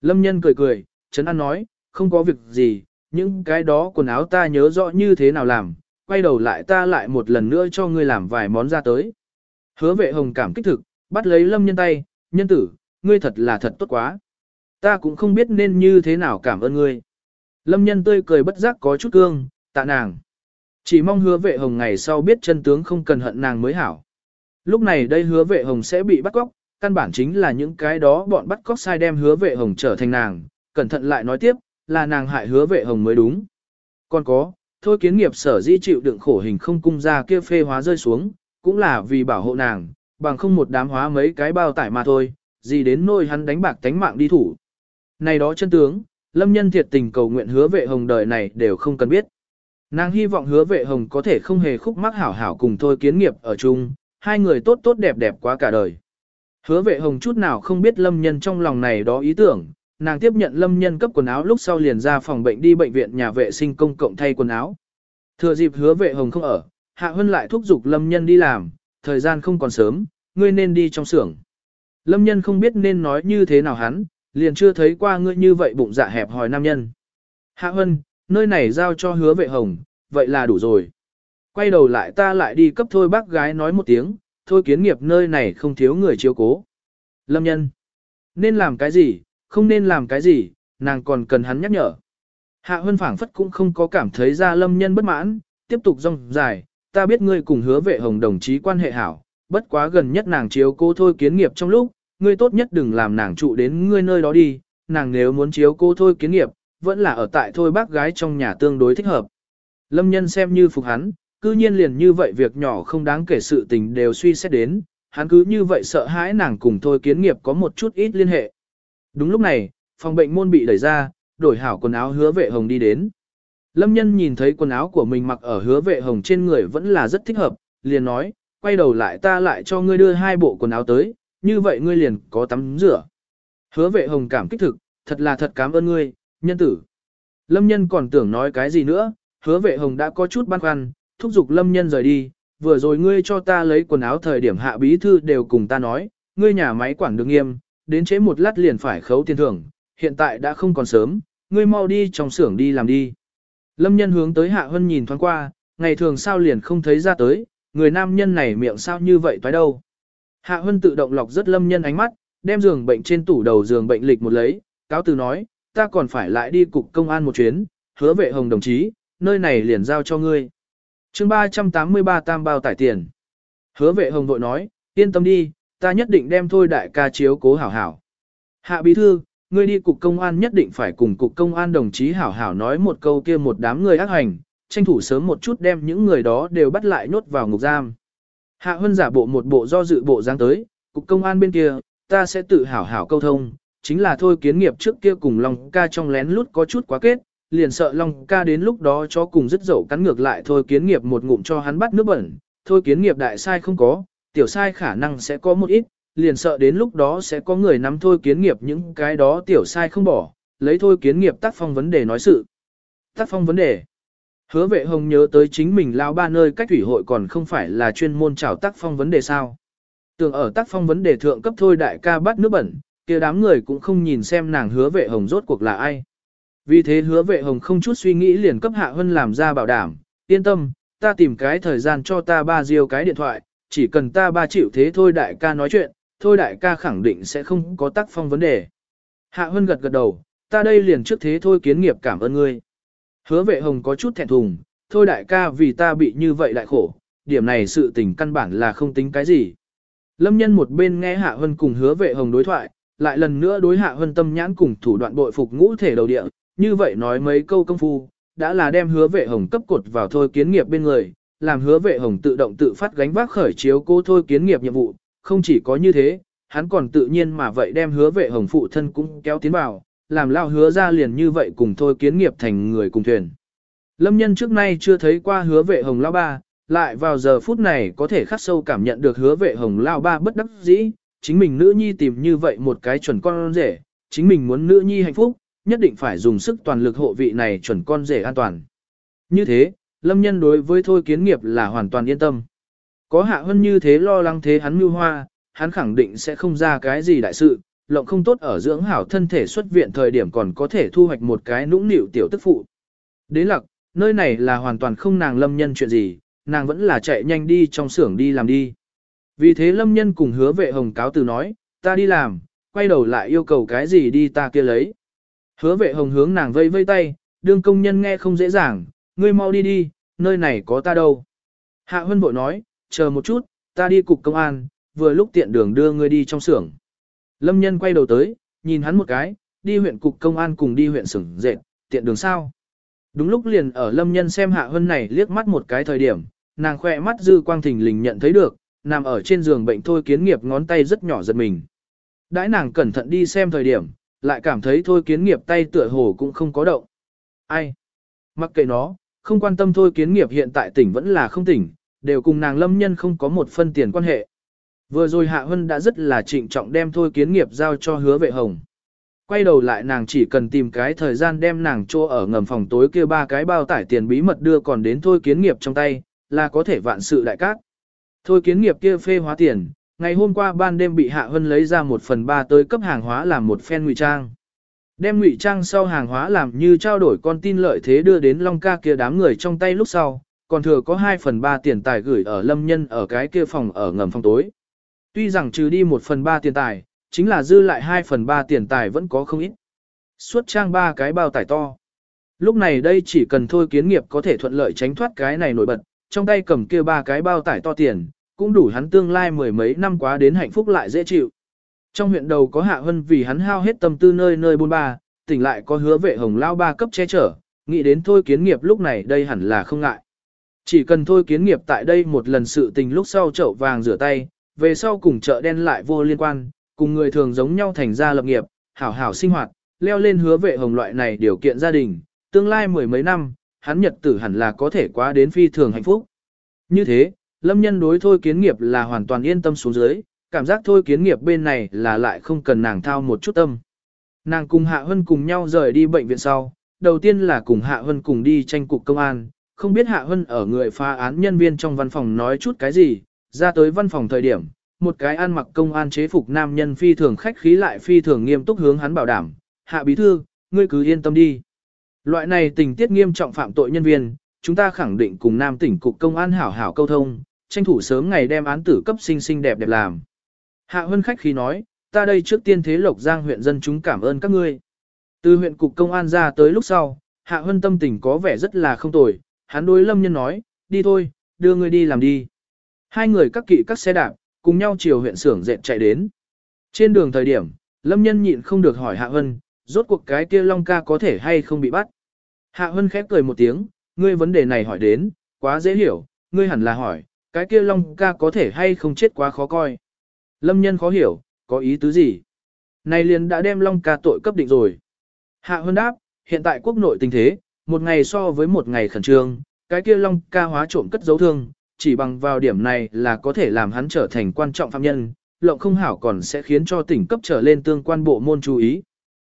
Lâm nhân cười cười, Trấn An nói, không có việc gì, những cái đó quần áo ta nhớ rõ như thế nào làm, quay đầu lại ta lại một lần nữa cho ngươi làm vài món ra tới. Hứa vệ hồng cảm kích thực, bắt lấy lâm nhân tay, nhân tử, ngươi thật là thật tốt quá. Ta cũng không biết nên như thế nào cảm ơn ngươi. Lâm nhân tươi cười bất giác có chút cương, tạ nàng. Chỉ mong hứa vệ hồng ngày sau biết chân tướng không cần hận nàng mới hảo. Lúc này đây hứa vệ hồng sẽ bị bắt cóc, căn bản chính là những cái đó bọn bắt cóc sai đem hứa vệ hồng trở thành nàng, cẩn thận lại nói tiếp, là nàng hại hứa vệ hồng mới đúng. Còn có, thôi kiến nghiệp sở di chịu đựng khổ hình không cung ra kia phê hóa rơi xuống, cũng là vì bảo hộ nàng, bằng không một đám hóa mấy cái bao tải mà thôi, gì đến nôi hắn đánh bạc tánh mạng đi thủ. Này đó chân tướng, lâm nhân thiệt tình cầu nguyện hứa vệ hồng đời này đều không cần biết. Nàng hy vọng hứa vệ hồng có thể không hề khúc mắc hảo hảo cùng thôi kiến nghiệp ở chung, hai người tốt tốt đẹp đẹp quá cả đời. Hứa vệ hồng chút nào không biết lâm nhân trong lòng này đó ý tưởng, nàng tiếp nhận lâm nhân cấp quần áo lúc sau liền ra phòng bệnh đi bệnh viện nhà vệ sinh công cộng thay quần áo. Thừa dịp hứa vệ hồng không ở, hạ hân lại thúc giục lâm nhân đi làm, thời gian không còn sớm, ngươi nên đi trong xưởng. Lâm nhân không biết nên nói như thế nào hắn, liền chưa thấy qua ngươi như vậy bụng dạ hẹp hòi nam nhân. Hạ hân, nơi này giao cho hứa vệ hồng, vậy là đủ rồi. Quay đầu lại ta lại đi cấp thôi bác gái nói một tiếng, thôi kiến nghiệp nơi này không thiếu người chiếu cố. Lâm nhân, nên làm cái gì, không nên làm cái gì, nàng còn cần hắn nhắc nhở. Hạ Hân phảng phất cũng không có cảm thấy ra lâm nhân bất mãn, tiếp tục rong dài, ta biết ngươi cùng hứa vệ hồng đồng chí quan hệ hảo, bất quá gần nhất nàng chiếu cố thôi kiến nghiệp trong lúc, ngươi tốt nhất đừng làm nàng trụ đến ngươi nơi đó đi, nàng nếu muốn chiếu cố thôi kiến nghiệp, vẫn là ở tại thôi bác gái trong nhà tương đối thích hợp. Lâm nhân xem như phục hắn, cư nhiên liền như vậy việc nhỏ không đáng kể sự tình đều suy xét đến, hắn cứ như vậy sợ hãi nàng cùng thôi kiến nghiệp có một chút ít liên hệ. Đúng lúc này, phòng bệnh môn bị đẩy ra, đổi hảo quần áo hứa vệ hồng đi đến. Lâm nhân nhìn thấy quần áo của mình mặc ở hứa vệ hồng trên người vẫn là rất thích hợp, liền nói, quay đầu lại ta lại cho ngươi đưa hai bộ quần áo tới, như vậy ngươi liền có tắm rửa. Hứa vệ hồng cảm kích thực, thật là thật cảm ơn ngươi, nhân tử. Lâm nhân còn tưởng nói cái gì nữa, hứa vệ hồng đã có chút băn khoăn, thúc giục lâm nhân rời đi, vừa rồi ngươi cho ta lấy quần áo thời điểm hạ bí thư đều cùng ta nói, ngươi nhà máy quản được nghiêm, đến chế một lát liền phải khấu tiền thưởng, hiện tại đã không còn sớm, ngươi mau đi trong xưởng đi làm đi. Lâm nhân hướng tới hạ hân nhìn thoáng qua, ngày thường sao liền không thấy ra tới, người nam nhân này miệng sao như vậy toái đâu. Hạ hân tự động lọc rất lâm nhân ánh mắt, đem giường bệnh trên tủ đầu giường bệnh lịch một lấy, cáo từ nói, ta còn phải lại đi cục công an một chuyến, hứa vệ hồng đồng chí, nơi này liền giao cho ngươi chương 383 tam bao tải tiền. Hứa vệ hồng vội nói, yên tâm đi, ta nhất định đem thôi đại ca chiếu cố hảo hảo. Hạ bí thư, ngươi đi cục công an nhất định phải cùng cục công an đồng chí hảo hảo nói một câu kia một đám người ác hành, tranh thủ sớm một chút đem những người đó đều bắt lại nhốt vào ngục giam. Hạ huân giả bộ một bộ do dự bộ dáng tới, cục công an bên kia, ta sẽ tự hảo hảo câu thông, chính là thôi kiến nghiệp trước kia cùng lòng ca trong lén lút có chút quá kết, liền sợ Long ca đến lúc đó cho cùng dứt dậu cắn ngược lại thôi kiến nghiệp một ngụm cho hắn bắt nước bẩn, thôi kiến nghiệp đại sai không có, tiểu sai khả năng sẽ có một ít, liền sợ đến lúc đó sẽ có người nắm thôi kiến nghiệp những cái đó tiểu sai không bỏ, lấy thôi kiến nghiệp tác phong vấn đề nói sự. Tác phong vấn đề. Hứa vệ hồng nhớ tới chính mình lao ba nơi cách thủy hội còn không phải là chuyên môn trào tác phong vấn đề sao. tưởng ở tác phong vấn đề thượng cấp thôi đại ca bắt nước bẩn, kia đám người cũng không nhìn xem nàng hứa vệ hồng rốt cuộc là ai. Vì thế hứa vệ hồng không chút suy nghĩ liền cấp hạ hân làm ra bảo đảm, yên tâm, ta tìm cái thời gian cho ta ba diêu cái điện thoại, chỉ cần ta ba chịu thế thôi đại ca nói chuyện, thôi đại ca khẳng định sẽ không có tác phong vấn đề. Hạ hân gật gật đầu, ta đây liền trước thế thôi kiến nghiệp cảm ơn ngươi. Hứa vệ hồng có chút thẹn thùng, thôi đại ca vì ta bị như vậy lại khổ, điểm này sự tình căn bản là không tính cái gì. Lâm nhân một bên nghe Hạ Hân cùng hứa vệ hồng đối thoại, lại lần nữa đối Hạ Hân tâm nhãn cùng thủ đoạn bội phục ngũ thể đầu địa, như vậy nói mấy câu công phu, đã là đem hứa vệ hồng cấp cột vào thôi kiến nghiệp bên người, làm hứa vệ hồng tự động tự phát gánh vác khởi chiếu cô thôi kiến nghiệp nhiệm vụ, không chỉ có như thế, hắn còn tự nhiên mà vậy đem hứa vệ hồng phụ thân cũng kéo tiến vào, làm lao hứa ra liền như vậy cùng thôi kiến nghiệp thành người cùng thuyền. Lâm nhân trước nay chưa thấy qua hứa vệ hồng lao ba, lại vào giờ phút này có thể khắc sâu cảm nhận được hứa vệ hồng lao ba bất đắc dĩ, chính mình nữ nhi tìm như vậy một cái chuẩn con rể, chính mình muốn nữ nhi hạnh phúc, nhất định phải dùng sức toàn lực hộ vị này chuẩn con rể an toàn. Như thế, lâm nhân đối với thôi kiến nghiệp là hoàn toàn yên tâm. Có hạ hơn như thế lo lắng thế hắn mưu hoa, hắn khẳng định sẽ không ra cái gì đại sự, lộng không tốt ở dưỡng hảo thân thể xuất viện thời điểm còn có thể thu hoạch một cái nũng nịu tiểu tức phụ. Đến lặc, nơi này là hoàn toàn không nàng lâm nhân chuyện gì, nàng vẫn là chạy nhanh đi trong xưởng đi làm đi. Vì thế lâm nhân cùng hứa vệ hồng cáo từ nói, ta đi làm, quay đầu lại yêu cầu cái gì đi ta kia lấy. Hứa vệ hồng hướng nàng vây vây tay, đương công nhân nghe không dễ dàng, ngươi mau đi đi, nơi này có ta đâu. Hạ Hân bội nói, chờ một chút, ta đi cục công an, vừa lúc tiện đường đưa ngươi đi trong xưởng. Lâm nhân quay đầu tới, nhìn hắn một cái, đi huyện cục công an cùng đi huyện xưởng dệt, tiện đường sao. Đúng lúc liền ở lâm nhân xem hạ hân này liếc mắt một cái thời điểm, nàng khoe mắt dư quang thình lình nhận thấy được, nằm ở trên giường bệnh thôi kiến nghiệp ngón tay rất nhỏ giật mình. Đãi nàng cẩn thận đi xem thời điểm, lại cảm thấy thôi kiến nghiệp tay tựa hồ cũng không có động. Ai? Mặc kệ nó, không quan tâm thôi kiến nghiệp hiện tại tỉnh vẫn là không tỉnh, đều cùng nàng lâm nhân không có một phân tiền quan hệ. Vừa rồi Hạ Hân đã rất là trịnh trọng đem thôi kiến nghiệp giao cho hứa vệ hồng. Quay đầu lại nàng chỉ cần tìm cái thời gian đem nàng cho ở ngầm phòng tối kia ba cái bao tải tiền bí mật đưa còn đến thôi kiến nghiệp trong tay, là có thể vạn sự đại cát. Thôi kiến nghiệp kia phê hóa tiền, ngày hôm qua ban đêm bị Hạ Hân lấy ra một phần ba tới cấp hàng hóa làm một phen ngụy trang. Đem ngụy trang sau hàng hóa làm như trao đổi con tin lợi thế đưa đến Long ca kia đám người trong tay lúc sau, còn thừa có 2 phần 3 tiền tài gửi ở lâm nhân ở cái kia phòng ở ngầm phòng tối. Tuy rằng trừ đi 1 phần 3 tiền tài, chính là dư lại 2 phần 3 tiền tài vẫn có không ít. Suốt trang ba cái bao tải to. Lúc này đây chỉ cần thôi kiến nghiệp có thể thuận lợi tránh thoát cái này nổi bật, trong tay cầm kia ba cái bao tải to tiền, cũng đủ hắn tương lai mười mấy năm quá đến hạnh phúc lại dễ chịu. Trong huyện đầu có hạ hân vì hắn hao hết tâm tư nơi nơi buôn ba, tỉnh lại có hứa vệ hồng lao ba cấp che chở, nghĩ đến thôi kiến nghiệp lúc này đây hẳn là không ngại. Chỉ cần thôi kiến nghiệp tại đây một lần sự tình lúc sau chậu vàng rửa tay, về sau cùng chợ đen lại vô liên quan, cùng người thường giống nhau thành ra lập nghiệp, hảo hảo sinh hoạt, leo lên hứa vệ hồng loại này điều kiện gia đình, tương lai mười mấy năm, hắn nhật tử hẳn là có thể quá đến phi thường hạnh phúc. Như thế, lâm nhân đối thôi kiến nghiệp là hoàn toàn yên tâm xuống dưới, cảm giác thôi kiến nghiệp bên này là lại không cần nàng thao một chút tâm. Nàng cùng Hạ Hân cùng nhau rời đi bệnh viện sau, đầu tiên là cùng Hạ Hân cùng đi tranh cục công an, không biết Hạ Hân ở người phá án nhân viên trong văn phòng nói chút cái gì, ra tới văn phòng thời điểm, một cái ăn mặc công an chế phục nam nhân phi thường khách khí lại phi thường nghiêm túc hướng hắn bảo đảm, Hạ Bí Thư, ngươi cứ yên tâm đi. Loại này tình tiết nghiêm trọng phạm tội nhân viên, chúng ta khẳng định cùng Nam tỉnh cục công an hảo hảo câu thông, tranh thủ sớm ngày đem án tử cấp sinh xinh đẹp đẹp làm. Hạ Hân khách khí nói, ta đây trước tiên thế Lộc Giang huyện dân chúng cảm ơn các ngươi. Từ huyện cục công an ra tới lúc sau, Hạ Hân tâm tình có vẻ rất là không tồi, hắn đối Lâm Nhân nói, đi thôi, đưa ngươi đi làm đi. Hai người các kỵ các xe đạp, cùng nhau chiều huyện xưởng dệt chạy đến. Trên đường thời điểm, Lâm Nhân nhịn không được hỏi Hạ Hân, rốt cuộc cái kia Long ca có thể hay không bị bắt. Hạ Hân khép cười một tiếng, ngươi vấn đề này hỏi đến, quá dễ hiểu, ngươi hẳn là hỏi, cái kia Long ca có thể hay không chết quá khó coi. Lâm nhân khó hiểu, có ý tứ gì? Này liền đã đem Long ca tội cấp định rồi. Hạ hơn đáp, hiện tại quốc nội tình thế, một ngày so với một ngày khẩn trương, cái kia Long ca hóa trộm cất dấu thương, chỉ bằng vào điểm này là có thể làm hắn trở thành quan trọng phạm nhân, lộng không hảo còn sẽ khiến cho tỉnh cấp trở lên tương quan bộ môn chú ý.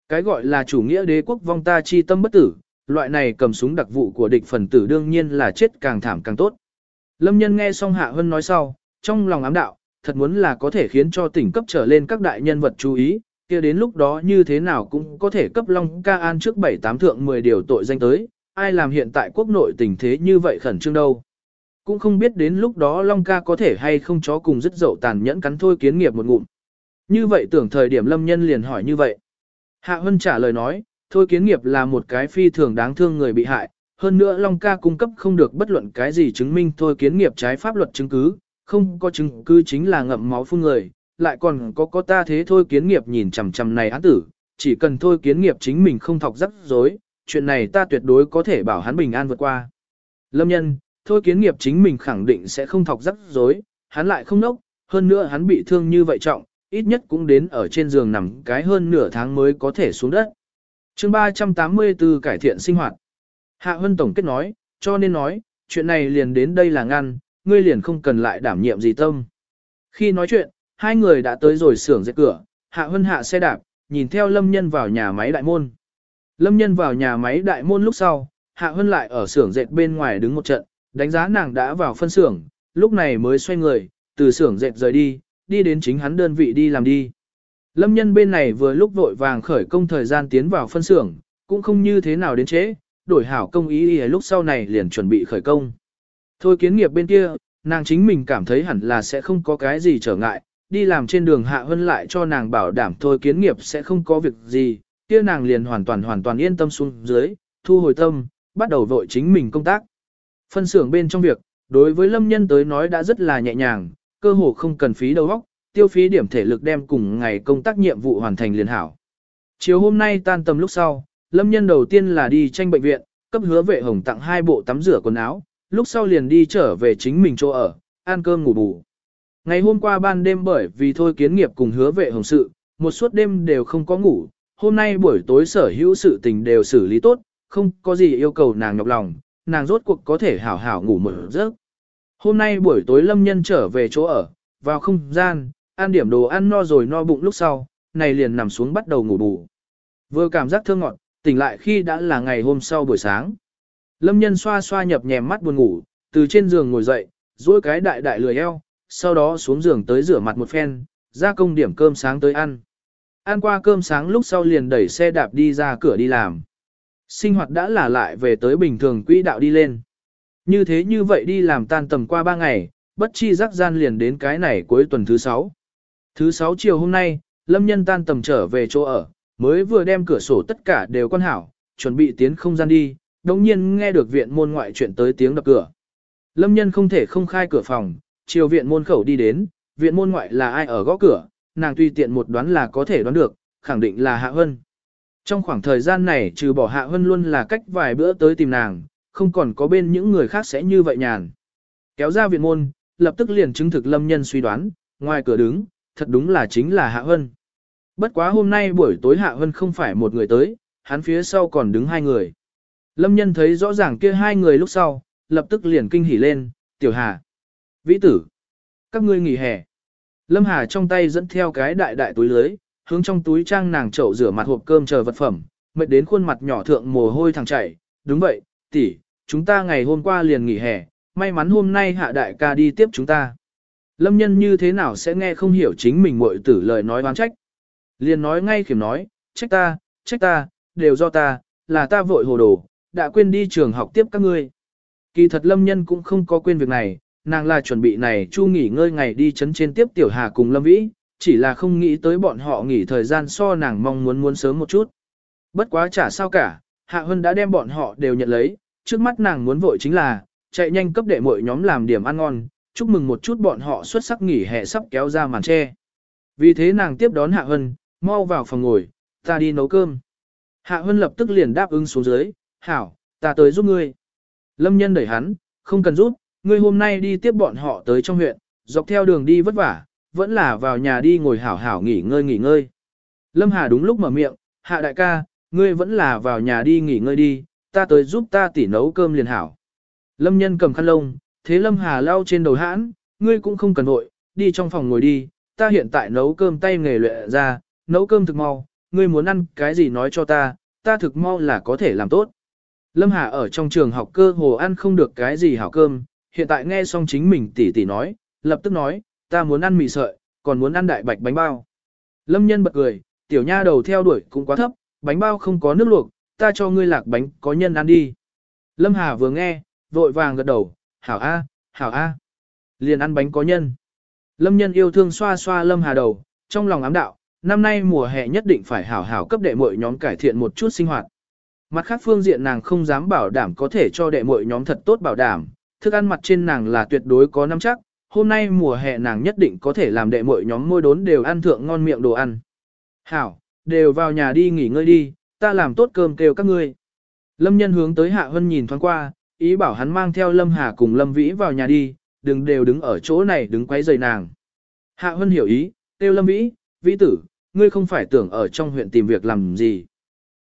Cái gọi là chủ nghĩa đế quốc vong ta chi tâm bất tử, loại này cầm súng đặc vụ của địch phần tử đương nhiên là chết càng thảm càng tốt. Lâm nhân nghe xong Hạ Hân nói sau, trong lòng ám đạo, thật muốn là có thể khiến cho tỉnh cấp trở lên các đại nhân vật chú ý, kia đến lúc đó như thế nào cũng có thể cấp Long Ca An trước 7-8 thượng 10 điều tội danh tới, ai làm hiện tại quốc nội tình thế như vậy khẩn trương đâu. Cũng không biết đến lúc đó Long Ca có thể hay không chó cùng rất dậu tàn nhẫn cắn thôi kiến nghiệp một ngụm. Như vậy tưởng thời điểm Lâm Nhân liền hỏi như vậy. Hạ Hân trả lời nói, thôi kiến nghiệp là một cái phi thường đáng thương người bị hại, hơn nữa Long Ca cung cấp không được bất luận cái gì chứng minh thôi kiến nghiệp trái pháp luật chứng cứ, không có chứng cứ chính là ngậm máu phun người, lại còn có có ta thế thôi kiến nghiệp nhìn chằm chằm này án tử, chỉ cần thôi kiến nghiệp chính mình không thọc rắc rối, chuyện này ta tuyệt đối có thể bảo hắn bình an vượt qua. Lâm nhân, thôi kiến nghiệp chính mình khẳng định sẽ không thọc rắc rối, hắn lại không nốc, hơn nữa hắn bị thương như vậy trọng, ít nhất cũng đến ở trên giường nằm cái hơn nửa tháng mới có thể xuống đất. chương 384 cải thiện sinh hoạt. Hạ Hân Tổng kết nói, cho nên nói, chuyện này liền đến đây là ngăn, ngươi liền không cần lại đảm nhiệm gì tâm. Khi nói chuyện, hai người đã tới rồi xưởng dệt cửa, Hạ Hân hạ xe đạp, nhìn theo Lâm Nhân vào nhà máy đại môn. Lâm Nhân vào nhà máy đại môn lúc sau, Hạ Hân lại ở xưởng dệt bên ngoài đứng một trận, đánh giá nàng đã vào phân xưởng, lúc này mới xoay người, từ xưởng dệt rời đi, đi đến chính hắn đơn vị đi làm đi. Lâm Nhân bên này vừa lúc vội vàng khởi công thời gian tiến vào phân xưởng, cũng không như thế nào đến trễ, đổi hảo công ý y lúc sau này liền chuẩn bị khởi công. Thôi kiến nghiệp bên kia, nàng chính mình cảm thấy hẳn là sẽ không có cái gì trở ngại, đi làm trên đường hạ hân lại cho nàng bảo đảm thôi kiến nghiệp sẽ không có việc gì, kia nàng liền hoàn toàn hoàn toàn yên tâm xuống dưới, thu hồi tâm, bắt đầu vội chính mình công tác. Phân xưởng bên trong việc, đối với lâm nhân tới nói đã rất là nhẹ nhàng, cơ hồ không cần phí đầu óc, tiêu phí điểm thể lực đem cùng ngày công tác nhiệm vụ hoàn thành liền hảo. Chiều hôm nay tan tầm lúc sau, lâm nhân đầu tiên là đi tranh bệnh viện, cấp hứa vệ hồng tặng hai bộ tắm rửa quần áo, lúc sau liền đi trở về chính mình chỗ ở, ăn cơm ngủ bù. Ngày hôm qua ban đêm bởi vì thôi kiến nghiệp cùng hứa vệ hồng sự, một suốt đêm đều không có ngủ, hôm nay buổi tối sở hữu sự tình đều xử lý tốt, không có gì yêu cầu nàng nhọc lòng, nàng rốt cuộc có thể hảo hảo ngủ một giấc. Hôm nay buổi tối lâm nhân trở về chỗ ở, vào không gian, ăn điểm đồ ăn no rồi no bụng lúc sau, này liền nằm xuống bắt đầu ngủ bù. Vừa cảm giác thơ ngọt, tỉnh lại khi đã là ngày hôm sau buổi sáng. Lâm nhân xoa xoa nhập nhèm mắt buồn ngủ, từ trên giường ngồi dậy, duỗi cái đại đại lười eo, sau đó xuống giường tới rửa mặt một phen, ra công điểm cơm sáng tới ăn. Ăn qua cơm sáng lúc sau liền đẩy xe đạp đi ra cửa đi làm. Sinh hoạt đã là lại về tới bình thường quỹ đạo đi lên. Như thế như vậy đi làm tan tầm qua ba ngày, bất chi rắc gian liền đến cái này cuối tuần thứ sáu. Thứ sáu chiều hôm nay, Lâm Nhân tan tầm trở về chỗ ở, mới vừa đem cửa sổ tất cả đều quan hảo, chuẩn bị tiến không gian đi, đồng nhiên nghe được viện môn ngoại chuyện tới tiếng đập cửa. Lâm Nhân không thể không khai cửa phòng, chiều viện môn khẩu đi đến, viện môn ngoại là ai ở gõ cửa, nàng tùy tiện một đoán là có thể đoán được, khẳng định là Hạ Hân. Trong khoảng thời gian này trừ bỏ Hạ Hân luôn là cách vài bữa tới tìm nàng, không còn có bên những người khác sẽ như vậy nhàn. Kéo ra viện môn, lập tức liền chứng thực lâm nhân suy đoán, ngoài cửa đứng, thật đúng là chính là Hạ Hân. Bất quá hôm nay buổi tối Hạ Hân không phải một người tới, hắn phía sau còn đứng hai người. Lâm nhân thấy rõ ràng kia hai người lúc sau, lập tức liền kinh hỉ lên, tiểu hà. Vĩ tử, các ngươi nghỉ hè. Lâm Hà trong tay dẫn theo cái đại đại túi lưới, hướng trong túi trang nàng chậu rửa mặt hộp cơm chờ vật phẩm, mệt đến khuôn mặt nhỏ thượng mồ hôi thẳng chảy. Đúng vậy, tỷ, chúng ta ngày hôm qua liền nghỉ hè, may mắn hôm nay hạ đại ca đi tiếp chúng ta. Lâm nhân như thế nào sẽ nghe không hiểu chính mình muội tử lời nói oán trách. Liền nói ngay khiểm nói, trách ta, trách ta, đều do ta, là ta vội hồ đồ, đã quên đi trường học tiếp các ngươi. Kỳ thật lâm nhân cũng không có quên việc này, nàng là chuẩn bị này chu nghỉ ngơi ngày đi chấn trên tiếp tiểu hà cùng lâm vĩ, chỉ là không nghĩ tới bọn họ nghỉ thời gian so nàng mong muốn muốn sớm một chút. Bất quá chả sao cả, Hạ Hân đã đem bọn họ đều nhận lấy, trước mắt nàng muốn vội chính là, chạy nhanh cấp đệ mọi nhóm làm điểm ăn ngon, chúc mừng một chút bọn họ xuất sắc nghỉ hè sắp kéo ra màn tre. Vì thế nàng tiếp đón Hạ Hân, mau vào phòng ngồi, ta đi nấu cơm. Hạ Hân lập tức liền đáp ứng xuống dưới, hảo, ta tới giúp ngươi. Lâm nhân đẩy hắn, không cần giúp, ngươi hôm nay đi tiếp bọn họ tới trong huyện, dọc theo đường đi vất vả, vẫn là vào nhà đi ngồi hảo hảo nghỉ ngơi nghỉ ngơi. Lâm Hà đúng lúc mở miệng, hạ đại ca, ngươi vẫn là vào nhà đi nghỉ ngơi đi, ta tới giúp ta tỉ nấu cơm liền hảo. Lâm nhân cầm khăn lông, thế Lâm Hà lau trên đầu hãn, ngươi cũng không cần vội, đi trong phòng ngồi đi, ta hiện tại nấu cơm tay nghề luyện ra, nấu cơm thực mau, ngươi muốn ăn cái gì nói cho ta, ta thực mau là có thể làm tốt. Lâm Hà ở trong trường học cơ hồ ăn không được cái gì hảo cơm, hiện tại nghe xong chính mình tỉ tỉ nói, lập tức nói, ta muốn ăn mì sợi, còn muốn ăn đại bạch bánh bao. Lâm nhân bật cười, tiểu nha đầu theo đuổi cũng quá thấp, bánh bao không có nước luộc, ta cho ngươi lạc bánh có nhân ăn đi. Lâm Hà vừa nghe, vội vàng gật đầu, hảo a, hảo a. Liền ăn bánh có nhân. Lâm nhân yêu thương xoa xoa Lâm Hà đầu, trong lòng ám đạo, năm nay mùa hè nhất định phải hảo hảo cấp đệ muội nhóm cải thiện một chút sinh hoạt. Mặt khác phương diện nàng không dám bảo đảm có thể cho đệ muội nhóm thật tốt bảo đảm, thức ăn mặt trên nàng là tuyệt đối có nắm chắc, hôm nay mùa hè nàng nhất định có thể làm đệ muội nhóm môi đốn đều ăn thượng ngon miệng đồ ăn. Hảo, đều vào nhà đi nghỉ ngơi đi, ta làm tốt cơm kêu các ngươi. Lâm nhân hướng tới Hạ Hân nhìn thoáng qua, ý bảo hắn mang theo Lâm Hà cùng Lâm Vĩ vào nhà đi, đừng đều đứng ở chỗ này đứng quấy rầy nàng. Hạ Hân hiểu ý, kêu Lâm Vĩ, Vĩ tử, ngươi không phải tưởng ở trong huyện tìm việc làm gì.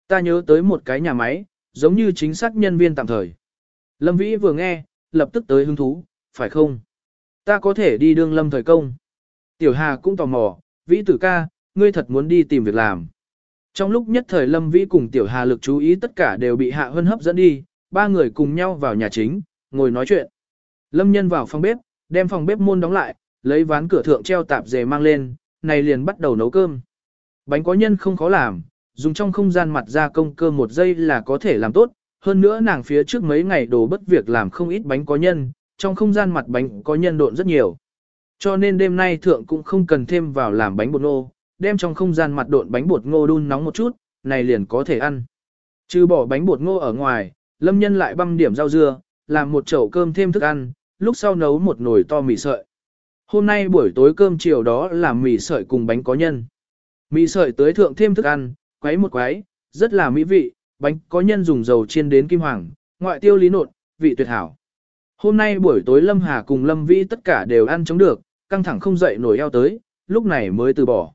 Ta nhớ tới một cái nhà máy, giống như chính xác nhân viên tạm thời. Lâm Vĩ vừa nghe, lập tức tới hứng thú, phải không? Ta có thể đi đương lâm thời công. Tiểu Hà cũng tò mò, Vĩ tử ca, ngươi thật muốn đi tìm việc làm. Trong lúc nhất thời Lâm Vĩ cùng Tiểu Hà lực chú ý tất cả đều bị Hạ Hân hấp dẫn đi, ba người cùng nhau vào nhà chính, ngồi nói chuyện. Lâm Nhân vào phòng bếp, đem phòng bếp môn đóng lại, lấy ván cửa thượng treo tạp dề mang lên, này liền bắt đầu nấu cơm. Bánh có nhân không khó làm, dùng trong không gian mặt ra công cơ một giây là có thể làm tốt, hơn nữa nàng phía trước mấy ngày đồ bất việc làm không ít bánh có nhân, trong không gian mặt bánh có nhân độn rất nhiều. Cho nên đêm nay thượng cũng không cần thêm vào làm bánh bột ngô, đem trong không gian mặt độn bánh bột ngô đun nóng một chút, này liền có thể ăn. Trừ bỏ bánh bột ngô ở ngoài, lâm nhân lại băm điểm rau dưa, làm một chậu cơm thêm thức ăn, lúc sau nấu một nồi to mì sợi. Hôm nay buổi tối cơm chiều đó là mì sợi cùng bánh có nhân. Mì sợi tới thượng thêm thức ăn, quấy một quấy, rất là mỹ vị, bánh có nhân dùng dầu chiên đến kim hoàng, ngoại tiêu lý nộn, vị tuyệt hảo. Hôm nay buổi tối Lâm Hà cùng Lâm Vĩ tất cả đều ăn chống được, căng thẳng không dậy nổi eo tới, lúc này mới từ bỏ.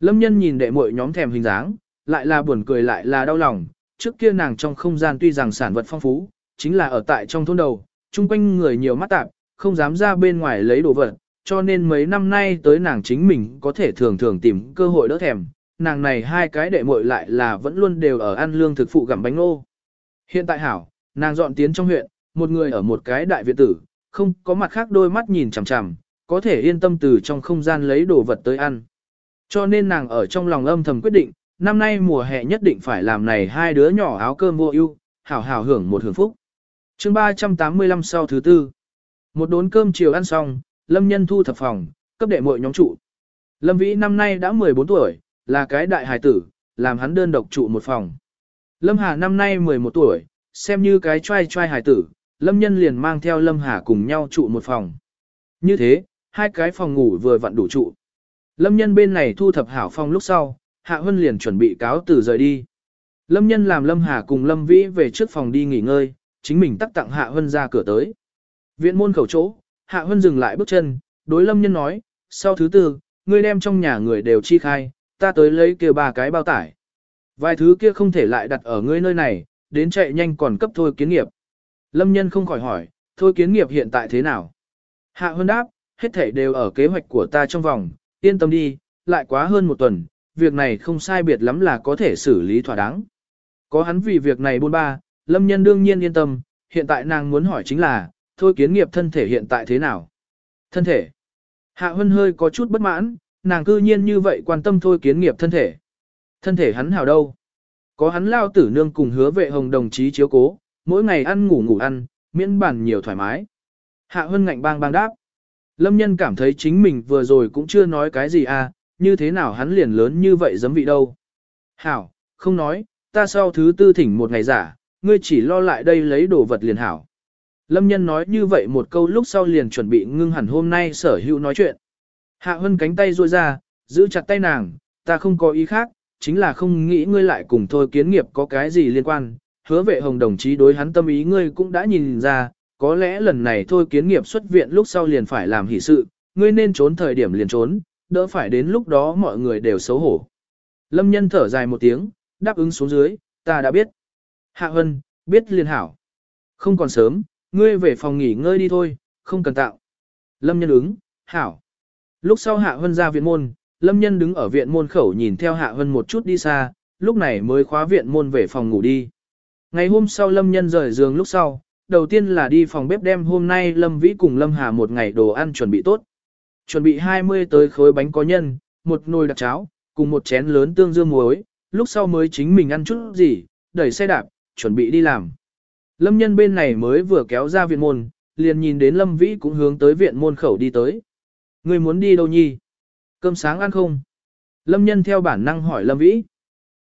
Lâm nhân nhìn đệ muội nhóm thèm hình dáng, lại là buồn cười lại là đau lòng, trước kia nàng trong không gian tuy rằng sản vật phong phú, chính là ở tại trong thôn đầu, chung quanh người nhiều mắt tạp, không dám ra bên ngoài lấy đồ vật, cho nên mấy năm nay tới nàng chính mình có thể thường thường tìm cơ hội đỡ thèm, nàng này hai cái đệ muội lại là vẫn luôn đều ở ăn lương thực phụ gặm bánh ô. Hiện tại hảo, nàng dọn tiến trong huyện, một người ở một cái đại viện tử, không có mặt khác đôi mắt nhìn chằm chằm, có thể yên tâm từ trong không gian lấy đồ vật tới ăn. Cho nên nàng ở trong lòng âm thầm quyết định, năm nay mùa hè nhất định phải làm này hai đứa nhỏ áo cơm vô ưu, hảo hảo hưởng một hưởng phúc. chương 385 sau thứ tư. Một đốn cơm chiều ăn xong, Lâm Nhân thu thập phòng, cấp đệ muội nhóm trụ. Lâm Vĩ năm nay đã 14 tuổi, là cái đại hài tử, làm hắn đơn độc trụ một phòng. Lâm Hà năm nay 11 tuổi, xem như cái trai trai hài tử, Lâm Nhân liền mang theo Lâm Hà cùng nhau trụ một phòng. Như thế, hai cái phòng ngủ vừa vặn đủ trụ. Lâm Nhân bên này thu thập hảo phòng lúc sau, Hạ Hân liền chuẩn bị cáo từ rời đi. Lâm Nhân làm Lâm Hà cùng Lâm Vĩ về trước phòng đi nghỉ ngơi, chính mình tắc tặng Hạ Hân ra cửa tới. Viện môn khẩu chỗ, Hạ Hân dừng lại bước chân, đối Lâm Nhân nói, sau thứ tư, ngươi đem trong nhà người đều chi khai, ta tới lấy kia ba cái bao tải. Vài thứ kia không thể lại đặt ở ngươi nơi này, đến chạy nhanh còn cấp thôi kiến nghiệp. Lâm Nhân không khỏi hỏi, thôi kiến nghiệp hiện tại thế nào? Hạ Hân đáp, hết thể đều ở kế hoạch của ta trong vòng, yên tâm đi, lại quá hơn một tuần, việc này không sai biệt lắm là có thể xử lý thỏa đáng. Có hắn vì việc này buôn ba, Lâm Nhân đương nhiên yên tâm, hiện tại nàng muốn hỏi chính là, thôi kiến nghiệp thân thể hiện tại thế nào? Thân thể. Hạ Hân hơi có chút bất mãn, nàng cư nhiên như vậy quan tâm thôi kiến nghiệp thân thể. Thân thể hắn hảo đâu? Có hắn lao tử nương cùng hứa vệ hồng đồng chí chiếu cố, mỗi ngày ăn ngủ ngủ ăn, miễn bản nhiều thoải mái. Hạ Hân ngạnh bang bang đáp. Lâm nhân cảm thấy chính mình vừa rồi cũng chưa nói cái gì à, như thế nào hắn liền lớn như vậy giấm vị đâu. Hảo, không nói, ta sau thứ tư thỉnh một ngày giả, ngươi chỉ lo lại đây lấy đồ vật liền hảo. Lâm nhân nói như vậy một câu lúc sau liền chuẩn bị ngưng hẳn hôm nay sở hữu nói chuyện. Hạ Hân cánh tay ruôi ra, giữ chặt tay nàng, ta không có ý khác, chính là không nghĩ ngươi lại cùng thôi kiến nghiệp có cái gì liên quan. Hứa vệ hồng đồng chí đối hắn tâm ý ngươi cũng đã nhìn ra, có lẽ lần này thôi kiến nghiệp xuất viện lúc sau liền phải làm hỷ sự, ngươi nên trốn thời điểm liền trốn, đỡ phải đến lúc đó mọi người đều xấu hổ. Lâm nhân thở dài một tiếng, đáp ứng xuống dưới, ta đã biết. Hạ Hân, biết liền hảo. Không còn sớm, ngươi về phòng nghỉ ngơi đi thôi, không cần tạo. Lâm nhân ứng, hảo. Lúc sau Hạ Hân ra viện môn, Lâm nhân đứng ở viện môn khẩu nhìn theo Hạ Hân một chút đi xa, lúc này mới khóa viện môn về phòng ngủ đi. Ngày hôm sau Lâm nhân rời giường lúc sau, đầu tiên là đi phòng bếp đem hôm nay Lâm Vĩ cùng Lâm Hà một ngày đồ ăn chuẩn bị tốt. Chuẩn bị 20 tới khối bánh có nhân, một nồi đặc cháo, cùng một chén lớn tương dương muối, lúc sau mới chính mình ăn chút gì, đẩy xe đạp, chuẩn bị đi làm. Lâm nhân bên này mới vừa kéo ra viện môn, liền nhìn đến Lâm Vĩ cũng hướng tới viện môn khẩu đi tới. Người muốn đi đâu nhi? Cơm sáng ăn không? Lâm nhân theo bản năng hỏi Lâm Vĩ.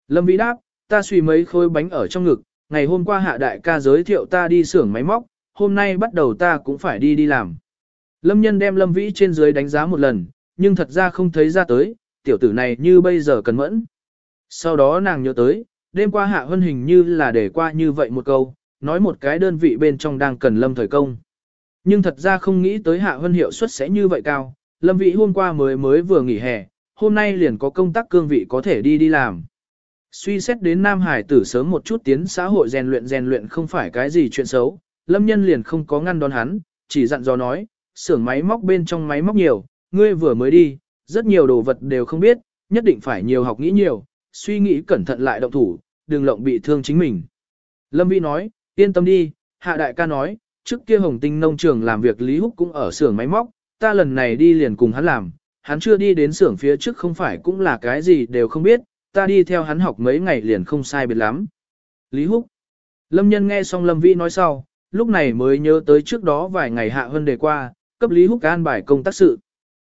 Lâm Vĩ đáp, ta suy mấy khối bánh ở trong ngực, ngày hôm qua hạ đại ca giới thiệu ta đi xưởng máy móc, hôm nay bắt đầu ta cũng phải đi đi làm. Lâm nhân đem Lâm Vĩ trên dưới đánh giá một lần, nhưng thật ra không thấy ra tới, tiểu tử này như bây giờ cần mẫn. Sau đó nàng nhớ tới, đêm qua hạ hân hình như là để qua như vậy một câu, nói một cái đơn vị bên trong đang cần lâm thời công. Nhưng thật ra không nghĩ tới hạ hân hiệu suất sẽ như vậy cao, lâm vị hôm qua mới mới vừa nghỉ hè, hôm nay liền có công tác cương vị có thể đi đi làm. Suy xét đến Nam Hải tử sớm một chút tiến xã hội rèn luyện rèn luyện không phải cái gì chuyện xấu, lâm nhân liền không có ngăn đón hắn, chỉ dặn dò nói, xưởng máy móc bên trong máy móc nhiều, ngươi vừa mới đi, rất nhiều đồ vật đều không biết, nhất định phải nhiều học nghĩ nhiều, suy nghĩ cẩn thận lại động thủ, đừng lộng bị thương chính mình. Lâm Vĩ nói, yên tâm đi, hạ đại ca nói, trước kia hồng tinh nông trường làm việc Lý Húc cũng ở xưởng máy móc, ta lần này đi liền cùng hắn làm, hắn chưa đi đến xưởng phía trước không phải cũng là cái gì đều không biết, ta đi theo hắn học mấy ngày liền không sai biệt lắm. Lý Húc Lâm nhân nghe xong Lâm Vĩ nói sau, lúc này mới nhớ tới trước đó vài ngày hạ hơn đề qua, cấp Lý Húc an bài công tác sự.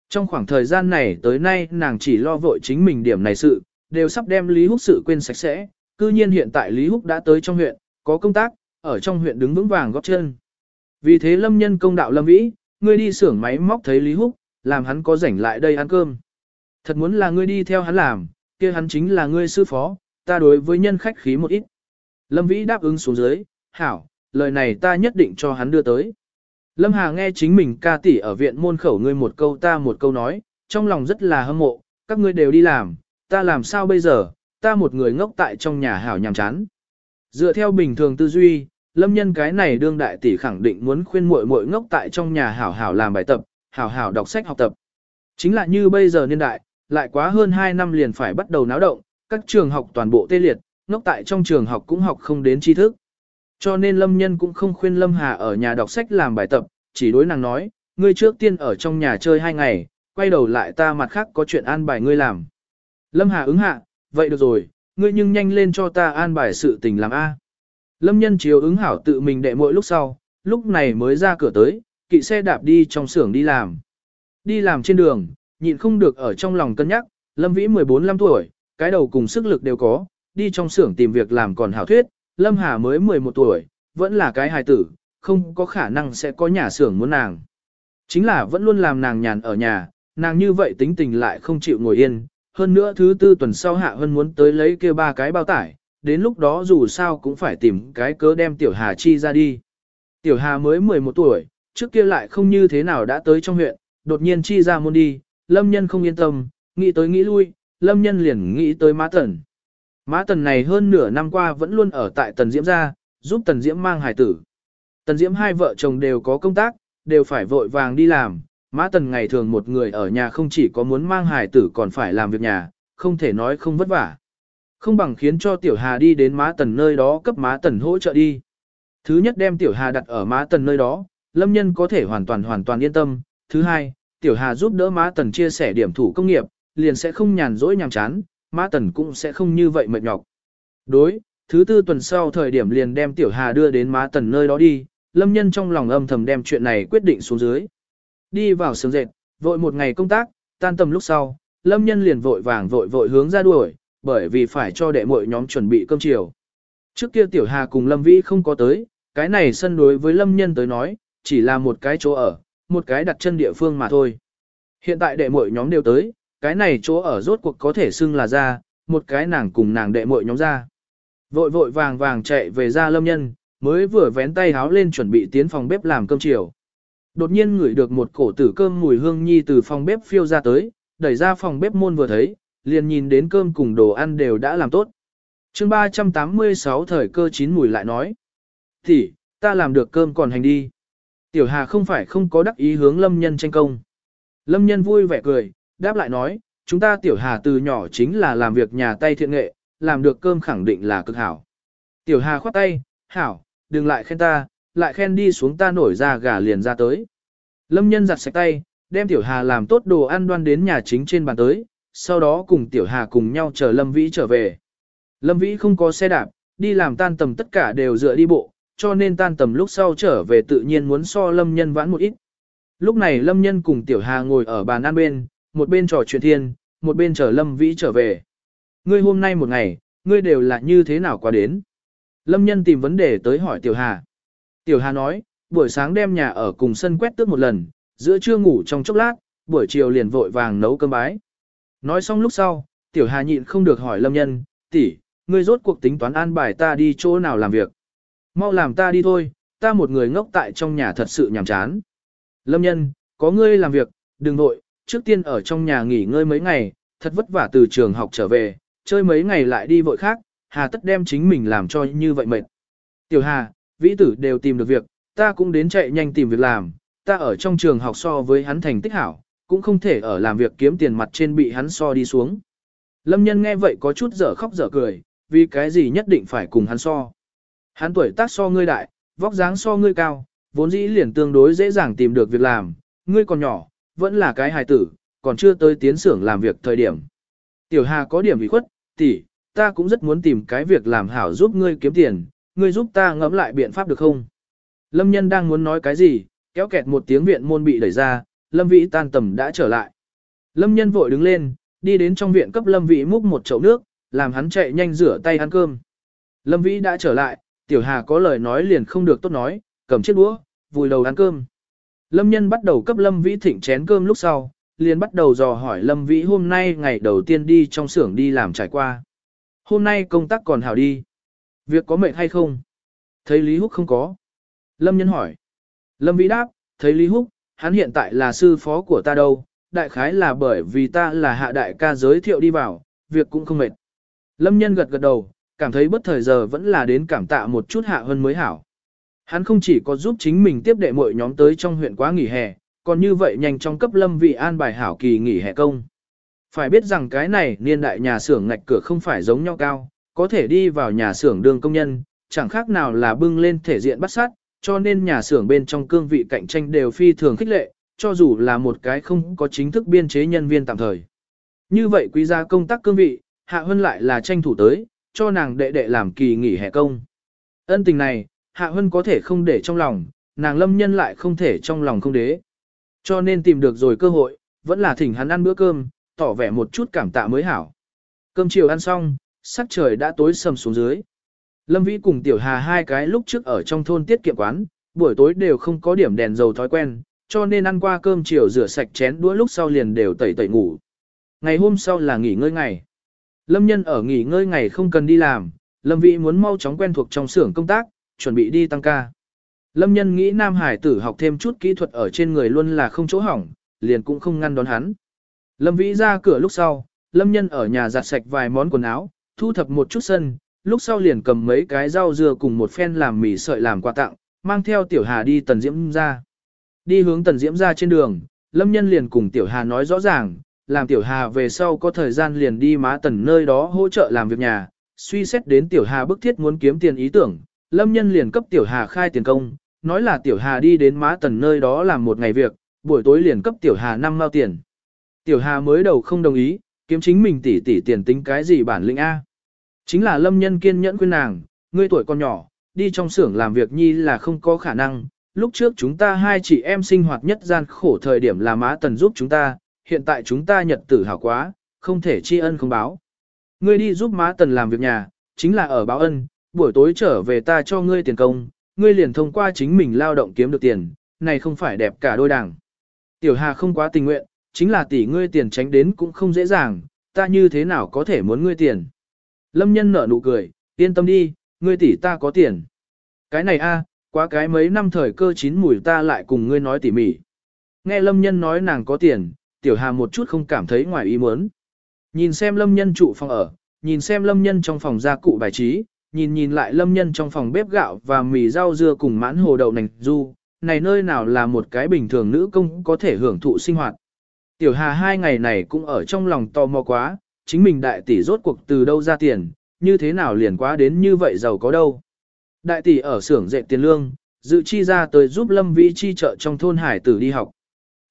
Trong khoảng thời gian này tới nay nàng chỉ lo vội chính mình điểm này sự, đều sắp đem Lý Húc sự quên sạch sẽ, cư nhiên hiện tại Lý Húc đã tới trong huyện, có công tác, ở trong huyện đứng vững vàng góp chân. Vì thế lâm nhân công đạo lâm vĩ, ngươi đi xưởng máy móc thấy Lý Húc, làm hắn có rảnh lại đây ăn cơm. Thật muốn là ngươi đi theo hắn làm, kia hắn chính là ngươi sư phó, ta đối với nhân khách khí một ít. Lâm vĩ đáp ứng xuống dưới, hảo, lời này ta nhất định cho hắn đưa tới. Lâm Hà nghe chính mình ca tỷ ở viện môn khẩu ngươi một câu ta một câu nói, trong lòng rất là hâm mộ, các ngươi đều đi làm, ta làm sao bây giờ, ta một người ngốc tại trong nhà hảo nhàm chán. Dựa theo bình thường tư duy, lâm nhân cái này đương đại tỷ khẳng định muốn khuyên muội muội ngốc tại trong nhà hảo hảo làm bài tập, hảo hảo đọc sách học tập. Chính là như bây giờ niên đại, lại quá hơn 2 năm liền phải bắt đầu náo động, các trường học toàn bộ tê liệt, ngốc tại trong trường học cũng học không đến tri thức. Cho nên lâm nhân cũng không khuyên lâm hà ở nhà đọc sách làm bài tập, chỉ đối nàng nói, ngươi trước tiên ở trong nhà chơi hai ngày, quay đầu lại ta mặt khác có chuyện an bài ngươi làm. Lâm hà ứng hạ, vậy được rồi, ngươi nhưng nhanh lên cho ta an bài sự tình làm A. Lâm nhân chiếu ứng hảo tự mình đệ mỗi lúc sau, lúc này mới ra cửa tới, kỵ xe đạp đi trong xưởng đi làm. Đi làm trên đường, nhịn không được ở trong lòng cân nhắc, Lâm Vĩ 14-15 tuổi, cái đầu cùng sức lực đều có, đi trong xưởng tìm việc làm còn hảo thuyết, Lâm Hà mới 11 tuổi, vẫn là cái hài tử, không có khả năng sẽ có nhà xưởng muốn nàng. Chính là vẫn luôn làm nàng nhàn ở nhà, nàng như vậy tính tình lại không chịu ngồi yên, hơn nữa thứ tư tuần sau Hạ Hân muốn tới lấy kia ba cái bao tải, đến lúc đó dù sao cũng phải tìm cái cớ đem Tiểu Hà chi ra đi. Tiểu Hà mới 11 tuổi, trước kia lại không như thế nào đã tới trong huyện, đột nhiên chi ra môn đi, Lâm Nhân không yên tâm, nghĩ tới nghĩ lui, Lâm Nhân liền nghĩ tới Mã Tần. Mã Tần này hơn nửa năm qua vẫn luôn ở tại Tần Diễm gia, giúp Tần Diễm mang hài tử. Tần Diễm hai vợ chồng đều có công tác, đều phải vội vàng đi làm, Mã Tần ngày thường một người ở nhà không chỉ có muốn mang hài tử còn phải làm việc nhà, không thể nói không vất vả. Không bằng khiến cho Tiểu Hà đi đến Mã Tần nơi đó cấp Mã Tần hỗ trợ đi. Thứ nhất đem Tiểu Hà đặt ở Mã Tần nơi đó, Lâm Nhân có thể hoàn toàn hoàn toàn yên tâm. Thứ hai, Tiểu Hà giúp đỡ Mã Tần chia sẻ điểm thủ công nghiệp, liền sẽ không nhàn rỗi nhàm chán, Mã Tần cũng sẽ không như vậy mệt nhọc. Đối, thứ tư tuần sau thời điểm liền đem Tiểu Hà đưa đến Mã Tần nơi đó đi, Lâm Nhân trong lòng âm thầm đem chuyện này quyết định xuống dưới. Đi vào sướng dệt, vội một ngày công tác, tan tầm lúc sau, Lâm Nhân liền vội vàng vội vội hướng ra đuổi, bởi vì phải cho đệ muội nhóm chuẩn bị cơm chiều. Trước kia Tiểu Hà cùng Lâm Vĩ không có tới, cái này sân đối với Lâm Nhân tới nói, chỉ là một cái chỗ ở, một cái đặt chân địa phương mà thôi. Hiện tại đệ muội nhóm đều tới, cái này chỗ ở rốt cuộc có thể xưng là ra, một cái nàng cùng nàng đệ muội nhóm ra. Vội vội vàng vàng chạy về ra Lâm Nhân, mới vừa vén tay háo lên chuẩn bị tiến phòng bếp làm cơm chiều. Đột nhiên ngửi được một cổ tử cơm mùi hương nhi từ phòng bếp phiêu ra tới, đẩy ra phòng bếp môn vừa thấy, liền nhìn đến cơm cùng đồ ăn đều đã làm tốt. chương 386 thời cơ chín mùi lại nói. Thì, ta làm được cơm còn hành đi. Tiểu Hà không phải không có đắc ý hướng Lâm Nhân tranh công. Lâm Nhân vui vẻ cười, đáp lại nói, chúng ta Tiểu Hà từ nhỏ chính là làm việc nhà tay thiện nghệ, làm được cơm khẳng định là cực hảo. Tiểu Hà khoát tay, hảo, đừng lại khen ta, lại khen đi xuống ta nổi ra gà liền ra tới. Lâm nhân giặt sạch tay, đem Tiểu Hà làm tốt đồ ăn đoan đến nhà chính trên bàn tới, sau đó cùng Tiểu Hà cùng nhau chờ Lâm Vĩ trở về. Lâm Vĩ không có xe đạp, đi làm tan tầm tất cả đều dựa đi bộ, cho nên tan tầm lúc sau trở về tự nhiên muốn so Lâm Nhân vãn một ít. Lúc này Lâm Nhân cùng Tiểu Hà ngồi ở bàn ăn bên, một bên trò chuyện thiên, một bên chờ Lâm Vĩ trở về. Ngươi hôm nay một ngày, ngươi đều là như thế nào qua đến? Lâm Nhân tìm vấn đề tới hỏi Tiểu Hà. Tiểu Hà nói, buổi sáng đem nhà ở cùng sân quét tước một lần, giữa trưa ngủ trong chốc lát, buổi chiều liền vội vàng nấu cơm bái. Nói xong lúc sau, Tiểu Hà nhịn không được hỏi Lâm Nhân, tỷ, ngươi rốt cuộc tính toán an bài ta đi chỗ nào làm việc. Mau làm ta đi thôi, ta một người ngốc tại trong nhà thật sự nhàm chán. Lâm Nhân, có ngươi làm việc, đừng vội, trước tiên ở trong nhà nghỉ ngơi mấy ngày, thật vất vả từ trường học trở về, chơi mấy ngày lại đi vội khác, hà tất đem chính mình làm cho như vậy mệt. Tiểu Hà, vĩ tử đều tìm được việc, ta cũng đến chạy nhanh tìm việc làm, ta ở trong trường học so với hắn thành tích hảo, cũng không thể ở làm việc kiếm tiền mặt trên bị hắn so đi xuống. Lâm nhân nghe vậy có chút dở khóc dở cười, vì cái gì nhất định phải cùng hắn so. Hắn tuổi tác so ngươi đại, vóc dáng so ngươi cao, vốn dĩ liền tương đối dễ dàng tìm được việc làm, ngươi còn nhỏ, vẫn là cái hài tử, còn chưa tới tiến xưởng làm việc thời điểm. Tiểu Hà có điểm bị khuất, tỷ, ta cũng rất muốn tìm cái việc làm hảo giúp ngươi kiếm tiền, ngươi giúp ta ngẫm lại biện pháp được không? Lâm nhân đang muốn nói cái gì, kéo kẹt một tiếng viện môn bị đẩy ra, Lâm Vĩ tan tầm đã trở lại. Lâm nhân vội đứng lên, đi đến trong viện cấp Lâm Vĩ múc một chậu nước, làm hắn chạy nhanh rửa tay ăn cơm. Lâm Vĩ đã trở lại, Tiểu Hà có lời nói liền không được tốt nói, cầm chiếc đũa, vùi đầu ăn cơm. Lâm nhân bắt đầu cấp Lâm Vĩ thịnh chén cơm lúc sau, liền bắt đầu dò hỏi Lâm Vĩ hôm nay ngày đầu tiên đi trong xưởng đi làm trải qua. Hôm nay công tác còn hảo đi. Việc có mệt hay không? Thấy Lý Húc không có. Lâm nhân hỏi. Lâm Vĩ đáp, thấy Lý Húc, hắn hiện tại là sư phó của ta đâu, đại khái là bởi vì ta là hạ đại ca giới thiệu đi vào, việc cũng không mệt. Lâm nhân gật gật đầu, cảm thấy bất thời giờ vẫn là đến cảm tạ một chút hạ hơn mới hảo. Hắn không chỉ có giúp chính mình tiếp đệ mọi nhóm tới trong huyện quá nghỉ hè, còn như vậy nhanh trong cấp lâm vị an bài hảo kỳ nghỉ hè công. Phải biết rằng cái này niên đại nhà xưởng ngạch cửa không phải giống nhau cao, có thể đi vào nhà xưởng đường công nhân, chẳng khác nào là bưng lên thể diện bắt sát, cho nên nhà xưởng bên trong cương vị cạnh tranh đều phi thường khích lệ, cho dù là một cái không có chính thức biên chế nhân viên tạm thời. Như vậy quý gia công tác cương vị, Hạ Hân lại là tranh thủ tới, cho nàng đệ đệ làm kỳ nghỉ hè công. Ân tình này, Hạ Hân có thể không để trong lòng, nàng lâm nhân lại không thể trong lòng không đế. Cho nên tìm được rồi cơ hội, vẫn là thỉnh hắn ăn bữa cơm, tỏ vẻ một chút cảm tạ mới hảo. Cơm chiều ăn xong, sắc trời đã tối sầm xuống dưới. Lâm Vĩ cùng Tiểu Hà hai cái lúc trước ở trong thôn tiết kiệm quán, buổi tối đều không có điểm đèn dầu thói quen, cho nên ăn qua cơm chiều rửa sạch chén đũa lúc sau liền đều tẩy tẩy ngủ. Ngày hôm sau là nghỉ ngơi ngày. Lâm nhân ở nghỉ ngơi ngày không cần đi làm, Lâm Vĩ muốn mau chóng quen thuộc trong xưởng công tác, chuẩn bị đi tăng ca. Lâm nhân nghĩ Nam Hải tử học thêm chút kỹ thuật ở trên người luôn là không chỗ hỏng, liền cũng không ngăn đón hắn. Lâm Vĩ ra cửa lúc sau, Lâm nhân ở nhà giặt sạch vài món quần áo, thu thập một chút sân, lúc sau liền cầm mấy cái rau dưa cùng một phen làm mì sợi làm quà tặng, mang theo Tiểu Hà đi Tần Diễm ra. Đi hướng Tần Diễm ra trên đường, Lâm nhân liền cùng Tiểu Hà nói rõ ràng, làm Tiểu Hà về sau có thời gian liền đi má Tần nơi đó hỗ trợ làm việc nhà, suy xét đến Tiểu Hà bức thiết muốn kiếm tiền ý tưởng, Lâm nhân liền cấp Tiểu Hà khai tiền công, nói là Tiểu Hà đi đến má Tần nơi đó làm một ngày việc, buổi tối liền cấp Tiểu Hà năm mao tiền. Tiểu Hà mới đầu không đồng ý, kiếm chính mình tỷ tỷ tiền tính cái gì bản lĩnh A. Chính là lâm nhân kiên nhẫn khuyên nàng, ngươi tuổi còn nhỏ, đi trong xưởng làm việc nhi là không có khả năng. Lúc trước chúng ta hai chị em sinh hoạt nhất gian khổ thời điểm là má tần giúp chúng ta, hiện tại chúng ta nhật tử hảo quá, không thể tri ân không báo. Ngươi đi giúp má tần làm việc nhà, chính là ở báo ân, buổi tối trở về ta cho ngươi tiền công, ngươi liền thông qua chính mình lao động kiếm được tiền, này không phải đẹp cả đôi đảng. Tiểu Hà không quá tình nguyện, chính là tỷ ngươi tiền tránh đến cũng không dễ dàng, ta như thế nào có thể muốn ngươi tiền. Lâm nhân nở nụ cười, yên tâm đi, ngươi tỷ ta có tiền. Cái này a, quá cái mấy năm thời cơ chín mùi ta lại cùng ngươi nói tỉ mỉ. Nghe lâm nhân nói nàng có tiền, tiểu hà một chút không cảm thấy ngoài ý muốn. Nhìn xem lâm nhân trụ phòng ở, nhìn xem lâm nhân trong phòng gia cụ bài trí, nhìn nhìn lại lâm nhân trong phòng bếp gạo và mì rau dưa cùng mãn hồ đậu nành du, này nơi nào là một cái bình thường nữ công có thể hưởng thụ sinh hoạt. Tiểu Hà hai ngày này cũng ở trong lòng tò mò quá, chính mình đại tỷ rốt cuộc từ đâu ra tiền, như thế nào liền quá đến như vậy giàu có đâu. Đại tỷ ở xưởng dệt tiền lương, dự chi ra tới giúp Lâm Vĩ chi trợ trong thôn hải tử đi học.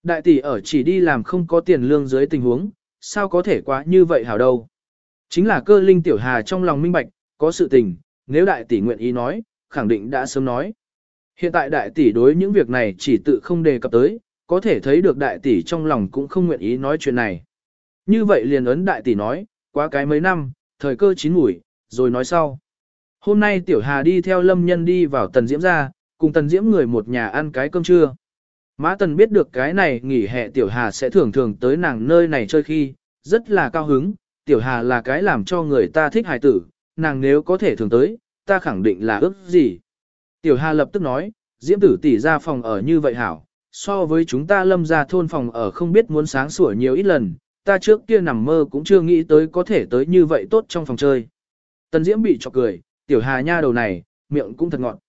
Đại tỷ ở chỉ đi làm không có tiền lương dưới tình huống, sao có thể quá như vậy hảo đâu. Chính là cơ linh tiểu hà trong lòng minh bạch, có sự tình, nếu đại tỷ nguyện ý nói, khẳng định đã sớm nói. Hiện tại đại tỷ đối những việc này chỉ tự không đề cập tới, có thể thấy được đại tỷ trong lòng cũng không nguyện ý nói chuyện này. Như vậy liền ấn đại tỷ nói, quá cái mấy năm, thời cơ chín mùi, rồi nói sau. Hôm nay tiểu hà đi theo lâm nhân đi vào tần diễm ra, cùng tần diễm người một nhà ăn cái cơm trưa. Mã tần biết được cái này nghỉ hè tiểu hà sẽ thường thường tới nàng nơi này chơi khi, rất là cao hứng, tiểu hà là cái làm cho người ta thích hài tử, nàng nếu có thể thường tới, ta khẳng định là ước gì. Tiểu hà lập tức nói, diễm tử tỷ ra phòng ở như vậy hảo, so với chúng ta lâm ra thôn phòng ở không biết muốn sáng sủa nhiều ít lần, ta trước kia nằm mơ cũng chưa nghĩ tới có thể tới như vậy tốt trong phòng chơi. Tần diễm bị chọc cười, tiểu hà nha đầu này, miệng cũng thật ngọt.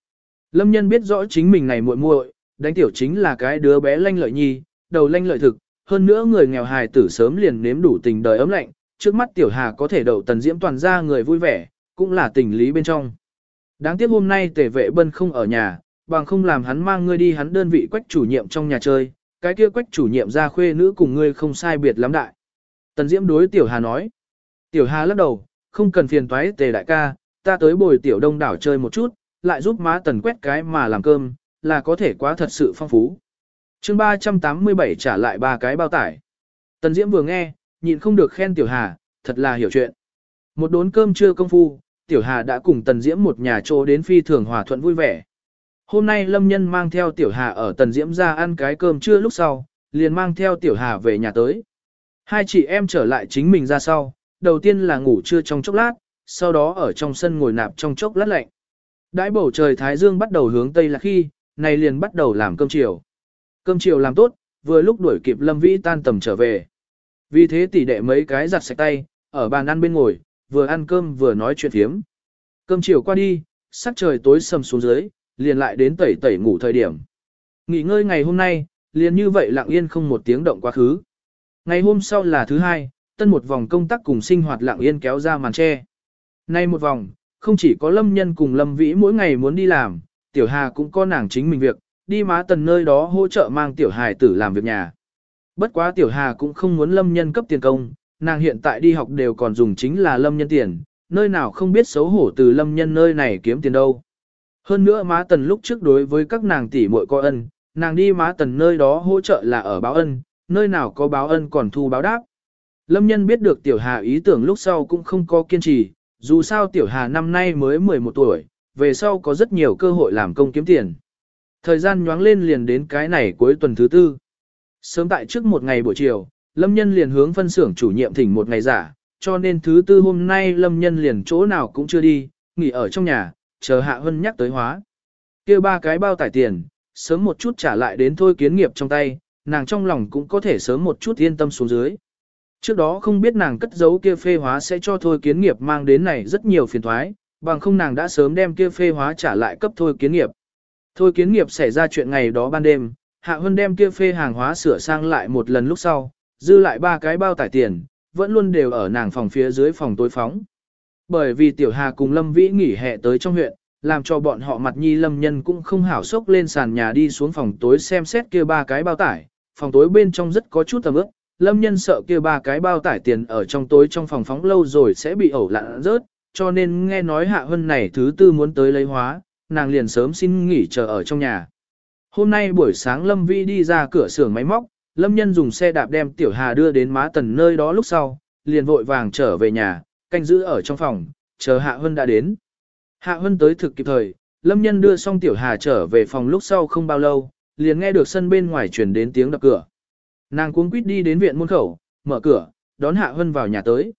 Lâm nhân biết rõ chính mình này muội muội, đánh tiểu chính là cái đứa bé lanh lợi nhi, đầu lanh lợi thực, hơn nữa người nghèo hài tử sớm liền nếm đủ tình đời ấm lạnh, trước mắt tiểu hà có thể đậu tần diễm toàn ra người vui vẻ, cũng là tình lý bên trong. Đáng tiếc hôm nay tể vệ bân không ở nhà, bằng không làm hắn mang ngươi đi hắn đơn vị quách chủ nhiệm trong nhà chơi, cái kia quách chủ nhiệm ra khuê nữ cùng ngươi không sai biệt lắm đại. Tần diễm đối tiểu hà nói. Tiểu hà lắc đầu, không cần phiền toái tề đại ca, ta tới bồi tiểu đông đảo chơi một chút, lại giúp má tần quét cái mà làm cơm, là có thể quá thật sự phong phú. chương 387 trả lại ba cái bao tải. Tần Diễm vừa nghe, nhịn không được khen Tiểu Hà, thật là hiểu chuyện. Một đốn cơm trưa công phu, Tiểu Hà đã cùng Tần Diễm một nhà trô đến phi thường hòa thuận vui vẻ. Hôm nay Lâm Nhân mang theo Tiểu Hà ở Tần Diễm ra ăn cái cơm trưa lúc sau, liền mang theo Tiểu Hà về nhà tới. Hai chị em trở lại chính mình ra sau, đầu tiên là ngủ trưa trong chốc lát, sau đó ở trong sân ngồi nạp trong chốc lát lạnh. Đãi bầu trời Thái Dương bắt đầu hướng Tây là khi, này liền bắt đầu làm cơm chiều. Cơm chiều làm tốt, vừa lúc đuổi kịp Lâm Vĩ tan tầm trở về. Vì thế tỷ đệ mấy cái giặt sạch tay, ở bàn ăn bên ngồi, vừa ăn cơm vừa nói chuyện thiếm. Cơm chiều qua đi, sắc trời tối sầm xuống dưới, liền lại đến tẩy tẩy ngủ thời điểm. Nghỉ ngơi ngày hôm nay, liền như vậy lặng yên không một tiếng động quá khứ. Ngày hôm sau là thứ hai, tân một vòng công tác cùng sinh hoạt lặng yên kéo ra màn tre. Nay một vòng, không chỉ có lâm nhân cùng lâm vĩ mỗi ngày muốn đi làm, tiểu hà cũng có nàng chính mình việc, đi má tần nơi đó hỗ trợ mang tiểu Hải tử làm việc nhà. Bất quá tiểu hà cũng không muốn lâm nhân cấp tiền công, nàng hiện tại đi học đều còn dùng chính là lâm nhân tiền, nơi nào không biết xấu hổ từ lâm nhân nơi này kiếm tiền đâu. Hơn nữa má tần lúc trước đối với các nàng tỷ muội có ân, nàng đi má tần nơi đó hỗ trợ là ở báo ân, nơi nào có báo ân còn thu báo đáp. Lâm nhân biết được tiểu hà ý tưởng lúc sau cũng không có kiên trì, dù sao tiểu hà năm nay mới 11 tuổi, về sau có rất nhiều cơ hội làm công kiếm tiền. Thời gian nhoáng lên liền đến cái này cuối tuần thứ tư. Sớm tại trước một ngày buổi chiều, Lâm Nhân liền hướng phân xưởng chủ nhiệm thỉnh một ngày giả, cho nên thứ tư hôm nay Lâm Nhân liền chỗ nào cũng chưa đi, nghỉ ở trong nhà, chờ Hạ Hân nhắc tới hóa. kia ba cái bao tải tiền, sớm một chút trả lại đến thôi kiến nghiệp trong tay, nàng trong lòng cũng có thể sớm một chút yên tâm xuống dưới. Trước đó không biết nàng cất giấu kia phê hóa sẽ cho thôi kiến nghiệp mang đến này rất nhiều phiền thoái, bằng không nàng đã sớm đem kia phê hóa trả lại cấp thôi kiến nghiệp. Thôi kiến nghiệp xảy ra chuyện ngày đó ban đêm, Hạ Hân đem kia phê hàng hóa sửa sang lại một lần lúc sau, dư lại ba cái bao tải tiền, vẫn luôn đều ở nàng phòng phía dưới phòng tối phóng. Bởi vì Tiểu Hà cùng Lâm Vĩ nghỉ hè tới trong huyện, làm cho bọn họ mặt nhi lâm nhân cũng không hảo sốc lên sàn nhà đi xuống phòng tối xem xét kia ba cái bao tải, phòng tối bên trong rất có chút tầm ướp, lâm nhân sợ kia ba cái bao tải tiền ở trong tối trong phòng phóng lâu rồi sẽ bị ẩu lạn rớt, cho nên nghe nói hạ hân này thứ tư muốn tới lấy hóa, nàng liền sớm xin nghỉ chờ ở trong nhà. Hôm nay buổi sáng Lâm Vi đi ra cửa xưởng máy móc, Lâm Nhân dùng xe đạp đem Tiểu Hà đưa đến má tần nơi đó lúc sau, liền vội vàng trở về nhà, canh giữ ở trong phòng, chờ Hạ Hân đã đến. Hạ Hân tới thực kịp thời, Lâm Nhân đưa xong Tiểu Hà trở về phòng lúc sau không bao lâu, liền nghe được sân bên ngoài truyền đến tiếng đập cửa. Nàng cuống quýt đi đến viện môn khẩu, mở cửa, đón Hạ Hân vào nhà tới.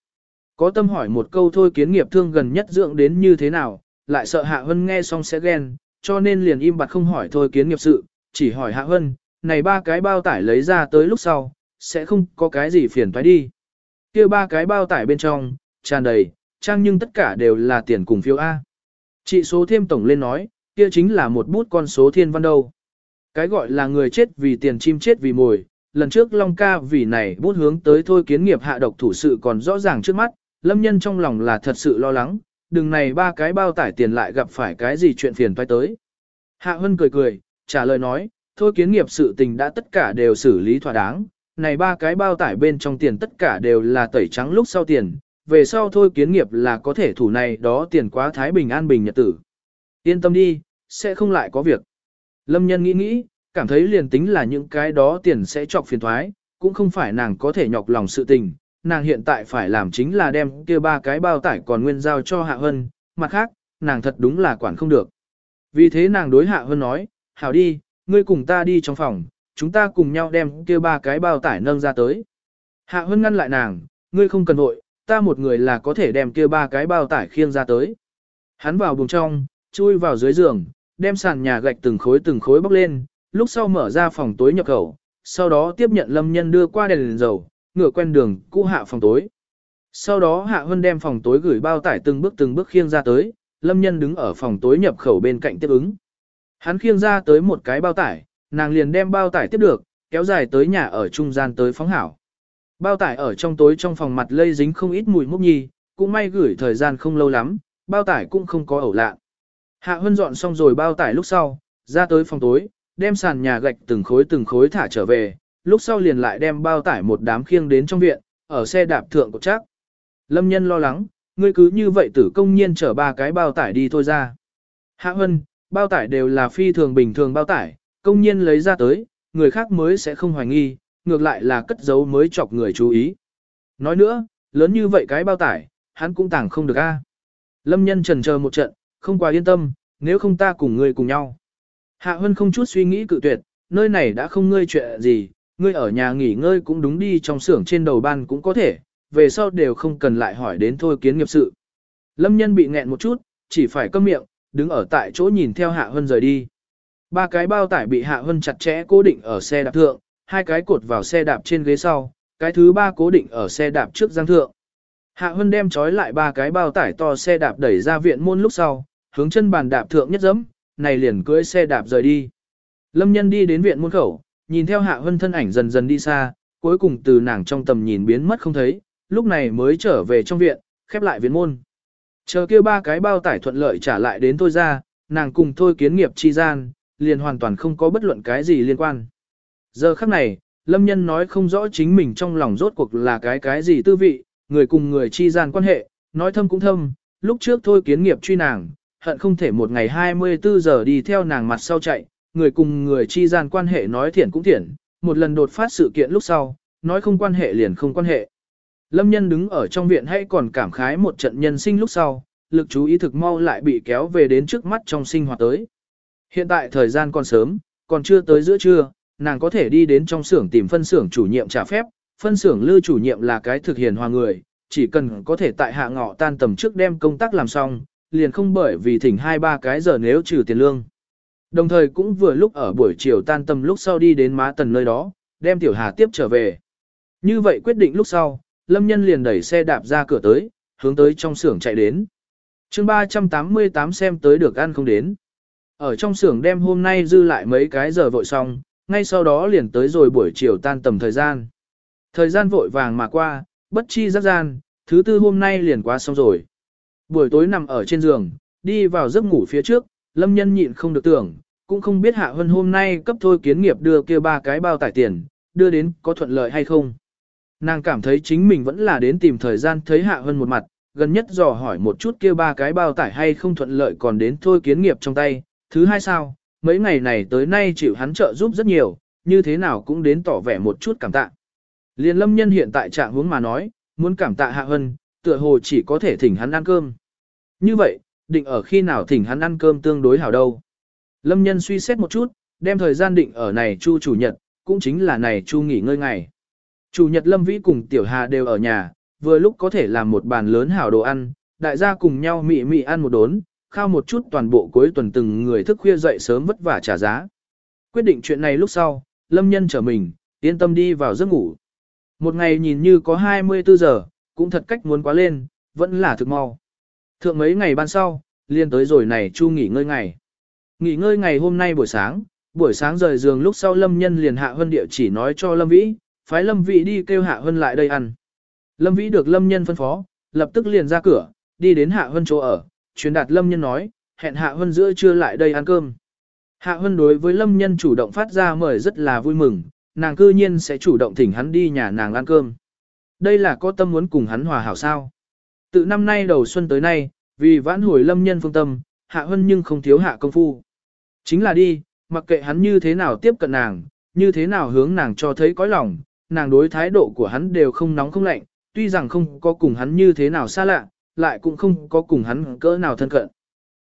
Có tâm hỏi một câu thôi kiến nghiệp thương gần nhất dưỡng đến như thế nào, lại sợ Hạ Hân nghe xong sẽ ghen, cho nên liền im bặt không hỏi thôi kiến nghiệp sự, chỉ hỏi Hạ Hân, này ba cái bao tải lấy ra tới lúc sau, sẽ không có cái gì phiền toái đi. kia ba cái bao tải bên trong, tràn đầy, trang nhưng tất cả đều là tiền cùng phiếu A. Chị số thêm tổng lên nói, kia chính là một bút con số thiên văn đâu. Cái gọi là người chết vì tiền chim chết vì mồi, lần trước Long ca vì này bút hướng tới thôi kiến nghiệp hạ độc thủ sự còn rõ ràng trước mắt, lâm nhân trong lòng là thật sự lo lắng, đừng này ba cái bao tải tiền lại gặp phải cái gì chuyện phiền toái tới. Hạ Hân cười cười, trả lời nói, thôi kiến nghiệp sự tình đã tất cả đều xử lý thỏa đáng, này ba cái bao tải bên trong tiền tất cả đều là tẩy trắng lúc sau tiền, về sau thôi kiến nghiệp là có thể thủ này đó tiền quá thái bình an bình nhật tử. Yên tâm đi, sẽ không lại có việc. Lâm nhân nghĩ nghĩ, cảm thấy liền tính là những cái đó tiền sẽ chọc phiền thoái, cũng không phải nàng có thể nhọc lòng sự tình, nàng hiện tại phải làm chính là đem kia ba cái bao tải còn nguyên giao cho Hạ Hân, mặt khác, nàng thật đúng là quản không được. Vì thế nàng đối Hạ Hân nói, hảo đi, ngươi cùng ta đi trong phòng, chúng ta cùng nhau đem kia ba cái bao tải nâng ra tới. Hạ Hân ngăn lại nàng, ngươi không cần vội, ta một người là có thể đem kia ba cái bao tải khiêng ra tới. Hắn vào buồng trong, chui vào dưới giường, đem sàn nhà gạch từng khối từng khối bóc lên, lúc sau mở ra phòng tối nhập khẩu, sau đó tiếp nhận lâm nhân đưa qua đèn, đèn dầu, ngựa quen đường, cũ hạ phòng tối. Sau đó Hạ Hân đem phòng tối gửi bao tải từng bước từng bước khiêng ra tới, Lâm Nhân đứng ở phòng tối nhập khẩu bên cạnh tiếp ứng. Hắn khiêng ra tới một cái bao tải, nàng liền đem bao tải tiếp được, kéo dài tới nhà ở trung gian tới phóng hảo. Bao tải ở trong tối trong phòng mặt lây dính không ít mùi mốc nhi, cũng may gửi thời gian không lâu lắm, bao tải cũng không có ẩu lạ. Hạ Hân dọn xong rồi bao tải lúc sau, ra tới phòng tối, đem sàn nhà gạch từng khối từng khối thả trở về, lúc sau liền lại đem bao tải một đám khiêng đến trong viện, ở xe đạp thượng cột chắc. Lâm nhân lo lắng, ngươi cứ như vậy tử công nhiên chở ba cái bao tải đi thôi ra. Hạ Hân, bao tải đều là phi thường bình thường bao tải, công nhiên lấy ra tới, người khác mới sẽ không hoài nghi, ngược lại là cất giấu mới chọc người chú ý. Nói nữa, lớn như vậy cái bao tải, hắn cũng tàng không được a. Lâm nhân trần chờ một trận, không quá yên tâm, nếu không ta cùng ngươi cùng nhau. Hạ Hân không chút suy nghĩ cự tuyệt, nơi này đã không ngươi chuyện gì, ngươi ở nhà nghỉ ngơi cũng đúng đi trong xưởng trên đầu ban cũng có thể, về sau đều không cần lại hỏi đến thôi kiến nghiệp sự. Lâm nhân bị nghẹn một chút, chỉ phải câm miệng, đứng ở tại chỗ nhìn theo Hạ Hân rời đi. Ba cái bao tải bị Hạ Hân chặt chẽ cố định ở xe đạp thượng, hai cái cột vào xe đạp trên ghế sau, cái thứ ba cố định ở xe đạp trước giang thượng. Hạ Hân đem trói lại ba cái bao tải to xe đạp đẩy ra viện môn lúc sau, hướng chân bàn đạp thượng nhất dẫm, này liền cưỡi xe đạp rời đi. Lâm nhân đi đến viện môn khẩu, nhìn theo Hạ Hân thân ảnh dần dần đi xa, cuối cùng từ nàng trong tầm nhìn biến mất không thấy, lúc này mới trở về trong viện, khép lại viện môn. Chờ kêu ba cái bao tải thuận lợi trả lại đến tôi ra, nàng cùng thôi kiến nghiệp chi gian, liền hoàn toàn không có bất luận cái gì liên quan. Giờ khắc này, Lâm Nhân nói không rõ chính mình trong lòng rốt cuộc là cái cái gì tư vị, người cùng người chi gian quan hệ, nói thâm cũng thâm, lúc trước thôi kiến nghiệp truy nàng, hận không thể một ngày 24 giờ đi theo nàng mặt sau chạy, người cùng người chi gian quan hệ nói thiện cũng thiện, một lần đột phát sự kiện lúc sau, nói không quan hệ liền không quan hệ. Lâm nhân đứng ở trong viện hay còn cảm khái một trận nhân sinh lúc sau, lực chú ý thực mau lại bị kéo về đến trước mắt trong sinh hoạt tới. Hiện tại thời gian còn sớm, còn chưa tới giữa trưa, nàng có thể đi đến trong xưởng tìm phân xưởng chủ nhiệm trả phép, phân xưởng lưu chủ nhiệm là cái thực hiện hòa người, chỉ cần có thể tại hạ ngọ tan tầm trước đem công tác làm xong, liền không bởi vì thỉnh hai ba cái giờ nếu trừ tiền lương. Đồng thời cũng vừa lúc ở buổi chiều tan tầm lúc sau đi đến má tần nơi đó, đem tiểu hà tiếp trở về. Như vậy quyết định lúc sau, Lâm Nhân liền đẩy xe đạp ra cửa tới, hướng tới trong xưởng chạy đến. chương 388 xem tới được ăn không đến. Ở trong xưởng đem hôm nay dư lại mấy cái giờ vội xong, ngay sau đó liền tới rồi buổi chiều tan tầm thời gian. Thời gian vội vàng mà qua, bất chi giác gian, thứ tư hôm nay liền qua xong rồi. Buổi tối nằm ở trên giường, đi vào giấc ngủ phía trước, lâm nhân nhịn không được tưởng, cũng không biết hạ hơn hôm nay cấp thôi kiến nghiệp đưa kia ba cái bao tải tiền, đưa đến có thuận lợi hay không. Nàng cảm thấy chính mình vẫn là đến tìm thời gian thấy hạ hơn một mặt, gần nhất dò hỏi một chút kia ba cái bao tải hay không thuận lợi còn đến thôi kiến nghiệp trong tay. Thứ hai sao, mấy ngày này tới nay chịu hắn trợ giúp rất nhiều, như thế nào cũng đến tỏ vẻ một chút cảm tạ. Liên lâm nhân hiện tại trạng huống mà nói, muốn cảm tạ hạ hân, tựa hồ chỉ có thể thỉnh hắn ăn cơm. Như vậy, định ở khi nào thỉnh hắn ăn cơm tương đối hảo đâu. Lâm nhân suy xét một chút, đem thời gian định ở này chu chủ nhật, cũng chính là này chu nghỉ ngơi ngày. Chủ nhật Lâm Vĩ cùng Tiểu Hà đều ở nhà, vừa lúc có thể làm một bàn lớn hảo đồ ăn, đại gia cùng nhau mị mị ăn một đốn, khao một chút toàn bộ cuối tuần từng người thức khuya dậy sớm vất vả trả giá. Quyết định chuyện này lúc sau, Lâm Nhân trở mình, yên tâm đi vào giấc ngủ. Một ngày nhìn như có 24 giờ, cũng thật cách muốn quá lên, vẫn là thực mau. Thượng mấy ngày ban sau, liên tới rồi này chu nghỉ ngơi ngày. Nghỉ ngơi ngày hôm nay buổi sáng, buổi sáng rời giường lúc sau Lâm Nhân liền hạ Hân địa chỉ nói cho Lâm Vĩ, phái Lâm Vĩ đi kêu Hạ Hân lại đây ăn. Lâm Vĩ được Lâm Nhân phân phó, lập tức liền ra cửa, đi đến Hạ Hân chỗ ở, truyền đạt Lâm Nhân nói, hẹn Hạ Hân giữa trưa lại đây ăn cơm. Hạ Hân đối với Lâm Nhân chủ động phát ra mời rất là vui mừng, nàng cư nhiên sẽ chủ động thỉnh hắn đi nhà nàng ăn cơm. Đây là có tâm muốn cùng hắn hòa hảo sao. Từ năm nay đầu xuân tới nay, vì vãn hồi Lâm Nhân phương tâm, Hạ Hân nhưng không thiếu hạ công phu. Chính là đi, mặc kệ hắn như thế nào tiếp cận nàng, như thế nào hướng nàng cho thấy cõi lòng, nàng đối thái độ của hắn đều không nóng không lạnh, tuy rằng không có cùng hắn như thế nào xa lạ, lại cũng không có cùng hắn cỡ nào thân cận.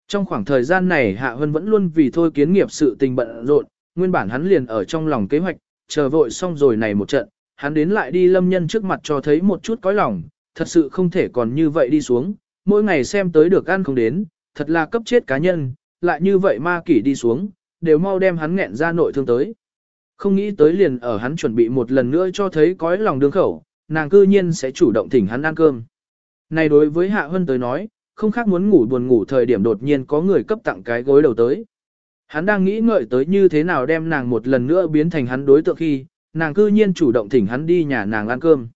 Trong khoảng thời gian này Hạ Hân vẫn luôn vì thôi kiến nghiệp sự tình bận rộn, nguyên bản hắn liền ở trong lòng kế hoạch, chờ vội xong rồi này một trận, hắn đến lại đi lâm nhân trước mặt cho thấy một chút cõi lòng, thật sự không thể còn như vậy đi xuống, mỗi ngày xem tới được ăn không đến, thật là cấp chết cá nhân, lại như vậy ma kỷ đi xuống, đều mau đem hắn nghẹn ra nội thương tới. Không nghĩ tới liền ở hắn chuẩn bị một lần nữa cho thấy cõi lòng đương khẩu, nàng cư nhiên sẽ chủ động thỉnh hắn ăn cơm. Này đối với Hạ Hân tới nói, không khác muốn ngủ buồn ngủ thời điểm đột nhiên có người cấp tặng cái gối đầu tới. Hắn đang nghĩ ngợi tới như thế nào đem nàng một lần nữa biến thành hắn đối tượng khi, nàng cư nhiên chủ động thỉnh hắn đi nhà nàng ăn cơm.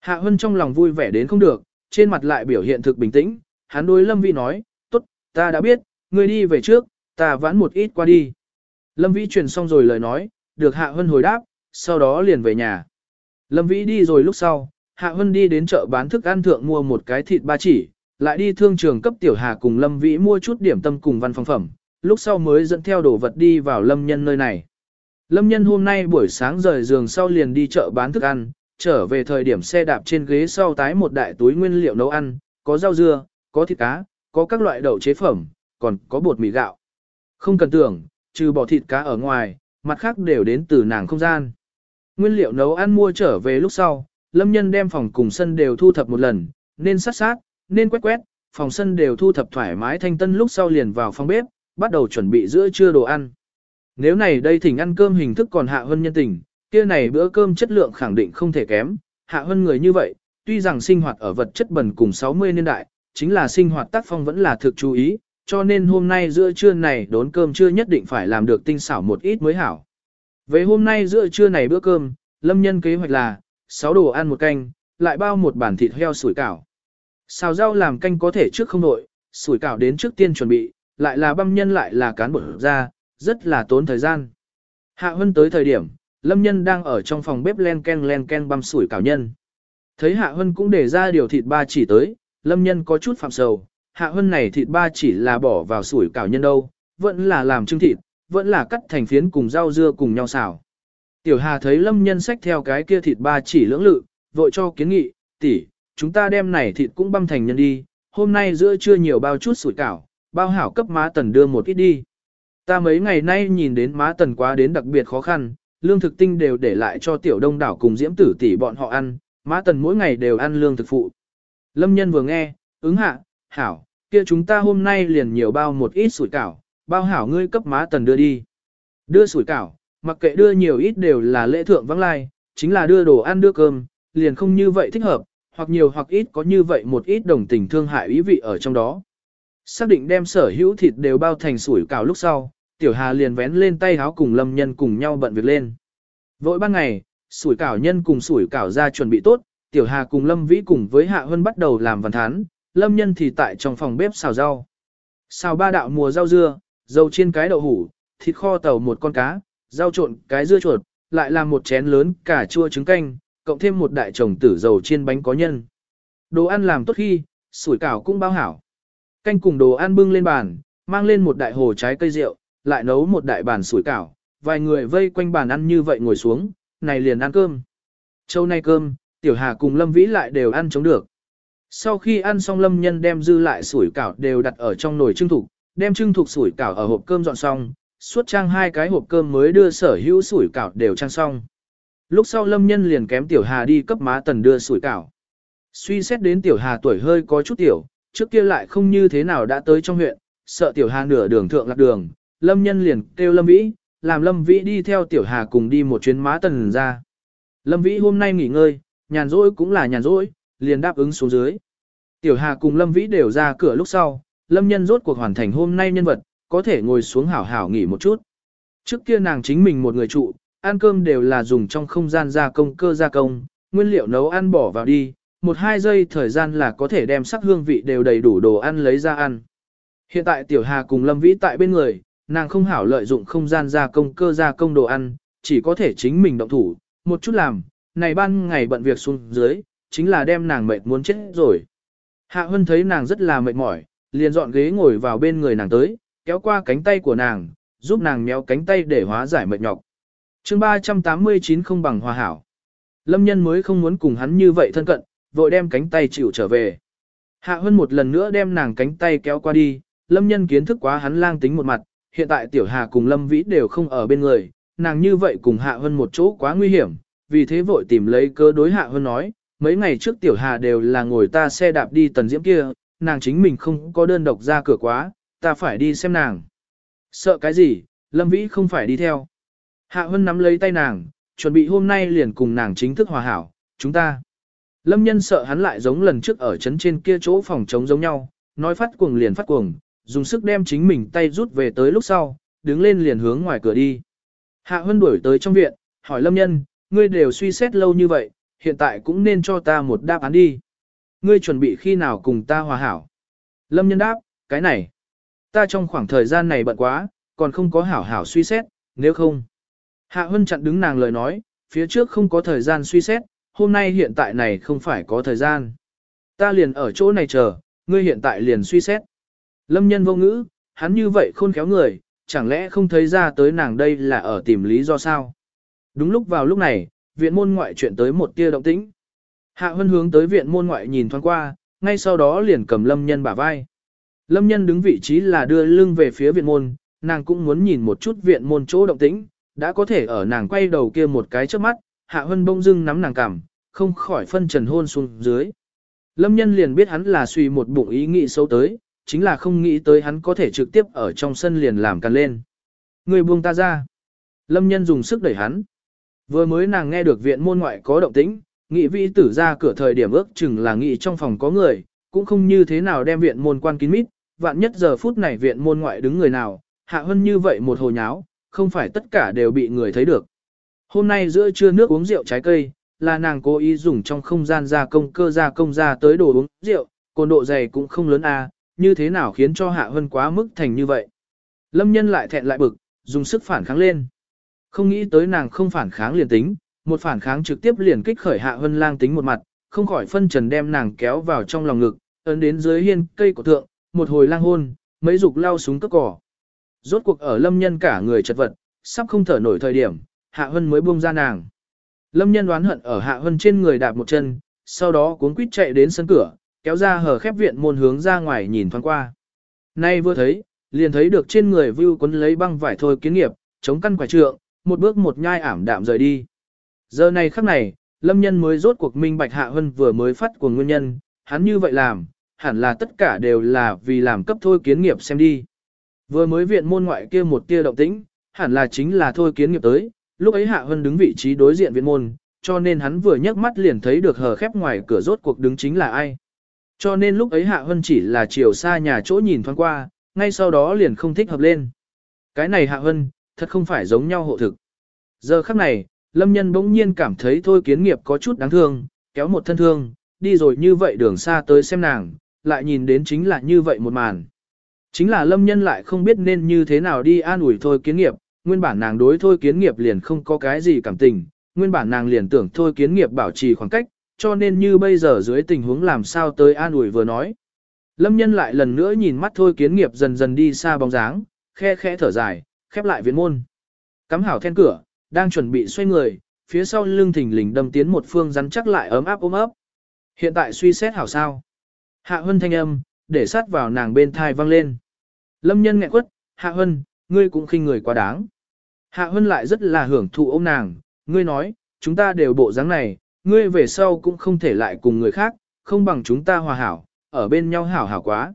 Hạ Hân trong lòng vui vẻ đến không được, trên mặt lại biểu hiện thực bình tĩnh, hắn đối Lâm Vĩ nói, tốt, ta đã biết, ngươi đi về trước, ta vãn một ít qua đi. Lâm Vĩ truyền xong rồi lời nói, được Hạ Hân hồi đáp, sau đó liền về nhà. Lâm Vĩ đi rồi lúc sau, Hạ Hân đi đến chợ bán thức ăn thượng mua một cái thịt ba chỉ, lại đi thương trường cấp tiểu Hà cùng Lâm Vĩ mua chút điểm tâm cùng văn phòng phẩm, lúc sau mới dẫn theo đồ vật đi vào Lâm Nhân nơi này. Lâm Nhân hôm nay buổi sáng rời giường sau liền đi chợ bán thức ăn, trở về thời điểm xe đạp trên ghế sau tái một đại túi nguyên liệu nấu ăn, có rau dưa, có thịt cá, có các loại đậu chế phẩm, còn có bột mì gạo. Không cần tưởng, trừ bỏ thịt cá ở ngoài, mặt khác đều đến từ nàng không gian. Nguyên liệu nấu ăn mua trở về lúc sau, Lâm Nhân đem phòng cùng sân đều thu thập một lần, nên sát sát, nên quét quét, phòng sân đều thu thập thoải mái thanh tân lúc sau liền vào phòng bếp, bắt đầu chuẩn bị giữa trưa đồ ăn. Nếu này đây thỉnh ăn cơm hình thức còn hạ hơn nhân tình, kia này bữa cơm chất lượng khẳng định không thể kém, hạ hơn người như vậy, tuy rằng sinh hoạt ở vật chất bẩn cùng 60 niên đại, chính là sinh hoạt tác phong vẫn là thực chú ý, cho nên hôm nay giữa trưa này đốn cơm chưa nhất định phải làm được tinh xảo một ít mới hảo. Về hôm nay giữa trưa này bữa cơm, lâm nhân kế hoạch là, 6 đồ ăn một canh, lại bao một bản thịt heo sủi cảo. Xào rau làm canh có thể trước không nội, sủi cảo đến trước tiên chuẩn bị, lại là băm nhân lại là cán bột ra, rất là tốn thời gian. Hạ Hân tới thời điểm, Lâm Nhân đang ở trong phòng bếp len ken len ken băm sủi cảo nhân. Thấy Hạ Hân cũng để ra điều thịt ba chỉ tới, Lâm Nhân có chút phạm sầu, Hạ Hân này thịt ba chỉ là bỏ vào sủi cảo nhân đâu, vẫn là làm trưng thịt, vẫn là cắt thành phiến cùng rau dưa cùng nhau xào. Tiểu Hà thấy Lâm Nhân xách theo cái kia thịt ba chỉ lưỡng lự, vội cho kiến nghị, tỷ, chúng ta đem này thịt cũng băm thành nhân đi, hôm nay giữa trưa nhiều bao chút sủi cảo, bao hảo cấp má tần đưa một ít đi. Ta mấy ngày nay nhìn đến má tần quá đến đặc biệt khó khăn, lương thực tinh đều để lại cho tiểu đông đảo cùng diễm tử tỷ bọn họ ăn, má tần mỗi ngày đều ăn lương thực phụ. Lâm nhân vừa nghe, ứng hạ, hảo, kia chúng ta hôm nay liền nhiều bao một ít sủi cảo, bao hảo ngươi cấp má tần đưa đi. Đưa sủi cảo, mặc kệ đưa nhiều ít đều là lễ thượng vắng lai, chính là đưa đồ ăn đưa cơm, liền không như vậy thích hợp, hoặc nhiều hoặc ít có như vậy một ít đồng tình thương hại ý vị ở trong đó. Xác định đem sở hữu thịt đều bao thành sủi cảo lúc sau, tiểu hà liền vén lên tay háo cùng lâm nhân cùng nhau bận việc lên. Vội ban ngày, sủi cảo nhân cùng sủi cảo ra chuẩn bị tốt, tiểu hà cùng lâm vĩ cùng với hạ hân bắt đầu làm văn thán, lâm nhân thì tại trong phòng bếp xào rau. Xào ba đạo mùa rau dưa, dầu chiên cái đậu hủ, thịt kho tàu một con cá, rau trộn cái dưa chuột, lại làm một chén lớn cà chua trứng canh, cộng thêm một đại chồng tử dầu chiên bánh có nhân. Đồ ăn làm tốt khi, sủi cảo cũng bao hảo. Canh cùng đồ ăn bưng lên bàn, mang lên một đại hồ trái cây rượu, lại nấu một đại bàn sủi cảo, vài người vây quanh bàn ăn như vậy ngồi xuống, này liền ăn cơm. Châu nay cơm, Tiểu Hà cùng Lâm Vĩ lại đều ăn chống được. Sau khi ăn xong Lâm Nhân đem dư lại sủi cảo đều đặt ở trong nồi trưng thục, đem trưng thục sủi cảo ở hộp cơm dọn xong, suốt trang hai cái hộp cơm mới đưa sở hữu sủi cảo đều trang xong. Lúc sau Lâm Nhân liền kém Tiểu Hà đi cấp má tần đưa sủi cảo. Suy xét đến Tiểu Hà tuổi hơi có chút tiểu, trước kia lại không như thế nào đã tới trong huyện, sợ Tiểu Hà nửa đường thượng lạc đường, Lâm Nhân liền kêu Lâm Vĩ, làm Lâm Vĩ đi theo Tiểu Hà cùng đi một chuyến má tần ra. Lâm Vĩ hôm nay nghỉ ngơi, nhàn rỗi cũng là nhàn rỗi, liền đáp ứng xuống dưới. Tiểu Hà cùng Lâm Vĩ đều ra cửa lúc sau, Lâm Nhân rốt cuộc hoàn thành hôm nay nhân vật, có thể ngồi xuống hảo hảo nghỉ một chút. Trước kia nàng chính mình một người trụ, ăn cơm đều là dùng trong không gian gia công cơ gia công, nguyên liệu nấu ăn bỏ vào đi, một hai giây thời gian là có thể đem sắc hương vị đều đầy đủ đồ ăn lấy ra ăn. Hiện tại Tiểu Hà cùng Lâm Vĩ tại bên người, nàng không hảo lợi dụng không gian gia công cơ gia công đồ ăn, chỉ có thể chính mình động thủ, một chút làm, này ban ngày bận việc xuống dưới, chính là đem nàng mệt muốn chết rồi. Hạ Hân thấy nàng rất là mệt mỏi, liền dọn ghế ngồi vào bên người nàng tới, kéo qua cánh tay của nàng, giúp nàng méo cánh tay để hóa giải mệt nhọc. chương 389 không bằng hòa hảo. Lâm nhân mới không muốn cùng hắn như vậy thân cận, vội đem cánh tay chịu trở về. Hạ Hân một lần nữa đem nàng cánh tay kéo qua đi, Lâm nhân kiến thức quá hắn lang tính một mặt, hiện tại Tiểu Hà cùng Lâm Vĩ đều không ở bên người, nàng như vậy cùng Hạ Hân một chỗ quá nguy hiểm, vì thế vội tìm lấy cơ đối Hạ Hân nói, mấy ngày trước Tiểu Hà đều là ngồi ta xe đạp đi tần diễm kia, nàng chính mình không có đơn độc ra cửa quá, ta phải đi xem nàng. Sợ cái gì, Lâm Vĩ không phải đi theo. Hạ Hân nắm lấy tay nàng, chuẩn bị hôm nay liền cùng nàng chính thức hòa hảo, chúng ta. Lâm nhân sợ hắn lại giống lần trước ở trấn trên kia chỗ phòng chống giống nhau, nói phát cuồng liền phát cuồng, dùng sức đem chính mình tay rút về tới lúc sau, đứng lên liền hướng ngoài cửa đi. Hạ Hân đuổi tới trong viện, hỏi Lâm nhân, ngươi đều suy xét lâu như vậy, hiện tại cũng nên cho ta một đáp án đi. Ngươi chuẩn bị khi nào cùng ta hòa hảo? Lâm nhân đáp, cái này. Ta trong khoảng thời gian này bận quá, còn không có hảo hảo suy xét, nếu không. Hạ Hân chặn đứng nàng lời nói, phía trước không có thời gian suy xét, hôm nay hiện tại này không phải có thời gian. Ta liền ở chỗ này chờ, ngươi hiện tại liền suy xét. Lâm nhân vô ngữ, hắn như vậy khôn khéo người, chẳng lẽ không thấy ra tới nàng đây là ở tìm lý do sao? Đúng lúc vào lúc này, viện môn ngoại chuyện tới một tia động tĩnh. Hạ Hân hướng tới viện môn ngoại nhìn thoáng qua, ngay sau đó liền cầm Lâm Nhân bả vai. Lâm Nhân đứng vị trí là đưa lưng về phía viện môn, nàng cũng muốn nhìn một chút viện môn chỗ động tĩnh, đã có thể ở nàng quay đầu kia một cái trước mắt, Hạ Hân bông dưng nắm nàng cằm, không khỏi phân trần hôn xuống dưới. Lâm Nhân liền biết hắn là suy một bụng ý nghĩ xấu tới, chính là không nghĩ tới hắn có thể trực tiếp ở trong sân liền làm căn lên Người buông ta ra. Lâm Nhân dùng sức đẩy hắn. Vừa mới nàng nghe được viện môn ngoại có động tĩnh, nghị vi tử ra cửa thời điểm ước chừng là nghị trong phòng có người, cũng không như thế nào đem viện môn quan kín mít, vạn nhất giờ phút này viện môn ngoại đứng người nào, hạ hơn như vậy một hồ nháo, không phải tất cả đều bị người thấy được. Hôm nay giữa trưa nước uống rượu trái cây, là nàng cố ý dùng trong không gian gia công cơ gia công ra tới đồ uống rượu, cồn độ dày cũng không lớn a, như thế nào khiến cho hạ Hân quá mức thành như vậy. Lâm nhân lại thẹn lại bực, dùng sức phản kháng lên. Không nghĩ tới nàng không phản kháng liền tính, một phản kháng trực tiếp liền kích khởi hạ hân lang tính một mặt, không khỏi phân trần đem nàng kéo vào trong lòng ngực, ấn đến dưới hiên cây của thượng, một hồi lang hôn, mấy dục lao súng cất cỏ. Rốt cuộc ở lâm nhân cả người chật vật, sắp không thở nổi thời điểm, hạ hân mới buông ra nàng. Lâm nhân đoán hận ở hạ hân trên người đạp một chân, sau đó cuốn quýt chạy đến sân cửa, kéo ra hở khép viện môn hướng ra ngoài nhìn thoáng qua. Nay vừa thấy, liền thấy được trên người Vưu quấn lấy băng vải thôi kiến nghiệp, chống căn quả trượng, một bước một nhai ảm đạm rời đi. Giờ này khắc này, lâm nhân mới rốt cuộc minh bạch hạ hân vừa mới phát của nguyên nhân, hắn như vậy làm, hẳn là tất cả đều là vì làm cấp thôi kiến nghiệp xem đi. Vừa mới viện môn ngoại kia một tia động tĩnh, hẳn là chính là thôi kiến nghiệp tới, lúc ấy hạ hân đứng vị trí đối diện viện môn, cho nên hắn vừa nhấc mắt liền thấy được hờ khép ngoài cửa rốt cuộc đứng chính là ai. Cho nên lúc ấy hạ hân chỉ là chiều xa nhà chỗ nhìn thoáng qua, ngay sau đó liền không thích hợp lên. Cái này hạ hân, thật không phải giống nhau hộ thực. Giờ khắc này, Lâm nhân bỗng nhiên cảm thấy thôi kiến nghiệp có chút đáng thương, kéo một thân thương, đi rồi như vậy đường xa tới xem nàng, lại nhìn đến chính là như vậy một màn. Chính là lâm nhân lại không biết nên như thế nào đi an ủi thôi kiến nghiệp, nguyên bản nàng đối thôi kiến nghiệp liền không có cái gì cảm tình, nguyên bản nàng liền tưởng thôi kiến nghiệp bảo trì khoảng cách, cho nên như bây giờ dưới tình huống làm sao tới an ủi vừa nói. Lâm nhân lại lần nữa nhìn mắt thôi kiến nghiệp dần dần đi xa bóng dáng, khe khẽ thở dài, khép lại viện môn. Cắm hảo then cửa, đang chuẩn bị xoay người, phía sau lưng thình lình đâm tiến một phương rắn chắc lại ấm áp ôm ấp. Hiện tại suy xét hảo sao. Hạ Hân thanh âm, để sát vào nàng bên thai vang lên. Lâm nhân nghẹn quất, Hạ Hân, ngươi cũng khinh người quá đáng. Hạ Hân lại rất là hưởng thụ ôm nàng, ngươi nói, chúng ta đều bộ dáng này, ngươi về sau cũng không thể lại cùng người khác, không bằng chúng ta hòa hảo, ở bên nhau hảo hảo quá.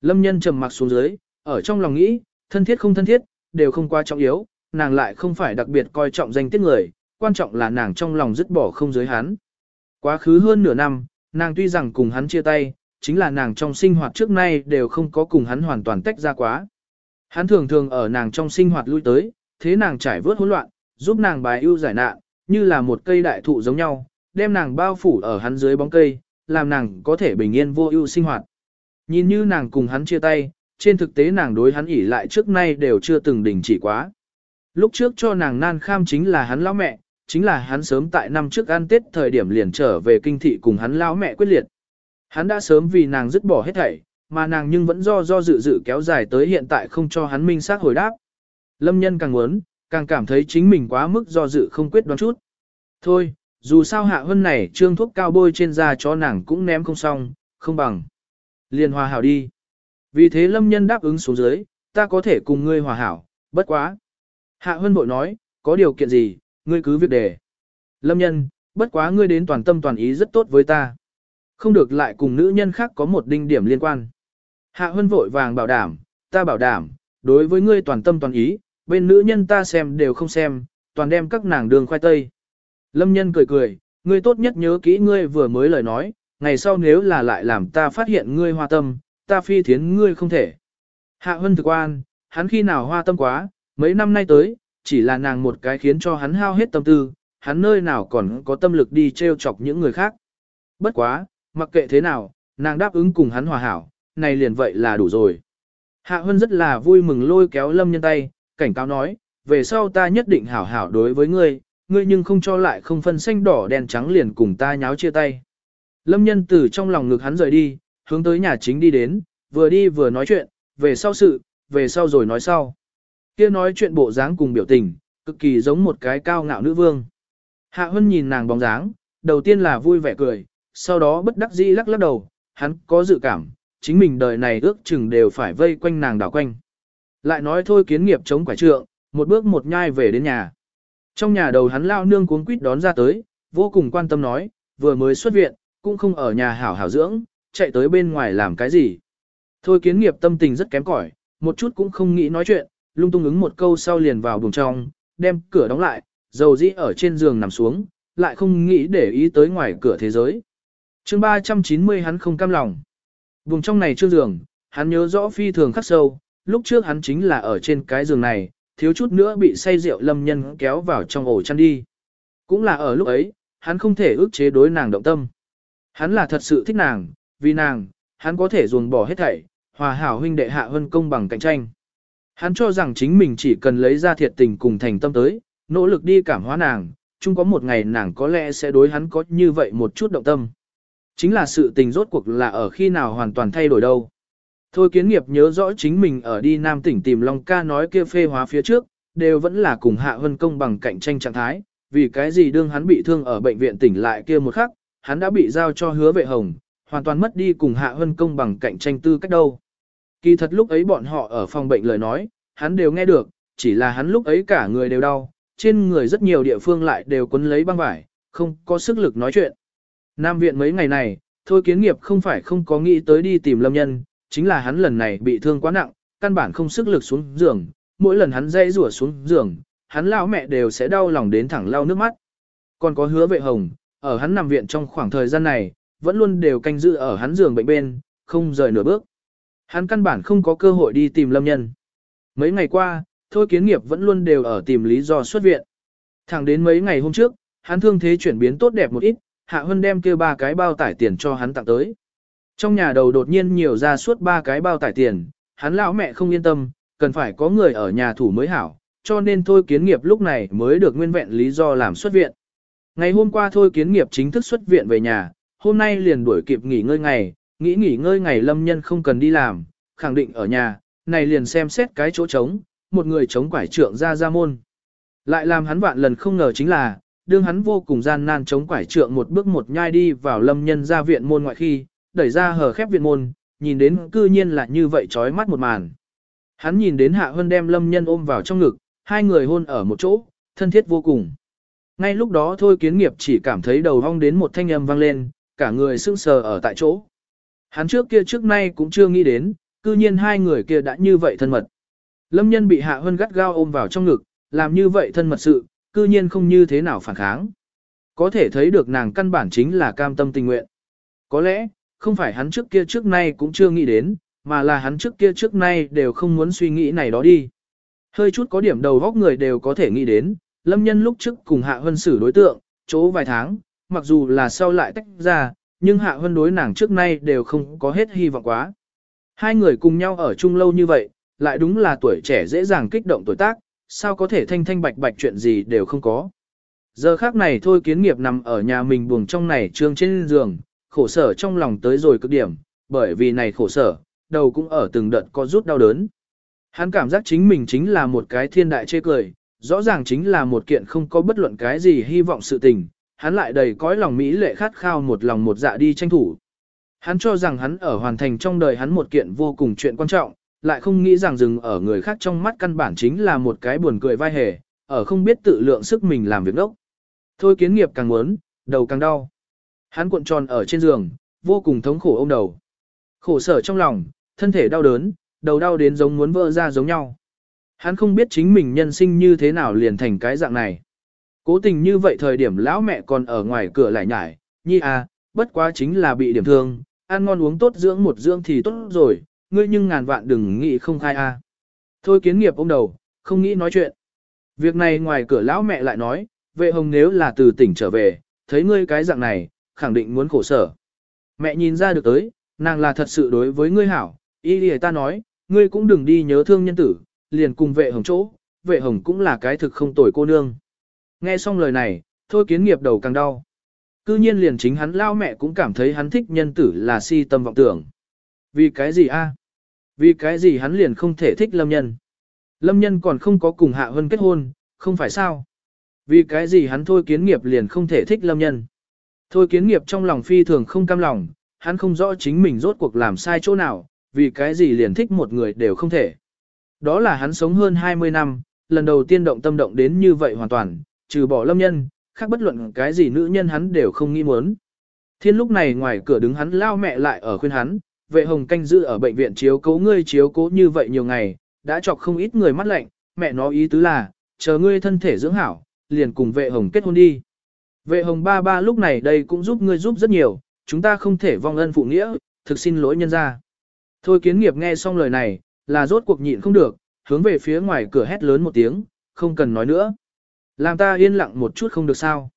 Lâm nhân trầm mặc xuống dưới, ở trong lòng nghĩ, thân thiết không thân thiết, đều không quá trọng yếu, nàng lại không phải đặc biệt coi trọng danh tiết người, quan trọng là nàng trong lòng dứt bỏ không giới hắn. Quá khứ hơn nửa năm, nàng tuy rằng cùng hắn chia tay, chính là nàng trong sinh hoạt trước nay đều không có cùng hắn hoàn toàn tách ra quá. Hắn thường thường ở nàng trong sinh hoạt lui tới, thế nàng trải vớt hỗn loạn, giúp nàng bài ưu giải nạn, như là một cây đại thụ giống nhau, đem nàng bao phủ ở hắn dưới bóng cây, làm nàng có thể bình yên vô ưu sinh hoạt. Nhìn như nàng cùng hắn chia tay, trên thực tế nàng đối hắn ỉ lại trước nay đều chưa từng đình chỉ quá. Lúc trước cho nàng nan kham chính là hắn lão mẹ, chính là hắn sớm tại năm trước ăn Tết thời điểm liền trở về kinh thị cùng hắn lão mẹ quyết liệt. Hắn đã sớm vì nàng dứt bỏ hết thảy, mà nàng nhưng vẫn do do dự dự kéo dài tới hiện tại không cho hắn minh xác hồi đáp. Lâm nhân càng muốn, càng cảm thấy chính mình quá mức do dự không quyết đoán chút. Thôi, dù sao hạ hân này trương thuốc cao bôi trên da cho nàng cũng ném không xong, không bằng. Liền hòa hảo đi. Vì thế lâm nhân đáp ứng xuống dưới, ta có thể cùng ngươi hòa hảo, bất quá. Hạ Hân bội nói, có điều kiện gì, ngươi cứ việc đề. Lâm nhân, bất quá ngươi đến toàn tâm toàn ý rất tốt với ta. Không được lại cùng nữ nhân khác có một đinh điểm liên quan. Hạ Hân vội vàng bảo đảm, ta bảo đảm, đối với ngươi toàn tâm toàn ý, bên nữ nhân ta xem đều không xem, toàn đem các nàng đường khoai tây. Lâm nhân cười cười, ngươi tốt nhất nhớ kỹ ngươi vừa mới lời nói, ngày sau nếu là lại làm ta phát hiện ngươi hoa tâm, ta phi thiến ngươi không thể. Hạ Hân thực quan, hắn khi nào hoa tâm quá, mấy năm nay tới, chỉ là nàng một cái khiến cho hắn hao hết tâm tư, hắn nơi nào còn có tâm lực đi treo chọc những người khác. Bất quá, mặc kệ thế nào, nàng đáp ứng cùng hắn hòa hảo, này liền vậy là đủ rồi. Hạ Hân rất là vui mừng lôi kéo Lâm Nhân tay, cảnh cáo nói, về sau ta nhất định hảo hảo đối với ngươi, ngươi nhưng không cho lại không phân xanh đỏ đen trắng liền cùng ta nháo chia tay. Lâm Nhân từ trong lòng ngực hắn rời đi, hướng tới nhà chính đi đến, vừa đi vừa nói chuyện, về sau sự, về sau rồi nói sau. Kia nói chuyện bộ dáng cùng biểu tình, cực kỳ giống một cái cao ngạo nữ vương. Hạ Hân nhìn nàng bóng dáng, đầu tiên là vui vẻ cười, sau đó bất đắc dĩ lắc lắc đầu, hắn có dự cảm, chính mình đời này ước chừng đều phải vây quanh nàng đảo quanh. Lại nói thôi kiến nghiệp chống quả trượng, một bước một nhai về đến nhà. Trong nhà đầu hắn lao nương cuốn quýt đón ra tới, vô cùng quan tâm nói, vừa mới xuất viện, cũng không ở nhà hảo hảo dưỡng, chạy tới bên ngoài làm cái gì. Thôi kiến nghiệp tâm tình rất kém cỏi, một chút cũng không nghĩ nói chuyện, lung tung ứng một câu sau liền vào buồng trong, đem cửa đóng lại, dầu dĩ ở trên giường nằm xuống, lại không nghĩ để ý tới ngoài cửa thế giới. chương 390 hắn không cam lòng. Buồng trong này chưa giường, hắn nhớ rõ phi thường khắc sâu, lúc trước hắn chính là ở trên cái giường này, thiếu chút nữa bị say rượu lâm nhân kéo vào trong ổ chăn đi. Cũng là ở lúc ấy, hắn không thể ước chế đối nàng động tâm. Hắn là thật sự thích nàng, vì nàng, hắn có thể ruồng bỏ hết thảy, hòa hảo huynh đệ hạ hơn công bằng cạnh tranh. Hắn cho rằng chính mình chỉ cần lấy ra thiệt tình cùng thành tâm tới, nỗ lực đi cảm hóa nàng, chung có một ngày nàng có lẽ sẽ đối hắn có như vậy một chút động tâm. Chính là sự tình rốt cuộc là ở khi nào hoàn toàn thay đổi đâu. Thôi kiến nghiệp nhớ rõ chính mình ở đi Nam tỉnh tìm Long ca nói kia phê hóa phía trước, đều vẫn là cùng hạ hân công bằng cạnh tranh trạng thái, vì cái gì đương hắn bị thương ở bệnh viện tỉnh lại kia một khắc, hắn đã bị giao cho hứa vệ hồng, hoàn toàn mất đi cùng hạ hân công bằng cạnh tranh tư cách đâu. Kỳ thật lúc ấy bọn họ ở phòng bệnh lời nói, hắn đều nghe được, chỉ là hắn lúc ấy cả người đều đau, trên người rất nhiều địa phương lại đều quấn lấy băng vải, không có sức lực nói chuyện. Nam viện mấy ngày này, thôi kiến nghiệp không phải không có nghĩ tới đi tìm lâm nhân, chính là hắn lần này bị thương quá nặng, căn bản không sức lực xuống giường, mỗi lần hắn dây rủa xuống giường, hắn lão mẹ đều sẽ đau lòng đến thẳng lau nước mắt. Còn có hứa vệ hồng, ở hắn nằm viện trong khoảng thời gian này, vẫn luôn đều canh giữ ở hắn giường bệnh bên, không rời nửa bước. Hắn căn bản không có cơ hội đi tìm lâm nhân. Mấy ngày qua, thôi kiến nghiệp vẫn luôn đều ở tìm lý do xuất viện. Thẳng đến mấy ngày hôm trước, hắn thương thế chuyển biến tốt đẹp một ít, Hạ Hân đem kia ba cái bao tải tiền cho hắn tặng tới. Trong nhà đầu đột nhiên nhiều ra suốt ba cái bao tải tiền, hắn lão mẹ không yên tâm, cần phải có người ở nhà thủ mới hảo, cho nên thôi kiến nghiệp lúc này mới được nguyên vẹn lý do làm xuất viện. Ngày hôm qua thôi kiến nghiệp chính thức xuất viện về nhà, hôm nay liền đuổi kịp nghỉ ngơi ngày, nghĩ nghỉ ngơi ngày lâm nhân không cần đi làm, khẳng định ở nhà, này liền xem xét cái chỗ trống, một người chống quải trượng ra ra môn. Lại làm hắn vạn lần không ngờ chính là, đương hắn vô cùng gian nan chống quải trượng một bước một nhai đi vào lâm nhân ra viện môn ngoại khi, đẩy ra hờ khép viện môn, nhìn đến cư nhiên là như vậy trói mắt một màn. Hắn nhìn đến Hạ Hân đem lâm nhân ôm vào trong ngực, hai người hôn ở một chỗ, thân thiết vô cùng. Ngay lúc đó thôi kiến nghiệp chỉ cảm thấy đầu hong đến một thanh âm vang lên, cả người sững sờ ở tại chỗ. Hắn trước kia trước nay cũng chưa nghĩ đến, cư nhiên hai người kia đã như vậy thân mật. Lâm nhân bị Hạ Hân gắt gao ôm vào trong ngực, làm như vậy thân mật sự, cư nhiên không như thế nào phản kháng. Có thể thấy được nàng căn bản chính là cam tâm tình nguyện. Có lẽ, không phải hắn trước kia trước nay cũng chưa nghĩ đến, mà là hắn trước kia trước nay đều không muốn suy nghĩ này đó đi. Hơi chút có điểm đầu góc người đều có thể nghĩ đến, lâm nhân lúc trước cùng hạ hân xử đối tượng, chỗ vài tháng, mặc dù là sau lại tách ra, nhưng hạ hân đối nàng trước nay đều không có hết hy vọng quá. Hai người cùng nhau ở chung lâu như vậy, lại đúng là tuổi trẻ dễ dàng kích động tuổi tác, sao có thể thanh thanh bạch bạch chuyện gì đều không có. Giờ khác này thôi kiến nghiệp nằm ở nhà mình buồng trong này trương trên giường, khổ sở trong lòng tới rồi cực điểm, bởi vì này khổ sở, đầu cũng ở từng đợt có rút đau đớn. Hắn cảm giác chính mình chính là một cái thiên đại chê cười, rõ ràng chính là một kiện không có bất luận cái gì hy vọng sự tình, hắn lại đầy cõi lòng mỹ lệ khát khao một lòng một dạ đi tranh thủ. Hắn cho rằng hắn ở hoàn thành trong đời hắn một kiện vô cùng chuyện quan trọng, lại không nghĩ rằng dừng ở người khác trong mắt căn bản chính là một cái buồn cười vai hề, ở không biết tự lượng sức mình làm việc đốc. Thôi kiến nghiệp càng muốn, đầu càng đau. Hắn cuộn tròn ở trên giường, vô cùng thống khổ ôm đầu. Khổ sở trong lòng, thân thể đau đớn, đầu đau đến giống muốn vỡ ra giống nhau. Hắn không biết chính mình nhân sinh như thế nào liền thành cái dạng này. Cố tình như vậy thời điểm lão mẹ còn ở ngoài cửa lại nhải, nhi à, bất quá chính là bị điểm thương, ăn ngon uống tốt dưỡng một dưỡng thì tốt rồi, ngươi nhưng ngàn vạn đừng nghĩ không khai a. Thôi kiến nghiệp ôm đầu, không nghĩ nói chuyện. Việc này ngoài cửa lão mẹ lại nói, vệ hồng nếu là từ tỉnh trở về, thấy ngươi cái dạng này, khẳng định muốn khổ sở. Mẹ nhìn ra được tới, nàng là thật sự đối với ngươi hảo, ý lìa ta nói, ngươi cũng đừng đi nhớ thương nhân tử, liền cùng vệ hồng chỗ, vệ hồng cũng là cái thực không tồi cô nương. Nghe xong lời này, thôi kiến nghiệp đầu càng đau. Cư nhiên liền chính hắn lao mẹ cũng cảm thấy hắn thích nhân tử là si tâm vọng tưởng. Vì cái gì a? À? Vì cái gì hắn liền không thể thích lâm nhân? Lâm nhân còn không có cùng hạ hơn kết hôn, không phải sao? Vì cái gì hắn thôi kiến nghiệp liền không thể thích lâm nhân? Thôi kiến nghiệp trong lòng phi thường không cam lòng, hắn không rõ chính mình rốt cuộc làm sai chỗ nào, vì cái gì liền thích một người đều không thể. Đó là hắn sống hơn 20 năm, lần đầu tiên động tâm động đến như vậy hoàn toàn, trừ bỏ lâm nhân, khác bất luận cái gì nữ nhân hắn đều không nghĩ muốn. Thiên lúc này ngoài cửa đứng hắn lao mẹ lại ở khuyên hắn, vệ hồng canh giữ ở bệnh viện chiếu cố ngươi chiếu cố như vậy nhiều ngày, đã chọc không ít người mắt lạnh, mẹ nói ý tứ là, chờ ngươi thân thể dưỡng hảo, liền cùng vệ hồng kết hôn đi. Vệ hồng ba ba lúc này đây cũng giúp ngươi giúp rất nhiều, chúng ta không thể vong ân phụ nghĩa, thực xin lỗi nhân ra. Thôi kiến nghiệp nghe xong lời này, là rốt cuộc nhịn không được, hướng về phía ngoài cửa hét lớn một tiếng, không cần nói nữa. Làm ta yên lặng một chút không được sao.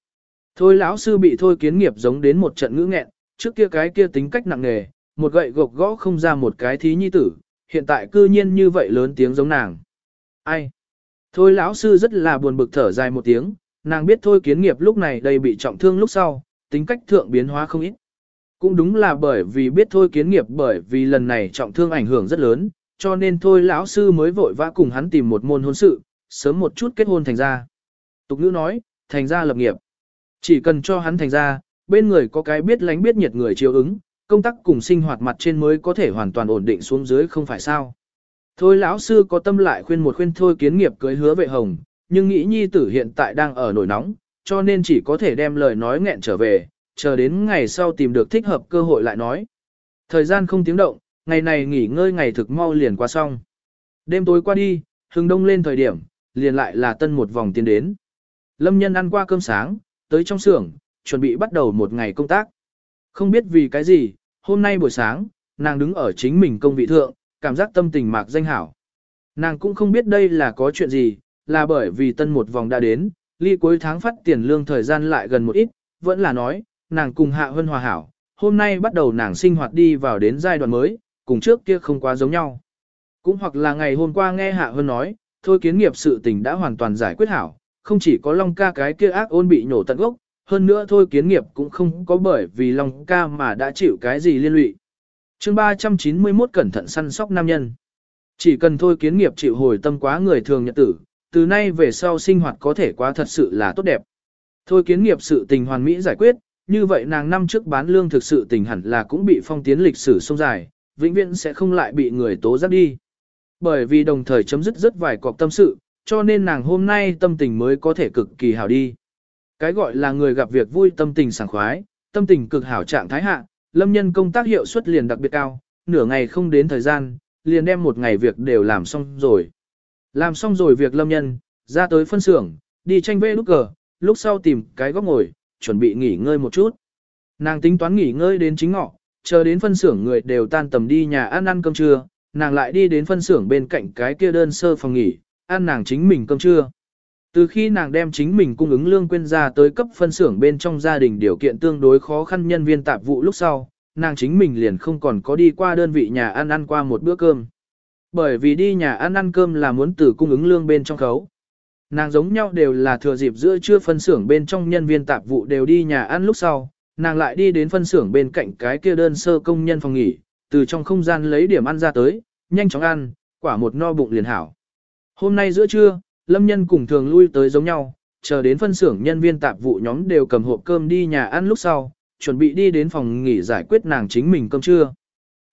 Thôi lão sư bị thôi kiến nghiệp giống đến một trận ngữ nghẹn, trước kia cái kia tính cách nặng nề, một gậy gộc gõ không ra một cái thí nhi tử, hiện tại cư nhiên như vậy lớn tiếng giống nàng. Ai? Thôi lão sư rất là buồn bực thở dài một tiếng, nàng biết thôi kiến nghiệp lúc này đây bị trọng thương lúc sau, tính cách thượng biến hóa không ít. Cũng đúng là bởi vì biết thôi kiến nghiệp bởi vì lần này trọng thương ảnh hưởng rất lớn, cho nên thôi lão sư mới vội vã cùng hắn tìm một môn hôn sự, sớm một chút kết hôn thành ra. Tục ngữ nói, thành ra lập nghiệp. Chỉ cần cho hắn thành ra, bên người có cái biết lánh biết nhiệt người chiếu ứng, công tác cùng sinh hoạt mặt trên mới có thể hoàn toàn ổn định xuống dưới không phải sao. Thôi lão sư có tâm lại khuyên một khuyên thôi kiến nghiệp cưới hứa vệ hồng, nhưng nghĩ nhi tử hiện tại đang ở nổi nóng, cho nên chỉ có thể đem lời nói nghẹn trở về, chờ đến ngày sau tìm được thích hợp cơ hội lại nói. Thời gian không tiếng động, ngày này nghỉ ngơi ngày thực mau liền qua xong. Đêm tối qua đi, hừng đông lên thời điểm, liền lại là tân một vòng tiến đến. Lâm nhân ăn qua cơm sáng, tới trong xưởng, chuẩn bị bắt đầu một ngày công tác. Không biết vì cái gì, hôm nay buổi sáng, nàng đứng ở chính mình công vị thượng, cảm giác tâm tình mạc danh hảo. Nàng cũng không biết đây là có chuyện gì, là bởi vì tân một vòng đã đến, ly cuối tháng phát tiền lương thời gian lại gần một ít, vẫn là nói, nàng cùng hạ hân hòa hảo, hôm nay bắt đầu nàng sinh hoạt đi vào đến giai đoạn mới, cùng trước kia không quá giống nhau. Cũng hoặc là ngày hôm qua nghe hạ hân nói, thôi kiến nghiệp sự tình đã hoàn toàn giải quyết hảo, không chỉ có Long ca cái kia ác ôn bị nhổ tận gốc, hơn nữa thôi kiến nghiệp cũng không có bởi vì Long ca mà đã chịu cái gì liên lụy. chương 391 cẩn thận săn sóc nam nhân. Chỉ cần thôi kiến nghiệp chịu hồi tâm quá người thường nhật tử, từ nay về sau sinh hoạt có thể quá thật sự là tốt đẹp. Thôi kiến nghiệp sự tình hoàn mỹ giải quyết, như vậy nàng năm trước bán lương thực sự tình hẳn là cũng bị phong tiến lịch sử sông dài, vĩnh viễn sẽ không lại bị người tố giác đi. Bởi vì đồng thời chấm dứt rất vài cọc tâm sự, cho nên nàng hôm nay tâm tình mới có thể cực kỳ hảo đi. Cái gọi là người gặp việc vui tâm tình sảng khoái, tâm tình cực hảo trạng thái hạ, lâm nhân công tác hiệu suất liền đặc biệt cao, nửa ngày không đến thời gian, liền đem một ngày việc đều làm xong rồi. Làm xong rồi việc lâm nhân, ra tới phân xưởng, đi tranh vê lúc cờ, lúc sau tìm cái góc ngồi, chuẩn bị nghỉ ngơi một chút. Nàng tính toán nghỉ ngơi đến chính ngọ, chờ đến phân xưởng người đều tan tầm đi nhà ăn ăn cơm trưa, nàng lại đi đến phân xưởng bên cạnh cái kia đơn sơ phòng nghỉ, ăn nàng chính mình cơm trưa. Từ khi nàng đem chính mình cung ứng lương quên ra tới cấp phân xưởng bên trong gia đình điều kiện tương đối khó khăn nhân viên tạp vụ lúc sau, nàng chính mình liền không còn có đi qua đơn vị nhà ăn ăn qua một bữa cơm. Bởi vì đi nhà ăn ăn cơm là muốn từ cung ứng lương bên trong khấu. Nàng giống nhau đều là thừa dịp giữa trưa phân xưởng bên trong nhân viên tạp vụ đều đi nhà ăn lúc sau, nàng lại đi đến phân xưởng bên cạnh cái kia đơn sơ công nhân phòng nghỉ, từ trong không gian lấy điểm ăn ra tới, nhanh chóng ăn, quả một no bụng liền hảo. Hôm nay giữa trưa, Lâm Nhân cùng thường lui tới giống nhau, chờ đến phân xưởng nhân viên tạp vụ nhóm đều cầm hộp cơm đi nhà ăn lúc sau, chuẩn bị đi đến phòng nghỉ giải quyết nàng chính mình cơm trưa.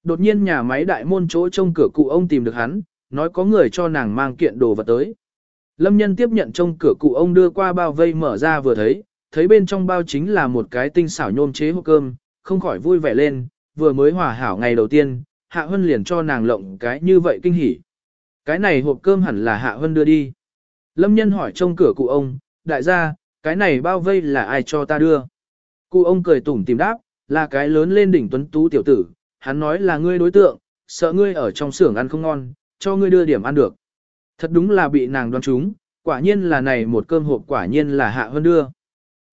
Đột nhiên nhà máy đại môn chỗ trông cửa cụ ông tìm được hắn, nói có người cho nàng mang kiện đồ vật tới. Lâm nhân tiếp nhận trông cửa cụ ông đưa qua bao vây mở ra vừa thấy, thấy bên trong bao chính là một cái tinh xảo nhôm chế hộp cơm, không khỏi vui vẻ lên, vừa mới hòa hảo ngày đầu tiên, Hạ Hân liền cho nàng lộng cái như vậy kinh hỉ. Cái này hộp cơm hẳn là Hạ Hân đưa đi. Lâm nhân hỏi trông cửa cụ ông, đại gia, cái này bao vây là ai cho ta đưa? Cụ ông cười tủm tìm đáp, là cái lớn lên đỉnh tuấn tú tiểu tử, hắn nói là ngươi đối tượng, sợ ngươi ở trong xưởng ăn không ngon, cho ngươi đưa điểm ăn được. Thật đúng là bị nàng đoán trúng, quả nhiên là này một cơm hộp quả nhiên là hạ hơn đưa.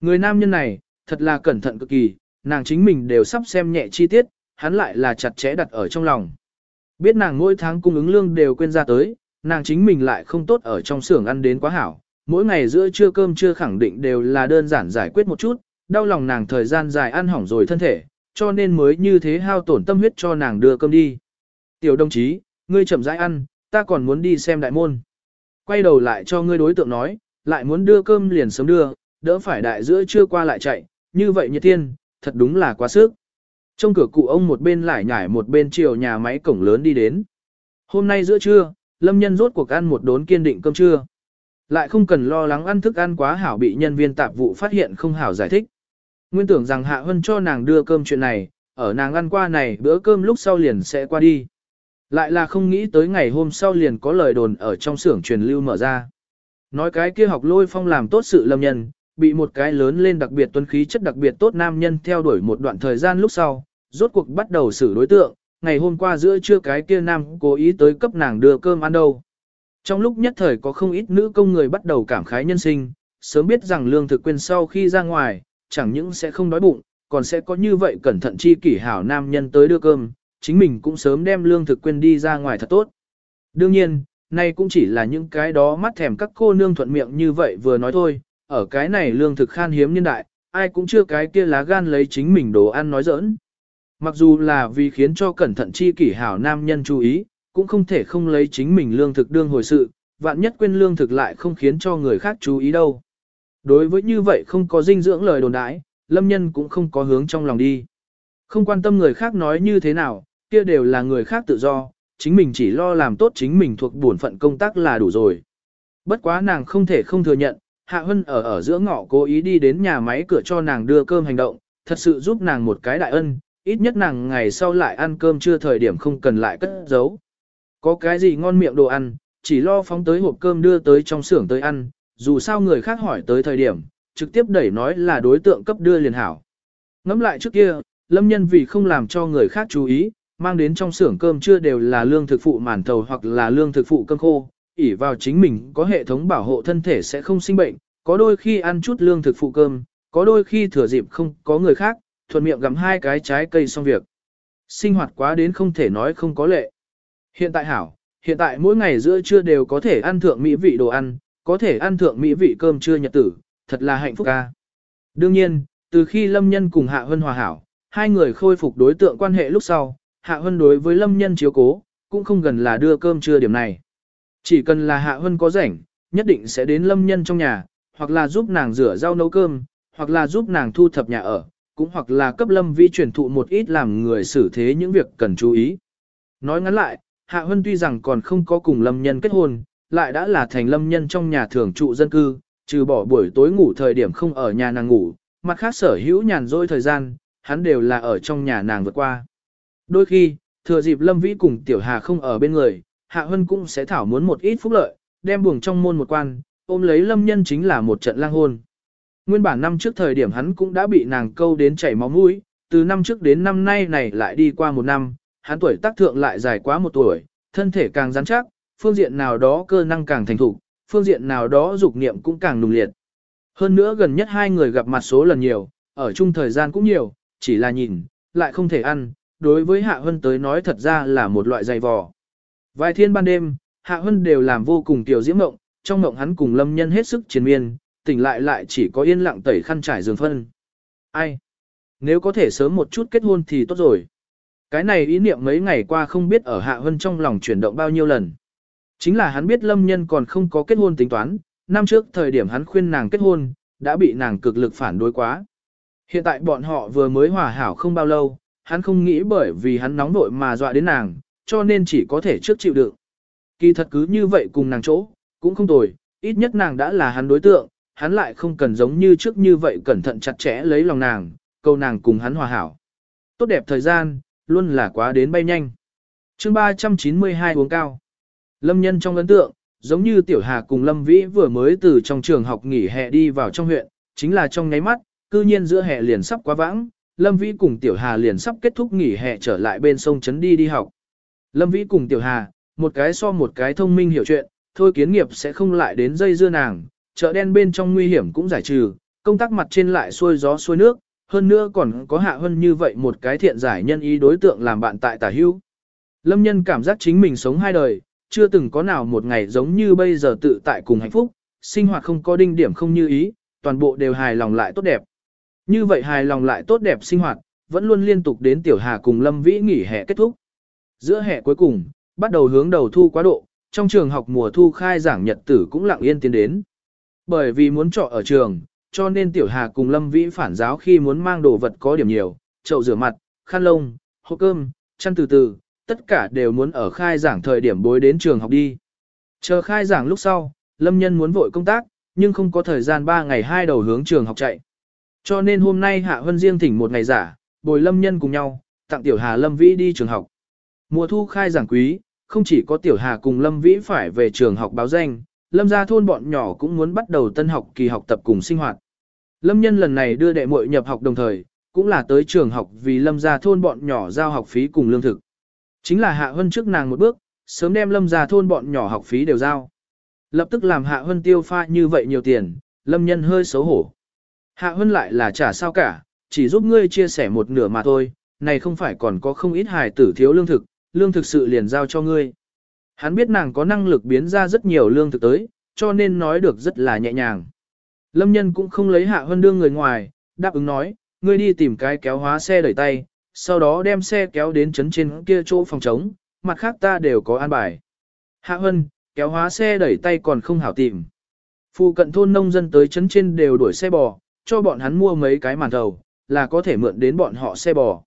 Người nam nhân này, thật là cẩn thận cực kỳ, nàng chính mình đều sắp xem nhẹ chi tiết, hắn lại là chặt chẽ đặt ở trong lòng. Biết nàng mỗi tháng cung ứng lương đều quên ra tới, nàng chính mình lại không tốt ở trong xưởng ăn đến quá hảo, mỗi ngày giữa trưa cơm trưa khẳng định đều là đơn giản giải quyết một chút, đau lòng nàng thời gian dài ăn hỏng rồi thân thể, cho nên mới như thế hao tổn tâm huyết cho nàng đưa cơm đi. Tiểu đồng chí, ngươi chậm rãi ăn, ta còn muốn đi xem đại môn. Quay đầu lại cho ngươi đối tượng nói, lại muốn đưa cơm liền sớm đưa, đỡ phải đại giữa trưa qua lại chạy, như vậy như tiên, thật đúng là quá sức. Trong cửa cụ ông một bên lại nhảy một bên chiều nhà máy cổng lớn đi đến. Hôm nay giữa trưa, Lâm Nhân rốt cuộc ăn một đốn kiên định cơm trưa. Lại không cần lo lắng ăn thức ăn quá hảo bị nhân viên tạp vụ phát hiện không hảo giải thích. Nguyên tưởng rằng Hạ Hân cho nàng đưa cơm chuyện này, ở nàng ăn qua này bữa cơm lúc sau liền sẽ qua đi. Lại là không nghĩ tới ngày hôm sau liền có lời đồn ở trong xưởng truyền lưu mở ra. Nói cái kia học lôi phong làm tốt sự lâm nhân, bị một cái lớn lên đặc biệt tuân khí chất đặc biệt tốt nam nhân theo đuổi một đoạn thời gian lúc sau, rốt cuộc bắt đầu xử đối tượng, ngày hôm qua giữa trưa cái kia nam cố ý tới cấp nàng đưa cơm ăn đâu. Trong lúc nhất thời có không ít nữ công người bắt đầu cảm khái nhân sinh, sớm biết rằng lương thực quên sau khi ra ngoài, chẳng những sẽ không đói bụng, còn sẽ có như vậy cẩn thận chi kỷ hảo nam nhân tới đưa cơm, chính mình cũng sớm đem lương thực quên đi ra ngoài thật tốt. Đương nhiên, nay cũng chỉ là những cái đó mắt thèm các cô nương thuận miệng như vậy vừa nói thôi, ở cái này lương thực khan hiếm nhân đại, ai cũng chưa cái kia lá gan lấy chính mình đồ ăn nói giỡn. Mặc dù là vì khiến cho cẩn thận chi kỷ hảo nam nhân chú ý, cũng không thể không lấy chính mình lương thực đương hồi sự, vạn nhất quên lương thực lại không khiến cho người khác chú ý đâu. Đối với như vậy không có dinh dưỡng lời đồn đãi, lâm nhân cũng không có hướng trong lòng đi. Không quan tâm người khác nói như thế nào, kia đều là người khác tự do, chính mình chỉ lo làm tốt chính mình thuộc bổn phận công tác là đủ rồi. Bất quá nàng không thể không thừa nhận, Hạ Hân ở ở giữa ngõ cố ý đi đến nhà máy cửa cho nàng đưa cơm hành động, thật sự giúp nàng một cái đại ân, ít nhất nàng ngày sau lại ăn cơm chưa thời điểm không cần lại cất giấu. Có cái gì ngon miệng đồ ăn, chỉ lo phóng tới hộp cơm đưa tới trong xưởng tới ăn, dù sao người khác hỏi tới thời điểm, trực tiếp đẩy nói là đối tượng cấp đưa liền hảo. Ngắm lại trước kia, lâm nhân vì không làm cho người khác chú ý, mang đến trong xưởng cơm chưa đều là lương thực phụ màn thầu hoặc là lương thực phụ cơm khô, ỉ vào chính mình có hệ thống bảo hộ thân thể sẽ không sinh bệnh, có đôi khi ăn chút lương thực phụ cơm, có đôi khi thừa dịp không có người khác, thuận miệng gặm hai cái trái cây xong việc. Sinh hoạt quá đến không thể nói không có lệ. Hiện tại hảo, hiện tại mỗi ngày giữa trưa đều có thể ăn thượng mỹ vị đồ ăn, có thể ăn thượng mỹ vị cơm trưa nhật tử, thật là hạnh phúc ca. Đương nhiên, từ khi Lâm Nhân cùng Hạ Hân hòa hảo, hai người khôi phục đối tượng quan hệ lúc sau, Hạ Hân đối với Lâm Nhân chiếu cố, cũng không gần là đưa cơm trưa điểm này. Chỉ cần là Hạ Hân có rảnh, nhất định sẽ đến Lâm Nhân trong nhà, hoặc là giúp nàng rửa rau nấu cơm, hoặc là giúp nàng thu thập nhà ở, cũng hoặc là cấp Lâm Vi truyền thụ một ít làm người xử thế những việc cần chú ý. Nói ngắn lại, Hạ Hân tuy rằng còn không có cùng Lâm Nhân kết hôn, lại đã là thành Lâm Nhân trong nhà thường trụ dân cư, trừ bỏ buổi tối ngủ thời điểm không ở nhà nàng ngủ, mặt khác sở hữu nhàn rỗi thời gian, hắn đều là ở trong nhà nàng vượt qua. Đôi khi, thừa dịp Lâm Vĩ cùng Tiểu Hà không ở bên người, Hạ Hân cũng sẽ thảo muốn một ít phúc lợi, đem buồng trong môn một quan, ôm lấy Lâm Nhân chính là một trận lang hôn. Nguyên bản năm trước thời điểm hắn cũng đã bị nàng câu đến chảy máu mũi, từ năm trước đến năm nay này lại đi qua một năm, hắn tuổi tác thượng lại dài quá một tuổi, thân thể càng rắn chắc, phương diện nào đó cơ năng càng thành thục, phương diện nào đó dục niệm cũng càng nùng liệt. Hơn nữa gần nhất hai người gặp mặt số lần nhiều, ở chung thời gian cũng nhiều, chỉ là nhìn, lại không thể ăn, đối với Hạ Hân tới nói thật ra là một loại dày vò. Vài thiên ban đêm, Hạ Hân đều làm vô cùng tiểu diễm mộng, trong mộng hắn cùng lâm nhân hết sức chiến miên, tỉnh lại lại chỉ có yên lặng tẩy khăn trải giường phân. Ai? Nếu có thể sớm một chút kết hôn thì tốt rồi. Cái này ý niệm mấy ngày qua không biết ở Hạ Hân trong lòng chuyển động bao nhiêu lần. Chính là hắn biết lâm nhân còn không có kết hôn tính toán, năm trước thời điểm hắn khuyên nàng kết hôn, đã bị nàng cực lực phản đối quá. Hiện tại bọn họ vừa mới hòa hảo không bao lâu, hắn không nghĩ bởi vì hắn nóng vội mà dọa đến nàng, cho nên chỉ có thể trước chịu đựng. Kỳ thật cứ như vậy cùng nàng chỗ, cũng không tồi, ít nhất nàng đã là hắn đối tượng, hắn lại không cần giống như trước như vậy cẩn thận chặt chẽ lấy lòng nàng, câu nàng cùng hắn hòa hảo. Tốt đẹp thời gian, luôn là quá đến bay nhanh. chương 392 uống cao. Lâm nhân trong ấn tượng, giống như Tiểu Hà cùng Lâm Vĩ vừa mới từ trong trường học nghỉ hè đi vào trong huyện, chính là trong nháy mắt, cư nhiên giữa hè liền sắp quá vãng, Lâm Vĩ cùng Tiểu Hà liền sắp kết thúc nghỉ hè trở lại bên sông Trấn đi đi học. Lâm Vĩ cùng Tiểu Hà, một cái so một cái thông minh hiểu chuyện, thôi kiến nghiệp sẽ không lại đến dây dưa nàng, chợ đen bên trong nguy hiểm cũng giải trừ, công tác mặt trên lại xuôi gió xuôi nước, hơn nữa còn có hạ hơn như vậy một cái thiện giải nhân ý đối tượng làm bạn tại tả hưu. Lâm nhân cảm giác chính mình sống hai đời, chưa từng có nào một ngày giống như bây giờ tự tại cùng hạnh phúc, sinh hoạt không có đinh điểm không như ý, toàn bộ đều hài lòng lại tốt đẹp. Như vậy hài lòng lại tốt đẹp sinh hoạt, vẫn luôn liên tục đến Tiểu Hà cùng Lâm Vĩ nghỉ hè kết thúc. Giữa hè cuối cùng, bắt đầu hướng đầu thu quá độ, trong trường học mùa thu khai giảng nhật tử cũng lặng yên tiến đến. Bởi vì muốn trọ ở trường, cho nên Tiểu Hà cùng Lâm Vĩ phản giáo khi muốn mang đồ vật có điểm nhiều, chậu rửa mặt, khăn lông, hộp cơm, chăn từ từ, tất cả đều muốn ở khai giảng thời điểm bối đến trường học đi. Chờ khai giảng lúc sau, Lâm Nhân muốn vội công tác, nhưng không có thời gian 3 ngày hai đầu hướng trường học chạy. Cho nên hôm nay Hạ Hân riêng thỉnh một ngày giả, bồi Lâm Nhân cùng nhau, tặng Tiểu Hà Lâm Vĩ đi trường học. Mùa thu khai giảng quý, không chỉ có Tiểu Hà cùng Lâm Vĩ phải về trường học báo danh, Lâm gia thôn bọn nhỏ cũng muốn bắt đầu tân học kỳ học tập cùng sinh hoạt. Lâm nhân lần này đưa đệ muội nhập học đồng thời, cũng là tới trường học vì Lâm gia thôn bọn nhỏ giao học phí cùng lương thực. Chính là Hạ Hân trước nàng một bước, sớm đem Lâm gia thôn bọn nhỏ học phí đều giao. Lập tức làm Hạ Hân tiêu pha như vậy nhiều tiền, Lâm nhân hơi xấu hổ. Hạ Hân lại là trả sao cả, chỉ giúp ngươi chia sẻ một nửa mà thôi, này không phải còn có không ít hài tử thiếu lương thực, lương thực sự liền giao cho ngươi. Hắn biết nàng có năng lực biến ra rất nhiều lương thực tới, cho nên nói được rất là nhẹ nhàng. Lâm nhân cũng không lấy hạ Hân đương người ngoài, đáp ứng nói, ngươi đi tìm cái kéo hóa xe đẩy tay, sau đó đem xe kéo đến chấn trên kia chỗ phòng trống, mặt khác ta đều có an bài. Hạ Hân, kéo hóa xe đẩy tay còn không hảo tìm. Phụ cận thôn nông dân tới chấn trên đều đuổi xe bò, cho bọn hắn mua mấy cái màn thầu, là có thể mượn đến bọn họ xe bò.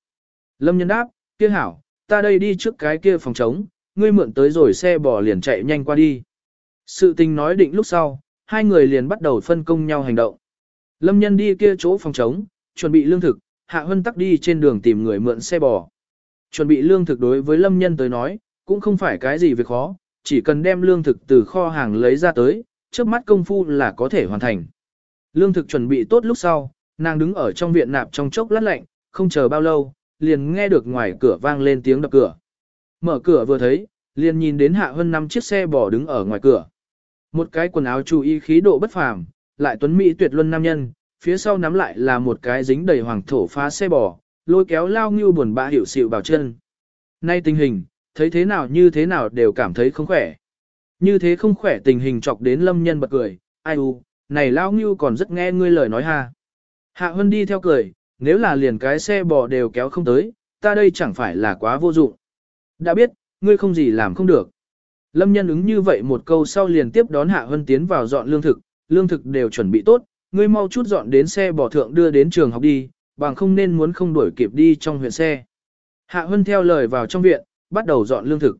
Lâm nhân đáp, kia hảo, ta đây đi trước cái kia phòng trống, ngươi mượn tới rồi xe bò liền chạy nhanh qua đi. Sự tình nói định lúc sau, hai người liền bắt đầu phân công nhau hành động. Lâm nhân đi kia chỗ phòng trống, chuẩn bị lương thực, Hạ Hân tắc đi trên đường tìm người mượn xe bò. Chuẩn bị lương thực đối với Lâm nhân tới nói, cũng không phải cái gì việc khó, chỉ cần đem lương thực từ kho hàng lấy ra tới, trước mắt công phu là có thể hoàn thành. Lương thực chuẩn bị tốt lúc sau, nàng đứng ở trong viện nạp trong chốc lát lạnh, không chờ bao lâu, liền nghe được ngoài cửa vang lên tiếng đập cửa. Mở cửa vừa thấy, liền nhìn đến Hạ Hân năm chiếc xe bò đứng ở ngoài cửa. Một cái quần áo chú ý khí độ bất phàm, lại tuấn mỹ tuyệt luân nam nhân, phía sau nắm lại là một cái dính đầy hoàng thổ phá xe bò, lôi kéo lao ngưu buồn bã hiểu xịu bảo chân. Nay tình hình, thấy thế nào như thế nào đều cảm thấy không khỏe. Như thế không khỏe tình hình chọc đến lâm nhân bật cười, ai u, này lao ngưu còn rất nghe ngươi lời nói ha. Hạ Hân đi theo cười, nếu là liền cái xe bò đều kéo không tới, ta đây chẳng phải là quá vô dụng. Đã biết, ngươi không gì làm không được. Lâm nhân ứng như vậy một câu sau liền tiếp đón Hạ Hân tiến vào dọn lương thực, lương thực đều chuẩn bị tốt, ngươi mau chút dọn đến xe bỏ thượng đưa đến trường học đi, bằng không nên muốn không đuổi kịp đi trong huyện xe. Hạ Hân theo lời vào trong viện, bắt đầu dọn lương thực.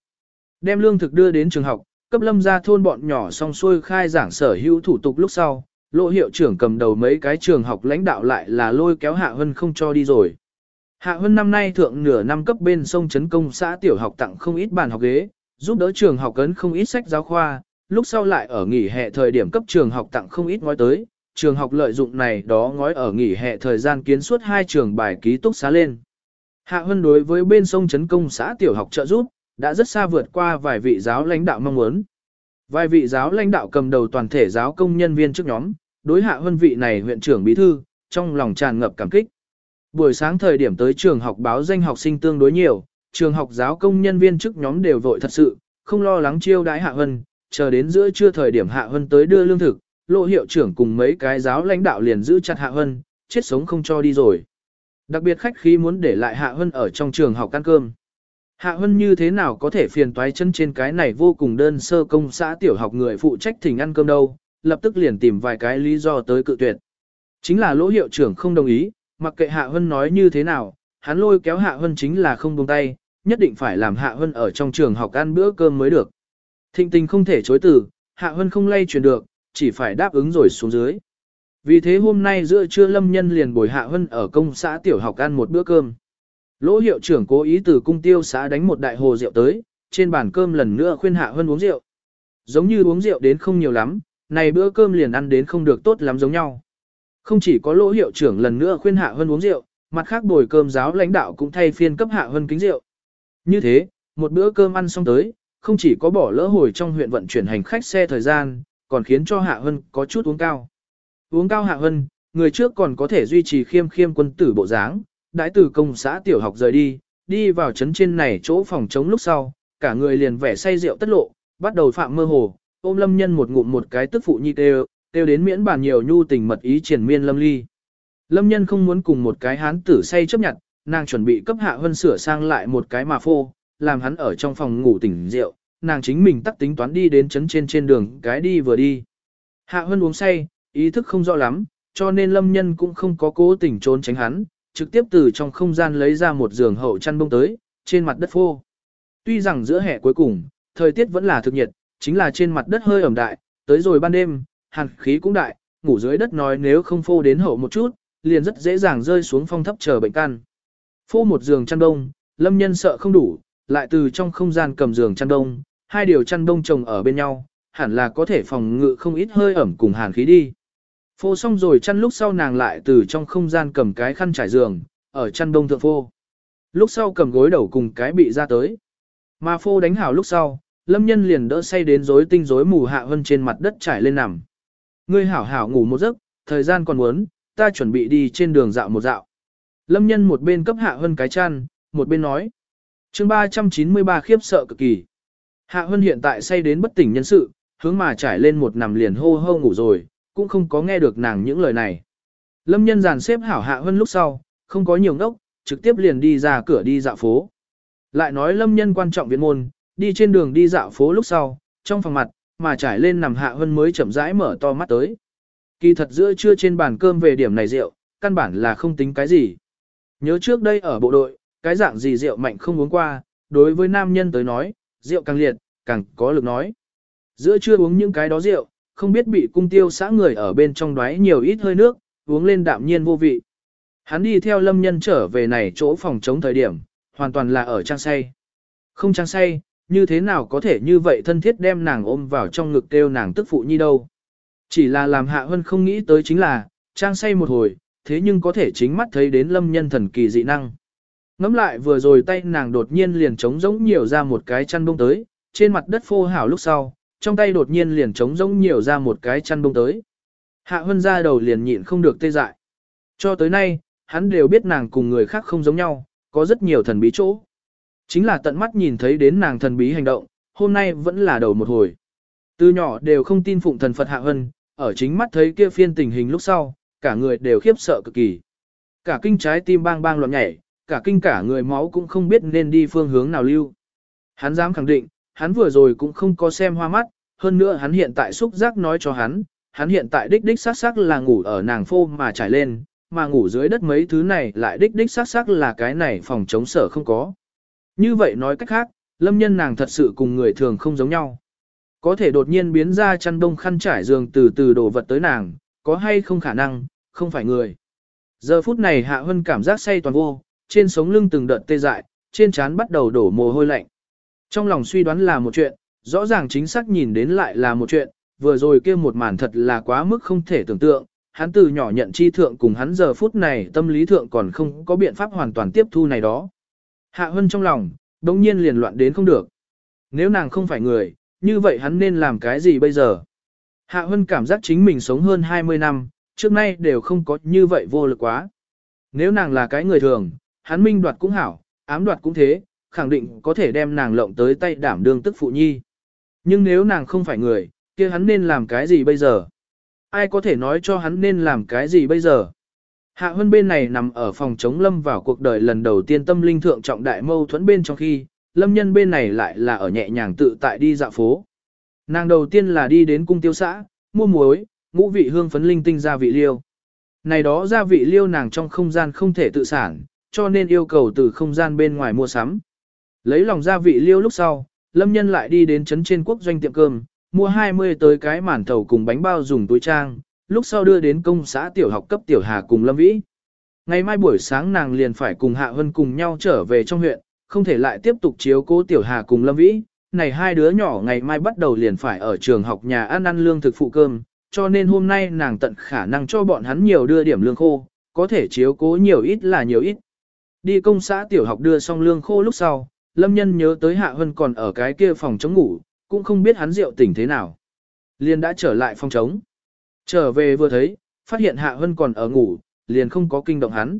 Đem lương thực đưa đến trường học, cấp lâm ra thôn bọn nhỏ xong xuôi khai giảng sở hữu thủ tục lúc sau, lộ hiệu trưởng cầm đầu mấy cái trường học lãnh đạo lại là lôi kéo Hạ Hân không cho đi rồi. Hạ Hân năm nay thượng nửa năm cấp bên sông Trấn Công xã tiểu học tặng không ít bàn học ghế, giúp đỡ trường học cấn không ít sách giáo khoa, lúc sau lại ở nghỉ hè thời điểm cấp trường học tặng không ít ngói tới, trường học lợi dụng này đó ngói ở nghỉ hè thời gian kiến suốt hai trường bài ký túc xá lên. Hạ Hân đối với bên sông Trấn Công xã tiểu học trợ giúp, đã rất xa vượt qua vài vị giáo lãnh đạo mong muốn. Vài vị giáo lãnh đạo cầm đầu toàn thể giáo công nhân viên trước nhóm, đối Hạ Hân vị này huyện trưởng bí thư, trong lòng tràn ngập cảm kích. Buổi sáng thời điểm tới trường học báo danh học sinh tương đối nhiều, trường học giáo công nhân viên chức nhóm đều vội thật sự, không lo lắng chiêu đãi Hạ Hân, chờ đến giữa trưa thời điểm Hạ Hân tới đưa lương thực, lộ hiệu trưởng cùng mấy cái giáo lãnh đạo liền giữ chặt Hạ Hân, chết sống không cho đi rồi. Đặc biệt khách khí muốn để lại Hạ Hân ở trong trường học ăn cơm. Hạ Hân như thế nào có thể phiền toái chân trên cái này vô cùng đơn sơ công xã tiểu học người phụ trách thỉnh ăn cơm đâu, lập tức liền tìm vài cái lý do tới cự tuyệt. Chính là lỗ hiệu trưởng không đồng ý, mặc kệ Hạ Hân nói như thế nào, hắn lôi kéo Hạ Hân chính là không buông tay, nhất định phải làm Hạ Hân ở trong trường học ăn bữa cơm mới được. Thịnh tình không thể chối từ, Hạ Hân không lay chuyển được, chỉ phải đáp ứng rồi xuống dưới. Vì thế hôm nay giữa trưa Lâm Nhân liền bồi Hạ Hân ở công xã tiểu học ăn một bữa cơm. Lỗ hiệu trưởng cố ý từ cung tiêu xã đánh một đại hồ rượu tới, trên bàn cơm lần nữa khuyên Hạ Hân uống rượu. Giống như uống rượu đến không nhiều lắm, này bữa cơm liền ăn đến không được tốt lắm giống nhau. Không chỉ có lỗ hiệu trưởng lần nữa khuyên Hạ Hân uống rượu, mặt khác bồi cơm giáo lãnh đạo cũng thay phiên cấp Hạ Hân kính rượu. Như thế, một bữa cơm ăn xong tới, không chỉ có bỏ lỡ hồi trong huyện vận chuyển hành khách xe thời gian, còn khiến cho Hạ Hân có chút uống cao. Uống cao Hạ Hân, người trước còn có thể duy trì khiêm khiêm quân tử bộ dáng, đãi từ công xã tiểu học rời đi, đi vào trấn trên này chỗ phòng chống lúc sau, cả người liền vẻ say rượu tất lộ, bắt đầu phạm mơ hồ, ôm lâm nhân một ngụm một cái tức phụ nhi kêu, kêu đến miễn bàn nhiều nhu tình mật ý triển miên lâm ly. Lâm nhân không muốn cùng một cái hán tử say chấp nhận, nàng chuẩn bị cấp hạ hân sửa sang lại một cái mà phô, làm hắn ở trong phòng ngủ tỉnh rượu, nàng chính mình tắt tính toán đi đến chấn trên trên đường cái đi vừa đi. Hạ hân uống say, ý thức không rõ lắm, cho nên lâm nhân cũng không có cố tình trốn tránh hắn, trực tiếp từ trong không gian lấy ra một giường hậu chăn bông tới, trên mặt đất phô. Tuy rằng giữa hè cuối cùng, thời tiết vẫn là thực nhiệt, chính là trên mặt đất hơi ẩm đại, tới rồi ban đêm, hàn khí cũng đại, ngủ dưới đất nói nếu không phô đến hậu một chút, liền rất dễ dàng rơi xuống phong thấp chờ bệnh căn. Phô một giường chăn đông, lâm nhân sợ không đủ, lại từ trong không gian cầm giường chăn đông, hai điều chăn đông chồng ở bên nhau, hẳn là có thể phòng ngự không ít hơi ẩm cùng hàn khí đi. Phô xong rồi chăn lúc sau nàng lại từ trong không gian cầm cái khăn trải giường, ở chăn đông thượng phô. Lúc sau cầm gối đầu cùng cái bị ra tới. Mà phô đánh hảo lúc sau, lâm nhân liền đỡ say đến rối tinh rối mù hạ hơn trên mặt đất trải lên nằm. Ngươi hảo hảo ngủ một giấc, thời gian còn muốn, ta chuẩn bị đi trên đường dạo một dạo. Lâm nhân một bên cấp hạ hơn cái chăn, một bên nói. chương 393 khiếp sợ cực kỳ. Hạ Hân hiện tại say đến bất tỉnh nhân sự, hướng mà trải lên một nằm liền hô hô ngủ rồi, cũng không có nghe được nàng những lời này. Lâm nhân dàn xếp hảo hạ Hân lúc sau, không có nhiều ngốc, trực tiếp liền đi ra cửa đi dạo phố. Lại nói lâm nhân quan trọng viện môn, đi trên đường đi dạo phố lúc sau, trong phòng mặt, mà trải lên nằm hạ Hân mới chậm rãi mở to mắt tới. Kỳ thật giữa trưa trên bàn cơm về điểm này rượu, căn bản là không tính cái gì. Nhớ trước đây ở bộ đội, cái dạng gì rượu mạnh không uống qua, đối với nam nhân tới nói, rượu càng liệt, càng có lực nói. Giữa trưa uống những cái đó rượu, không biết bị cung tiêu xã người ở bên trong đoái nhiều ít hơi nước, uống lên đạm nhiên vô vị. Hắn đi theo lâm nhân trở về này chỗ phòng chống thời điểm, hoàn toàn là ở trang say. Không trang say, như thế nào có thể như vậy thân thiết đem nàng ôm vào trong ngực kêu nàng tức phụ nhi đâu. Chỉ là làm hạ hơn không nghĩ tới chính là, trang say một hồi, thế nhưng có thể chính mắt thấy đến lâm nhân thần kỳ dị năng. Ngắm lại vừa rồi tay nàng đột nhiên liền trống rỗng nhiều ra một cái chăn bông tới, trên mặt đất phô hảo lúc sau, trong tay đột nhiên liền trống rỗng nhiều ra một cái chăn bông tới. Hạ Hân ra đầu liền nhịn không được tê dại. Cho tới nay, hắn đều biết nàng cùng người khác không giống nhau, có rất nhiều thần bí chỗ. Chính là tận mắt nhìn thấy đến nàng thần bí hành động, hôm nay vẫn là đầu một hồi. Từ nhỏ đều không tin phụng thần Phật Hạ Hân, ở chính mắt thấy kia phiên tình hình lúc sau, cả người đều khiếp sợ cực kỳ. Cả kinh trái tim bang bang loạn nhảy, cả kinh cả người máu cũng không biết nên đi phương hướng nào lưu. Hắn dám khẳng định, hắn vừa rồi cũng không có xem hoa mắt, hơn nữa hắn hiện tại xúc giác nói cho hắn, hắn hiện tại đích đích sát sắc là ngủ ở nàng phô mà trải lên, mà ngủ dưới đất mấy thứ này lại đích đích sát sắc là cái này phòng chống sở không có. Như vậy nói cách khác, lâm nhân nàng thật sự cùng người thường không giống nhau. Có thể đột nhiên biến ra chăn đông khăn trải giường từ từ đổ vật tới nàng, có hay không khả năng, không phải người. Giờ phút này Hạ Hân cảm giác say toàn vô, trên sống lưng từng đợt tê dại, trên trán bắt đầu đổ mồ hôi lạnh. Trong lòng suy đoán là một chuyện, rõ ràng chính xác nhìn đến lại là một chuyện, vừa rồi kia một màn thật là quá mức không thể tưởng tượng, hắn từ nhỏ nhận chi thượng cùng hắn giờ phút này tâm lý thượng còn không có biện pháp hoàn toàn tiếp thu này đó. Hạ Hân trong lòng, đống nhiên liền loạn đến không được. Nếu nàng không phải người, như vậy hắn nên làm cái gì bây giờ? Hạ Hân cảm giác chính mình sống hơn 20 năm, trước nay đều không có như vậy vô lực quá. Nếu nàng là cái người thường, hắn minh đoạt cũng hảo, ám đoạt cũng thế, khẳng định có thể đem nàng lộng tới tay đảm đương tức phụ nhi. Nhưng nếu nàng không phải người, kia hắn nên làm cái gì bây giờ? Ai có thể nói cho hắn nên làm cái gì bây giờ? Hạ Hân bên này nằm ở phòng chống lâm vào cuộc đời lần đầu tiên tâm linh thượng trọng đại mâu thuẫn bên trong khi, lâm nhân bên này lại là ở nhẹ nhàng tự tại đi dạo phố. Nàng đầu tiên là đi đến cung tiêu xã, mua muối, ngũ vị hương phấn linh tinh gia vị liêu. Này đó gia vị liêu nàng trong không gian không thể tự sản, cho nên yêu cầu từ không gian bên ngoài mua sắm. Lấy lòng gia vị liêu lúc sau, lâm nhân lại đi đến trấn trên quốc doanh tiệm cơm, mua 20 tới cái màn thầu cùng bánh bao dùng túi trang, lúc sau đưa đến công xã tiểu học cấp tiểu hà cùng lâm vĩ. Ngày mai buổi sáng nàng liền phải cùng Hạ Hân cùng nhau trở về trong huyện, không thể lại tiếp tục chiếu cố tiểu hà cùng lâm vĩ. Này hai đứa nhỏ ngày mai bắt đầu liền phải ở trường học nhà ăn ăn lương thực phụ cơm, cho nên hôm nay nàng tận khả năng cho bọn hắn nhiều đưa điểm lương khô, có thể chiếu cố nhiều ít là nhiều ít. Đi công xã tiểu học đưa xong lương khô lúc sau, Lâm Nhân nhớ tới Hạ Hân còn ở cái kia phòng chống ngủ, cũng không biết hắn rượu tỉnh thế nào. Liền đã trở lại phòng chống. Trở về vừa thấy, phát hiện Hạ Hân còn ở ngủ, liền không có kinh động hắn.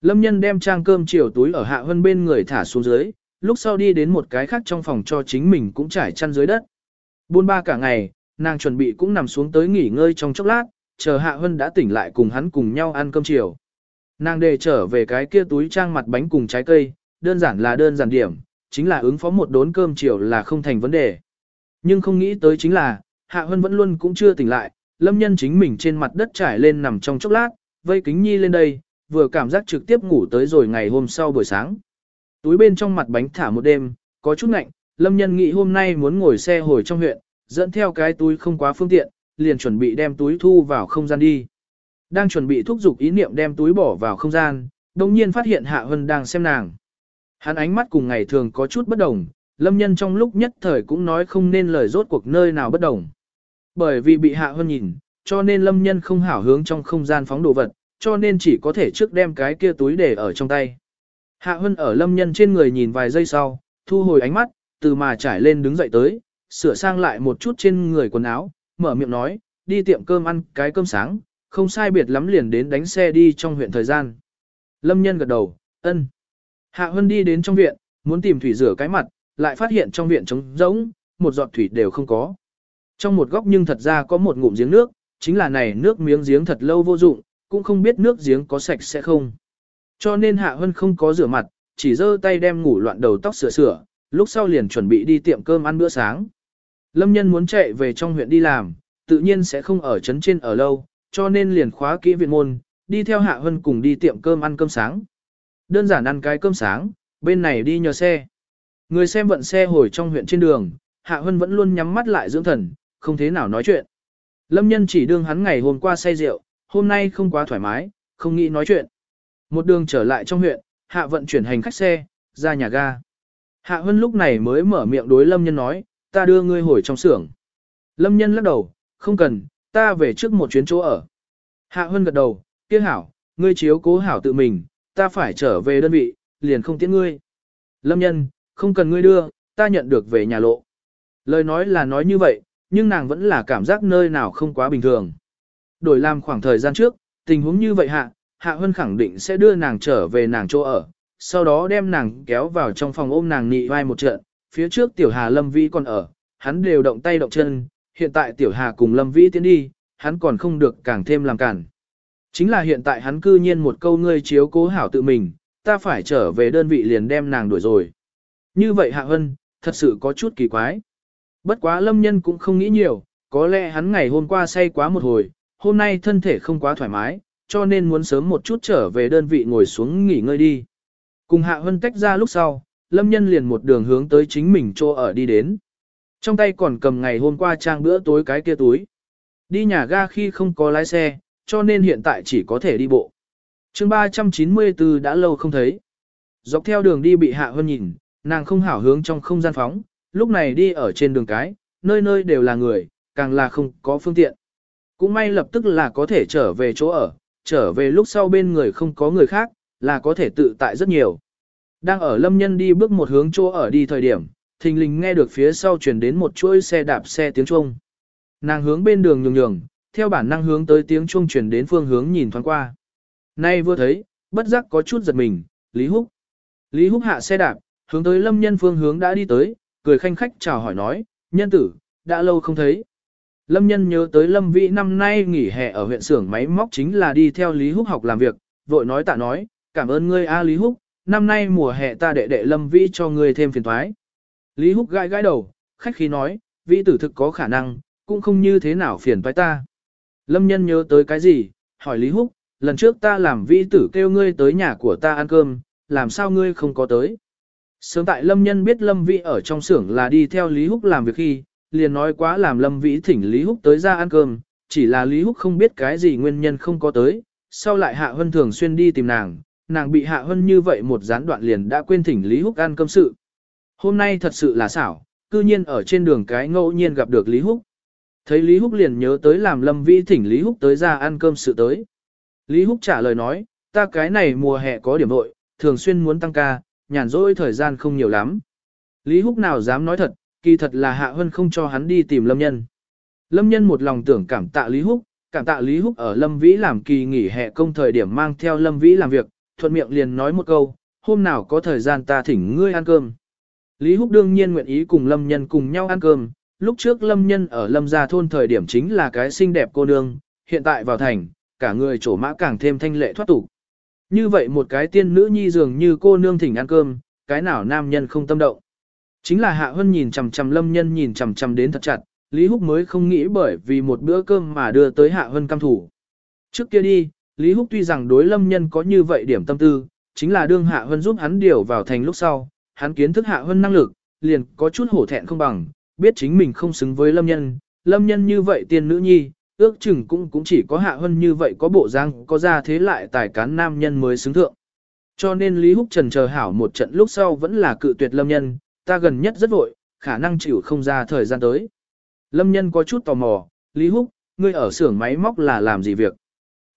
Lâm Nhân đem trang cơm chiều túi ở Hạ Hân bên người thả xuống dưới, lúc sau đi đến một cái khác trong phòng cho chính mình cũng trải chăn dưới đất. Buôn ba cả ngày, nàng chuẩn bị cũng nằm xuống tới nghỉ ngơi trong chốc lát, chờ Hạ Hân đã tỉnh lại cùng hắn cùng nhau ăn cơm chiều. Nàng đề trở về cái kia túi trang mặt bánh cùng trái cây, đơn giản là đơn giản điểm, chính là ứng phó một đốn cơm chiều là không thành vấn đề. Nhưng không nghĩ tới chính là, Hạ Hân vẫn luôn cũng chưa tỉnh lại, lâm nhân chính mình trên mặt đất trải lên nằm trong chốc lát, vây kính nhi lên đây, vừa cảm giác trực tiếp ngủ tới rồi ngày hôm sau buổi sáng. Túi bên trong mặt bánh thả một đêm, có chút lạnh, lâm nhân nghĩ hôm nay muốn ngồi xe hồi trong huyện, dẫn theo cái túi không quá phương tiện, liền chuẩn bị đem túi thu vào không gian đi. Đang chuẩn bị thúc giục ý niệm đem túi bỏ vào không gian, đồng nhiên phát hiện Hạ Hân đang xem nàng. Hắn ánh mắt cùng ngày thường có chút bất đồng, lâm nhân trong lúc nhất thời cũng nói không nên lời rốt cuộc nơi nào bất đồng. Bởi vì bị Hạ Hân nhìn, cho nên lâm nhân không hảo hướng trong không gian phóng đồ vật, cho nên chỉ có thể trước đem cái kia túi để ở trong tay. Hạ Hân ở lâm nhân trên người nhìn vài giây sau, thu hồi ánh mắt, từ mà trải lên đứng dậy tới, sửa sang lại một chút trên người quần áo, mở miệng nói, đi tiệm cơm ăn cái cơm sáng, không sai biệt lắm liền đến đánh xe đi trong huyện thời gian. Lâm nhân gật đầu, ân. Hạ Hân đi đến trong viện, muốn tìm thủy rửa cái mặt, lại phát hiện trong viện trống rỗng, một giọt thủy đều không có. Trong một góc nhưng thật ra có một ngụm giếng nước, chính là này nước miếng giếng thật lâu vô dụng, cũng không biết nước giếng có sạch sẽ không. Cho nên Hạ Hân không có rửa mặt, chỉ giơ tay đem ngủ loạn đầu tóc sửa sửa, lúc sau liền chuẩn bị đi tiệm cơm ăn bữa sáng. Lâm nhân muốn chạy về trong huyện đi làm, tự nhiên sẽ không ở trấn trên ở lâu, cho nên liền khóa kỹ viện môn, đi theo Hạ Hân cùng đi tiệm cơm ăn cơm sáng. Đơn giản ăn cái cơm sáng, bên này đi nhờ xe. Người xem vận xe hồi trong huyện trên đường, Hạ Hân vẫn luôn nhắm mắt lại dưỡng thần, không thế nào nói chuyện. Lâm nhân chỉ đương hắn ngày hôm qua say rượu, hôm nay không quá thoải mái, không nghĩ nói chuyện. Một đường trở lại trong huyện, Hạ vận chuyển hành khách xe, ra nhà ga. Hạ Hân lúc này mới mở miệng đối Lâm nhân nói, ta đưa ngươi hồi trong xưởng. Lâm nhân lắc đầu, không cần, ta về trước một chuyến chỗ ở. Hạ Hân gật đầu, kia hảo, ngươi chiếu cố hảo tự mình, ta phải trở về đơn vị, liền không tiễn ngươi. Lâm nhân, không cần ngươi đưa, ta nhận được về nhà lộ. Lời nói là nói như vậy, nhưng nàng vẫn là cảm giác nơi nào không quá bình thường. Đổi làm khoảng thời gian trước, tình huống như vậy hạ, Hạ Hân khẳng định sẽ đưa nàng trở về nàng chỗ ở, sau đó đem nàng kéo vào trong phòng ôm nàng nị vai một trận, phía trước Tiểu Hà Lâm Vi còn ở, hắn đều động tay động chân, hiện tại Tiểu Hà cùng Lâm Vĩ tiến đi, hắn còn không được càng thêm làm cản. Chính là hiện tại hắn cư nhiên một câu ngươi chiếu cố hảo tự mình, ta phải trở về đơn vị liền đem nàng đuổi rồi. Như vậy Hạ Hân, thật sự có chút kỳ quái. Bất quá lâm nhân cũng không nghĩ nhiều, có lẽ hắn ngày hôm qua say quá một hồi, hôm nay thân thể không quá thoải mái, cho nên muốn sớm một chút trở về đơn vị ngồi xuống nghỉ ngơi đi. Cùng Hạ Hân tách ra lúc sau, lâm nhân liền một đường hướng tới chính mình chỗ ở đi đến. Trong tay còn cầm ngày hôm qua trang bữa tối cái kia túi. Đi nhà ga khi không có lái xe, cho nên hiện tại chỉ có thể đi bộ. chương 394 đã lâu không thấy. Dọc theo đường đi bị Hạ hơn nhìn, nàng không hảo hướng trong không gian phóng, lúc này đi ở trên đường cái, nơi nơi đều là người, càng là không có phương tiện. Cũng may lập tức là có thể trở về chỗ ở, trở về lúc sau bên người không có người khác, là có thể tự tại rất nhiều. Đang ở lâm nhân đi bước một hướng chỗ ở đi thời điểm, thình lình nghe được phía sau truyền đến một chuỗi xe đạp xe tiếng chuông. Nàng hướng bên đường nhường nhường, theo bản năng hướng tới tiếng chuông truyền đến phương hướng nhìn thoáng qua. Nay vừa thấy, bất giác có chút giật mình, Lý Húc. Lý Húc hạ xe đạp, hướng tới lâm nhân phương hướng đã đi tới, cười khanh khách chào hỏi nói, nhân tử, đã lâu không thấy. Lâm nhân nhớ tới Lâm Vĩ năm nay nghỉ hè ở huyện xưởng máy móc chính là đi theo Lý Húc học làm việc, vội nói tạ nói, cảm ơn ngươi A Lý Húc, năm nay mùa hè ta đệ đệ Lâm Vĩ cho ngươi thêm phiền thoái. Lý Húc gãi gãi đầu, khách khí nói, Vị tử thực có khả năng, cũng không như thế nào phiền phải ta. Lâm nhân nhớ tới cái gì, hỏi Lý Húc, lần trước ta làm vị tử kêu ngươi tới nhà của ta ăn cơm, làm sao ngươi không có tới. Sớm tại Lâm nhân biết Lâm Vĩ ở trong xưởng là đi theo Lý Húc làm việc khi, liền nói quá làm Lâm Vĩ thỉnh Lý Húc tới ra ăn cơm, chỉ là Lý Húc không biết cái gì nguyên nhân không có tới, sau lại Hạ Hân thường xuyên đi tìm nàng, nàng bị Hạ Hân như vậy một gián đoạn liền đã quên thỉnh Lý Húc ăn cơm sự. Hôm nay thật sự là xảo, cư nhiên ở trên đường cái ngẫu nhiên gặp được Lý Húc. Thấy Lý Húc liền nhớ tới làm Lâm Vĩ thỉnh Lý Húc tới ra ăn cơm sự tới. Lý Húc trả lời nói, ta cái này mùa hè có điểm nội, thường xuyên muốn tăng ca, nhàn rỗi thời gian không nhiều lắm. Lý Húc nào dám nói thật, kỳ thật là Hạ Hân không cho hắn đi tìm Lâm Nhân. Lâm Nhân một lòng tưởng cảm tạ Lý Húc, cảm tạ Lý Húc ở Lâm Vĩ làm kỳ nghỉ hè công thời điểm mang theo Lâm Vĩ làm việc, thuận miệng liền nói một câu, hôm nào có thời gian ta thỉnh ngươi ăn cơm. Lý Húc đương nhiên nguyện ý cùng Lâm Nhân cùng nhau ăn cơm, lúc trước Lâm Nhân ở Lâm Gia Thôn thời điểm chính là cái xinh đẹp cô nương, hiện tại vào thành, cả người trổ mã càng thêm thanh lệ thoát tục. Như vậy một cái tiên nữ nhi dường như cô nương thỉnh ăn cơm, cái nào nam nhân không tâm động. Chính là Hạ Hân nhìn chằm chằm Lâm Nhân nhìn chằm chằm đến thật chặt, Lý Húc mới không nghĩ bởi vì một bữa cơm mà đưa tới Hạ Hân cam thủ. Trước kia đi, Lý Húc tuy rằng đối Lâm Nhân có như vậy điểm tâm tư, chính là đương Hạ Hân giúp hắn điều vào thành lúc sau, hắn kiến thức Hạ hơn năng lực, liền có chút hổ thẹn không bằng, biết chính mình không xứng với Lâm Nhân, Lâm Nhân như vậy tiên nữ nhi, ước chừng cũng cũng chỉ có Hạ hơn như vậy có bộ răng, có ra thế lại tài cán nam nhân mới xứng thượng. Cho nên Lý Húc Trần chờ hảo một trận lúc sau vẫn là cự tuyệt Lâm Nhân, ta gần nhất rất vội, khả năng chịu không ra thời gian tới. Lâm nhân có chút tò mò, Lý Húc, ngươi ở xưởng máy móc là làm gì việc?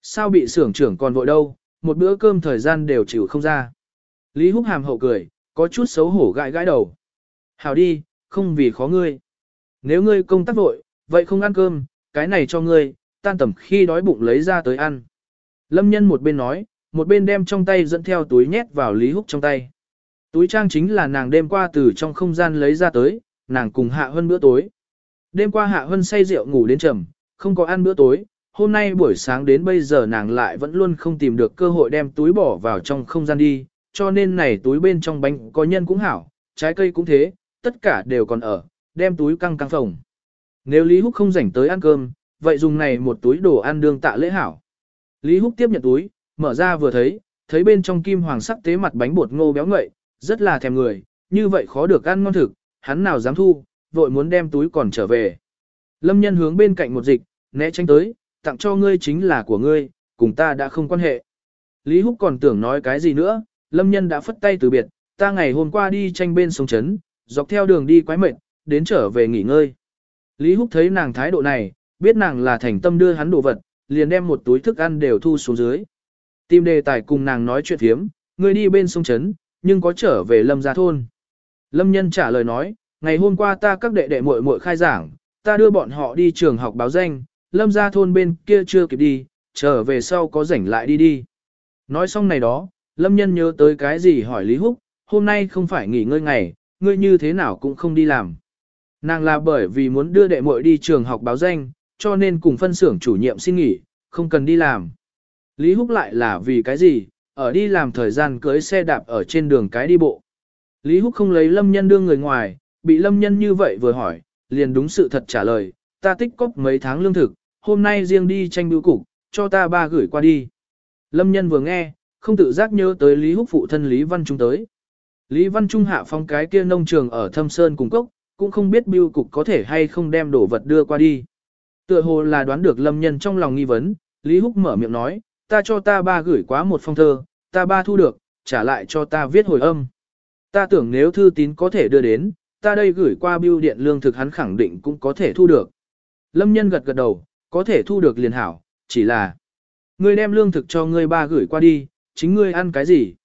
Sao bị xưởng trưởng còn vội đâu, một bữa cơm thời gian đều chịu không ra. Lý Húc hàm hậu cười, có chút xấu hổ gãi gãi đầu. Hảo đi, không vì khó ngươi. Nếu ngươi công tác vội, vậy không ăn cơm, cái này cho ngươi, tan tầm khi đói bụng lấy ra tới ăn. Lâm nhân một bên nói, một bên đem trong tay dẫn theo túi nhét vào Lý Húc trong tay. Túi trang chính là nàng đêm qua từ trong không gian lấy ra tới, nàng cùng Hạ Hân bữa tối. Đêm qua Hạ Hân say rượu ngủ đến trầm, không có ăn bữa tối, hôm nay buổi sáng đến bây giờ nàng lại vẫn luôn không tìm được cơ hội đem túi bỏ vào trong không gian đi, cho nên này túi bên trong bánh có nhân cũng hảo, trái cây cũng thế, tất cả đều còn ở, đem túi căng căng phồng. Nếu Lý Húc không rảnh tới ăn cơm, vậy dùng này một túi đồ ăn đương tạ lễ hảo. Lý Húc tiếp nhận túi, mở ra vừa thấy, thấy bên trong kim hoàng sắc tế mặt bánh bột ngô béo ngậy, rất là thèm người, như vậy khó được ăn ngon thực, hắn nào dám thu, vội muốn đem túi còn trở về. Lâm nhân hướng bên cạnh một dịch, né tránh tới, tặng cho ngươi chính là của ngươi, cùng ta đã không quan hệ. Lý Húc còn tưởng nói cái gì nữa, Lâm nhân đã phất tay từ biệt, ta ngày hôm qua đi tranh bên sông Trấn, dọc theo đường đi quái mệt, đến trở về nghỉ ngơi. Lý Húc thấy nàng thái độ này, biết nàng là thành tâm đưa hắn đồ vật, liền đem một túi thức ăn đều thu xuống dưới. Tìm đề tài cùng nàng nói chuyện thiếm, người đi bên sông Trấn, nhưng có trở về Lâm gia thôn. Lâm nhân trả lời nói, ngày hôm qua ta các đệ đệ muội muội khai giảng, ta đưa bọn họ đi trường học báo danh, Lâm gia thôn bên kia chưa kịp đi, trở về sau có rảnh lại đi đi. Nói xong này đó, Lâm nhân nhớ tới cái gì hỏi Lý Húc, hôm nay không phải nghỉ ngơi ngày, ngươi như thế nào cũng không đi làm. Nàng là bởi vì muốn đưa đệ muội đi trường học báo danh, cho nên cùng phân xưởng chủ nhiệm xin nghỉ, không cần đi làm. Lý Húc lại là vì cái gì, ở đi làm thời gian cưới xe đạp ở trên đường cái đi bộ. Lý Húc không lấy lâm nhân đưa người ngoài, bị lâm nhân như vậy vừa hỏi, liền đúng sự thật trả lời, ta tích cóp mấy tháng lương thực, hôm nay riêng đi tranh bưu cục, cho ta ba gửi qua đi. Lâm nhân vừa nghe, không tự giác nhớ tới Lý Húc phụ thân Lý Văn Trung tới. Lý Văn Trung hạ phong cái kia nông trường ở Thâm Sơn cùng cốc, cũng không biết bưu cục có thể hay không đem đồ vật đưa qua đi. Tựa hồ là đoán được lâm nhân trong lòng nghi vấn, Lý Húc mở miệng nói, ta cho ta ba gửi quá một phong thơ, ta ba thu được, trả lại cho ta viết hồi âm. Ta tưởng nếu thư tín có thể đưa đến, ta đây gửi qua bưu điện lương thực hắn khẳng định cũng có thể thu được. Lâm nhân gật gật đầu, có thể thu được liền hảo, chỉ là ngươi đem lương thực cho ngươi ba gửi qua đi, chính ngươi ăn cái gì?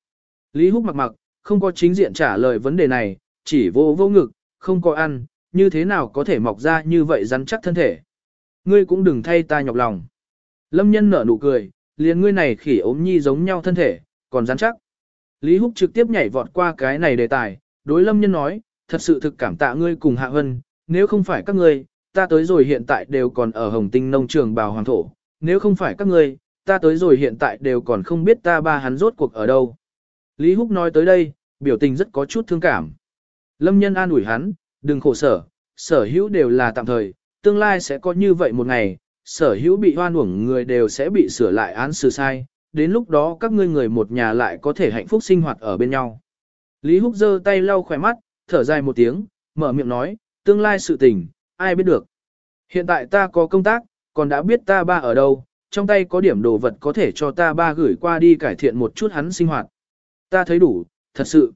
Lý Húc mặc mặc, không có chính diện trả lời vấn đề này, chỉ vô vô ngực, không có ăn, như thế nào có thể mọc ra như vậy rắn chắc thân thể. Ngươi cũng đừng thay ta nhọc lòng. Lâm nhân nở nụ cười, liền ngươi này khỉ ốm nhi giống nhau thân thể, còn rắn chắc. Lý Húc trực tiếp nhảy vọt qua cái này đề tài, đối lâm nhân nói, thật sự thực cảm tạ ngươi cùng Hạ Hân, nếu không phải các ngươi, ta tới rồi hiện tại đều còn ở Hồng Tinh nông trường bào hoàng thổ, nếu không phải các ngươi, ta tới rồi hiện tại đều còn không biết ta ba hắn rốt cuộc ở đâu. Lý Húc nói tới đây, biểu tình rất có chút thương cảm. Lâm nhân an ủi hắn, đừng khổ sở, sở hữu đều là tạm thời, tương lai sẽ có như vậy một ngày, sở hữu bị hoan uổng người đều sẽ bị sửa lại án xử sai, đến lúc đó các ngươi người một nhà lại có thể hạnh phúc sinh hoạt ở bên nhau. Lý Húc giơ tay lau khỏe mắt, thở dài một tiếng, mở miệng nói, tương lai sự tình, ai biết được. Hiện tại ta có công tác, còn đã biết ta ba ở đâu, trong tay có điểm đồ vật có thể cho ta ba gửi qua đi cải thiện một chút hắn sinh hoạt. Ta thấy đủ, thật sự.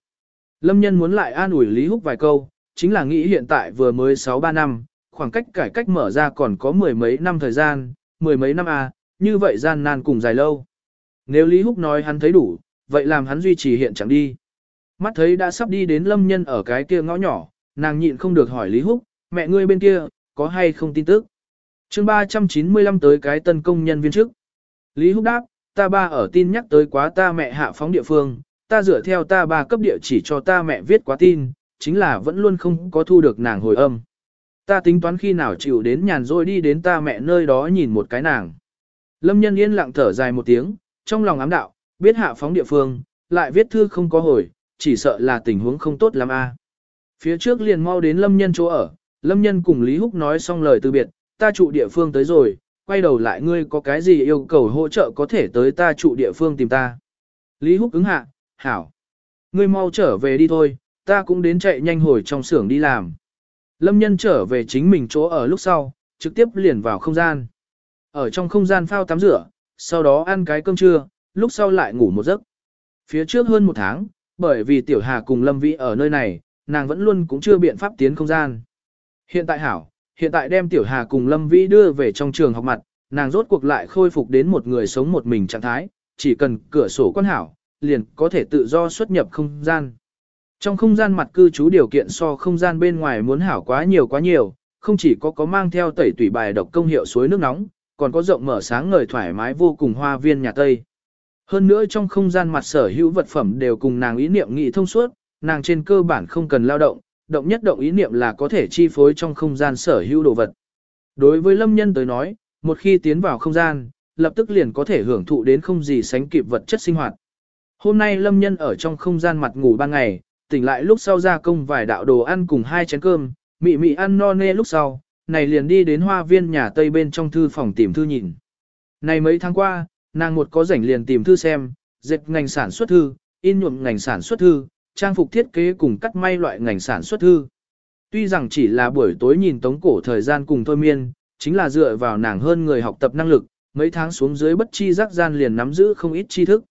Lâm nhân muốn lại an ủi Lý Húc vài câu, chính là nghĩ hiện tại vừa mới 6-3 năm, khoảng cách cải cách mở ra còn có mười mấy năm thời gian, mười mấy năm à, như vậy gian nan cùng dài lâu. Nếu Lý Húc nói hắn thấy đủ, vậy làm hắn duy trì hiện chẳng đi. Mắt thấy đã sắp đi đến lâm nhân ở cái kia ngõ nhỏ, nàng nhịn không được hỏi Lý Húc, mẹ ngươi bên kia, có hay không tin tức chương 395 tới cái tân công nhân viên chức. Lý Húc đáp, ta ba ở tin nhắc tới quá ta mẹ hạ phóng địa phương, ta dựa theo ta ba cấp địa chỉ cho ta mẹ viết quá tin, chính là vẫn luôn không có thu được nàng hồi âm. Ta tính toán khi nào chịu đến nhàn rồi đi đến ta mẹ nơi đó nhìn một cái nàng. Lâm nhân yên lặng thở dài một tiếng, trong lòng ám đạo, biết hạ phóng địa phương, lại viết thư không có hồi, chỉ sợ là tình huống không tốt lắm a. Phía trước liền mau đến lâm nhân chỗ ở, lâm nhân cùng Lý Húc nói xong lời từ biệt, ta trụ địa phương tới rồi, quay đầu lại ngươi có cái gì yêu cầu hỗ trợ có thể tới ta trụ địa phương tìm ta. Lý Húc ứng hạ, hảo. Ngươi mau trở về đi thôi, ta cũng đến chạy nhanh hồi trong xưởng đi làm. Lâm nhân trở về chính mình chỗ ở lúc sau, trực tiếp liền vào không gian. Ở trong không gian phao tắm rửa, sau đó ăn cái cơm trưa, lúc sau lại ngủ một giấc. Phía trước hơn một tháng, bởi vì Tiểu Hà cùng Lâm Vĩ ở nơi này, nàng vẫn luôn cũng chưa biện pháp tiến không gian. Hiện tại hảo, hiện tại đem Tiểu Hà cùng Lâm Vĩ đưa về trong trường học mặt, nàng rốt cuộc lại khôi phục đến một người sống một mình trạng thái, chỉ cần cửa sổ quan hảo, liền có thể tự do xuất nhập không gian. Trong không gian mặt cư trú điều kiện so không gian bên ngoài muốn hảo quá nhiều quá nhiều, không chỉ có có mang theo tẩy tủy bài độc công hiệu suối nước nóng, còn có rộng mở sáng ngời thoải mái vô cùng hoa viên nhà Tây. Hơn nữa trong không gian mặt sở hữu vật phẩm đều cùng nàng ý niệm nghị thông suốt, nàng trên cơ bản không cần lao động, động nhất động ý niệm là có thể chi phối trong không gian sở hữu đồ vật. Đối với lâm nhân tới nói, một khi tiến vào không gian, lập tức liền có thể hưởng thụ đến không gì sánh kịp vật chất sinh hoạt. Hôm nay lâm nhân ở trong không gian mặt ngủ ban ngày, tỉnh lại lúc sau ra công vài đạo đồ ăn cùng hai chén cơm, mị mị ăn no nê lúc sau, này liền đi đến hoa viên nhà Tây bên trong thư phòng tìm thư nhìn. Này mấy tháng qua, nàng một có rảnh liền tìm thư xem, dệt ngành sản xuất thư, in nhuộm ngành sản xuất thư, trang phục thiết kế cùng cắt may loại ngành sản xuất thư. Tuy rằng chỉ là buổi tối nhìn tống cổ thời gian cùng thôi miên, chính là dựa vào nàng hơn người học tập năng lực, mấy tháng xuống dưới bất chi giác gian liền nắm giữ không ít tri thức.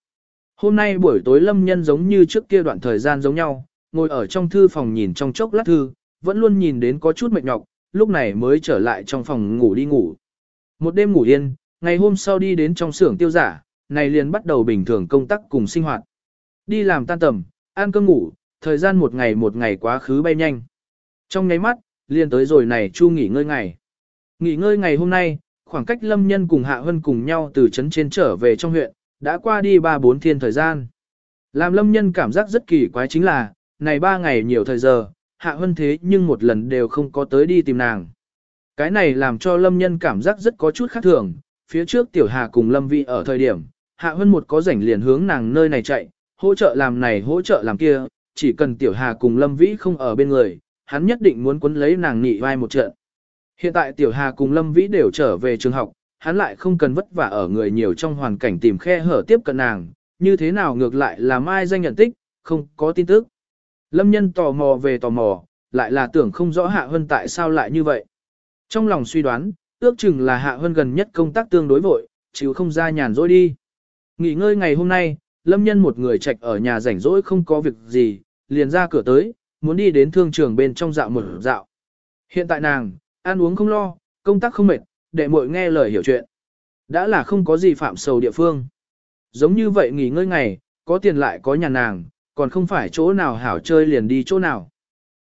Hôm nay buổi tối lâm nhân giống như trước kia đoạn thời gian giống nhau, ngồi ở trong thư phòng nhìn trong chốc lát thư, vẫn luôn nhìn đến có chút mệt nhọc, lúc này mới trở lại trong phòng ngủ đi ngủ. Một đêm ngủ yên, ngày hôm sau đi đến trong xưởng tiêu giả, này liền bắt đầu bình thường công tác cùng sinh hoạt. Đi làm tan tầm, ăn cơm ngủ, thời gian một ngày một ngày quá khứ bay nhanh. Trong nháy mắt, liền tới rồi này chu nghỉ ngơi ngày. Nghỉ ngơi ngày hôm nay, khoảng cách lâm nhân cùng Hạ Hân cùng nhau từ trấn trên trở về trong huyện, đã qua đi 3-4 thiên thời gian. Làm lâm nhân cảm giác rất kỳ quái chính là, này 3 ngày nhiều thời giờ, Hạ Hân thế nhưng một lần đều không có tới đi tìm nàng. Cái này làm cho lâm nhân cảm giác rất có chút khác thường, phía trước Tiểu Hà cùng Lâm Vị ở thời điểm, Hạ Hân một có rảnh liền hướng nàng nơi này chạy, hỗ trợ làm này hỗ trợ làm kia, chỉ cần Tiểu Hà cùng Lâm Vĩ không ở bên người, hắn nhất định muốn quấn lấy nàng nị vai một trận. Hiện tại Tiểu Hà cùng Lâm Vĩ đều trở về trường học, hắn lại không cần vất vả ở người nhiều trong hoàn cảnh tìm khe hở tiếp cận nàng, như thế nào ngược lại là mai danh nhận tích, không có tin tức. Lâm nhân tò mò về tò mò, lại là tưởng không rõ Hạ Hân tại sao lại như vậy. Trong lòng suy đoán, ước chừng là Hạ Hân gần nhất công tác tương đối vội, chịu không ra nhàn rỗi đi. Nghỉ ngơi ngày hôm nay, Lâm nhân một người trạch ở nhà rảnh rỗi không có việc gì, liền ra cửa tới, muốn đi đến thương trường bên trong dạo một dạo. Hiện tại nàng, ăn uống không lo, công tác không mệt, để muội nghe lời hiểu chuyện. Đã là không có gì phạm sầu địa phương. Giống như vậy nghỉ ngơi ngày, có tiền lại có nhà nàng, còn không phải chỗ nào hảo chơi liền đi chỗ nào.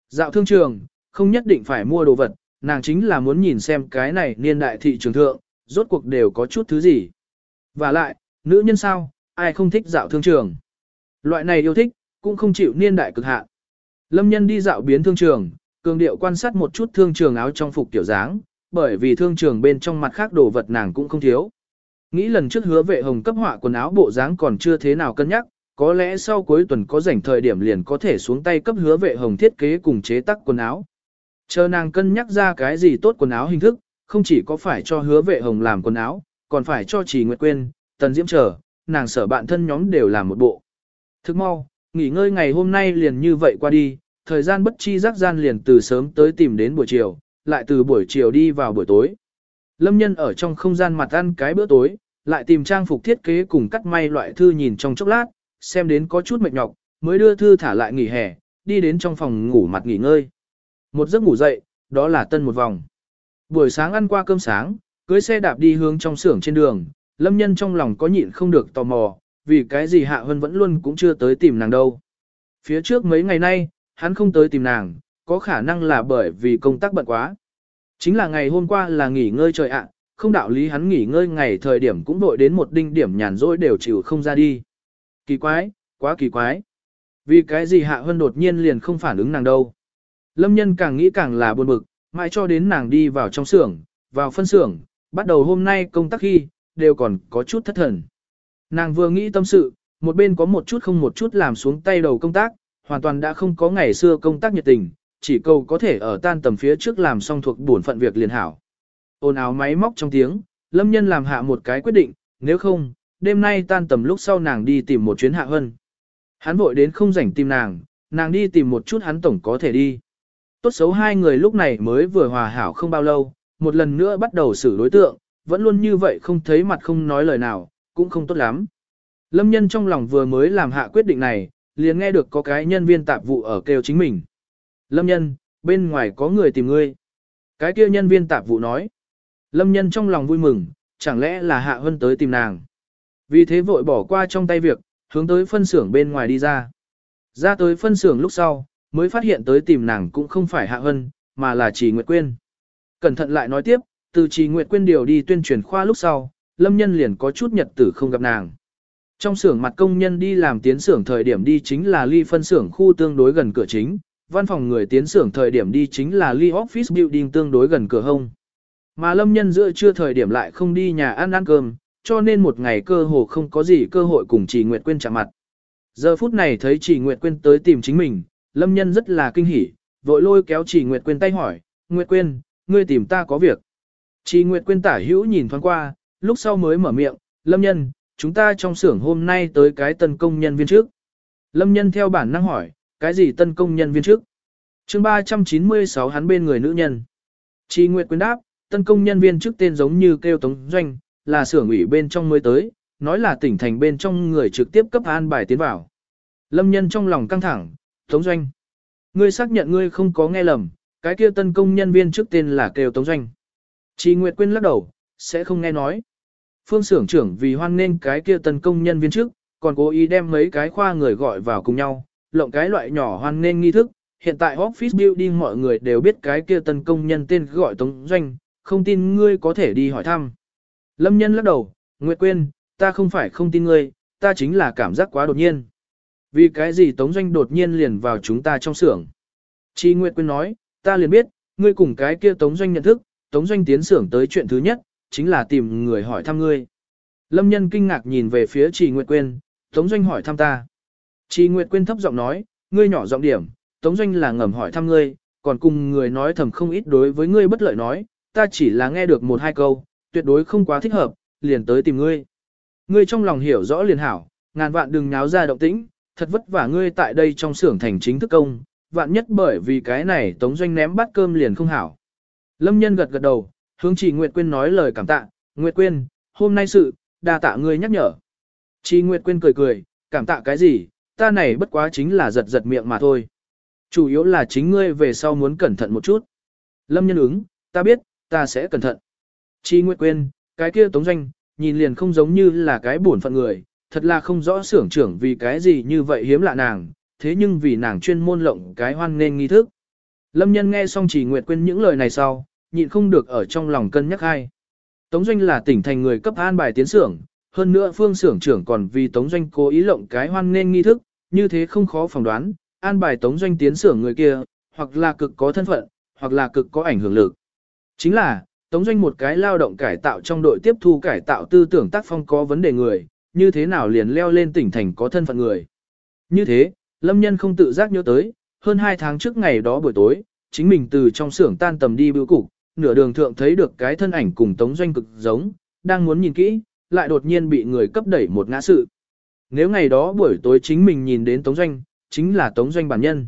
Dạo thương trường, không nhất định phải mua đồ vật, nàng chính là muốn nhìn xem cái này niên đại thị trường thượng, rốt cuộc đều có chút thứ gì. Và lại, nữ nhân sao, ai không thích dạo thương trường. Loại này yêu thích, cũng không chịu niên đại cực hạn. Lâm nhân đi dạo biến thương trường, cường điệu quan sát một chút thương trường áo trong phục tiểu dáng, bởi vì thương trường bên trong mặt khác đồ vật nàng cũng không thiếu. Nghĩ lần trước hứa vệ hồng cấp họa quần áo bộ dáng còn chưa thế nào cân nhắc, có lẽ sau cuối tuần có rảnh thời điểm liền có thể xuống tay cấp hứa vệ hồng thiết kế cùng chế tác quần áo. Chờ nàng cân nhắc ra cái gì tốt quần áo hình thức, không chỉ có phải cho hứa vệ hồng làm quần áo, còn phải cho Trì Nguyệt Quyên, Tần Diễm chờ, nàng sở bạn thân nhóm đều làm một bộ. Thức mau, nghỉ ngơi ngày hôm nay liền như vậy qua đi, thời gian bất chi giác gian liền từ sớm tới tìm đến buổi chiều, lại từ buổi chiều đi vào buổi tối. Lâm nhân ở trong không gian mặt ăn cái bữa tối, lại tìm trang phục thiết kế cùng cắt may loại thư nhìn trong chốc lát, xem đến có chút mệt nhọc, mới đưa thư thả lại nghỉ hè, đi đến trong phòng ngủ mặt nghỉ ngơi. Một giấc ngủ dậy, đó là tân một vòng. Buổi sáng ăn qua cơm sáng, cưới xe đạp đi hướng trong xưởng trên đường, lâm nhân trong lòng có nhịn không được tò mò, vì cái gì Hạ Hân vẫn luôn cũng chưa tới tìm nàng đâu. Phía trước mấy ngày nay, hắn không tới tìm nàng, có khả năng là bởi vì công tác bận quá. Chính là ngày hôm qua là nghỉ ngơi trời ạ, không đạo lý hắn nghỉ ngơi ngày thời điểm cũng đội đến một đinh điểm nhàn rỗi đều chịu không ra đi. Kỳ quái, quá kỳ quái. Vì cái gì Hạ Hân đột nhiên liền không phản ứng nàng đâu. Lâm nhân càng nghĩ càng là buồn bực, mãi cho đến nàng đi vào trong xưởng, vào phân xưởng, bắt đầu hôm nay công tác khi, đều còn có chút thất thần. Nàng vừa nghĩ tâm sự, một bên có một chút không một chút làm xuống tay đầu công tác, hoàn toàn đã không có ngày xưa công tác nhiệt tình, chỉ cầu có thể ở tan tầm phía trước làm xong thuộc bổn phận việc liền hảo. Ồn ào máy móc trong tiếng, lâm nhân làm hạ một cái quyết định, nếu không, đêm nay tan tầm lúc sau nàng đi tìm một chuyến hạ hân. Hắn vội đến không rảnh tìm nàng, nàng đi tìm một chút hắn tổng có thể đi. Tốt xấu hai người lúc này mới vừa hòa hảo không bao lâu, một lần nữa bắt đầu xử đối tượng, vẫn luôn như vậy không thấy mặt không nói lời nào, cũng không tốt lắm. Lâm nhân trong lòng vừa mới làm hạ quyết định này, liền nghe được có cái nhân viên tạp vụ ở kêu chính mình. Lâm nhân, bên ngoài có người tìm ngươi. Cái kia nhân viên tạp vụ nói. Lâm nhân trong lòng vui mừng, chẳng lẽ là hạ hân tới tìm nàng. Vì thế vội bỏ qua trong tay việc, hướng tới phân xưởng bên ngoài đi ra. Ra tới phân xưởng lúc sau, mới phát hiện tới tìm nàng cũng không phải hạ hân, mà là chỉ Nguyệt Quyên. Cẩn thận lại nói tiếp, từ chỉ Nguyệt Quyên điều đi tuyên truyền khoa lúc sau, Lâm Nhân liền có chút nhật tử không gặp nàng. Trong xưởng mặt công nhân đi làm tiến xưởng thời điểm đi chính là ly phân xưởng khu tương đối gần cửa chính, văn phòng người tiến xưởng thời điểm đi chính là ly office building tương đối gần cửa hông. Mà Lâm Nhân giữa trưa thời điểm lại không đi nhà ăn ăn cơm, cho nên một ngày cơ hồ không có gì cơ hội cùng Chỉ Nguyệt Quyên chạm mặt. Giờ phút này thấy Chỉ Nguyệt Quyên tới tìm chính mình, Lâm Nhân rất là kinh hỉ, vội lôi kéo Chỉ Nguyệt Quyên tay hỏi, Nguyệt Quyên, ngươi tìm ta có việc. Chị Nguyệt Quyên tả hữu nhìn thoáng qua, lúc sau mới mở miệng, Lâm Nhân, chúng ta trong xưởng hôm nay tới cái tân công nhân viên trước. Lâm Nhân theo bản năng hỏi, cái gì tân công nhân viên trước? chương 396 hắn bên người nữ nhân. Chị Nguyệt Quyên đáp, tân công nhân viên trước tên giống như kêu tống doanh, là xưởng ủy bên trong mới tới, nói là tỉnh thành bên trong người trực tiếp cấp an bài tiến vào. Lâm Nhân trong lòng căng thẳng, Tống Doanh. Ngươi xác nhận ngươi không có nghe lầm, cái kia tân công nhân viên trước tên là kêu Tống Doanh. Chị Nguyệt Quyên lắc đầu, sẽ không nghe nói. Phương xưởng trưởng vì hoan nên cái kia tấn công nhân viên trước, còn cố ý đem mấy cái khoa người gọi vào cùng nhau, lộng cái loại nhỏ hoan nên nghi thức. Hiện tại office building mọi người đều biết cái kia tấn công nhân tên gọi Tống Doanh, không tin ngươi có thể đi hỏi thăm. Lâm nhân lắc đầu, Nguyệt Quyên, ta không phải không tin ngươi, ta chính là cảm giác quá đột nhiên. Vì cái gì Tống Doanh đột nhiên liền vào chúng ta trong xưởng? Chi Nguyệt Quyên nói, ta liền biết, ngươi cùng cái kia Tống Doanh nhận thức, Tống Doanh tiến xưởng tới chuyện thứ nhất, chính là tìm người hỏi thăm ngươi. Lâm nhân kinh ngạc nhìn về phía Trì Nguyệt Quyên, Tống Doanh hỏi thăm ta. Trì Nguyệt Quyên thấp giọng nói, ngươi nhỏ giọng điểm, Tống Doanh là ngầm hỏi thăm ngươi, còn cùng người nói thầm không ít đối với ngươi bất lợi nói, ta chỉ là nghe được một hai câu, tuyệt đối không quá thích hợp, liền tới tìm ngươi. Ngươi trong lòng hiểu rõ liền hảo, ngàn vạn đừng náo ra động tĩnh, thật vất vả ngươi tại đây trong xưởng thành chính thức công, vạn nhất bởi vì cái này tống doanh ném bát cơm liền không hảo. Lâm nhân gật gật đầu, hướng chỉ Nguyệt Quyên nói lời cảm tạ, Nguyệt Quyên, hôm nay sự, đa tạ ngươi nhắc nhở. Chỉ Nguyệt Quyên cười cười, cảm tạ cái gì, ta này bất quá chính là giật giật miệng mà thôi. Chủ yếu là chính ngươi về sau muốn cẩn thận một chút. Lâm nhân ứng, ta biết, ta sẽ cẩn thận. Chi Nguyệt Quyên, cái kia tống doanh, nhìn liền không giống như là cái buồn phận người, thật là không rõ xưởng trưởng vì cái gì như vậy hiếm lạ nàng, thế nhưng vì nàng chuyên môn lộng cái hoan nên nghi thức. Lâm nhân nghe xong chỉ Nguyệt quên những lời này sau, nhịn không được ở trong lòng cân nhắc hai. Tống doanh là tỉnh thành người cấp an bài tiến xưởng, hơn nữa phương xưởng trưởng còn vì tống doanh cố ý lộng cái hoan nên nghi thức, như thế không khó phỏng đoán, an bài tống doanh tiến xưởng người kia, hoặc là cực có thân phận, hoặc là cực có ảnh hưởng lực. Chính là, tống doanh một cái lao động cải tạo trong đội tiếp thu cải tạo tư tưởng tác phong có vấn đề người, như thế nào liền leo lên tỉnh thành có thân phận người. Như thế, lâm nhân không tự giác nhớ tới, hơn 2 tháng trước ngày đó buổi tối, chính mình từ trong xưởng tan tầm đi bưu cục, nửa đường thượng thấy được cái thân ảnh cùng tống doanh cực giống, đang muốn nhìn kỹ, lại đột nhiên bị người cấp đẩy một ngã sự. Nếu ngày đó buổi tối chính mình nhìn đến tống doanh, chính là tống doanh bản nhân.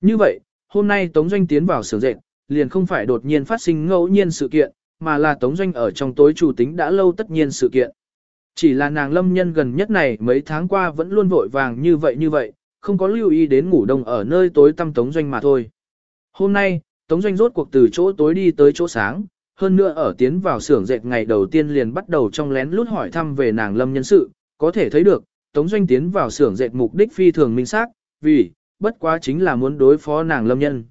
Như vậy, hôm nay tống doanh tiến vào xưởng dệt, liền không phải đột nhiên phát sinh ngẫu nhiên sự kiện, mà là tống doanh ở trong tối chủ tính đã lâu tất nhiên sự kiện. Chỉ là nàng lâm nhân gần nhất này mấy tháng qua vẫn luôn vội vàng như vậy như vậy, không có lưu ý đến ngủ đông ở nơi tối tăm tống doanh mà thôi. Hôm nay, tống doanh rốt cuộc từ chỗ tối đi tới chỗ sáng, hơn nữa ở tiến vào xưởng dệt ngày đầu tiên liền bắt đầu trong lén lút hỏi thăm về nàng lâm nhân sự, có thể thấy được, tống doanh tiến vào xưởng dệt mục đích phi thường minh xác, vì, bất quá chính là muốn đối phó nàng lâm nhân.